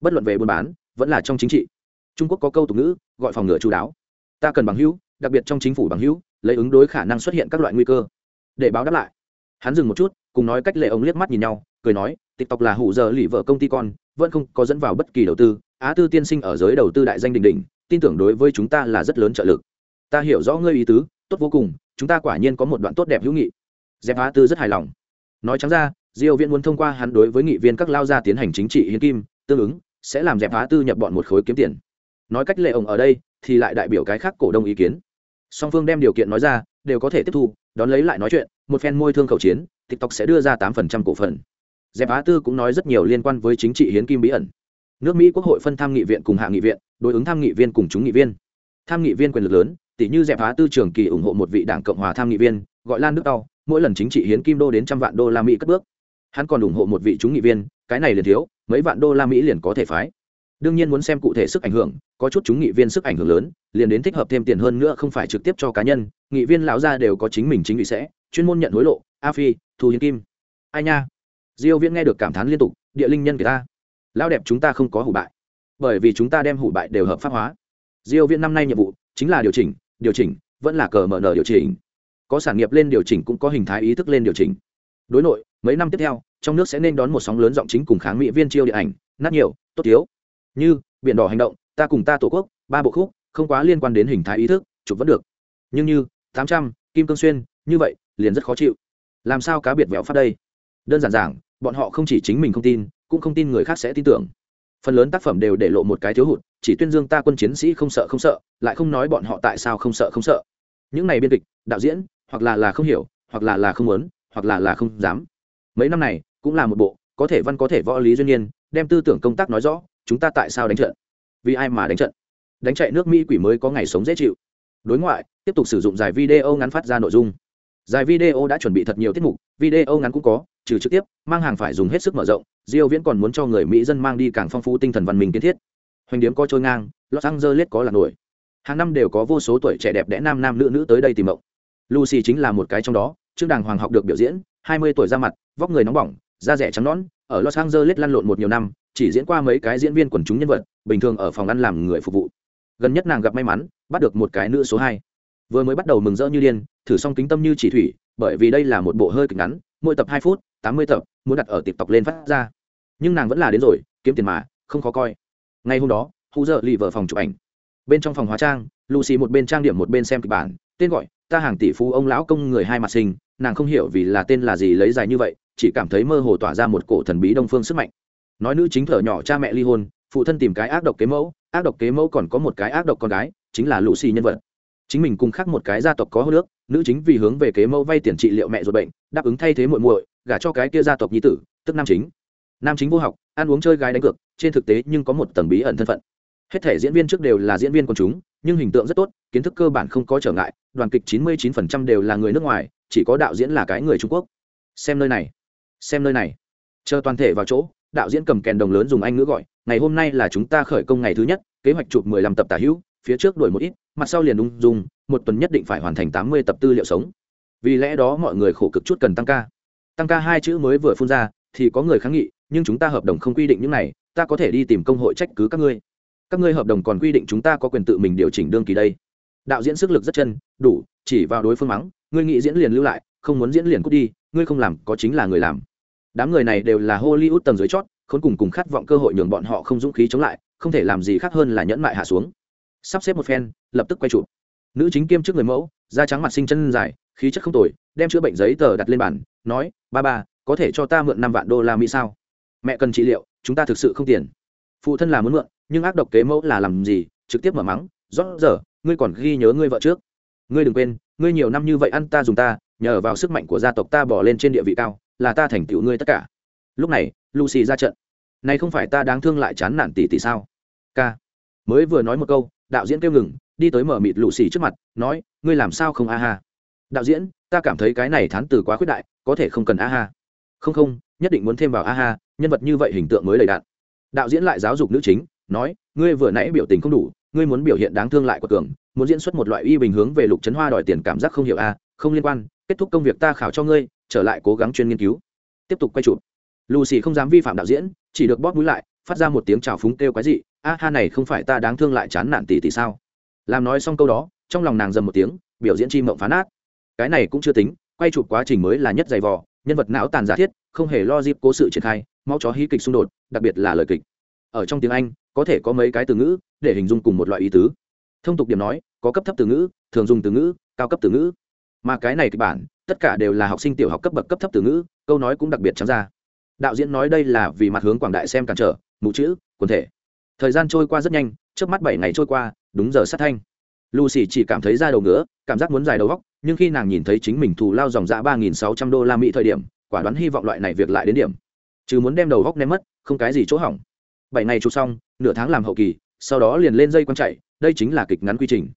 Bất luận về buôn bán, vẫn là trong chính trị. Trung quốc có câu tục ngữ, gọi phòng ngừa chú đáo. Ta cần bằng hữu, đặc biệt trong chính phủ bằng hữu, lấy ứng đối khả năng xuất hiện các loại nguy cơ. Để báo đáp lại. Hắn dừng một chút, cùng nói cách lệ ông liếc mắt nhìn nhau, cười nói, tiktok là hủ giờ lì vợ công ty con vẫn không có dẫn vào bất kỳ đầu tư. Á tư tiên sinh ở giới đầu tư đại danh đình đình, tin tưởng đối với chúng ta là rất lớn trợ lực. Ta hiểu rõ ngươi ý tứ, tốt vô cùng, chúng ta quả nhiên có một đoạn tốt đẹp hữu nghị. Dẹp á tư rất hài lòng. Nói trắng ra, diêu viễn muốn thông qua hắn đối với nghị viên các lao gia tiến hành chính trị hiến kim, tương ứng, sẽ làm dẹp á tư nhập bọn một khối kiếm tiền. Nói cách lệ ông ở đây, thì lại đại biểu cái khác cổ đông ý kiến. Song phương đem điều kiện nói ra, đều có thể tiếp thu, đón lấy lại nói chuyện, một phen môi thương khẩu chiến, tiktok sẽ đưa ra tám phần trăm cổ phần dẹp á tư cũng nói rất nhiều liên quan với chính trị hiến kim bí ẩn. Nước mỹ quốc hội phân tham nghị viện cùng hạ nghị viện, đối ứng tham nghị viên cùng chúng nghị viên. Tham nghị viên quyền lực lớn tỷ như dẹp á tư trường kỳ ủng hộ một vị đảng cộng hòa tham nghị viên, gọi lan nước đau mỗi lần chính trị hiến kim đô đến trăm vạn đô la mỹ cất bước. Hắn còn ủng hộ một vị chúng nghị viên, cái này liền thiếu, mấy vạn đô la mỹ liền có thể phái. Đương nhiên muốn xem cụ thể sức ảnh hưởng, có chút chúng nghị viên sức ảnh hưởng lớn, liền đến thích hợp thêm tiền hơn nữa không phải trực tiếp cho cá nhân, nghị viên lão gia đều có chính mình chính vị sẽ, chuyên môn nhận hối lộ, a phi, thu hiến kim. Ai nha? Diêu viễn nghe được cảm thán liên tục, địa linh nhân người ta, lão đẹp chúng ta không có hủ bại, bởi vì chúng ta đem hủ bại đều hợp pháp hóa. Diêu viễn năm nay nhiệm vụ chính là điều chỉnh điều chỉnh, vẫn là cờ mở nở điều chỉnh. Có sản nghiệp lên điều chỉnh cũng có hình thái ý thức lên điều chỉnh. Đối nội, mấy năm tiếp theo, trong nước sẽ nên đón một sóng lớn giọng chính cùng kháng mỹ viên chiêu điện ảnh, nát nhiều, tốt thiếu. Như, biển đỏ hành động, ta cùng ta tổ quốc, ba bộ khúc, không quá liên quan đến hình thái ý thức, chụp vẫn được. Nhưng như, tám trăm, kim cương xuyên, như vậy, liền rất khó chịu. Làm sao cá biệt vẹo phát đây? Đơn giản giảng, bọn họ không chỉ chính mình không tin, cũng không tin người khác sẽ tin tưởng. Phần lớn tác phẩm đều để lộ một cái thiếu hụt, chỉ tuyên dương ta quân chiến sĩ không sợ không sợ, lại không nói bọn họ tại sao không sợ không sợ. Những này biên kịch, đạo diễn, hoặc là là không hiểu, hoặc là là không muốn, hoặc là là không dám. Mấy năm này, cũng là một bộ, có thể văn có thể võ lý duyên nhiên đem tư tưởng công tác nói rõ, chúng ta tại sao đánh trận? Vì ai mà đánh trận? Đánh chạy nước mỹ quỷ mới có ngày sống dễ chịu. Đối ngoại, tiếp tục sử dụng dài video ngắn phát ra nội dung. Dài video đã chuẩn bị thật nhiều tiết mục, video ngắn cũng có trừ trực tiếp, mang hàng phải dùng hết sức mở rộng, diêu viễn còn muốn cho người mỹ dân mang đi càng phong phú tinh thần văn minh kiến thiết. Hoành điếm có trôi ngang, los angeles có là nổi. Hàng năm đều có vô số tuổi trẻ đẹp đẽ nam nam nữ nữ tới đây tìm mộng. Lucy chính là một cái trong đó, trương đàng hoàng học được biểu diễn 20 tuổi ra mặt, vóc người nóng bỏng, da rẻ trắng nõn, ở los angeles lăn lộn một nhiều năm, chỉ diễn qua mấy cái diễn viên quần chúng nhân vật, bình thường ở phòng ăn làm người phục vụ. Gần nhất nàng gặp may mắn, bắt được một cái nữ số hai. Vừa mới bắt đầu mừng rỡ như điên, thử xong kính tâm như chỉ thủy, bởi vì đây là một bộ hơi kịch ngắn mỗi tập hai phút, tám mươi tập, muốn đặt ở tiệp tộc lên phát ra. Nhưng nàng vẫn là đến rồi, kiếm tiền mà, không khó coi. Ngay hôm đó, hù giờ lì vợ phòng chụp ảnh. Bên trong phòng hóa trang, lucy một bên trang điểm một bên xem kịch bản, tên gọi, ta hàng tỷ phú ông lão công người hai mặt sinh nàng không hiểu vì là tên là gì lấy dài như vậy, chỉ cảm thấy mơ hồ tỏa ra một cổ thần bí đông phương sức mạnh. Nói nữ chính thở nhỏ, cha mẹ ly hôn, phụ thân tìm cái ác độc kế mẫu, ác độc kế mẫu còn có một cái ác độc con gái, chính là Lucy nhân vật chính mình cùng khác một cái gia tộc có hô nước nữ chính vì hướng về kế mẫu vay tiền trị liệu mẹ ruột bệnh, đáp ứng thay thế muội muội, gả cho cái kia gia tộc nhi tử, tức nam chính. Nam chính vô học, ăn uống chơi gái đánh cược, trên thực tế nhưng có một tầng bí ẩn thân phận. Hết thể diễn viên trước đều là diễn viên quần chúng, nhưng hình tượng rất tốt, kiến thức cơ bản không có trở ngại, đoàn kịch chín mươi 99% đều là người nước ngoài, chỉ có đạo diễn là cái người trung quốc. Xem nơi này, xem nơi này. Chờ toàn thể vào chỗ, đạo diễn cầm kèn đồng lớn dùng anh ngữ gọi, ngày hôm nay là chúng ta khởi công ngày thứ nhất, kế hoạch chụp mười lăm tập tả hữu, phía trước đổi một ít mặt sau liền ung dung, một tuần nhất định phải hoàn thành tám mươi tập tư liệu sống. Vì lẽ đó mọi người khổ cực chút cần tăng ca. Tăng ca hai chữ mới vừa phun ra, thì có người kháng nghị, nhưng chúng ta hợp đồng không quy định những này, ta có thể đi tìm công hội trách cứ các ngươi. Các ngươi hợp đồng còn quy định chúng ta có quyền tự mình điều chỉnh đương kỳ đây. Đạo diễn sức lực rất chân, đủ, chỉ vào đối phương mắng, ngươi nghĩ diễn liền lưu lại, không muốn diễn liền cút đi, ngươi không làm, có chính là người làm. Đám người này đều là hollywood tầng dưới chót, khốn cùng cùng khát vọng cơ hội nhường bọn họ không dũng khí chống lại, không thể làm gì khác hơn là nhẫn mại hạ xuống sắp xếp một phen, lập tức quay chụp nữ chính kiêm trước người mẫu, da trắng mặt sinh chân dài, khí chất không tồi, đem chữa bệnh giấy tờ đặt lên bàn, nói, ba ba, có thể cho ta mượn năm vạn đô la mỹ sao? Mẹ cần trị liệu, chúng ta thực sự không tiền. Phụ thân là muốn mượn, nhưng ác độc kế mẫu là làm gì, trực tiếp mở mắng, rót giờ, ngươi còn ghi nhớ ngươi vợ trước. Ngươi đừng quên, ngươi nhiều năm như vậy ăn ta dùng ta, nhờ vào sức mạnh của gia tộc ta bỏ lên trên địa vị cao, là ta thành tựu ngươi tất cả. Lúc này, lucy ra trận. Này không phải ta đáng thương lại chán nản tỷ tỷ sao? K mới vừa nói một câu đạo diễn kêu ngừng, đi tới mở mịt lũ xì trước mặt, nói, ngươi làm sao không a ha? Đạo diễn, ta cảm thấy cái này thán từ quá khuyết đại, có thể không cần a ha. Không không, nhất định muốn thêm vào a ha, nhân vật như vậy hình tượng mới đầy đạn đạo diễn lại giáo dục nữ chính, nói, ngươi vừa nãy biểu tình không đủ, ngươi muốn biểu hiện đáng thương lại của cường, muốn diễn xuất một loại uy bình hướng về lục trấn hoa đòi tiền cảm giác không hiểu a, không liên quan, kết thúc công việc ta khảo cho ngươi, trở lại cố gắng chuyên nghiên cứu. Tiếp tục quay chụp. Lucy không dám vi phạm đạo diễn, chỉ được bóp mũi lại, phát ra một tiếng chào phúng kêu quái dị a ha này không phải ta đáng thương lại chán nản tỷ tỷ sao? Làm nói xong câu đó, trong lòng nàng dầm một tiếng, biểu diễn chi mộng phá nát. Cái này cũng chưa tính, quay chụp quá trình mới là nhất dày vò, nhân vật não tàn giả thiết, không hề lo dịp cố sự triển khai, mau chó hí kịch xung đột, đặc biệt là lời kịch. Ở trong tiếng anh, có thể có mấy cái từ ngữ, để hình dung cùng một loại ý tứ. Thông tục điểm nói, có cấp thấp từ ngữ, thường dùng từ ngữ, cao cấp từ ngữ. Mà cái này kịch bản, tất cả đều là học sinh tiểu học cấp bậc cấp thấp từ ngữ, câu nói cũng đặc biệt trắng ra. Đạo diễn nói đây là vì mặt hướng quảng đại xem cản trở mụ chữ, quần thể thời gian trôi qua rất nhanh, trước mắt bảy ngày trôi qua, đúng giờ sát thanh. Lucy chỉ cảm thấy da đầu ngứa, cảm giác muốn dài đầu góc, nhưng khi nàng nhìn thấy chính mình thù lao dòng dã ba nghìn sáu trăm đô la mỹ thời điểm, quả đoán hy vọng loại này việc lại đến điểm. Chứ muốn đem đầu góc ném mất, không cái gì chỗ hỏng. Bảy ngày chụp xong, nửa tháng làm hậu kỳ, sau đó liền lên dây quăng chạy, đây chính là kịch ngắn quy trình.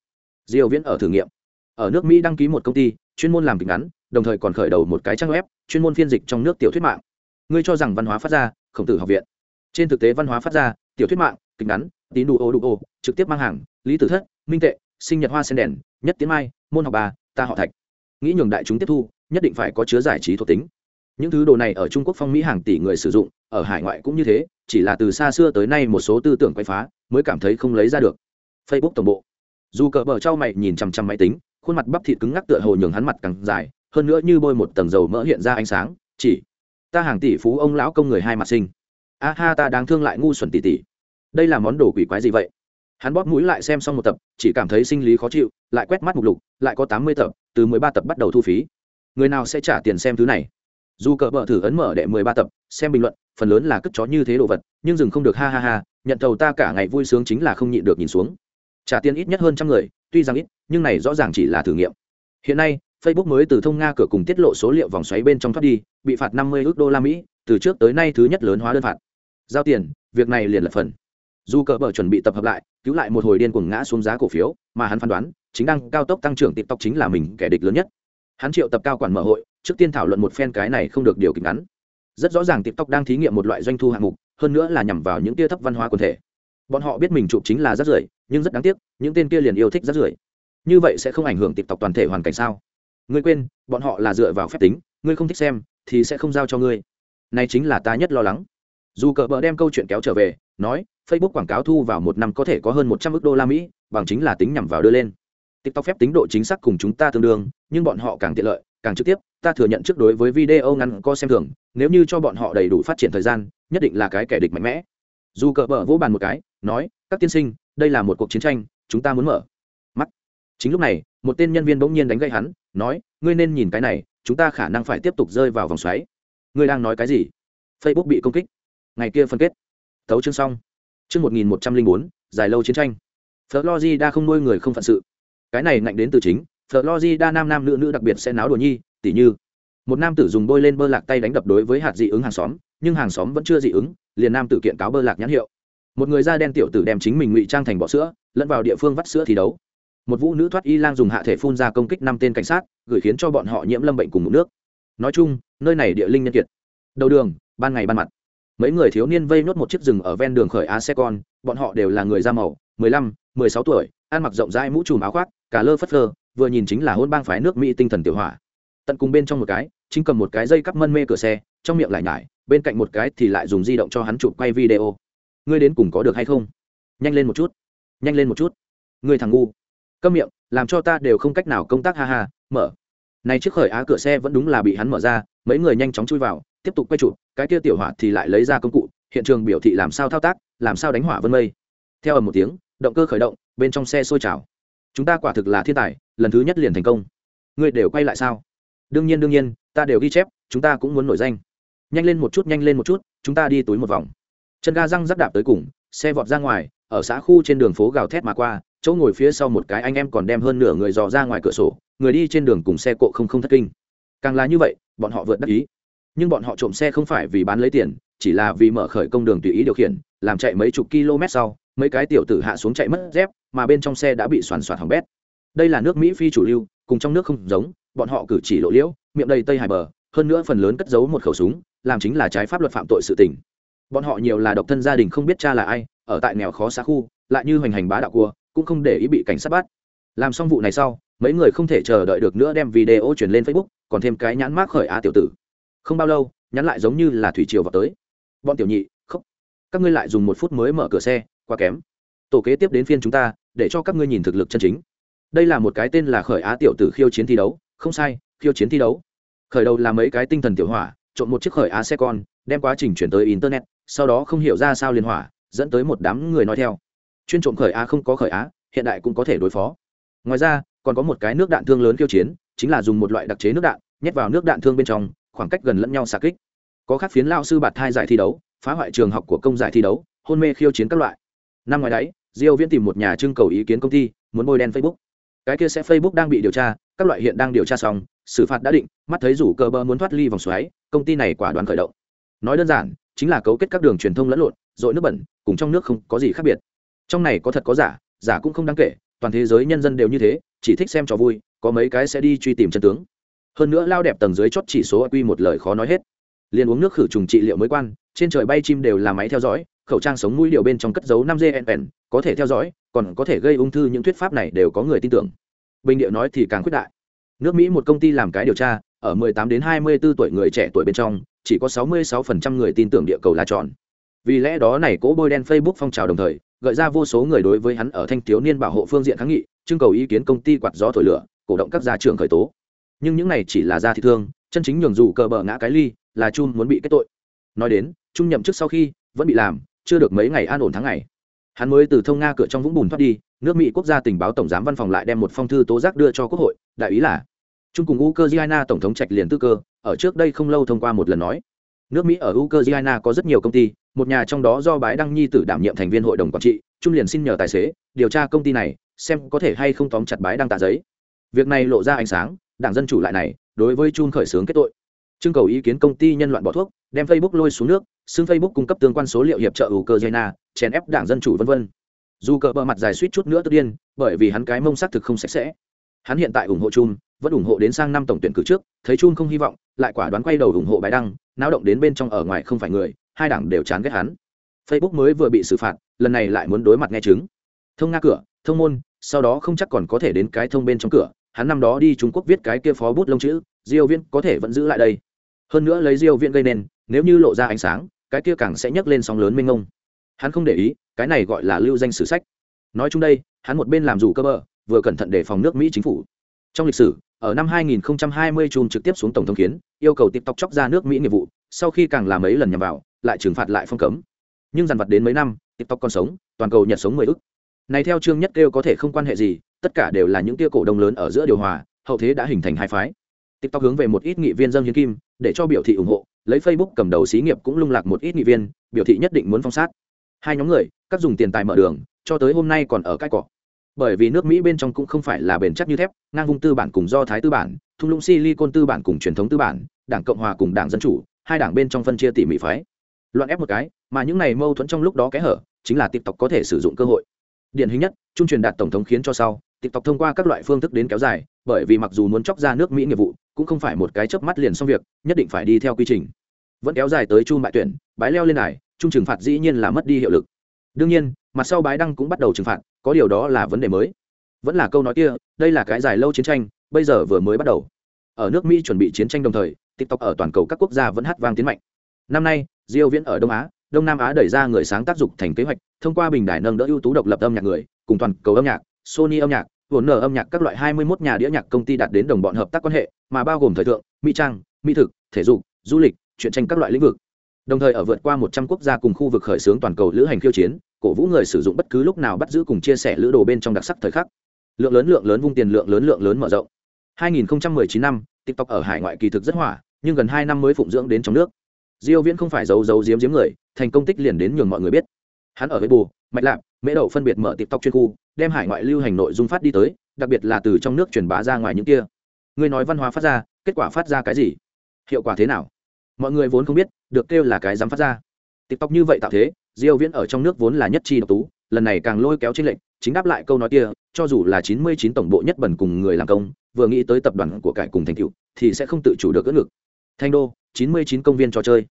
Diều viễn ở thử nghiệm. Ở nước mỹ đăng ký một công ty, chuyên môn làm kịch ngắn, đồng thời còn khởi đầu một cái trang web, chuyên môn phiên dịch trong nước tiểu thuyết mạng. Ngươi cho rằng văn hóa phát ra, khổng tử học viện. Trên thực tế văn hóa phát ra, tiểu thuyết mạng kịch ngắn tín đủ ô đủ ô, trực tiếp mang hàng, lý tử thất, minh tệ, sinh nhật hoa sen đèn, nhất tiến mai, môn học bà, ta họ thạch. Nghĩ nhường đại chúng tiếp thu, nhất định phải có chứa giải trí thuộc tính. Những thứ đồ này ở trung quốc phong mỹ hàng tỷ người sử dụng, ở hải ngoại cũng như thế, chỉ là từ xa xưa tới nay một số tư tưởng quay phá, mới cảm thấy không lấy ra được. Facebook tổng bộ. Dù cờ bờ trao mày nhìn chằm chằm máy tính, khuôn mặt bắp thịt cứng ngắc tựa hồ nhường hắn mặt càng dài, hơn nữa như bôi một tầng dầu mỡ hiện ra ánh sáng, chỉ, ta hàng tỷ phú ông lão công người hai mặt sinh. A ha, ta đáng thương lại ngu xuẩn tỷ tỷ đây là món đồ quỷ quái gì vậy? Hắn bóp mũi lại xem xong một tập, chỉ cảm thấy sinh lý khó chịu, lại quét mắt mục lục, lại có tám mươi tập, từ mười ba tập bắt đầu thu phí. Người nào sẽ trả tiền xem thứ này? Dù cờ vợ thử ấn mở đệ mười ba tập, xem bình luận, phần lớn là cất chó như thế đồ vật, nhưng dừng không được, ha ha ha, nhận thầu ta cả ngày vui sướng chính là không nhịn được nhìn xuống. Trả tiền ít nhất hơn trăm người, tuy rằng ít, nhưng này rõ ràng chỉ là thử nghiệm. Hiện nay, facebook mới từ thông nga cửa cùng tiết lộ số liệu vòng xoáy bên trong thoát đi, bị phạt năm mươi ước đô la mỹ, từ trước tới nay thứ nhất lớn hóa đơn phạt. Giao tiền, việc này liền là phần dù cờ bờ chuẩn bị tập hợp lại, cứu lại một hồi điên cuồng ngã xuống giá cổ phiếu, mà hắn phán đoán, chính đang cao tốc tăng trưởng tiktok chính là mình kẻ địch lớn nhất. Hắn triệu tập cao quản mở hội, trước tiên thảo luận một phen cái này không được điều kịch ngắn. Rất rõ ràng tiktok đang thí nghiệm một loại doanh thu hạng mục, hơn nữa là nhằm vào những tia thấp văn hóa quần thể. Bọn họ biết mình chụp chính là rác rưởi, nhưng rất đáng tiếc, những tên kia liền yêu thích rác rưởi. Như vậy sẽ không ảnh hưởng tiktok toàn thể hoàn cảnh sao? Ngươi quên, bọn họ là dựa vào phép tính, ngươi không thích xem, thì sẽ không giao cho ngươi. Này chính là ta nhất lo lắng. Dù cờ bờ đem câu chuyện kéo trở về nói, facebook quảng cáo thu vào một năm có thể có hơn một trăm ước đô la mỹ, bằng chính là tính nhằm vào đưa lên. Tiktok phép tính độ chính xác cùng chúng ta tương đương, nhưng bọn họ càng tiện lợi, càng trực tiếp, ta thừa nhận trước đối với video ngắn có xem thường, nếu như cho bọn họ đầy đủ phát triển thời gian, nhất định là cái kẻ địch mạnh mẽ. Dù cờ bờ vỗ bàn một cái, nói, các tiên sinh, đây là một cuộc chiến tranh, chúng ta muốn mở. Mắt. Chính lúc này, một tên nhân viên bỗng nhiên đánh gây hắn, nói, ngươi nên nhìn cái này, chúng ta khả năng phải tiếp tục rơi vào vòng xoáy. Ngươi đang nói cái gì? Facebook bị công kích. Ngày kia phân kết thấu chương xong. Chương một nghìn một trăm linh bốn, dài lâu chiến tranh. Florida không nuôi người không phận sự. Cái này ngạnh đến từ chính florida nam nam nữ nữ đặc biệt sẽ náo đồ nhi, tỉ như, một nam tử dùng bôi lên bơ lạc tay đánh đập đối với hạt dị ứng hàng xóm, nhưng hàng xóm vẫn chưa dị ứng, liền nam tử kiện cáo bơ lạc nhãn hiệu. Một người da đen tiểu tử đem chính mình ngụy trang thành bọ sữa, lẫn vào địa phương vắt sữa thi đấu. Một vũ nữ thoát y lang dùng hạ thể phun ra công kích năm tên cảnh sát, gửi khiến cho bọn họ nhiễm lâm bệnh cùng một nước. Nói chung, nơi này địa linh nhân kiệt. Đầu đường, ban ngày ban mặt mấy người thiếu niên vây nốt một chiếc rừng ở ven đường khởi a xe con, bọn họ đều là người da màu, mười lăm, mười sáu tuổi, ăn mặc rộng rãi mũ trùm áo khoác cả lơ phất lơ vừa nhìn chính là hôn bang phái nước mỹ tinh thần tiểu hỏa. Tận cùng bên trong một cái, chính cầm một cái dây cắp mân mê cửa xe, trong miệng lại nhải, bên cạnh một cái thì lại dùng di động cho hắn chụp quay video. Ngươi đến cùng có được hay không? Nhanh lên một chút, nhanh lên một chút. Ngươi thằng ngu. Câm miệng, làm cho ta đều không cách nào công tác, ha ha, mở. Này chiếc khởi á cửa xe vẫn đúng là bị hắn mở ra, mấy người nhanh chóng chui vào tiếp tục quay chụp cái kia tiểu hỏa thì lại lấy ra công cụ, hiện trường biểu thị làm sao thao tác, làm sao đánh hỏa vân mây. Theo ầm một tiếng, động cơ khởi động, bên trong xe sôi trào. Chúng ta quả thực là thiên tài, lần thứ nhất liền thành công. Ngươi đều quay lại sao? Đương nhiên đương nhiên, ta đều ghi chép, chúng ta cũng muốn nổi danh. Nhanh lên một chút, nhanh lên một chút, chúng ta đi túi một vòng. Chân ga răng rắc đạp tới cùng, xe vọt ra ngoài, ở xã khu trên đường phố gào thét mà qua, chỗ ngồi phía sau một cái anh em còn đem hơn nửa người dò ra ngoài cửa sổ, người đi trên đường cùng xe cộ không không thất kinh. Càng là như vậy, bọn họ vượt đắc ý nhưng bọn họ trộm xe không phải vì bán lấy tiền, chỉ là vì mở khởi công đường tùy ý điều khiển, làm chạy mấy chục km sau, mấy cái tiểu tử hạ xuống chạy mất dép, mà bên trong xe đã bị soàn soạt hỏng bét. Đây là nước mỹ phi chủ lưu, cùng trong nước không giống, bọn họ cử chỉ lộ liễu, miệng đầy tây hải bờ, hơn nữa phần lớn cất giấu một khẩu súng, làm chính là trái pháp luật phạm tội sự tình. Bọn họ nhiều là độc thân gia đình không biết cha là ai, ở tại nghèo khó xa khu, lại như hoành hành bá đạo cua, cũng không để ý bị cảnh sát bắt. Làm xong vụ này sau, mấy người không thể chờ đợi được nữa đem video truyền lên facebook, còn thêm cái nhãn mác khởi á tiểu tử không bao lâu, nhắn lại giống như là thủy triều vào tới. Bọn tiểu nhị, khóc. Các ngươi lại dùng một phút mới mở cửa xe, quá kém. Tổ kế tiếp đến phiên chúng ta, để cho các ngươi nhìn thực lực chân chính. Đây là một cái tên là khởi á tiểu tử khiêu chiến thi đấu. Không sai, khiêu chiến thi đấu. Khởi đầu là mấy cái tinh thần tiểu hỏa, trộn một chiếc khởi á xe con, đem quá trình chuyển tới internet, sau đó không hiểu ra sao liên hỏa, dẫn tới một đám người nói theo. Chuyên trộm khởi á không có khởi á, hiện đại cũng có thể đối phó. Ngoài ra, còn có một cái nước đạn thương lớn khiêu chiến, chính là dùng một loại đặc chế nước đạn, nhét vào nước đạn thương bên trong khoảng cách gần lẫn nhau xạ kích. Có khác phiến lao sư bạt thai giải thi đấu phá hoại trường học của công giải thi đấu hôn mê khiêu chiến các loại. Năm ngoài đấy, diêu viễn tìm một nhà trưng cầu ý kiến công ty muốn bôi đen facebook. Cái kia sẽ facebook đang bị điều tra các loại hiện đang điều tra xong xử phạt đã định mắt thấy rủ cơ bơ muốn thoát ly vòng xoáy công ty này quả đoán khởi động. Nói đơn giản chính là cấu kết các đường truyền thông lẫn lộn dội nước bẩn cùng trong nước không có gì khác biệt. Trong này có thật có giả giả cũng không đáng kể toàn thế giới nhân dân đều như thế chỉ thích xem trò vui có mấy cái sẽ đi truy tìm chân tướng hơn nữa lao đẹp tầng dưới chót chỉ số quy một lời khó nói hết. Liền uống nước khử trùng trị liệu mới quan, trên trời bay chim đều là máy theo dõi, khẩu trang sống mũi điệu bên trong cất dấu năm gnn có thể theo dõi, còn có thể gây ung thư, những thuyết pháp này đều có người tin tưởng. Bình điệu nói thì càng quyết đại. Nước mỹ một công ty làm cái điều tra, ở 18 đến 24 tuổi người trẻ tuổi bên trong, chỉ có 66% người tin tưởng địa cầu là tròn. Vì lẽ đó này cố bôi đen facebook phong trào đồng thời, gợi ra vô số người đối với hắn ở thanh thiếu niên bảo hộ phương diện kháng nghị, trưng cầu ý kiến công ty quạt gió thổi lửa, cổ động các gia trưởng khởi tố nhưng những này chỉ là da thị thương, chân chính nhường dù cờ bờ ngã cái ly, là chun muốn bị kết tội. Nói đến trung nhậm chức sau khi, vẫn bị làm, chưa được mấy ngày an ổn tháng ngày. Hắn mới từ thông nga cửa trong vũng bùn thoát đi, nước mỹ quốc gia tình báo tổng giám văn phòng lại đem một phong thư tố giác đưa cho quốc hội, đại ý là trung cùng ukraine tổng thống trạch liền tư cơ, ở trước đây không lâu thông qua một lần nói. Nước mỹ ở ukraine có rất nhiều công ty, một nhà trong đó do bái đăng nhi tử đảm nhiệm thành viên hội đồng quản trị trung liền xin nhờ tài xế, điều tra công ty này, xem có thể hay không tóm chặt bái đăng tạ giấy. Việc này lộ ra ánh sáng đảng dân chủ lại này, đối với chun khởi xướng kết tội. Trưng cầu ý kiến công ty nhân loại bỏ thuốc, đem facebook lôi xuống nước, xưng facebook cung cấp tương quan số liệu hiệp trợ ukraine, chèn ép đảng dân chủ v v dù cờ bờ mặt dài suýt chút nữa tức điên, bởi vì hắn cái mông xác thực không sạch sẽ. Hắn hiện tại ủng hộ chun, vẫn ủng hộ đến sang năm tổng tuyển cử trước, thấy chun không hy vọng, lại quả đoán quay đầu ủng hộ bài đăng, náo động đến bên trong ở ngoài không phải người, hai đảng đều chán ghét hắn. Facebook mới vừa bị xử phạt, lần này lại muốn đối mặt nghe chứng. Thông nga cửa, thông môn, sau đó không chắc còn có thể đến cái thông bên trong cửa hắn năm đó đi trung quốc viết cái kia phó bút lông chữ, diêu viễn có thể vẫn giữ lại đây. Hơn nữa lấy diêu viễn gây nên, nếu như lộ ra ánh sáng, cái kia càng sẽ nhấc lên sóng lớn mênh ngông hắn không để ý, cái này gọi là lưu danh sử sách. Nói chung đây, hắn một bên làm dù cơ bờ, vừa cẩn thận để phòng nước mỹ chính phủ. Trong lịch sử, ở năm 2020 chùm trực tiếp xuống tổng thống kiến, yêu cầu tiktok chóc ra nước mỹ nghiệp vụ, sau khi càng làm mấy lần nhằm vào, lại trừng phạt lại phong cấm. Nhưng dằn vặt đến mấy năm, tiktok còn sống, toàn cầu nhật sống mười ức. Này theo chương nhất kêu có thể không quan hệ gì tất cả đều là những tia cổ đông lớn ở giữa điều hòa, hậu thế đã hình thành hai phái. Tiktok hướng về một ít nghị viên dân hiến kim, để cho biểu thị ủng hộ, lấy facebook cầm đầu xí nghiệp cũng lung lạc một ít nghị viên, biểu thị nhất định muốn phong sát. Hai nhóm người, các dùng tiền tài mở đường, cho tới hôm nay còn ở cái cỏ. Bởi vì nước mỹ bên trong cũng không phải là bền chắc như thép, ngang vung tư bản cùng do thái tư bản, thung lũng silicon tư bản cùng truyền thống tư bản, đảng cộng hòa cùng đảng dân chủ, hai đảng bên trong phân chia tỉ mỉ phái. Loạn ép một cái, mà những này mâu thuẫn trong lúc đó kẽ hở, chính là tiktok có thể sử dụng cơ hội. Điển hình nhất, trung truyền đạt tổng thống khiến cho sau tiktok thông qua các loại phương thức đến kéo dài, bởi vì mặc dù muốn chóc ra nước mỹ nghiệp vụ, cũng không phải một cái chớp mắt liền xong việc, nhất định phải đi theo quy trình. Vẫn kéo dài tới chu bại tuyển, bái leo lên này trung trừng phạt dĩ nhiên là mất đi hiệu lực. Đương nhiên, mặt sau bái đăng cũng bắt đầu trừng phạt, có điều đó là vấn đề mới. Vẫn là câu nói kia, đây là cái dài lâu chiến tranh, bây giờ vừa mới bắt đầu. Ở nước mỹ chuẩn bị chiến tranh đồng thời, tiktok ở toàn cầu các quốc gia vẫn hát vang tiến mạnh. Năm nay, diêu viễn ở đông á, đông nam á đẩy ra người sáng tác dục thành kế hoạch, thông qua bình đài nâng đỡ ưu tú độc lập âm nhạc người, cùng toàn cầu âm nhạc, sony âm nhạc vốn nở âm nhạc các loại 21 nhà đĩa nhạc công ty đạt đến đồng bọn hợp tác quan hệ mà bao gồm thời thượng mỹ trang mỹ thực thể dục du lịch truyện tranh các loại lĩnh vực. Đồng thời ở vượt qua 100 quốc gia cùng khu vực khởi xướng toàn cầu lữ hành khiêu chiến cổ vũ người sử dụng bất cứ lúc nào bắt giữ cùng chia sẻ lữ đồ bên trong đặc sắc thời khắc. Lượng lớn lượng lớn vung tiền lượng lớn lượng lớn mở rộng. 2019 năm tiktok ở hải ngoại kỳ thực rất hỏa nhưng gần hai năm mới phụng dưỡng đến trong nước. Diêu viễn không phải giấu giấu giếm giếm người thành công tích liền đến nhường mọi người biết. Hắn ở với bù mạch lạc, mễ đậu phân biệt mở tiktok chuyên khu đem hải ngoại lưu hành nội dung phát đi tới, đặc biệt là từ trong nước truyền bá ra ngoài những kia. Người nói văn hóa phát ra, kết quả phát ra cái gì? Hiệu quả thế nào? Mọi người vốn không biết, được kêu là cái dám phát ra. Tiktok như vậy tạo thế, diêu viễn ở trong nước vốn là nhất chi độc tú, lần này càng lôi kéo trên lệnh chính đáp lại câu nói kia, cho dù là 99 tổng bộ nhất bẩn cùng người làm công, vừa nghĩ tới tập đoàn của cải cùng thành tựu, thì sẽ không tự chủ được cỡ ngực. Thành đô 99 công viên trò chơi.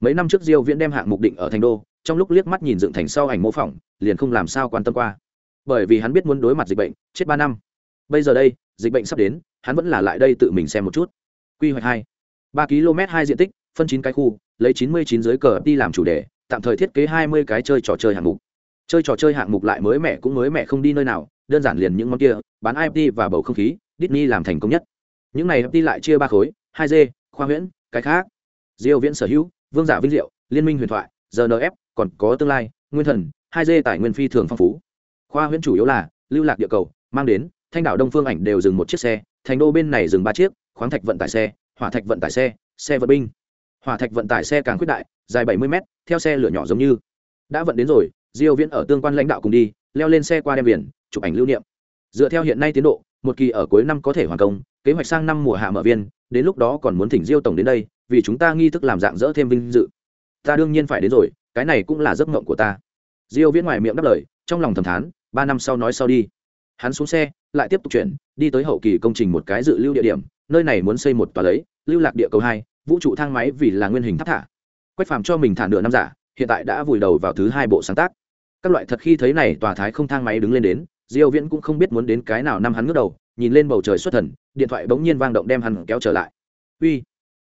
Mấy năm trước diêu viễn đem hạng mục định ở thành đô, trong lúc liếc mắt nhìn dựng thành sau ảnh mô phỏng, liền không làm sao quan tâm qua bởi vì hắn biết muốn đối mặt dịch bệnh, chết ba năm. Bây giờ đây, dịch bệnh sắp đến, hắn vẫn là lại đây tự mình xem một chút. Quy hoạch hai. Ba km hai diện tích, phân chín cái khu, lấy 99 dưới cờ đi làm chủ đề, tạm thời thiết kế 20 cái chơi trò chơi hạng mục. Chơi trò chơi hạng mục lại mới mẻ cũng mới mẻ không đi nơi nào, đơn giản liền những món kia, bán imt và bầu không khí, Disney làm thành công nhất. Những này đi lại chia ba khối, hai d khoa huyễn, cái khác. Diêu viễn sở hữu, vương giả vinh diệu, liên minh huyền thoại rnf còn có tương lai, nguyên thần, hai d tài nguyên phi thường phong phú khoa huyễn chủ yếu là lưu lạc địa cầu mang đến thanh đảo đông phương ảnh đều dừng một chiếc xe thành đô bên này dừng ba chiếc khoáng thạch vận tải xe hỏa thạch vận tải xe xe vận binh. Hỏa thạch vận tải xe càng khuyết đại dài bảy mươi mét, theo xe lửa nhỏ giống như. Đã vận đến rồi diêu viễn ở tương quan lãnh đạo cùng đi leo lên xe qua đem biển chụp ảnh lưu niệm. Dựa theo hiện nay tiến độ một kỳ ở cuối năm có thể hoàn công kế hoạch sang năm mùa hạ mở viên đến lúc đó còn muốn thỉnh diêu tổng đến đây vì chúng ta nghi thức làm dạng dỡ thêm vinh dự. Ta đương nhiên phải đến rồi cái này cũng là giấc mộng của ta. Diêu viễn ngoài miệng đáp lời trong lòng thầm thán ba năm sau nói sau đi. Hắn xuống xe, lại tiếp tục chuyển, đi tới hậu kỳ công trình một cái dự lưu địa điểm, nơi này muốn xây một tòa lấy, lưu lạc địa cầu hai, vũ trụ thang máy vì là nguyên hình tháp thả. Quách phàm cho mình thả nửa năm giả, hiện tại đã vùi đầu vào thứ hai bộ sáng tác. Các loại thật khi thấy này tòa thái không thang máy đứng lên đến, diêu viễn cũng không biết muốn đến cái nào năm hắn ngước đầu, nhìn lên bầu trời xuất thần, điện thoại bỗng nhiên vang động đem hắn kéo trở lại. Uy,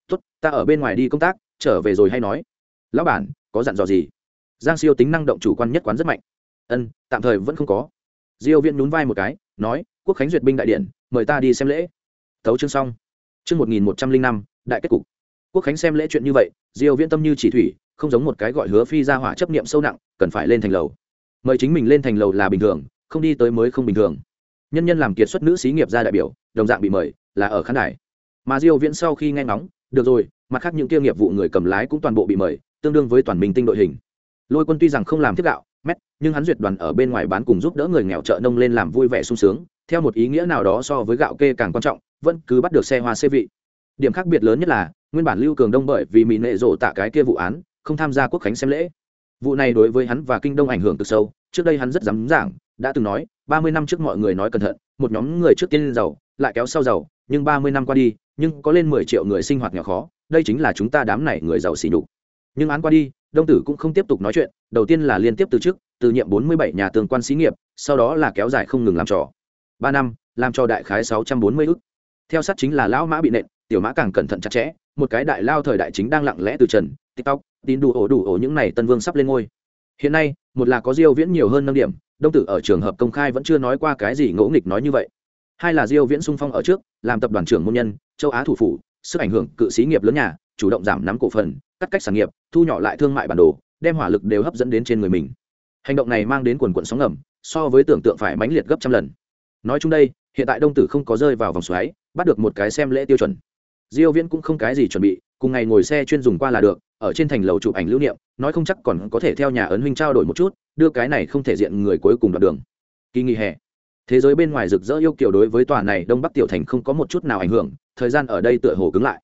tốt, ta ở bên ngoài đi công tác, trở về rồi hay nói. Lão bản, có dặn dò gì? Giang siêu tính năng động chủ quan nhất quán rất mạnh ân, tạm thời vẫn không có. Diêu viễn nhún vai một cái, nói, quốc khánh duyệt binh đại điện, mời ta đi xem lễ. Thấu chương xong. Chương 1105 đại kết cục. Quốc khánh xem lễ chuyện như vậy, diêu viễn tâm như chỉ thủy, không giống một cái gọi hứa phi ra hỏa chấp niệm sâu nặng, cần phải lên thành lầu. Mời chính mình lên thành lầu là bình thường, không đi tới mới không bình thường. Nhân nhân làm kiệt xuất nữ xí nghiệp gia đại biểu, đồng dạng bị mời, là ở khán đài. Mà diêu viễn sau khi nghe ngóng, được rồi, mặt khác những kia nghiệp vụ người cầm lái cũng toàn bộ bị mời, tương đương với toàn minh tinh đội hình. Lôi quân tuy rằng không làm thiết đạo mét, nhưng hắn duyệt đoàn ở bên ngoài bán cùng giúp đỡ người nghèo chợ nông lên làm vui vẻ sung sướng, theo một ý nghĩa nào đó so với gạo kê càng quan trọng, vẫn cứ bắt được xe hoa xê vị. Điểm khác biệt lớn nhất là, nguyên bản lưu cường đông bởi vì mỹ nệ rộ tạ cái kia vụ án, không tham gia quốc khánh xem lễ. Vụ này đối với hắn và kinh đông ảnh hưởng cực sâu, trước đây hắn rất dám giảng, đã từng nói, ba mươi năm trước mọi người nói cẩn thận, một nhóm người trước tiên giàu, lại kéo sau giàu, nhưng ba mươi năm qua đi, nhưng có lên mười triệu người sinh hoạt nghèo khó, đây chính là chúng ta đám này người giàu xỉ nhục. Nhưng án qua đi đông tử cũng không tiếp tục nói chuyện, đầu tiên là liên tiếp từ chức, từ nhiệm bốn mươi bảy nhà tương quan xí nghiệp, sau đó là kéo dài không ngừng làm trò. Ba năm, làm cho đại khái sáu trăm bốn mươi ức theo sát chính là lão mã bị nện, tiểu mã càng cẩn thận chặt chẽ, một cái đại lao thời đại chính đang lặng lẽ từ trần, tiktok tin đủ ổ đủ ổ những này tân vương sắp lên ngôi. Hiện nay, một là có diêu viễn nhiều hơn nâng điểm, đông tử ở trường hợp công khai vẫn chưa nói qua cái gì ngỗ nghịch nói như vậy. Hai là diêu viễn sung phong ở trước, làm tập đoàn trưởng môn nhân, châu á thủ phủ, sức ảnh hưởng cự sĩ nghiệp lớn nhà, chủ động giảm nắm cổ phần cắt cách sản nghiệp, thu nhỏ lại thương mại bản đồ, đem hỏa lực đều hấp dẫn đến trên người mình. Hành động này mang đến quần quận sóng ngầm, so với tưởng tượng phải mãnh liệt gấp trăm lần. Nói chung đây, hiện tại đông tử không có rơi vào vòng xoáy, bắt được một cái xem lễ tiêu chuẩn. Diêu viễn cũng không cái gì chuẩn bị, cùng ngày ngồi xe chuyên dùng qua là được, ở trên thành lầu chụp ảnh lưu niệm, nói không chắc còn có thể theo nhà ấn huynh trao đổi một chút, đưa cái này không thể diện người cuối cùng đoạn đường. Kỳ nghỉ hè. Thế giới bên ngoài rực rỡ yêu kiều đối với tòa này đông bắc tiểu thành không có một chút nào ảnh hưởng, thời gian ở đây tựa hồ cứng lại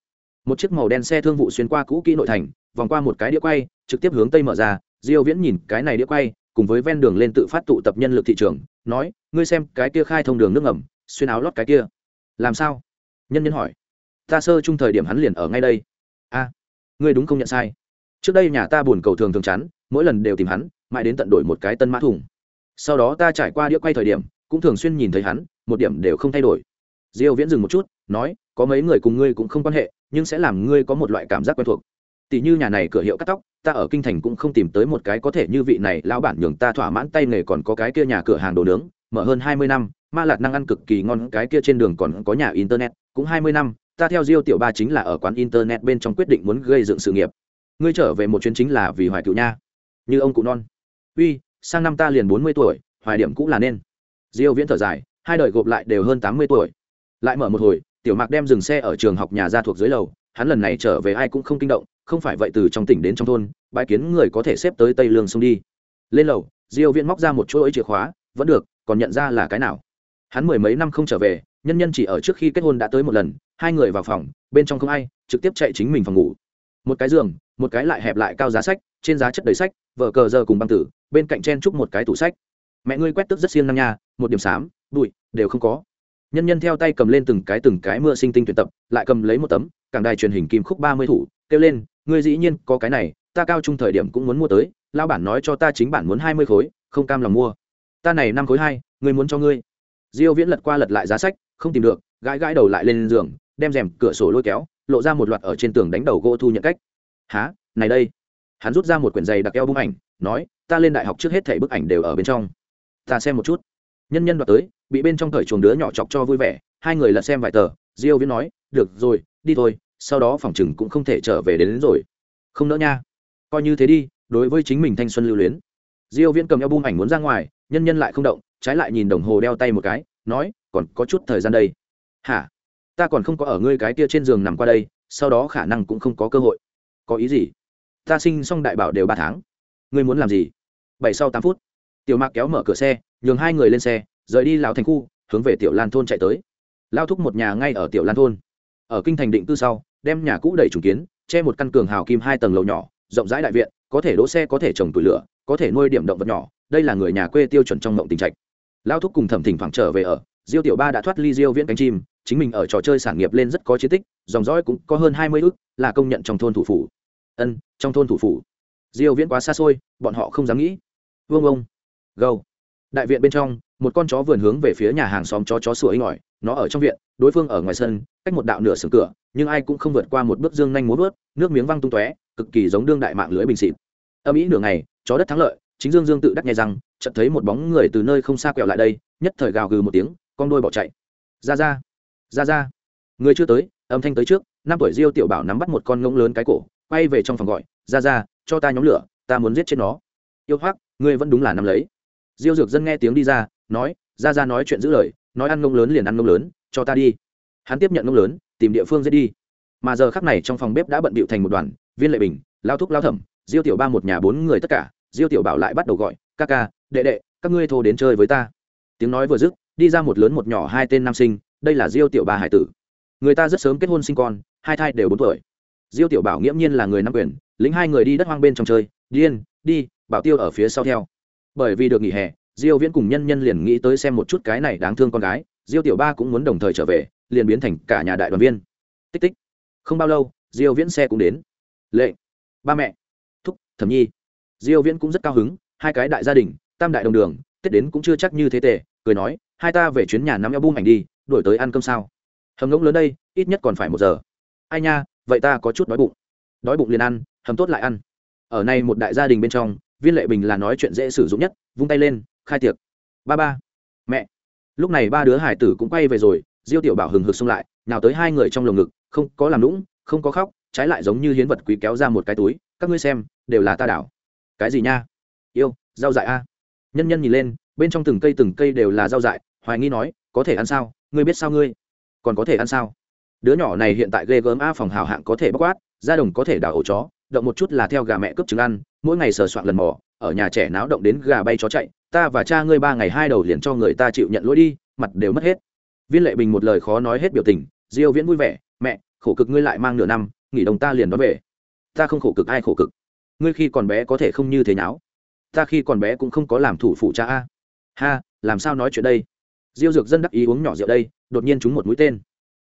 một chiếc màu đen xe thương vụ xuyên qua cũ kỹ nội thành, vòng qua một cái đĩa quay, trực tiếp hướng tây mở ra. Diêu viễn nhìn cái này đĩa quay, cùng với ven đường lên tự phát tụ tập nhân lực thị trường, nói, ngươi xem, cái kia khai thông đường nước ngầm, xuyên áo lót cái kia. Làm sao? Nhân nhân hỏi. Ta sơ chung thời điểm hắn liền ở ngay đây. A, ngươi đúng không nhận sai. Trước đây nhà ta buồn cầu thường thường chắn mỗi lần đều tìm hắn, mãi đến tận đổi một cái tân mã thùng. Sau đó ta trải qua đĩa quay thời điểm, cũng thường xuyên nhìn thấy hắn, một điểm đều không thay đổi. Diêu viễn dừng một chút, nói có mấy người cùng ngươi cũng không quan hệ, nhưng sẽ làm ngươi có một loại cảm giác quen thuộc. Tỷ như nhà này cửa hiệu cắt tóc, ta ở kinh thành cũng không tìm tới một cái có thể như vị này lão bản nhường ta thỏa mãn tay nghề còn có cái kia nhà cửa hàng đồ nướng, mở hơn 20 năm, ma lạt năng ăn cực kỳ ngon, cái kia trên đường còn có nhà internet, cũng 20 năm, ta theo diêu tiểu ba chính là ở quán internet bên trong quyết định muốn gây dựng sự nghiệp. Ngươi trở về một chuyến chính là vì hoài cựu nha. Như ông cụ non. Uy, sang năm ta liền bốn mươi tuổi, hoài điểm cũng là nên. Diêu viễn thở dài, hai đời gộp lại đều hơn tám mươi tuổi. Lại mở một hồi tiểu mạc đem dừng xe ở trường học nhà ra thuộc dưới lầu, hắn lần này trở về ai cũng không kinh động, không phải vậy từ trong tỉnh đến trong thôn, bãi kiến người có thể xếp tới tây lương sông đi. Lên lầu, diêu viễn móc ra một chuỗi chìa khóa, vẫn được, còn nhận ra là cái nào? Hắn mười mấy năm không trở về, nhân nhân chỉ ở trước khi kết hôn đã tới một lần, hai người vào phòng, bên trong không ai, trực tiếp chạy chính mình phòng ngủ. Một cái giường, một cái lại hẹp lại cao giá sách, trên giá chất đầy sách vợ cờ giờ cùng băng tử, bên cạnh chen chúc một cái tủ sách. Mẹ ngươi quét tức rất siêng năng nha, một điểm xám bụi đều không có nhân nhân theo tay cầm lên từng cái từng cái mưa sinh tinh tuyển tập, lại cầm lấy một tấm, cảng đài truyền hình kim khúc ba mươi thủ, kêu lên, ngươi dĩ nhiên có cái này, ta cao trung thời điểm cũng muốn mua tới lao bản nói cho ta chính bản muốn hai mươi khối, không cam lòng mua. Ta này năm khối hai, ngươi muốn cho ngươi. Diêu viễn lật qua lật lại giá sách, không tìm được, gãi gãi đầu lại lên giường, đem rèm cửa sổ lôi kéo, lộ ra một loạt ở trên tường đánh đầu gỗ thu nhận cách. Há này đây. Hắn rút ra một quyển giày đặc eo bức ảnh, nói, ta lên đại học trước hết thảy bức ảnh đều ở bên trong. Ta xem một chút nhân nhân đoạt tới bị bên trong cởi chuồng đứa nhỏ chọc cho vui vẻ hai người lật xem vài tờ diêu viễn nói được rồi đi thôi sau đó phòng chừng cũng không thể trở về đến, đến rồi. Không nỡ nha. Coi như thế đi đối với chính mình thanh xuân lưu luyến. Diêu viễn cầm eo bung ảnh muốn ra ngoài nhân nhân lại không động trái lại nhìn đồng hồ đeo tay một cái nói còn có chút thời gian đây. Hả? Ta còn không có ở ngươi cái kia trên giường nằm qua đây sau đó khả năng cũng không có cơ hội. Có ý gì? Ta sinh xong đại bảo đều ba tháng. Ngươi muốn làm gì? Bảy sau tám phút. Tiểu mạc kéo mở cửa xe nhường hai người lên xe, rời đi lào thành khu, hướng về tiểu lan thôn chạy tới. Lao thúc một nhà ngay ở tiểu lan thôn. Ở kinh thành định cư sau, đem nhà cũ đầy trùng kiến, che một căn cường hào kim hai tầng lầu nhỏ, rộng rãi đại viện, có thể đỗ xe, có thể trồng tủi lửa, có thể nuôi điểm động vật nhỏ, đây là người nhà quê tiêu chuẩn trong mộng tình trạch. Lao thúc cùng thẩm thỉnh thoảng trở về ở, diêu tiểu ba đã thoát ly diêu viễn cánh chim, chính mình ở trò chơi sản nghiệp lên rất có chiến tích, dòng dõi cũng có hơn hai mươi ước, là công nhận trong thôn thủ phủ. Ân, trong thôn thủ phủ. Diêu viễn quá xa xôi, bọn họ không dám nghĩ. Vương ông, gâu đại viện bên trong, một con chó vườn hướng về phía nhà hàng xóm chó chó sủa inh ỏi. Nó ở trong viện, đối phương ở ngoài sân, cách một đạo nửa sừng cửa, nhưng ai cũng không vượt qua một bước dương nhanh muốn vớt, nước miếng văng tung tóe, cực kỳ giống đương đại mạng lưới bình xịt. Âm ý nửa ngày, chó đất thắng lợi, chính dương dương tự đắc nghe rằng chợt thấy một bóng người từ nơi không xa quẹo lại đây, nhất thời gào gừ một tiếng, con đôi bỏ chạy. Ra ra ra ra. Người chưa tới, âm thanh tới trước, năm tuổi diêu tiểu bảo nắm bắt một con ngỗng lớn cái cổ, quay về trong phòng gọi, ra ra, cho ta nhóm lửa, ta muốn giết chết nó. Yêu hoắc, ngươi vẫn đúng là nắm lấy diêu dược dân nghe tiếng đi ra, nói, ra ra nói chuyện giữ lời, nói ăn ngông lớn liền ăn ngông lớn, cho ta đi. Hắn tiếp nhận ngông lớn, tìm địa phương dễ đi. Mà giờ khắc này trong phòng bếp đã bận bịu thành một đoàn, viên lệ bình, lao thúc lao thẩm, diêu tiểu ba một nhà bốn người tất cả, diêu tiểu bảo lại bắt đầu gọi, ca ca, đệ đệ, các ngươi thô đến chơi với ta. Tiếng nói vừa dứt, đi ra một lớn một nhỏ hai tên nam sinh, đây là diêu tiểu ba hải tử. Người ta rất sớm kết hôn sinh con, hai thai đều bốn tuổi. Diêu tiểu bảo nghiễm nhiên là người nam quyền, lính hai người đi đất hoang bên trong chơi, điên, đi, bảo tiêu ở phía sau theo bởi vì được nghỉ hè, diêu viễn cùng nhân nhân liền nghĩ tới xem một chút cái này đáng thương con gái, diêu tiểu ba cũng muốn đồng thời trở về, liền biến thành cả nhà đại đoàn viên. Tích tích. Không bao lâu, diêu viễn xe cũng đến. Lệ. Ba mẹ. Thúc, thẩm nhi. Diêu viễn cũng rất cao hứng, hai cái đại gia đình, tam đại đồng đường, tết đến cũng chưa chắc như thế tệ, cười nói, hai ta về chuyến nhà nắm eo bung ảnh đi, đuổi tới ăn cơm sao. Hầm ngỗng lớn đây, ít nhất còn phải một giờ. Ai nha, vậy ta có chút đói bụng. Đói bụng liền ăn, hầm tốt lại ăn. Ở nay một đại gia đình bên trong viên lệ bình là nói chuyện dễ sử dụng nhất, vung tay lên, khai tiệc. Ba ba. Mẹ. Lúc này ba đứa hải tử cũng quay về rồi, diêu tiểu bảo hừng hực xông lại nào tới hai người trong lồng ngực, không có làm lũng không có khóc, trái lại giống như hiến vật quý kéo ra một cái túi, các ngươi xem, đều là ta đảo. Cái gì nha? Yêu, rau dại a. Nhân nhân nhìn lên, bên trong từng cây từng cây đều là rau dại, hoài nghi nói, có thể ăn sao? Ngươi biết sao ngươi? Còn có thể ăn sao? Đứa nhỏ này hiện tại ghê gớm a, phòng hào hạng có thể bóc quát gia đồng có thể đảo ổ chó động một chút là theo gà mẹ cướp trứng ăn, mỗi ngày sờ soạn lần mò, ở nhà trẻ náo động đến gà bay chó chạy, ta và cha ngươi ba ngày hai đầu liền cho người ta chịu nhận lỗi đi, mặt đều mất hết. Viên lệ bình một lời khó nói hết biểu tình, diêu viễn vui vẻ, mẹ, khổ cực ngươi lại mang nửa năm, nghỉ đồng ta liền đón về. Ta không khổ cực, ai khổ cực? Ngươi khi còn bé có thể không như thế nháo. Ta khi còn bé cũng không có làm thủ phụ cha a. Ha, làm sao nói chuyện đây? Diêu dược dân đắc ý uống nhỏ rượu đây, đột nhiên chúng một mũi tên.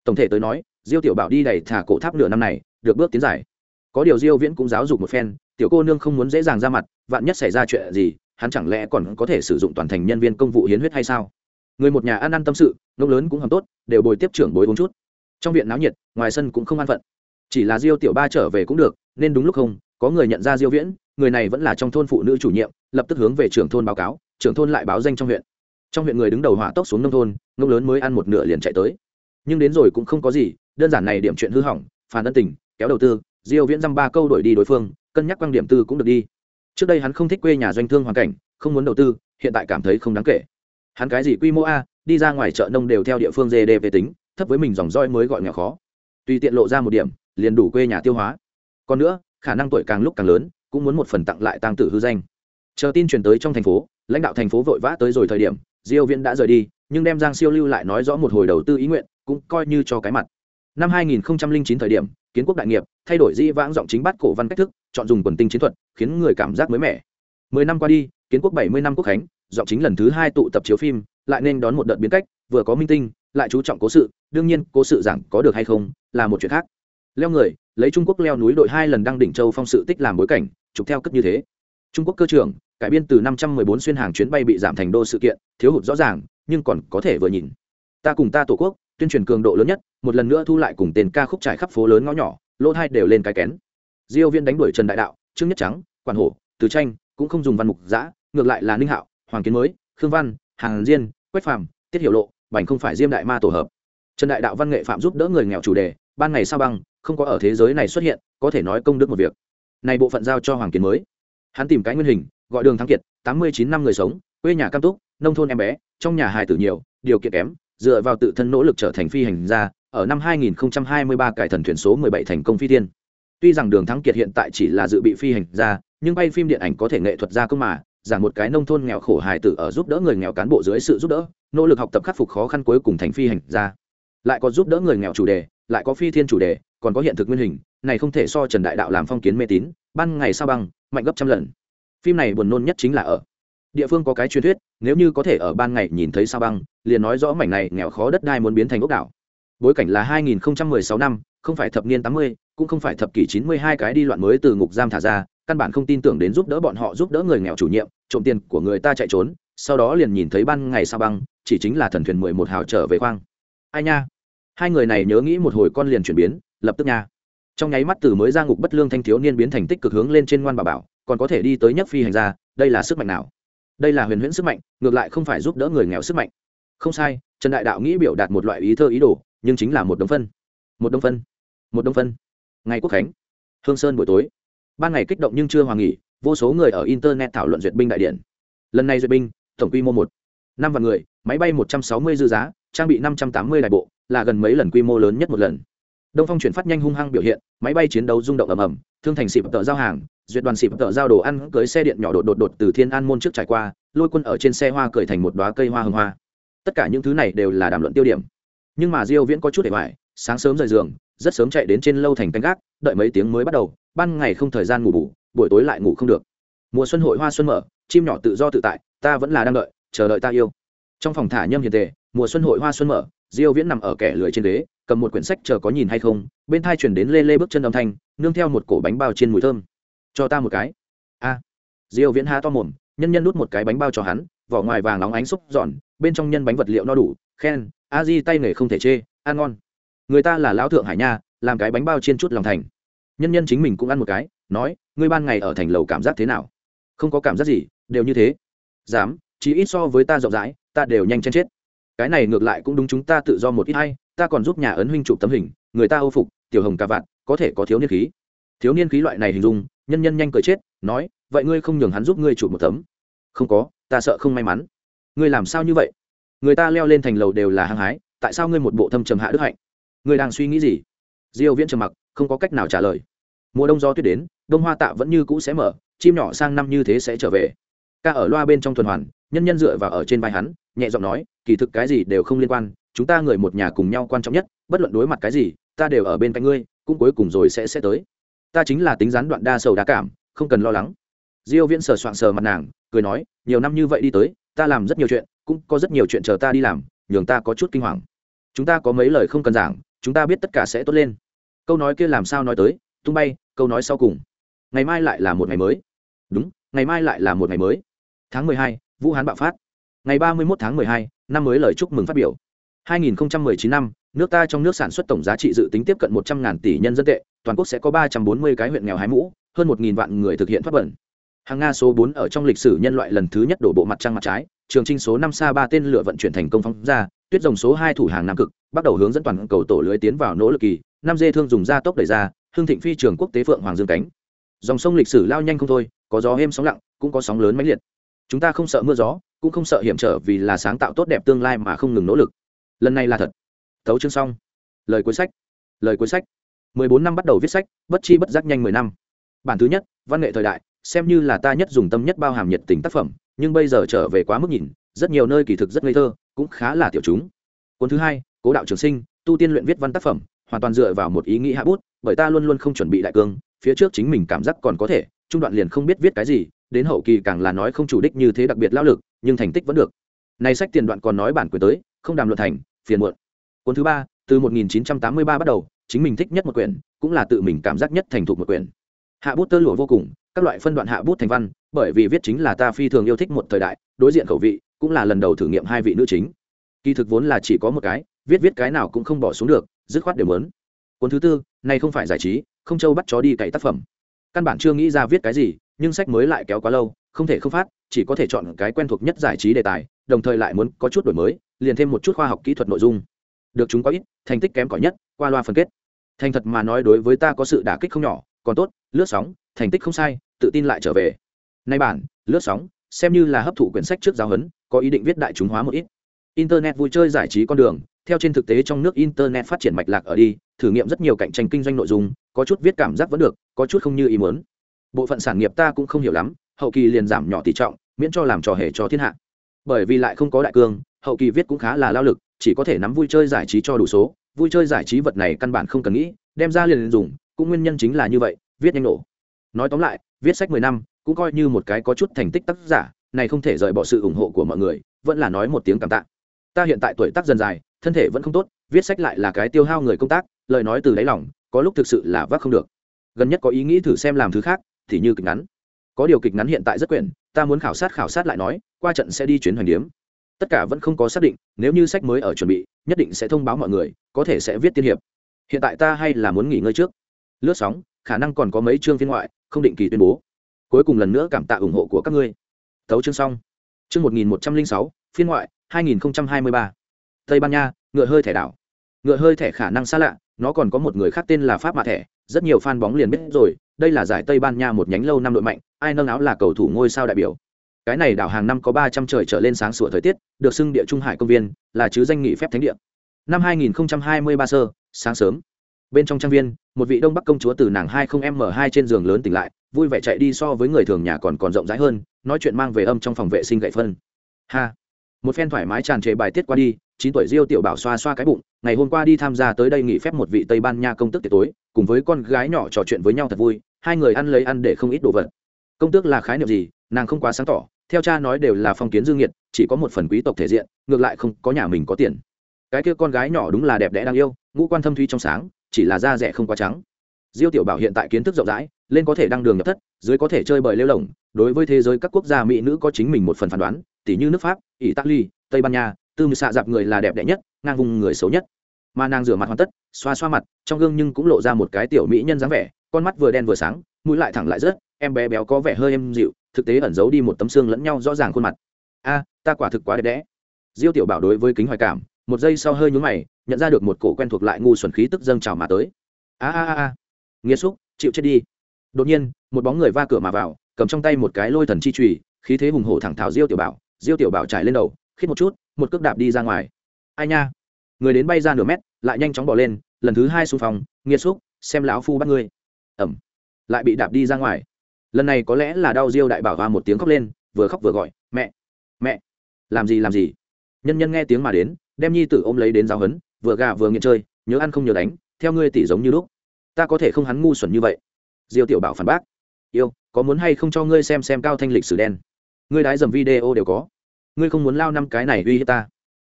Tổng thể tới nói, diêu tiểu bảo đi đầy thả cổ tháp nửa năm này, được bước tiến giải có điều diêu viễn cũng giáo dục một phen, tiểu cô nương không muốn dễ dàng ra mặt, vạn nhất xảy ra chuyện gì, hắn chẳng lẽ còn có thể sử dụng toàn thành nhân viên công vụ hiến huyết hay sao? Người một nhà ăn ăn tâm sự nông lớn cũng hầm tốt, đều bồi tiếp trưởng bồi uống chút. Trong viện náo nhiệt, ngoài sân cũng không an phận. Chỉ là diêu tiểu ba trở về cũng được, nên đúng lúc không, có người nhận ra diêu viễn, người này vẫn là trong thôn phụ nữ chủ nhiệm, lập tức hướng về trưởng thôn báo cáo, trưởng thôn lại báo danh trong huyện. Trong huyện người đứng đầu hỏa tốc xuống nông thôn nông lớn mới ăn một nửa liền chạy tới. Nhưng đến rồi cũng không có gì, đơn giản này điểm chuyện hư hỏng phản ân tình, kéo đầu tư diêu viễn dăm ba câu đổi đi đối phương, cân nhắc quan điểm tư cũng được đi. Trước đây hắn không thích quê nhà doanh thương hoàn cảnh, không muốn đầu tư, hiện tại cảm thấy không đáng kể. Hắn cái gì quy mô a, đi ra ngoài chợ nông đều theo địa phương gdp tính, thấp với mình dòng roi mới gọi nghèo khó. Tùy tiện lộ ra một điểm, liền đủ quê nhà tiêu hóa. Còn nữa, khả năng tuổi càng lúc càng lớn, cũng muốn một phần tặng lại tăng tử hư danh. Chờ tin truyền tới trong thành phố, lãnh đạo thành phố vội vã tới rồi thời điểm, diêu viễn đã rời đi, nhưng đem giang siêu lưu lại nói rõ một hồi đầu tư ý nguyện, cũng coi như cho cái mặt. Năm 2009 thời điểm kiến quốc đại nghiệp, thay đổi di vãng giọng chính bắt cổ văn cách thức, chọn dùng quần tinh chiến thuật, khiến người cảm giác mới mẻ. Mười năm qua đi, kiến quốc 70 năm quốc khánh, giọng chính lần thứ hai tụ tập chiếu phim, lại nên đón một đợt biến cách, vừa có minh tinh, lại chú trọng cố sự, đương nhiên, cố sự giảng có được hay không, là một chuyện khác. Leo người, lấy trung quốc leo núi đội hai lần đăng đỉnh châu phong sự tích làm bối cảnh trục theo cấp như thế. Trung quốc cơ trưởng, cải biên từ 514 xuyên hàng chuyến bay bị giảm thành đô sự kiện, thiếu hụt rõ ràng, nhưng còn có thể vừa nhìn. Ta cùng ta tổ quốc tuyên truyền cường độ lớn nhất, một lần nữa thu lại cùng tên ca khúc trải khắp phố lớn ngõ nhỏ, lỗ hai đều lên cái kén. Diêu viên đánh đuổi trần đại đạo, trương nhất trắng, quản hổ, từ tranh cũng không dùng văn mục giã ngược lại là ninh hạo, hoàng kiến mới, khương văn, hàng diên, quách phàm, tiết hiểu lộ, bành không phải diêm đại ma tổ hợp. Trần đại đạo văn nghệ phạm giúp đỡ người nghèo chủ đề, ban ngày sao băng, không có ở thế giới này xuất hiện, có thể nói công đức một việc. Này bộ phận giao cho hoàng kiến mới. Hắn tìm cái nguyên hình, gọi đường thắng kiệt, tám mươi chín năm người sống, quê nhà cam túc, nông thôn em bé, trong nhà hài tử nhiều, điều kiện kém dựa vào tự thân nỗ lực trở thành phi hành gia, ở năm 2023 cải thần thuyền số 17 thành công phi thiên. Tuy rằng đường thắng kiệt hiện tại chỉ là dự bị phi hành gia, nhưng bay phim điện ảnh có thể nghệ thuật gia công mà rằng một cái nông thôn nghèo khổ hài tử ở giúp đỡ người nghèo cán bộ dưới sự giúp đỡ, nỗ lực học tập khắc phục khó khăn cuối cùng thành phi hành gia. Lại có giúp đỡ người nghèo chủ đề, lại có phi thiên chủ đề, còn có hiện thực nguyên hình, này không thể so trần đại đạo làm phong kiến mê tín, ban ngày sao băng, mạnh gấp trăm lần. Phim này buồn nôn nhất chính là ở địa phương có cái truyền thuyết nếu như có thể ở ban ngày nhìn thấy sao băng liền nói rõ mảnh này nghèo khó đất đai muốn biến thành ốc đảo. Bối cảnh là 2016 năm không phải thập niên 80, cũng không phải thập kỷ 92 cái đi loạn mới từ ngục giam thả ra căn bản không tin tưởng đến giúp đỡ bọn họ giúp đỡ người nghèo chủ nhiệm trộm tiền của người ta chạy trốn sau đó liền nhìn thấy ban ngày sao băng chỉ chính là thần thuyền 11 hào trở về khoang. Ai nha? Hai người này nhớ nghĩ một hồi con liền chuyển biến lập tức nha. Trong nháy mắt từ mới ra ngục bất lương thanh thiếu niên biến thành tích cực hướng lên trên ngoan bà bảo còn có thể đi tới nhất phi hành gia đây là sức mạnh nào? Đây là huyền huyễn sức mạnh, ngược lại không phải giúp đỡ người nghèo sức mạnh. Không sai, trần đại đạo nghĩ biểu đạt một loại ý thơ ý đồ, nhưng chính là một đống phân. Một đống phân. Một đống phân. Ngày quốc khánh, hương sơn buổi tối. Ban ngày kích động nhưng chưa hoàng nghỉ, vô số người ở internet thảo luận duyệt binh đại điện. Lần này duyệt binh, tổng quy mô một. Năm vạn người, máy bay một trăm sáu mươi dư giá, trang bị năm trăm tám mươi đại bộ, là gần mấy lần quy mô lớn nhất một lần. Đông phong chuyển phát nhanh hung hăng biểu hiện, máy bay chiến đấu rung động ầm ầm, thương thành xịp tợ giao hàng duyệt đoàn xịp tợ giao đồ ăn cưới xe điện nhỏ đột đột đột từ thiên an môn trước trải qua, lôi quân ở trên xe hoa cởi thành một đoá cây hoa hương hoa. Tất cả những thứ này đều là đàm luận tiêu điểm. Nhưng mà diêu viễn có chút để hoài, sáng sớm rời giường, rất sớm chạy đến trên lâu thành canh gác, đợi mấy tiếng mới bắt đầu, ban ngày không thời gian ngủ bù, buổi tối lại ngủ không được. Mùa xuân hội hoa xuân mở, chim nhỏ tự do tự tại, ta vẫn là đang đợi, chờ đợi ta yêu. Trong phòng thả nhâm hiền tề, mùa xuân hội hoa xuân mở, diêu viễn nằm ở kẻ lười trên ghế, cầm một quyển sách chờ có nhìn hay không, bên thai chuyển đến lê lê bước chân âm thanh, nương theo một cổ bánh bao trên mùi thơm cho ta một cái. A. Diêu viễn há to mồm, nhân nhân nút một cái bánh bao cho hắn, vỏ ngoài vàng nóng ánh xúc giòn, bên trong nhân bánh vật liệu no đủ, khen, a di, tay nghề không thể chê, ăn ngon. Người ta là lão thượng hải nha, làm cái bánh bao chiên chút lòng thành. Nhân nhân chính mình cũng ăn một cái, nói, ngươi ban ngày ở thành lầu cảm giác thế nào? Không có cảm giác gì, đều như thế. Dám chỉ ít so với ta rộng rãi, ta đều nhanh chen chết. Cái này ngược lại cũng đúng, chúng ta tự do một ít hay, ta còn giúp nhà ấn huynh chụp tấm hình, người ta ô phục, tiểu hồng cà vạn có thể có thiếu niên khí. Thiếu niên khí loại này hình dung nhân nhân nhanh cười chết, nói, vậy ngươi không nhường hắn giúp ngươi chụp một tấm? Không có, ta sợ không may mắn. Ngươi làm sao như vậy? Người ta leo lên thành lầu đều là hăng hái, tại sao ngươi một bộ thâm trầm hạ đức hạnh? Ngươi đang suy nghĩ gì? Diêu viễn trầm mặc, không có cách nào trả lời. Mùa đông gió tuyết đến, đông hoa tạ vẫn như cũ sẽ mở, chim nhỏ sang năm như thế sẽ trở về. Ca ở loa bên trong tuần hoàn, nhân nhân dựa vào ở trên vai hắn, nhẹ giọng nói, kỳ thực cái gì đều không liên quan, chúng ta người một nhà cùng nhau quan trọng nhất, bất luận đối mặt cái gì, ta đều ở bên cạnh ngươi, cũng cuối cùng rồi sẽ sẽ tới ta chính là tính gián đoạn đa sầu đa cảm không cần lo lắng. Diêu viễn sờ soạng sờ mặt nàng cười nói nhiều năm như vậy đi tới ta làm rất nhiều chuyện cũng có rất nhiều chuyện chờ ta đi làm nhường ta có chút kinh hoàng. Chúng ta có mấy lời không cần giảng chúng ta biết tất cả sẽ tốt lên. Câu nói kia làm sao nói tới tung bay câu nói sau cùng. Ngày mai lại là một ngày mới. Đúng ngày mai lại là một ngày mới. Tháng mười hai, vũ hán bạo phát. Ngày ba mươi 31 tháng mười hai, năm mới lời chúc mừng phát biểu. 2019 năm nước ta trong nước sản xuất tổng giá trị dự tính tiếp cận 100.000 tỷ nhân dân tệ, toàn quốc sẽ có 340 cái huyện nghèo hái mũ, hơn 1.000 vạn người thực hiện thoát bẩn. Hàng nga số 4 ở trong lịch sử nhân loại lần thứ nhất đổ bộ mặt trăng mặt trái, trường trinh số năm xa ba tên lửa vận chuyển thành công phóng ra, tuyết rồng số hai thủ hàng nam cực, bắt đầu hướng dẫn toàn cầu tổ lưới tiến vào nỗ lực kỳ, năm dê thương dùng gia tốc đẩy ra hương thịnh phi trường quốc tế phượng hoàng dương cánh. Dòng sông lịch sử lao nhanh không thôi, có gió êm sóng lặng, cũng có sóng lớn mãnh liệt. Chúng ta không sợ mưa gió, cũng không sợ hiểm trở vì là sáng tạo tốt đẹp tương lai mà không ngừng nỗ lực. Lần này là thật thấu chương xong. Lời cuối sách. Lời cuối sách. Mười bốn năm bắt đầu viết sách, bất chi bất giác nhanh mười năm. Bản thứ nhất, văn nghệ thời đại, xem như là ta nhất dùng tâm nhất bao hàm nhiệt tình tác phẩm, nhưng bây giờ trở về quá mức nhìn, rất nhiều nơi kỳ thực rất ngây thơ, cũng khá là tiểu chúng. Cuốn thứ hai, cố đạo trường sinh, tu tiên luyện viết văn tác phẩm, hoàn toàn dựa vào một ý nghĩ hạ bút, bởi ta luôn luôn không chuẩn bị đại cương, phía trước chính mình cảm giác còn có thể, trung đoạn liền không biết viết cái gì, đến hậu kỳ càng là nói không chủ đích như thế đặc biệt lao lực, nhưng thành tích vẫn được. Này sách tiền đoạn còn nói bản quyền tới, không đàm luận thành, phiền muộn cuốn thứ ba, từ 1983 bắt đầu, chính mình thích nhất một quyển, cũng là tự mình cảm giác nhất thành thục một quyển. Hạ bút tơ lụa vô cùng, các loại phân đoạn hạ bút thành văn, bởi vì viết chính là ta phi thường yêu thích một thời đại, đối diện khẩu vị, cũng là lần đầu thử nghiệm hai vị nữ chính. Kỳ thực vốn là chỉ có một cái, viết viết cái nào cũng không bỏ xuống được, dứt khoát đều lớn cuốn thứ tư, này không phải giải trí, không châu bắt chó đi cậy tác phẩm. Căn bản chưa nghĩ ra viết cái gì, nhưng sách mới lại kéo quá lâu, không thể không phát, chỉ có thể chọn cái quen thuộc nhất giải trí đề tài, đồng thời lại muốn có chút đổi mới, liền thêm một chút khoa học kỹ thuật nội dung được chúng có ít, thành tích kém cỏi nhất, qua loa phân kết. Thành thật mà nói đối với ta có sự đả kích không nhỏ, còn tốt, lướt sóng, thành tích không sai, tự tin lại trở về. Nay bản, lướt sóng, xem như là hấp thụ quyển sách trước giáo huấn, có ý định viết đại chúng hóa một ít. Internet vui chơi giải trí con đường, theo trên thực tế trong nước internet phát triển mạch lạc ở đi, thử nghiệm rất nhiều cạnh tranh kinh doanh nội dung, có chút viết cảm giác vẫn được, có chút không như ý muốn. Bộ phận sản nghiệp ta cũng không hiểu lắm, hậu kỳ liền giảm nhỏ tỷ trọng, miễn cho làm trò hề cho thiên hạ. Bởi vì lại không có đại cương, hậu kỳ viết cũng khá là lao lực chỉ có thể nắm vui chơi giải trí cho đủ số. Vui chơi giải trí vật này căn bản không cần nghĩ, đem ra liền dùng, cũng nguyên nhân chính là như vậy, viết nhanh nổ. Nói tóm lại, viết sách mười năm, cũng coi như một cái có chút thành tích tác giả, này không thể rời bỏ sự ủng hộ của mọi người, vẫn là nói một tiếng cảm tạ. Ta hiện tại tuổi tác dần dài, thân thể vẫn không tốt, viết sách lại là cái tiêu hao người công tác, lời nói từ đáy lòng, có lúc thực sự là vác không được. Gần nhất có ý nghĩ thử xem làm thứ khác, thì như kịch ngắn. Có điều kịch ngắn hiện tại rất quyển, ta muốn khảo sát khảo sát lại nói, qua trận sẽ đi chuyến hoành điếm tất cả vẫn không có xác định, nếu như sách mới ở chuẩn bị, nhất định sẽ thông báo mọi người, có thể sẽ viết tiên hiệp. Hiện tại ta hay là muốn nghỉ ngơi trước. Lướt sóng, khả năng còn có mấy chương phiên ngoại, không định kỳ tuyên bố. Cuối cùng lần nữa cảm tạ ủng hộ của các ngươi. Tấu chương xong. Chương một nghìn một trăm linh sáu, phiên ngoại, hai nghìn hai mươi ba. Tây ban nha, ngựa hơi thẻ đảo. Ngựa hơi thẻ khả năng xa lạ, nó còn có một người khác tên là pháp mạ thẻ, rất nhiều fan bóng liền biết rồi, đây là giải tây ban nha một nhánh lâu năm đội mạnh, ai nâng áo là cầu thủ ngôi sao đại biểu cái này đảo hàng năm có ba trăm trời trở lên sáng sủa thời tiết, được xưng địa trung hải công viên, là chứ danh nghị phép thánh địa. Năm hai nghìn hai mươi ba sơ, sáng sớm. Bên trong trang viên, một vị đông bắc công chúa từ nàng hai không m hai trên giường lớn tỉnh lại, vui vẻ chạy đi so với người thường nhà còn còn rộng rãi hơn, nói chuyện mang về âm trong phòng vệ sinh gậy phân. Ha! Một phen thoải mái tràn trề bài tiết qua đi, chín tuổi diêu tiểu bảo xoa xoa cái bụng, ngày hôm qua đi tham gia tới đây nghỉ phép một vị tây ban nha công tước tiệc tối, cùng với con gái nhỏ trò chuyện với nhau thật vui, hai người ăn lấy ăn để không ít đồ vật. Công tước là khái niệm gì, nàng không quá sáng tỏ theo cha nói đều là phong kiến dương nhiệt, chỉ có một phần quý tộc thể diện, ngược lại không có nhà mình có tiền. Cái kia con gái nhỏ đúng là đẹp đẽ đáng yêu, ngũ quan thâm thuy trong sáng, chỉ là da rẻ không quá trắng. Diêu tiểu bảo hiện tại kiến thức rộng rãi, lên có thể đăng đường nhập thất, dưới có thể chơi bời lêu lỏng đối với thế giới các quốc gia mỹ nữ có chính mình một phần phán đoán, tỷ như nước pháp italy tây ban nha, tư mưu xạ dạp người là đẹp đẽ nhất, ngang vùng người xấu nhất. Mà nàng rửa mặt hoàn tất, xoa xoa mặt, trong gương nhưng cũng lộ ra một cái tiểu mỹ nhân dáng vẻ, con mắt vừa đen vừa sáng, mũi lại thẳng lại rớt, em bé béo có vẻ hơi em dịu thực tế ẩn giấu đi một tấm xương lẫn nhau rõ ràng khuôn mặt. A, ta quả thực quá đẹp đẽ. Diêu tiểu bảo đối với kính hoài cảm, một giây sau hơi nhúng mày, nhận ra được một cổ quen thuộc lại ngu xuẩn khí tức dâng trào mà tới. A a a a. Nghĩa xúc, chịu chết đi. Đột nhiên, một bóng người va cửa mà vào, cầm trong tay một cái lôi thần chi trùy khí thế hùng hổ thẳng thảo diêu tiểu bảo. Diêu tiểu bảo trải lên đầu, khít một chút, một cước đạp đi ra ngoài. Ai nha? Người đến bay ra nửa mét, lại nhanh chóng bỏ lên, lần thứ hai xung phong, nghiệt xúc, xem lão phu bắt ngươi. Ẩm. Lại bị đạp đi ra ngoài lần này có lẽ là đau diêu đại bảo hoa một tiếng khóc lên, vừa khóc vừa gọi, mẹ mẹ, làm gì làm gì? Nhân nhân nghe tiếng mà đến, đem nhi tử ôm lấy đến giáo hấn vừa gà vừa nghiện chơi, nhớ ăn không nhớ đánh, theo ngươi tỷ giống như lúc. Ta có thể không hắn ngu xuẩn như vậy. Diêu tiểu bảo phản bác, yêu, có muốn hay không cho ngươi xem xem cao thanh lịch sử đen? Ngươi đái dầm video đều có. Ngươi không muốn lao năm cái này uy hiếp ta.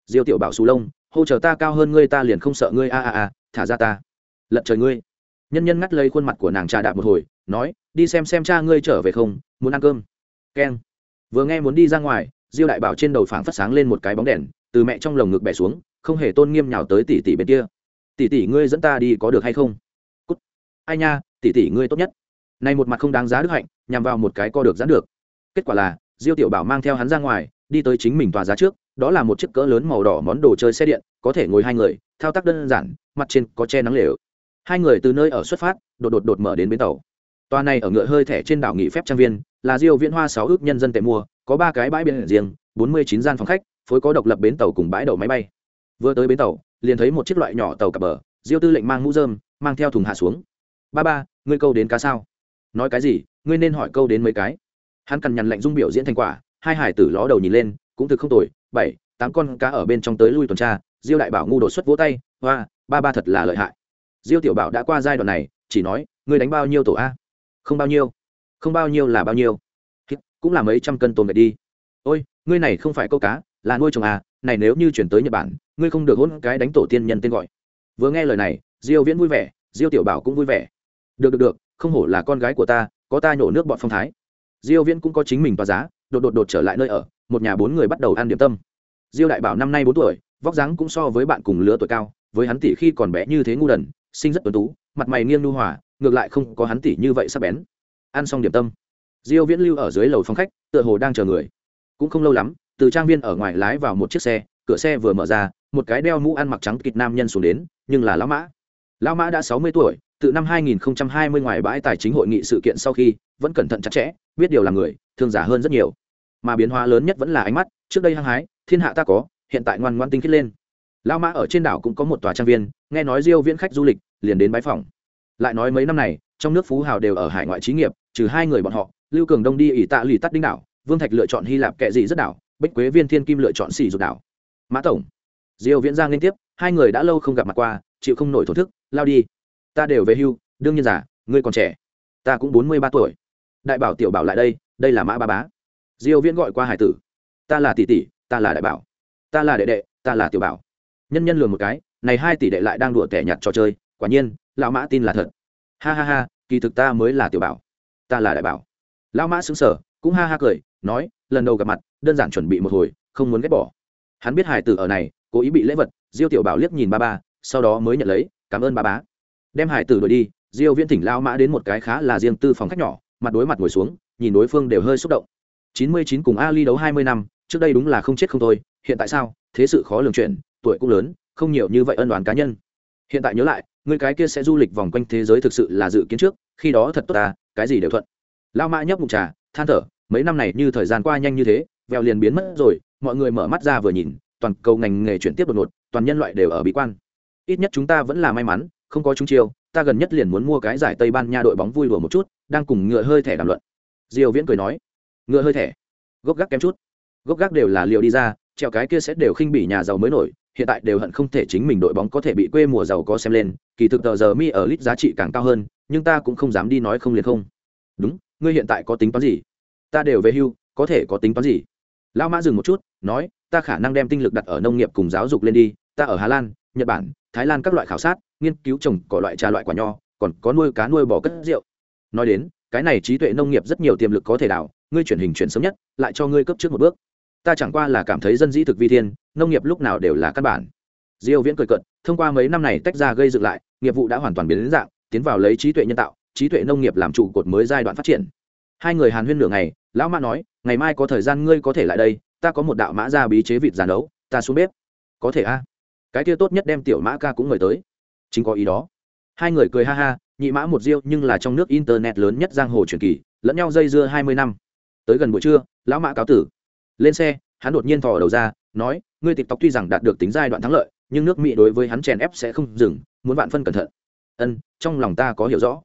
Diêu tiểu bảo xù lông, hô chờ ta cao hơn ngươi ta liền không sợ ngươi, a a a, thả ra ta. Lật trời ngươi. Nhân nhân ngắt lấy khuôn mặt của nàng trà đạp một hồi nói, đi xem xem cha ngươi trở về không, muốn ăn cơm. Keng. Vừa nghe muốn đi ra ngoài, diêu đại bảo trên đầu phảng phất sáng lên một cái bóng đèn, từ mẹ trong lồng ngực bẻ xuống, không hề tôn nghiêm nhào tới tỷ tỷ bên kia. Tỷ tỷ ngươi dẫn ta đi có được hay không? Cút. Ai nha, tỷ tỷ ngươi tốt nhất. Này một mặt không đáng giá đức hạnh, nhằm vào một cái co được giãn được. Kết quả là, diêu tiểu bảo mang theo hắn ra ngoài, đi tới chính mình tòa giá trước, đó là một chiếc cỡ lớn màu đỏ món đồ chơi xe điện, có thể ngồi hai người, thao tác đơn giản, mặt trên có che nắng lều. Hai người từ nơi ở xuất phát, đột đột đột mở đến bến tàu tòa này ở ngựa hơi thẻ trên đảo nghỉ phép trang viên, là diêu viễn hoa sáu ước nhân dân tệ mua, có ba cái bãi biển riêng, bốn mươi chín gian phòng khách, phối có độc lập bến tàu cùng bãi đậu máy bay. Vừa tới bến tàu, liền thấy một chiếc loại nhỏ tàu cập bờ, diêu tư lệnh mang mũ rơm, mang theo thùng hạ xuống. Ba ba, ngươi câu đến cá sao? Nói cái gì, ngươi nên hỏi câu đến mấy cái. Hắn cằn nhằn lạnh dung biểu diễn thành quả, hai hải tử ló đầu nhìn lên, cũng thực không tồi, bảy, tám con cá ở bên trong tới lui tuần tra, diêu đại bảo ngu đột xuất vỗ tay, hoa, ba ba thật là lợi hại. Diêu tiểu bảo đã qua giai đoạn này, chỉ nói, ngươi đánh bao nhiêu tổ a? Không bao nhiêu. Không bao nhiêu là bao nhiêu. Cũng là mấy trăm cân tôm gạch đi. Ôi, ngươi này không phải câu cá, là nuôi trồng à này nếu như chuyển tới nhật bản, ngươi không được hôn cái đánh tổ tiên nhân tên gọi. Vừa nghe lời này, diêu viễn vui vẻ, diêu tiểu bảo cũng vui vẻ. Được được được, không hổ là con gái của ta, có ta nhổ nước bọn phong thái. Diêu viễn cũng có chính mình tòa giá, đột đột đột trở lại nơi ở, một nhà bốn người bắt đầu ăn điểm tâm. Diêu đại bảo năm nay bốn tuổi, vóc dáng cũng so với bạn cùng lứa tuổi cao, với hắn tỷ khi còn bé như thế ngu đần sinh rất tuấn tú, mặt mày nghiêng nu hòa ngược lại không có hắn tỷ như vậy sắp bén. Ăn xong điểm tâm, diêu viễn lưu ở dưới lầu phòng khách, tựa hồ đang chờ người. Cũng không lâu lắm, từ trang viên ở ngoài lái vào một chiếc xe, cửa xe vừa mở ra, một cái đeo mũ ăn mặc trắng kịt nam nhân xuống đến, nhưng là lão mã. Lão mã đã sáu mươi tuổi, từ năm 2020 ngoài bãi tài chính hội nghị sự kiện sau khi, vẫn cẩn thận chặt chẽ, biết điều là người, thương giả hơn rất nhiều. Mà biến hóa lớn nhất vẫn là ánh mắt, trước đây hăng hái, thiên hạ ta có, hiện tại ngoan ngoan tinh khiết lên. Lão mã ở trên đảo cũng có một tòa trang viên, nghe nói diêu viễn khách du lịch, liền đến bái phòng lại nói mấy năm này, trong nước phú hào đều ở hải ngoại trí nghiệp, trừ hai người bọn họ, lưu cường đông đi ỉ tạ lì tắt đinh đảo, vương thạch lựa chọn hy lạp kệ dị rất đảo, bích quế viên thiên kim lựa chọn xì rụt đảo. Mã tổng, diêu viễn giang liên tiếp, hai người đã lâu không gặp mặt qua, chịu không nổi thổ thức, lao đi. Ta đều về hưu, đương nhiên giả ngươi còn trẻ. Ta cũng bốn mươi ba tuổi. Đại bảo tiểu bảo lại đây đây là mã ba bá. Diêu viễn gọi qua hải tử. Ta là tỷ tỷ, ta là đại bảo. Ta là đệ đệ, ta là tiểu bảo. Nhân nhân lừa một cái, này hai tỷ đệ lại đang đùa tẻ nhặt trò chơi, quả nhiên lão mã tin là thật. Ha ha ha, kỳ thực ta mới là tiểu bảo. Ta là đại bảo. Lão mã xứng sở cũng ha ha cười, nói, lần đầu gặp mặt, đơn giản chuẩn bị một hồi, không muốn ghét bỏ. Hắn biết hải tử ở này, cố ý bị lễ vật, diêu tiểu bảo liếc nhìn ba ba, sau đó mới nhận lấy, cảm ơn ba bá. Đem hải tử đuổi đi, diêu viễn thỉnh lao mã đến một cái khá là riêng tư phòng khách nhỏ, mặt đối mặt ngồi xuống, nhìn đối phương đều hơi xúc động. 99 cùng ali đấu 20 năm, trước đây đúng là không chết không thôi, hiện tại sao? Thế sự khó lường chuyện, tuổi cũng lớn, không nhiều như vậy ân đoán cá nhân. Hiện tại nhớ lại người cái kia sẽ du lịch vòng quanh thế giới thực sự là dự kiến trước, khi đó thật tốt ta, cái gì đều thuận. Lao mã nhấp mục trà, than thở, mấy năm này như thời gian qua nhanh như thế vèo liền biến mất rồi, mọi người mở mắt ra vừa nhìn, toàn cầu ngành nghề chuyển tiếp đột ngột, toàn nhân loại đều ở bí quan. Ít nhất chúng ta vẫn là may mắn, không có chúng chiêu, ta gần nhất liền muốn mua cái giải tây ban nha đội bóng vui đùa một chút, đang cùng ngựa hơi thẻ đàm luận. Diều viễn cười nói, ngựa hơi thẻ, gốc gác kém chút. Gốc gác đều là liệu đi ra, treo cái kia sẽ đều khinh bỉ nhà giàu mới nổi hiện tại đều hận không thể chính mình đội bóng có thể bị quê mùa giàu có xem lên, kỳ thực tờ giờ mi ở lit giá trị càng cao hơn, nhưng ta cũng không dám đi nói không liền không. Đúng, ngươi hiện tại có tính toán gì? Ta đều về hưu, có thể có tính toán gì? Lão mã dừng một chút, nói, ta khả năng đem tinh lực đặt ở nông nghiệp cùng giáo dục lên đi, ta ở hà lan, nhật bản, thái lan các loại khảo sát, nghiên cứu trồng cỏ loại trà loại quả nho, còn có nuôi cá nuôi bò cất rượu. Nói đến, cái này trí tuệ nông nghiệp rất nhiều tiềm lực có thể đào, ngươi chuyển hình chuyển sớm nhất, lại cho ngươi cấp trước một bước ta chẳng qua là cảm thấy dân dĩ thực vi thiên, nông nghiệp lúc nào đều là căn bản. Diêu viễn cười cận thông qua mấy năm này tách ra gây dựng lại, nghiệp vụ đã hoàn toàn biến đến dạng, tiến vào lấy trí tuệ nhân tạo, trí tuệ nông nghiệp làm trụ cột mới giai đoạn phát triển. Hai người hàn huyên nửa ngày, lão mã nói, ngày mai có thời gian ngươi có thể lại đây, ta có một đạo mã ra bí chế vịt giàn đấu ta xuống bếp. Có thể a. Cái kia tốt nhất đem tiểu mã ca cũng mời tới. Chính có ý đó. Hai người cười ha ha, nhị mã một diêu nhưng là trong nước internet lớn nhất giang hồ truyền kỳ, lẫn nhau dây dưa hai mươi năm. Tới gần buổi trưa, lão mã cáo tử lên xe, hắn đột nhiên thò đầu ra, nói, ngươi tịch tộc tuy rằng đạt được tính giai đoạn thắng lợi, nhưng nước mỹ đối với hắn chèn ép sẽ không dừng, muốn vạn phân cẩn thận. Ân, trong lòng ta có hiểu rõ.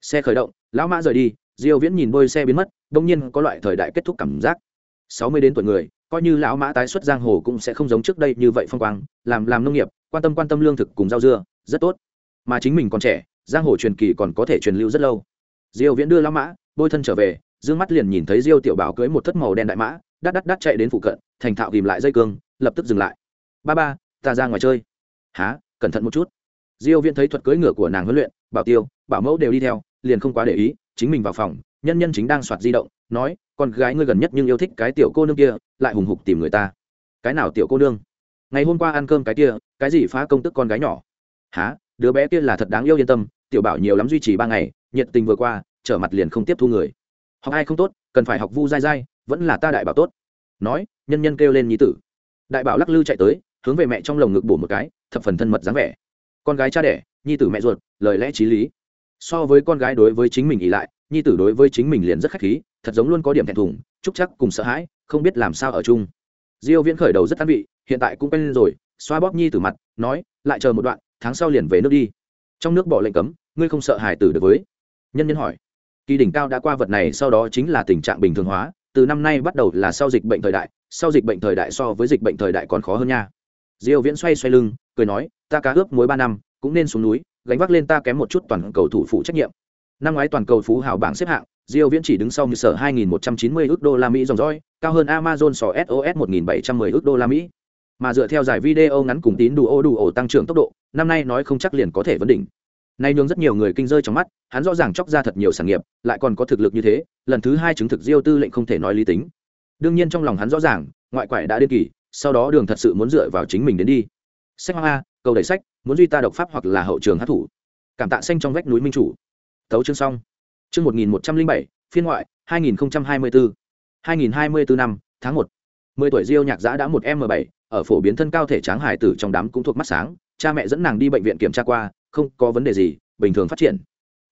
Xe khởi động, lão mã rời đi, diêu viễn nhìn bôi xe biến mất, đông nhiên có loại thời đại kết thúc cảm giác. Sáu mươi đến tuổi người, coi như lão mã tái xuất giang hồ cũng sẽ không giống trước đây như vậy phong quang, làm làm nông nghiệp, quan tâm quan tâm lương thực cùng rau dưa, rất tốt. Mà chính mình còn trẻ, giang hồ truyền kỳ còn có thể truyền lưu rất lâu. Diêu viễn đưa lão mã, bôi thân trở về, dương mắt liền nhìn thấy diêu tiểu bảo cưới một thất màu đen đại mã đắt đắt đắt chạy đến phụ cận, thành thạo ghìm lại dây cương, lập tức dừng lại. Ba ba, ta ra ngoài chơi. Há cẩn thận một chút. Diêu viễn thấy thuật cưỡi ngựa của nàng huấn luyện, bảo tiêu, bảo mẫu đều đi theo, liền không quá để ý, chính mình vào phòng, nhân nhân chính đang soạt di động, nói, con gái ngươi gần nhất nhưng yêu thích cái tiểu cô nương kia, lại hùng hục tìm người ta. Cái nào tiểu cô nương? Ngày hôm qua ăn cơm cái kia, cái gì phá công tức con gái nhỏ. Há đứa bé kia là thật đáng yêu yên tâm, tiểu bảo nhiều lắm duy trì ba ngày, nhiệt tình vừa qua, trở mặt liền không tiếp thu người. Học ai không tốt, cần phải học vu dai dai vẫn là ta đại bảo tốt. Nói, nhân nhân kêu lên nhi tử. Đại bảo lắc lư chạy tới, hướng về mẹ trong lồng ngực bổ một cái, thập phần thân mật dáng vẻ. Con gái cha đẻ, nhi tử mẹ ruột, lời lẽ t r í lý. So với con gái đối với chính mình ỉ lại, nhi tử đối với chính mình liền rất khách khí, thật giống luôn có điểm thẹn thùng, chúc chắc cùng sợ hãi, không biết làm sao ở chung. Diêu viễn khởi đầu rất an vị, hiện tại cũng quen rồi, xoa bóp nhi tử mặt, nói, lại chờ một đoạn, tháng sau liền về nước đi. Trong nước bỏ lệnh cấm, ngươi không sợ hài tử được với? Nhân nhân hỏi. Kỳ đỉnh cao đã qua vật này, sau đó chính là tình trạng bình thường hóa từ năm nay bắt đầu là sau dịch bệnh thời đại, sau dịch bệnh thời đại so với dịch bệnh thời đại còn khó hơn nha. Diêu viễn xoay xoay lưng, cười nói, ta cá ướp muối ba năm, cũng nên xuống núi, gánh vác lên ta kém một chút toàn cầu thủ phụ trách nhiệm. Năm ngoái toàn cầu phú hào bảng xếp hạng, diêu viễn chỉ đứng sau như sở 2.190 ước đô la mỹ dòng dõi, cao hơn amazon sò sos 1.710 ước đô la mỹ. Mà dựa theo giải video ngắn cùng tín đủ ô đủ ổ tăng trưởng tốc độ, năm nay nói không chắc liền có thể vấn đỉnh nay nhường rất nhiều người kinh rơi trong mắt, hắn rõ ràng chóc ra thật nhiều sản nghiệp, lại còn có thực lực như thế, lần thứ hai chứng thực diêu tư lệnh không thể nói lý tính. Đương nhiên trong lòng hắn rõ ràng, ngoại quại đã điên kỳ, sau đó đường thật sự muốn dựa vào chính mình đến đi. Sách hoa a câu đẩy sách, muốn duy ta độc pháp hoặc là hậu trường hát thủ. Cảm tạ xanh trong vách núi minh chủ. Thấu chương xong. Chương một nghìn một trăm linh bảy, phiên ngoại, hai nghìn hai mươi bốn hai nghìn hai mươi bốn năm, tháng một. Mười tuổi diêu nhạc giã đã một m bảy, ở phổ biến thân cao thể tráng hải tử trong đám cũng thuộc mắt sáng, cha mẹ dẫn nàng đi bệnh viện kiểm tra qua không có vấn đề gì, bình thường phát triển.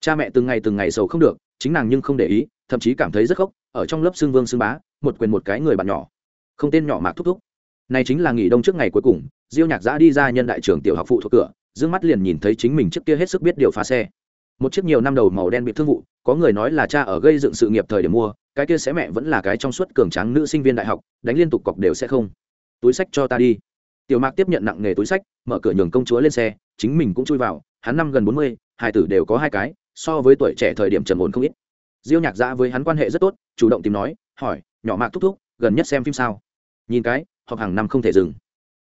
Cha mẹ từng ngày từng ngày sầu không được, chính nàng nhưng không để ý, thậm chí cảm thấy rất khóc, ở trong lớp xương vương xương bá, một quyền một cái người bạn nhỏ. Không tên nhỏ mạc thúc thúc. Này chính là nghỉ đông trước ngày cuối cùng, diêu nhạc giã đi ra nhân đại trường tiểu học phụ thuộc cửa d mắt liền nhìn thấy chính mình trước kia hết sức biết điều phá xe. Một chiếc nhiều năm đầu màu đen bị thương vụ, có người nói là cha ở gây dựng sự nghiệp thời điểm mua, cái kia sẽ mẹ vẫn là cái trong suốt cường tráng nữ sinh viên đại học, đánh liên tục cọc đều sẽ không. Túi sách cho ta đi. Tiểu mạc tiếp nhận nặng nghề túi sách, mở cửa nhường công chúa lên xe chính mình cũng chui vào, hắn năm gần bốn mươi hai tử đều có hai cái, so với tuổi trẻ thời điểm trầm ổn không ít. Diêu nhạc dã với hắn quan hệ rất tốt, chủ động tìm nói, hỏi, nhỏ mạc thúc thúc, gần nhất xem phim sao? Nhìn cái, họp hàng năm không thể dừng.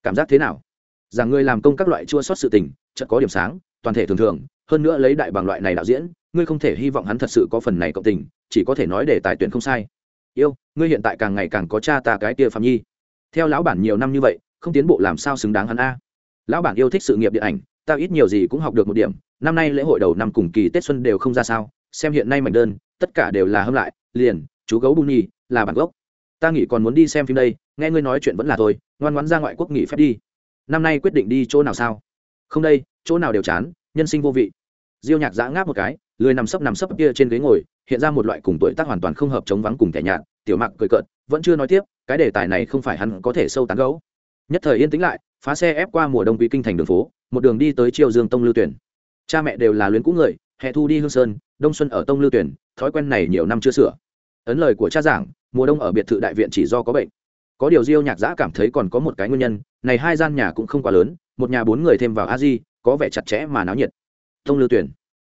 Cảm giác thế nào? Rằng ngươi làm công các loại chua sót sự tình, chợt có điểm sáng, toàn thể thường thường, hơn nữa lấy đại bằng loại này đạo diễn, ngươi không thể hy vọng hắn thật sự có phần này cộng tình, chỉ có thể nói để tài tuyển không sai. Yêu, ngươi hiện tại càng ngày càng có cha ta cái kia phạm nhi. Theo lão bản nhiều năm như vậy, không tiến bộ làm sao xứng đáng hắn a? Lão bản yêu thích sự nghiệp điện ảnh ta ít nhiều gì cũng học được một điểm, năm nay lễ hội đầu năm cùng kỳ tết xuân đều không ra sao, xem hiện nay mảnh đơn, tất cả đều là hâm lại, liền, chú gấu bù nhi là bản gốc. Ta nghĩ còn muốn đi xem phim đây, nghe ngươi nói chuyện vẫn là thôi, ngoan ngoãn ra ngoại quốc nghỉ phép đi. Năm nay quyết định đi chỗ nào sao? Không đây, chỗ nào đều chán, nhân sinh vô vị. Diêu nhạc giã ngáp một cái, lười nằm sấp nằm sấp kia trên ghế ngồi, hiện ra một loại cùng tuổi tác hoàn toàn không hợp chống vắng cùng thẻ nhạt, tiểu mạc cười cợt, vẫn chưa nói tiếp, cái đề tài này không phải hắn có thể sâu tán gấu. Nhất thời yên tĩnh lại phá xe ép qua mùa đông quý kinh thành đường phố, một đường đi tới triều dương tông lưu tuyển. Cha mẹ đều là luyến cũ người, hè thu đi hương sơn, đông xuân ở tông lưu tuyển, thói quen này nhiều năm chưa sửa. Ấn lời của cha giảng, mùa đông ở biệt thự đại viện chỉ do có bệnh. Có điều diêu nhạc giã cảm thấy còn có một cái nguyên nhân, này hai gian nhà cũng không quá lớn, một nhà bốn người thêm vào a di, có vẻ chặt chẽ mà náo nhiệt. Tông lưu tuyển.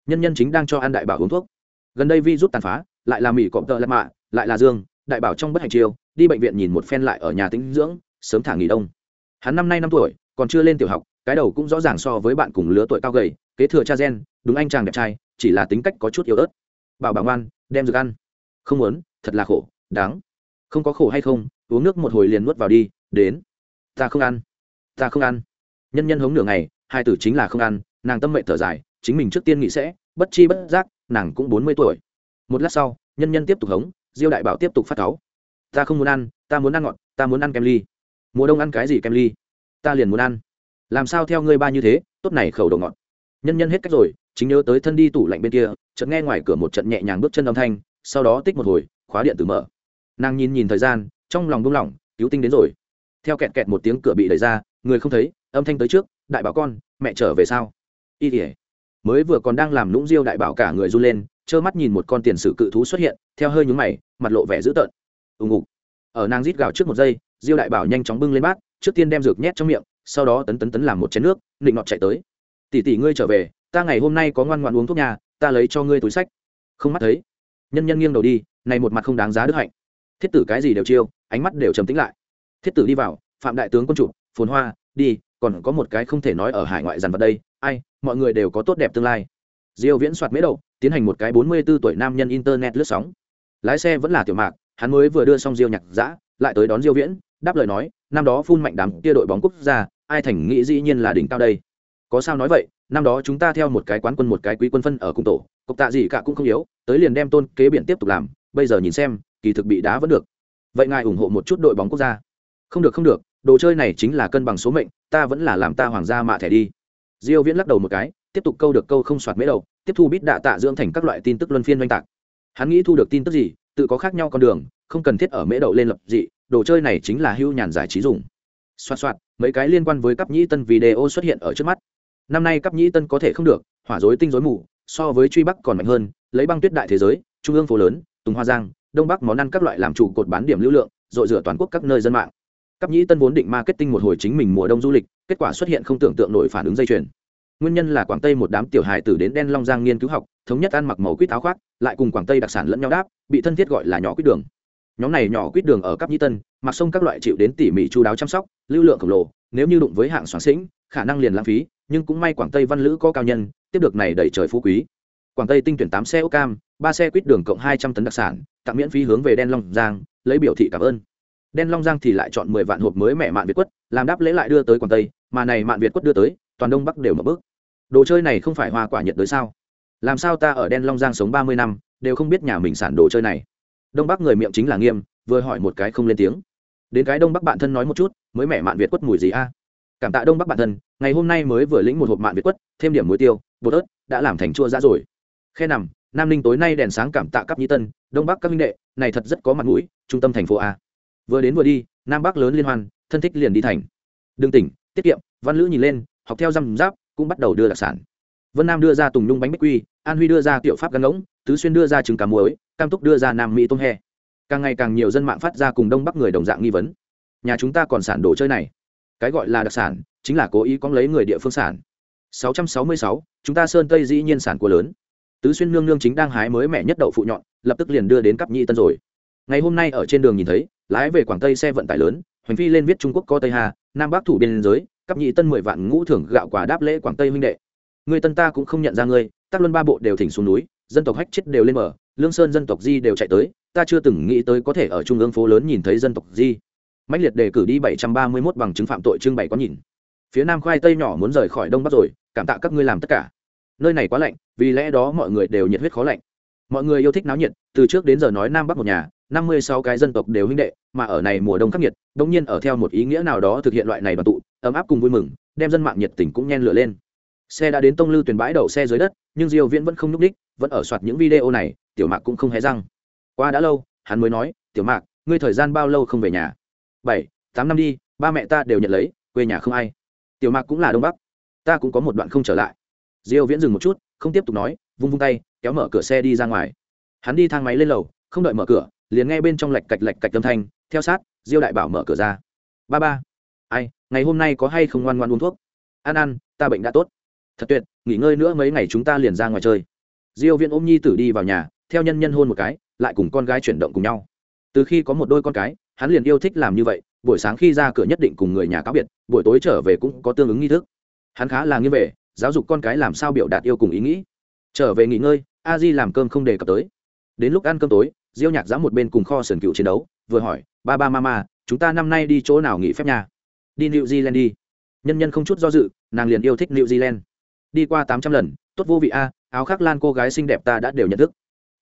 Nhân nhân chính đang cho ăn đại bảo uống thuốc. Gần đây vi rút tàn phá, lại là mỹ cọp tợ lạ mạ, lại là dương, đại bảo trong bất hạnh chiêu, đi bệnh viện nhìn một phen lại ở nhà tĩnh dưỡng, sớm thả nghỉ đông hắn năm nay năm tuổi, còn chưa lên tiểu học, cái đầu cũng rõ ràng so với bạn cùng lứa tuổi cao gầy, kế thừa cha gen, đúng anh chàng đẹp trai, chỉ là tính cách có chút yếu ớt. Bảo bảo ngoan, đem dược ăn. Không muốn, thật là khổ, đáng. Không có khổ hay không, uống nước một hồi liền nuốt vào đi, đến. Ta không ăn. Ta không ăn. Nhân nhân hống nửa ngày, hai tử chính là không ăn, nàng tâm mệnh thở dài, chính mình trước tiên nghĩ sẽ, bất chi bất giác, nàng cũng bốn mươi tuổi. Một lát sau, nhân nhân tiếp tục hống, diêu đại bảo tiếp tục phát cáu. Ta không muốn ăn, ta muốn ăn ngọt, ta muốn ăn kem ly mùa đông ăn cái gì kem ly? Ta liền muốn ăn. Làm sao theo ngươi ba như thế, tốt này khẩu đồ ngọt. Nhân nhân hết cách rồi, chính nhớ tới thân đi tủ lạnh bên kia, chợt nghe ngoài cửa một trận nhẹ nhàng bước chân âm thanh, sau đó tích một hồi, khóa điện tử mở. Nàng nhìn nhìn thời gian, trong lòng buông lỏng, cứu tinh đến rồi. Theo kẹt kẹt một tiếng cửa bị đẩy ra, người không thấy, âm thanh tới trước, đại bảo con, mẹ trở về sao? Y ỉa mới vừa còn đang làm lũng diêu đại bảo cả người run lên, trơ mắt nhìn một con tiền sử cự thú xuất hiện, theo hơi nhúng mày, mặt lộ vẻ dữ tợn. Ùng ục ở nàng rít gào trước một giây diêu đại bảo nhanh chóng bưng lên bát, trước tiên đem dược nhét trong miệng, sau đó tấn tấn tấn làm một chén nước định ngọt chạy tới. Tỷ tỷ ngươi trở về, ta ngày hôm nay có ngoan ngoan uống thuốc nhà ta lấy cho ngươi túi sách. Không mắt thấy, nhân nhân nghiêng đầu đi, này một mặt không đáng giá đức hạnh. Thiết tử cái gì đều chiêu, ánh mắt đều trầm tĩnh lại. Thiết tử đi vào, phạm đại tướng quân chủ, phồn hoa, đi, còn có một cái không thể nói ở hải ngoại dàn vật đây, ai, mọi người đều có tốt đẹp tương lai. Diêu viễn soạt mễ đầu, tiến hành một cái 44 tuổi nam nhân internet lướt sóng. Lái xe vẫn là tiểu mạc, hắn mới vừa đưa xong diêu nhạc dã lại tới đón diêu viễn đáp lời nói, năm đó phun mạnh đám kia đội bóng quốc gia, ai thành nghĩ dĩ nhiên là đỉnh cao đây. Có sao nói vậy, năm đó chúng ta theo một cái quán quân một cái quý quân phân ở cung tổ cộc tạ gì cả cũng không yếu, tới liền đem tôn kế biển tiếp tục làm, bây giờ nhìn xem, kỳ thực bị đá vẫn được. Vậy ngài ủng hộ một chút đội bóng quốc gia? Không được không được, đồ chơi này chính là cân bằng số mệnh, ta vẫn là làm ta hoàng gia mạ thẻ đi. Diêu viễn lắc đầu một cái, tiếp tục câu được câu không soạt mấy đầu, tiếp thu bít đạ tạ dưỡng thành các loại tin tức luân phiên oanh tạc. Hắn nghĩ thu được tin tức gì, tự có khác nhau con đường, không cần thiết ở mễ đậu lên lập dị đồ chơi này chính là hưu nhàn giải trí dùng. Xoạt xoạt, mấy cái liên quan với cấp nhĩ tân video xuất hiện ở trước mắt. Năm nay cấp nhĩ tân có thể không được, hỏa dối tinh dối mù, so với truy bắc còn mạnh hơn, lấy băng tuyết đại thế giới, trung ương phố lớn, tùng hoa giang, đông bắc món ăn các loại làm trụ cột bán điểm lưu lượng dội rửa toàn quốc các nơi dân mạng. Cấp nhĩ tân vốn định marketing một hồi chính mình mùa đông du lịch, kết quả xuất hiện không tưởng tượng nổi phản ứng dây chuyền. Nguyên nhân là quảng tây một đám tiểu hài tử đến đen long giang nghiên cứu học, thống nhất ăn mặc màu quýt áo khoác, lại cùng quảng tây đặc sản lẫn nhau đáp, bị thân thiết gọi là nhỏ quýt đường nhóm này nhỏ quýt đường ở cấp nhĩ tân, mặc sông các loại chịu đến tỉ mỉ chú đáo chăm sóc, lưu lượng khổng lồ, nếu như đụng với hạng soạn sĩnh khả năng liền lãng phí, nhưng cũng may quảng tây văn lữ có cao nhân, tiếp được này đẩy trời phú quý. Quảng tây tinh tuyển tám xe ô cam, ba xe quýt đường cộng hai trăm tấn đặc sản, tặng miễn phí hướng về đen long giang, lấy biểu thị cảm ơn. Đen long giang thì lại chọn mười vạn hộp mới mẹ mạn việt quất, làm đáp lễ lại đưa tới quảng tây, mà này mạn việt quất đưa tới, toàn đông bắc đều mở bước. Đồ chơi này không phải hoa quả nhiệt đới sao? Làm sao ta ở đen long giang sống ba mươi năm, đều không biết nhà mình sản đồ chơi này? Đông bắc người miệng chính là nghiêm, vừa hỏi một cái không lên tiếng. Đến cái đông bắc bạn thân nói một chút, mới mẹ mạn việt quất mùi gì a? Cảm tạ đông bắc bạn thân, ngày hôm nay mới vừa lĩnh một hộp mạn việt quất, thêm điểm muối tiêu, bột ớt, đã làm thành chua ra rồi. Khe nằm, nam ninh tối nay đèn sáng cảm tạ cấp nhĩ tân, đông bắc các minh đệ, này thật rất có mặt mũi, trung tâm thành phố a. Vừa đến vừa đi, nam bắc lớn liên hoan, thân thích liền đi thành. Đừng tỉnh, tiết kiệm, văn lữ nhìn lên, học theo răm giáp cũng bắt đầu đưa đặc sản. Vân nam đưa ra tùng nhung bánh bích quy, an huy đưa ra tiểu pháp gắn ngỗng tứ xuyên đưa ra trứng cá muối cam túc đưa ra nam mỹ tôm he. Càng ngày càng nhiều dân mạng phát ra cùng đông bắc người đồng dạng nghi vấn. Nhà chúng ta còn sản đồ chơi này. Cái gọi là đặc sản chính là cố ý cóng lấy người địa phương sản. 666, chúng ta sơn tây dĩ nhiên sản của lớn. Tứ xuyên nương nương chính đang hái mới mẹ nhất đậu phụ nhọn lập tức liền đưa đến cắp nhị tân rồi. Ngày hôm nay ở trên đường nhìn thấy lái về quảng tây xe vận tải lớn hoành phi lên viết trung quốc có tây hà nam bắc thủ biên giới cắp nhị tân mười vạn ngũ thưởng gạo quả đáp lễ quảng tây huynh đệ. Người tân ta cũng không nhận ra ngươi tác luân ba bộ đều thỉnh xuống núi dân tộc hách chết đều lên mở, lương sơn dân tộc di đều chạy tới, ta chưa từng nghĩ tới có thể ở trung ương phố lớn nhìn thấy dân tộc di. Mạnh liệt đề cử đi bảy trăm ba mươi 731 bằng chứng phạm tội trưng bày có nhìn. Phía nam khoai tây nhỏ muốn rời khỏi đông bắc rồi, cảm tạ các ngươi làm tất cả. Nơi này quá lạnh, vì lẽ đó mọi người đều nhiệt huyết khó lạnh. Mọi người yêu thích náo nhiệt, từ trước đến giờ nói nam bắc một nhà, năm mươi sáu cái dân tộc đều huynh đệ, mà ở này mùa đông khắc nghiệt, đông nhiên ở theo một ý nghĩa nào đó thực hiện loại này đoàn tụ, ấm áp cùng vui mừng, đem dân mạng nhiệt tình cũng nhen lửa lên xe đã đến tông lư tuyển bãi đậu xe dưới đất, nhưng diêu viễn vẫn không nhúc đích vẫn ở soạt những video này, tiểu mạc cũng không hé răng. Qua đã lâu, hắn mới nói, tiểu mạc, ngươi thời gian bao lâu không về nhà? Bảy, tám năm đi, ba mẹ ta đều nhận lấy, quê nhà không ai. Tiểu mạc cũng là đông bắc, ta cũng có một đoạn không trở lại. Diêu viễn dừng một chút, không tiếp tục nói, vung vung tay, kéo mở cửa xe đi ra ngoài. Hắn đi thang máy lên lầu, không đợi mở cửa, liền nghe bên trong lạch cạch lạch cạch âm thanh, theo sát, diêu đại bảo mở cửa ra. Ba ba. Ai, ngày hôm nay có hay không ngoan ngoan uống thuốc? Ăn ăn, ta bệnh đã tốt thật tuyệt, nghỉ ngơi nữa mấy ngày chúng ta liền ra ngoài chơi. Diêu viễn ôm nhi tử đi vào nhà, theo nhân nhân hôn một cái, lại cùng con gái chuyển động cùng nhau. Từ khi có một đôi con cái, hắn liền yêu thích làm như vậy, buổi sáng khi ra cửa nhất định cùng người nhà cáo biệt, buổi tối trở về cũng có tương ứng nghi thức. Hắn khá là nghiêm về, giáo dục con cái làm sao biểu đạt yêu cùng ý nghĩ. Trở về nghỉ ngơi, a di làm cơm không đề cập tới. Đến lúc ăn cơm tối, diêu nhạc giã một bên cùng kho sườn cựu chiến đấu, vừa hỏi, ba ba mama chúng ta năm nay đi chỗ nào nghỉ phép nhà đi new zealand đi. Nhân nhân không chút do dự, nàng liền yêu thích new zealand đi qua tám trăm lần, tốt vô vị a, áo khắc lan cô gái xinh đẹp ta đã đều nhận thức.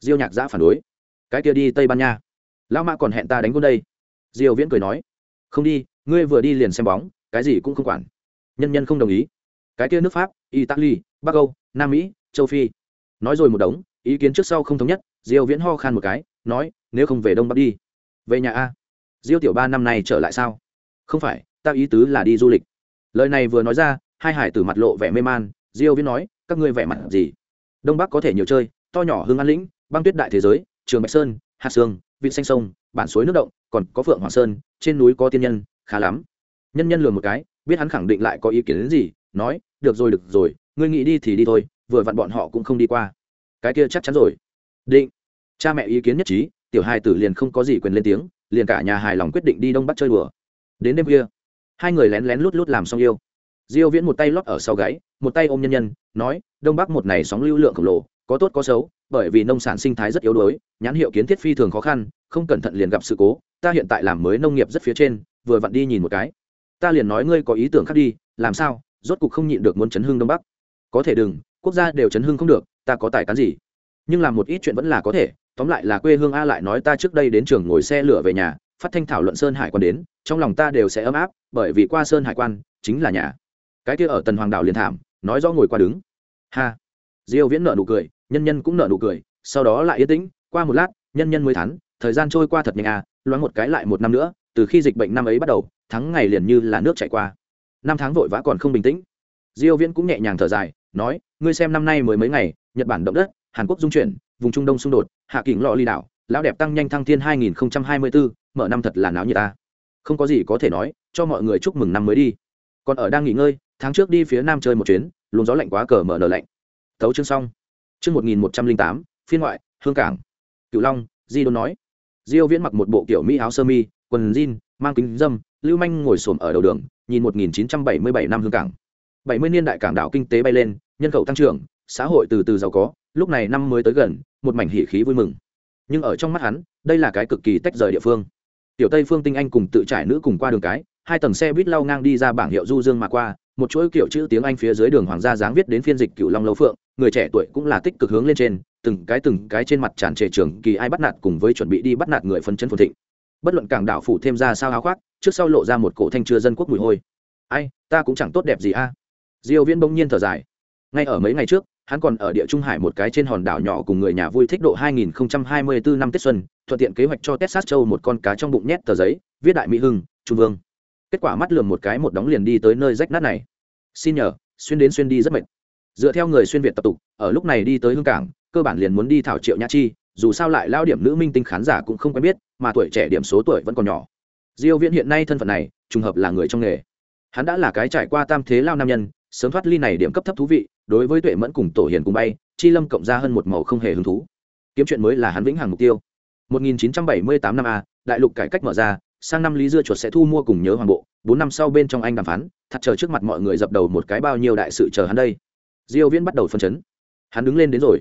Diêu nhạc giã phản đối. Cái kia đi tây ban nha. Lão mã còn hẹn ta đánh gôn đây. Diêu viễn cười nói. Không đi, ngươi vừa đi liền xem bóng, cái gì cũng không quản. Nhân nhân không đồng ý. Cái kia nước pháp, italy, bắc âu, nam mỹ, châu phi. Nói rồi một đống, ý kiến trước sau không thống nhất, diêu viễn ho khan một cái, nói, nếu không về đông bắc đi. Về nhà a. Diêu tiểu ba năm nay trở lại sao? Không phải, ta ý tứ là đi du lịch. Lời này vừa nói ra, hai hải tử mặt lộ vẻ mê man diêu viễn nói, các ngươi vẻ mặt gì? Đông bắc có thể nhiều chơi, to nhỏ hương an lĩnh, băng tuyết đại thế giới, trường bạch sơn, hạt sương vị xanh sông, bản suối nước động, còn có phượng hoàng sơn, trên núi có tiên nhân, khá lắm. Nhân nhân lường một cái, biết hắn khẳng định lại có ý kiến đến gì, nói, được rồi được rồi, ngươi nghĩ đi thì đi thôi, vừa vặn bọn họ cũng không đi qua. Cái kia chắc chắn rồi. Định. Cha mẹ ý kiến nhất trí, tiểu hai tử liền không có gì quyền lên tiếng, liền cả nhà hài lòng quyết định đi đông bắc chơi đùa. Đến đêm kia hai người lén lén lút lút làm xong yêu diêu viễn một tay lót ở sau gáy, một tay ôm nhân nhân, nói, đông bắc một này sóng lưu lượng khổng lồ, có tốt có xấu, bởi vì nông sản sinh thái rất yếu đuối, nhãn hiệu kiến thiết phi thường khó khăn, không cẩn thận liền gặp sự cố, ta hiện tại làm mới nông nghiệp rất phía trên, vừa vặn đi nhìn một cái. Ta liền nói ngươi có ý tưởng khác đi, làm sao, rốt cục không nhịn được muốn chấn hưng đông bắc. Có thể đừng, quốc gia đều chấn hưng không được, ta có tài cán gì? Nhưng làm một ít chuyện vẫn là có thể, tóm lại là quê hương a lại nói ta trước đây đến trường ngồi xe lửa về nhà, phát thanh thảo luận sơn hải quan đến, trong lòng ta đều sẽ ấm áp, bởi vì qua sơn hải quan, chính là nhà cái kia ở tần hoàng đảo liền thảm nói rõ ngồi qua đứng. Ha. Diêu viễn nợ nụ cười nhân nhân cũng nợ nụ cười sau đó lại yên tĩnh qua một lát nhân nhân mới thắn thời gian trôi qua thật nhanh à loáng một cái lại một năm nữa từ khi dịch bệnh năm ấy bắt đầu tháng ngày liền như là nước chảy qua. Năm tháng vội vã còn không bình tĩnh. Diêu viễn cũng nhẹ nhàng thở dài nói ngươi xem năm nay mới mấy ngày nhật bản động đất hàn quốc dung chuyển vùng trung đông xung đột hạ kỉnh lọ ly đảo lão đẹp tăng nhanh thăng thiên 2024, mở năm thật là náo nhiệt ta. Không có gì có thể nói cho mọi người chúc mừng năm mới đi còn ở đang nghỉ ngơi tháng trước đi phía nam chơi một chuyến luồng gió lạnh quá cờ mở nở lạnh. Tấu chương xong. Chương 1108, phiên ngoại hương cảng. Cửu long di đôn nói. Diêu viễn mặc một bộ kiểu mỹ áo sơ mi quần jean mang kính dâm lưu manh ngồi xổm ở đầu đường nhìn 1977 năm hương cảng. 70 niên đại cảng đảo kinh tế bay lên nhân khẩu tăng trưởng xã hội từ từ giàu có lúc này năm mới tới gần một mảnh hỉ khí vui mừng. Nhưng ở trong mắt hắn đây là cái cực kỳ tách rời địa phương. Tiểu tây phương tinh anh cùng tự trải nữ cùng qua đường cái hai tầng xe buýt lao ngang đi ra bảng hiệu du dương mà qua, một chuỗi kiểu chữ tiếng anh phía dưới đường hoàng gia dáng viết đến phiên dịch cựu long lâu phượng, người trẻ tuổi cũng là tích cực hướng lên trên, từng cái từng cái trên mặt tràn trề trường kỳ ai bắt nạt cùng với chuẩn bị đi bắt nạt người phân chân phồn thịnh. Bất luận cảng đảo phủ thêm ra sao áo khoác, trước sau lộ ra một cổ thanh chưa dân quốc mùi hôi. Ai, ta cũng chẳng tốt đẹp gì a. À? Diêu viễn bỗng nhiên thở dài. Ngay ở mấy ngày trước, hắn còn ở địa trung hải một cái trên hòn đảo nhỏ cùng người nhà vui thích độ 2024 năm tết xuân, thuận tiện kế hoạch cho texas châu một con cá trong bụng nhét tờ giấy, viết đại mỹ hưng, trung vương kết quả mắt lườm một cái một đóng liền đi tới nơi rách nát này. Xin nhờ, xuyên đến xuyên đi rất mệt. Dựa theo người xuyên việt tập tục, ở lúc này đi tới hương cảng, cơ bản liền muốn đi thảo triệu nhã chi, dù sao lại lao điểm nữ minh tinh khán giả cũng không quen biết, mà tuổi trẻ điểm số tuổi vẫn còn nhỏ. Diêu viễn hiện nay thân phận này, trùng hợp là người trong nghề. Hắn đã là cái trải qua tam thế lao nam nhân, sớm thoát ly này điểm cấp thấp thú vị, đối với tuệ mẫn cùng tổ hiền cùng bay, chi lâm cộng ra hơn một màu không hề hứng thú. Kiếm chuyện mới là hắn vĩnh hằng mục tiêu. 1978 năm a, đại lục cải cách mở ra sang năm lý dưa chuột sẽ thu mua cùng nhớ hoàng bộ, bốn năm sau bên trong anh đàm phán, thật chờ trước mặt mọi người dập đầu một cái bao nhiêu đại sự chờ hắn đây. Diêu viễn bắt đầu phân chấn. Hắn đứng lên đến rồi.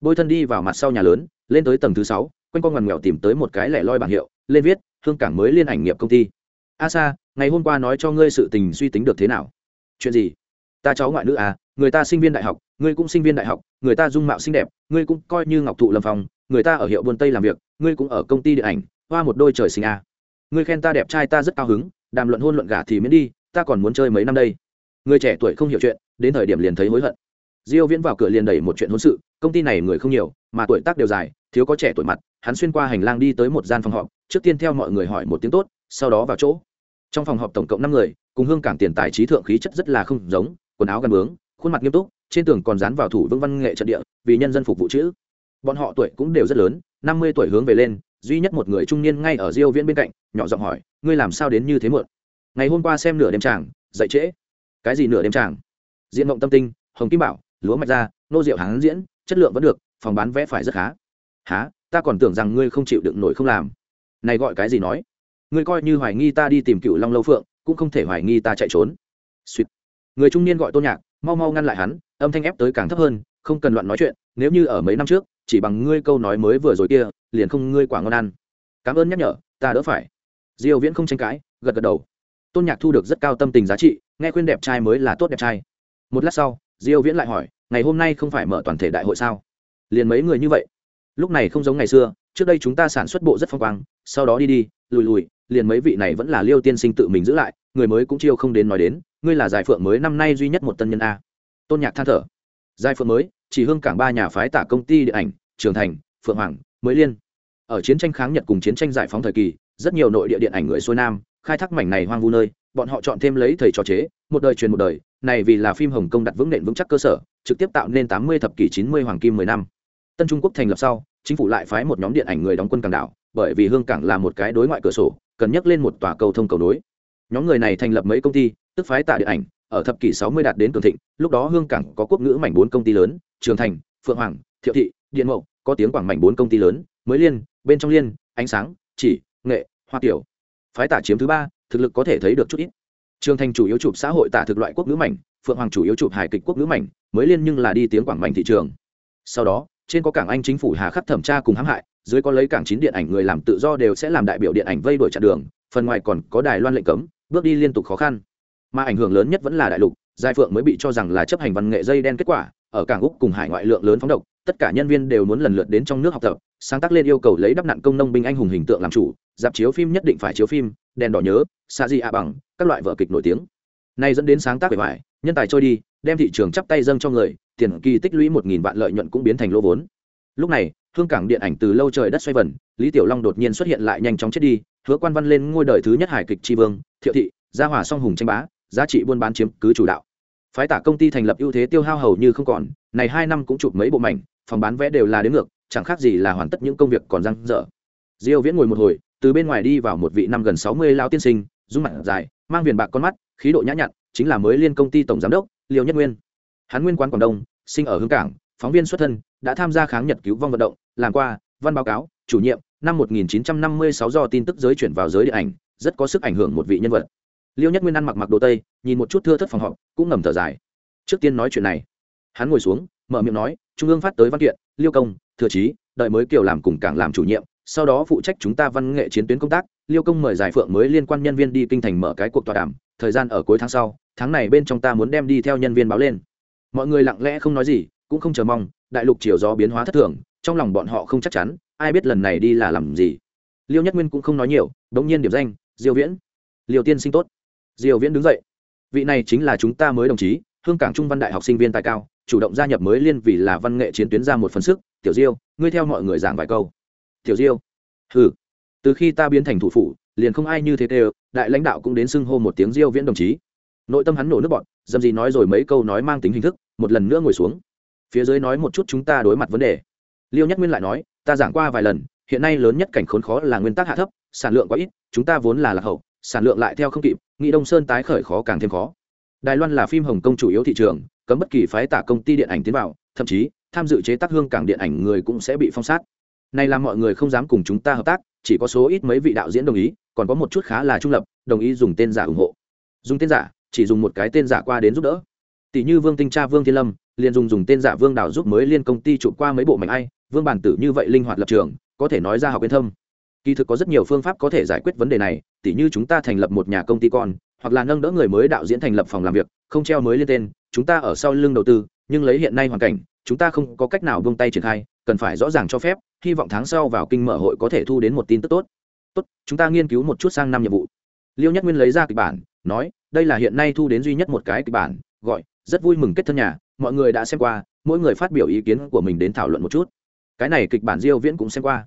Bôi thân đi vào mặt sau nhà lớn, lên tới tầng thứ sáu, quanh con ngoằn nghèo tìm tới một cái lẻ loi bảng hiệu, lên viết, hương cảng mới liên ảnh nghiệp công ty. A sa, ngày hôm qua nói cho ngươi sự tình suy tính được thế nào? Chuyện gì? Ta cháu ngoại nữ à người ta sinh viên đại học, ngươi cũng sinh viên đại học, người ta dung mạo xinh đẹp, ngươi cũng coi như ngọc thụ lâm phòng. người ta ở hiệu buôn tây làm việc, ngươi cũng ở công ty điện ảnh, hoa một đôi trời sinh à ngươi khen ta đẹp trai ta rất cao hứng, đàm luận hôn luận gả thì miễn đi, ta còn muốn chơi mấy năm đây. Người trẻ tuổi không hiểu chuyện, đến thời điểm liền thấy hối hận. Diêu viễn vào cửa liền đẩy một chuyện hôn sự, công ty này người không nhiều, mà tuổi tác đều dài, thiếu có trẻ tuổi mặt, hắn xuyên qua hành lang đi tới một gian phòng họp, trước tiên theo mọi người hỏi một tiếng tốt, sau đó vào chỗ. Trong phòng họp tổng cộng năm người, cùng hương cảng tiền tài trí thượng khí chất rất là không giống, quần áo gần bướng, khuôn mặt nghiêm túc, trên tường còn dán vào thủ vương văn nghệ trận địa, vì nhân dân phục vụ chữ. Bọn họ tuổi cũng đều rất lớn, năm mươi tuổi hướng về lên duy nhất một người trung niên ngay ở diêu viễn bên cạnh, nhỏ giọng hỏi, ngươi làm sao đến như thế muộn? Ngày hôm qua xem nửa đêm tràng, dậy trễ. Cái gì nửa đêm tràng? Diện mộng tâm tinh, hồng kim bảo, lúa mạch ra nô rượu hán diễn, chất lượng vẫn được, phòng bán vé phải rất khá. Há ta còn tưởng rằng ngươi không chịu đựng nổi không làm. Này gọi cái gì nói? Ngươi coi như hoài nghi ta đi tìm cựu long lâu phượng, cũng không thể hoài nghi ta chạy trốn. Sweet. người trung niên gọi tôn nhạc, mau mau ngăn lại hắn, âm thanh ép tới càng thấp hơn, không cần loạn nói chuyện, nếu như ở mấy năm trước, chỉ bằng ngươi câu nói mới vừa rồi kia liền không ngươi quả ngon ăn. Cảm ơn nhắc nhở, ta đỡ phải. Diêu viễn không tranh cãi, gật gật đầu. Tôn nhạc thu được rất cao tâm tình giá trị, nghe khuyên đẹp trai mới là tốt đẹp trai. Một lát sau, diêu viễn lại hỏi, ngày hôm nay không phải mở toàn thể đại hội sao? Liền mấy người như vậy? Lúc này không giống ngày xưa, trước đây chúng ta sản xuất bộ rất phong quang, sau đó đi đi, lùi lùi, liền mấy vị này vẫn là liêu tiên sinh tự mình giữ lại, người mới cũng chiêu không đến nói đến, ngươi là giải phượng mới năm nay duy nhất một tân nhân a. Tôn nhạc than thở. Giải phượng mới, chỉ hương cảng ba nhà phái tả công ty điện ảnh, trường thành, phượng hoàng mới liên. Ở chiến tranh kháng nhật cùng chiến tranh giải phóng thời kỳ, rất nhiều nội địa điện ảnh người xuôi nam, khai thác mảnh này hoang vu nơi, bọn họ chọn thêm lấy thầy trò chế, một đời truyền một đời, này vì là phim hồng kông đặt vững nền vững chắc cơ sở, trực tiếp tạo nên tám mươi thập kỷ chín mươi hoàng kim mười năm. Tân trung quốc thành lập sau, chính phủ lại phái một nhóm điện ảnh người đóng quân cảng đảo, bởi vì hương cảng là một cái đối ngoại cửa sổ, cần nhắc lên một tòa cầu thông cầu nối. Nhóm người này thành lập mấy công ty, tức phái tạ điện ảnh, ở thập kỷ sáu mươi đạt đến cường thịnh, lúc đó hương cảng có quốc ngữ mảnh bốn công ty lớn, trường thành, phượng hoàng, thiệu thị, điện mậu có tiếng quảng mảnh bốn công ty lớn, mới liên, bên trong liên, ánh sáng, chỉ, nghệ, hoa tiểu. Phái tả chiếm thứ ba, thực lực có thể thấy được chút ít. Trường thành chủ yếu chụp xã hội tả thực loại quốc ngữ mảnh, phượng hoàng chủ yếu chụp hài kịch quốc ngữ mảnh, mới liên nhưng là đi tiếng quảng mảnh thị trường. Sau đó, trên có cảng anh chính phủ hà khắc thẩm tra cùng hãm hại, dưới có lấy cảng chín điện ảnh người làm tự do đều sẽ làm đại biểu điện ảnh vây đuổi chặn đường, phần ngoài còn có đài loan lệnh cấm, bước đi liên tục khó khăn. Mà ảnh hưởng lớn nhất vẫn là đại lục, giai phượng mới bị cho rằng là chấp hành văn nghệ dây đen kết quả, ở cảng úc cùng hải ngoại lượng lớn phóng độc tất cả nhân viên đều muốn lần lượt đến trong nước học tập, sáng tác lên yêu cầu lấy đắp nạn công nông binh anh hùng hình tượng làm chủ, dạp chiếu phim nhất định phải chiếu phim, đèn đỏ nhớ xa di ạ bằng, các loại vở kịch nổi tiếng. Nay dẫn đến sáng tác bề ngoài nhân tài trôi đi, đem thị trường chắp tay dâng cho người, tiền kỳ tích lũy một nghìn vạn lợi nhuận cũng biến thành lỗ vốn. Lúc này, hương cảng điện ảnh từ lâu trời đất xoay vần, lý tiểu long đột nhiên xuất hiện lại nhanh chóng chết đi, hứa quan văn lên ngôi đời thứ nhất hải kịch tri vương, thiệu thị, gia hòa song hùng tranh bá, giá trị buôn bán chiếm cứ chủ đạo phái tả công ty thành lập ưu thế tiêu hao hầu như không còn, này hai năm cũng chụp mấy bộ mảnh, phòng bán vé đều là đến ngược, chẳng khác gì là hoàn tất những công việc còn răng dở diêu viễn ngồi một hồi, từ bên ngoài đi vào một vị năm gần 60 lao tiên sinh, dung mặt dài, mang viền bạc con mắt, khí độ nhã nhặn, chính là mới liên công ty tổng giám đốc, liêu nhất nguyên. Hắn nguyên quán quảng đông, sinh ở hương cảng, phóng viên xuất thân, đã tham gia kháng nhật cứu vong vận động, làm qua văn báo cáo, chủ nhiệm, năm 1956 do tin tức giới chuyển vào giới điện ảnh, rất có sức ảnh hưởng một vị nhân vật liêu nhất nguyên ăn mặc mặc đồ tây, nhìn một chút thưa thất phòng họp, cũng ngầm thở dài. Trước tiên nói chuyện này. Hắn ngồi xuống, mở miệng nói, trung ương phát tới văn kiện, liêu công, thừa trí đợi mới kiều làm cùng cảng làm chủ nhiệm, sau đó phụ trách chúng ta văn nghệ chiến tuyến công tác, liêu công mời giải phượng mới liên quan nhân viên đi kinh thành mở cái cuộc tọa đàm, thời gian ở cuối tháng sau, tháng này bên trong ta muốn đem đi theo nhân viên báo lên. Mọi người lặng lẽ không nói gì, cũng không chờ mong, đại lục chiều gió biến hóa thất thường, trong lòng bọn họ không chắc chắn, ai biết lần này đi là làm gì. Liêu nhất nguyên cũng không nói nhiều, đống nhiên điểm danh, diêu viễn, liêu tiên sinh tốt diêu viễn đứng dậy. Vị này chính là chúng ta mới đồng chí, hương cảng trung văn đại học sinh viên tài cao, chủ động gia nhập mới liên vì là văn nghệ chiến tuyến ra một phần sức. Tiểu diêu, ngươi theo mọi người giảng vài câu. Tiểu diêu, hừ. Từ khi ta biến thành thủ phủ, liền không ai như thế tê đại lãnh đạo cũng đến xưng hô một tiếng diêu viễn đồng chí. Nội tâm hắn nổ nước bọn dâm gì nói rồi mấy câu nói mang tính hình thức, một lần nữa ngồi xuống. Phía dưới nói một chút chúng ta đối mặt vấn đề. Liêu nhất nguyên lại nói, ta giảng qua vài lần, hiện nay lớn nhất cảnh khốn khó là nguyên tắc hạ thấp, sản lượng quá ít, chúng ta vốn là lạc hậu, sản lượng lại theo không kịp nghị đông sơn tái khởi khó càng thêm khó. Đài loan là phim hồng kông chủ yếu thị trường, cấm bất kỳ phái tả công ty điện ảnh tiến vào, thậm chí, tham dự chế tác hương cảng điện ảnh người cũng sẽ bị phong sát. Này làm mọi người không dám cùng chúng ta hợp tác, chỉ có số ít mấy vị đạo diễn đồng ý, còn có một chút khá là trung lập, đồng ý dùng tên giả ủng hộ. Dùng tên giả, chỉ dùng một cái tên giả qua đến giúp đỡ. Tỷ như vương tinh cha, vương thiên lâm, liền dùng dùng tên giả vương đào giúp mới liên công ty chụp qua mấy bộ mảnh ai, vương bản tử như vậy linh hoạt lập trường, có thể nói ra học yên thâm kỳ thực có rất nhiều phương pháp có thể giải quyết vấn đề này, Tỉ như chúng ta thành lập một nhà công ty con, hoặc là nâng đỡ người mới đạo diễn thành lập phòng làm việc, không treo mới lên tên, chúng ta ở sau lưng đầu tư, nhưng lấy hiện nay hoàn cảnh, chúng ta không có cách nào buông tay triển khai, cần phải rõ ràng cho phép, hy vọng tháng sau vào kinh mở hội có thể thu đến một tin tức tốt. Tốt, chúng ta nghiên cứu một chút sang năm nhiệm vụ. Liêu nhất nguyên lấy ra kịch bản, nói, đây là hiện nay thu đến duy nhất một cái kịch bản. Gọi, rất vui mừng kết thân nhà, mọi người đã xem qua, mỗi người phát biểu ý kiến của mình đến thảo luận một chút. Cái này kịch bản diêu viễn cũng xem qua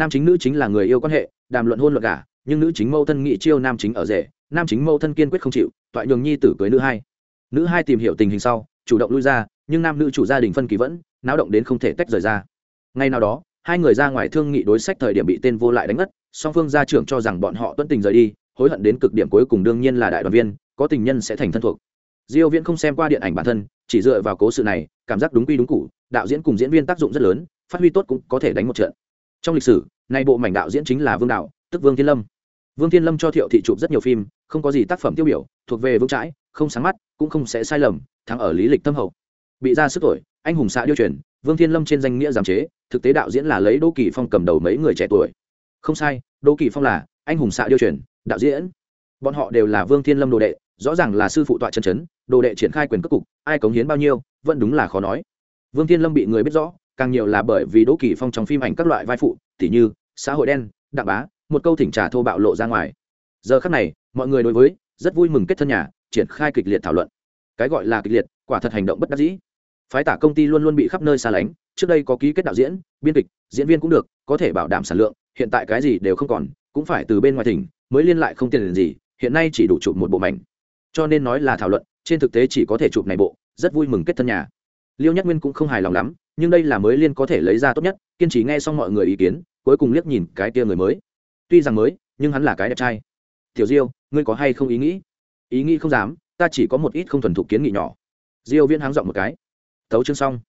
nam chính nữ chính là người yêu quan hệ, đàm luận hôn luận cả nhưng nữ chính mâu thân nghị chiêu nam chính ở rể, nam chính mâu thân kiên quyết không chịu, toại nhường nhi tử cưới nữ hai. Nữ hai tìm hiểu tình hình sau, chủ động lui ra, nhưng nam nữ chủ gia đình phân kỳ vẫn, náo động đến không thể tách rời ra. Ngay nào đó, hai người ra ngoài thương nghị đối sách thời điểm bị tên vô lại đánh ngất, song phương gia trưởng cho rằng bọn họ tuân tình rời đi, hối hận đến cực điểm cuối cùng đương nhiên là đại đoàn viên, có tình nhân sẽ thành thân thuộc. Diêu viễn không xem qua điện ảnh bản thân, chỉ dựa vào cố sự này, cảm giác đúng quy đúng cụ đạo diễn cùng diễn viên tác dụng rất lớn, phát huy tốt cũng có thể đánh một trận trong lịch sử, nay bộ mảnh đạo diễn chính là vương đạo, tức vương thiên lâm. Vương thiên lâm cho thiệu thị chụp rất nhiều phim, không có gì tác phẩm tiêu biểu, thuộc về vững chãi, không sáng mắt, cũng không sẽ sai lầm, thắng ở lý lịch tâm hậu. Bị ra sức tuổi, anh hùng xạ điêu truyền, vương thiên lâm trên danh nghĩa giám chế, thực tế đạo diễn là lấy đỗ kỳ phong cầm đầu mấy người trẻ tuổi. Không sai, đỗ kỳ phong là anh hùng xạ điêu truyền, đạo diễn. Bọn họ đều là vương thiên lâm đồ đệ, rõ ràng là sư phụ tọa chân chấn, đồ đệ triển khai quyền cấp cục, ai cống hiến bao nhiêu, vẫn đúng là khó nói. Vương thiên lâm bị người biết rõ càng nhiều là bởi vì đỗ kỳ phong trong phim ảnh các loại vai phụ, tỉ như, xã hội đen, đặng bá, một câu thỉnh trà thô bạo lộ ra ngoài. Giờ khắc này, mọi người đối với, rất vui mừng kết thân nhà, triển khai kịch liệt thảo luận. Cái gọi là kịch liệt, quả thật hành động bất đắc dĩ. Phái tả công ty luôn luôn bị khắp nơi xa lánh, trước đây có ký kết đạo diễn, biên kịch, diễn viên cũng được, có thể bảo đảm sản lượng, hiện tại cái gì đều không còn, cũng phải từ bên ngoài tỉnh mới liên lại không tiền gì, hiện nay chỉ đủ chụp một bộ mảnh. Cho nên nói là thảo luận, trên thực tế chỉ có thể chụp này bộ, rất vui mừng kết thân nhà. Liêu nhất nguyên cũng không hài lòng lắm nhưng đây là mới liên có thể lấy ra tốt nhất, kiên trì nghe xong mọi người ý kiến, cuối cùng liếc nhìn cái tia người mới. Tuy rằng mới, nhưng hắn là cái đẹp trai. Tiểu diêu, ngươi có hay không ý nghĩ? Ý nghĩ không dám, ta chỉ có một ít không thuần thục kiến nghị nhỏ. Diêu viễn háng giọng một cái. Tấu chương xong.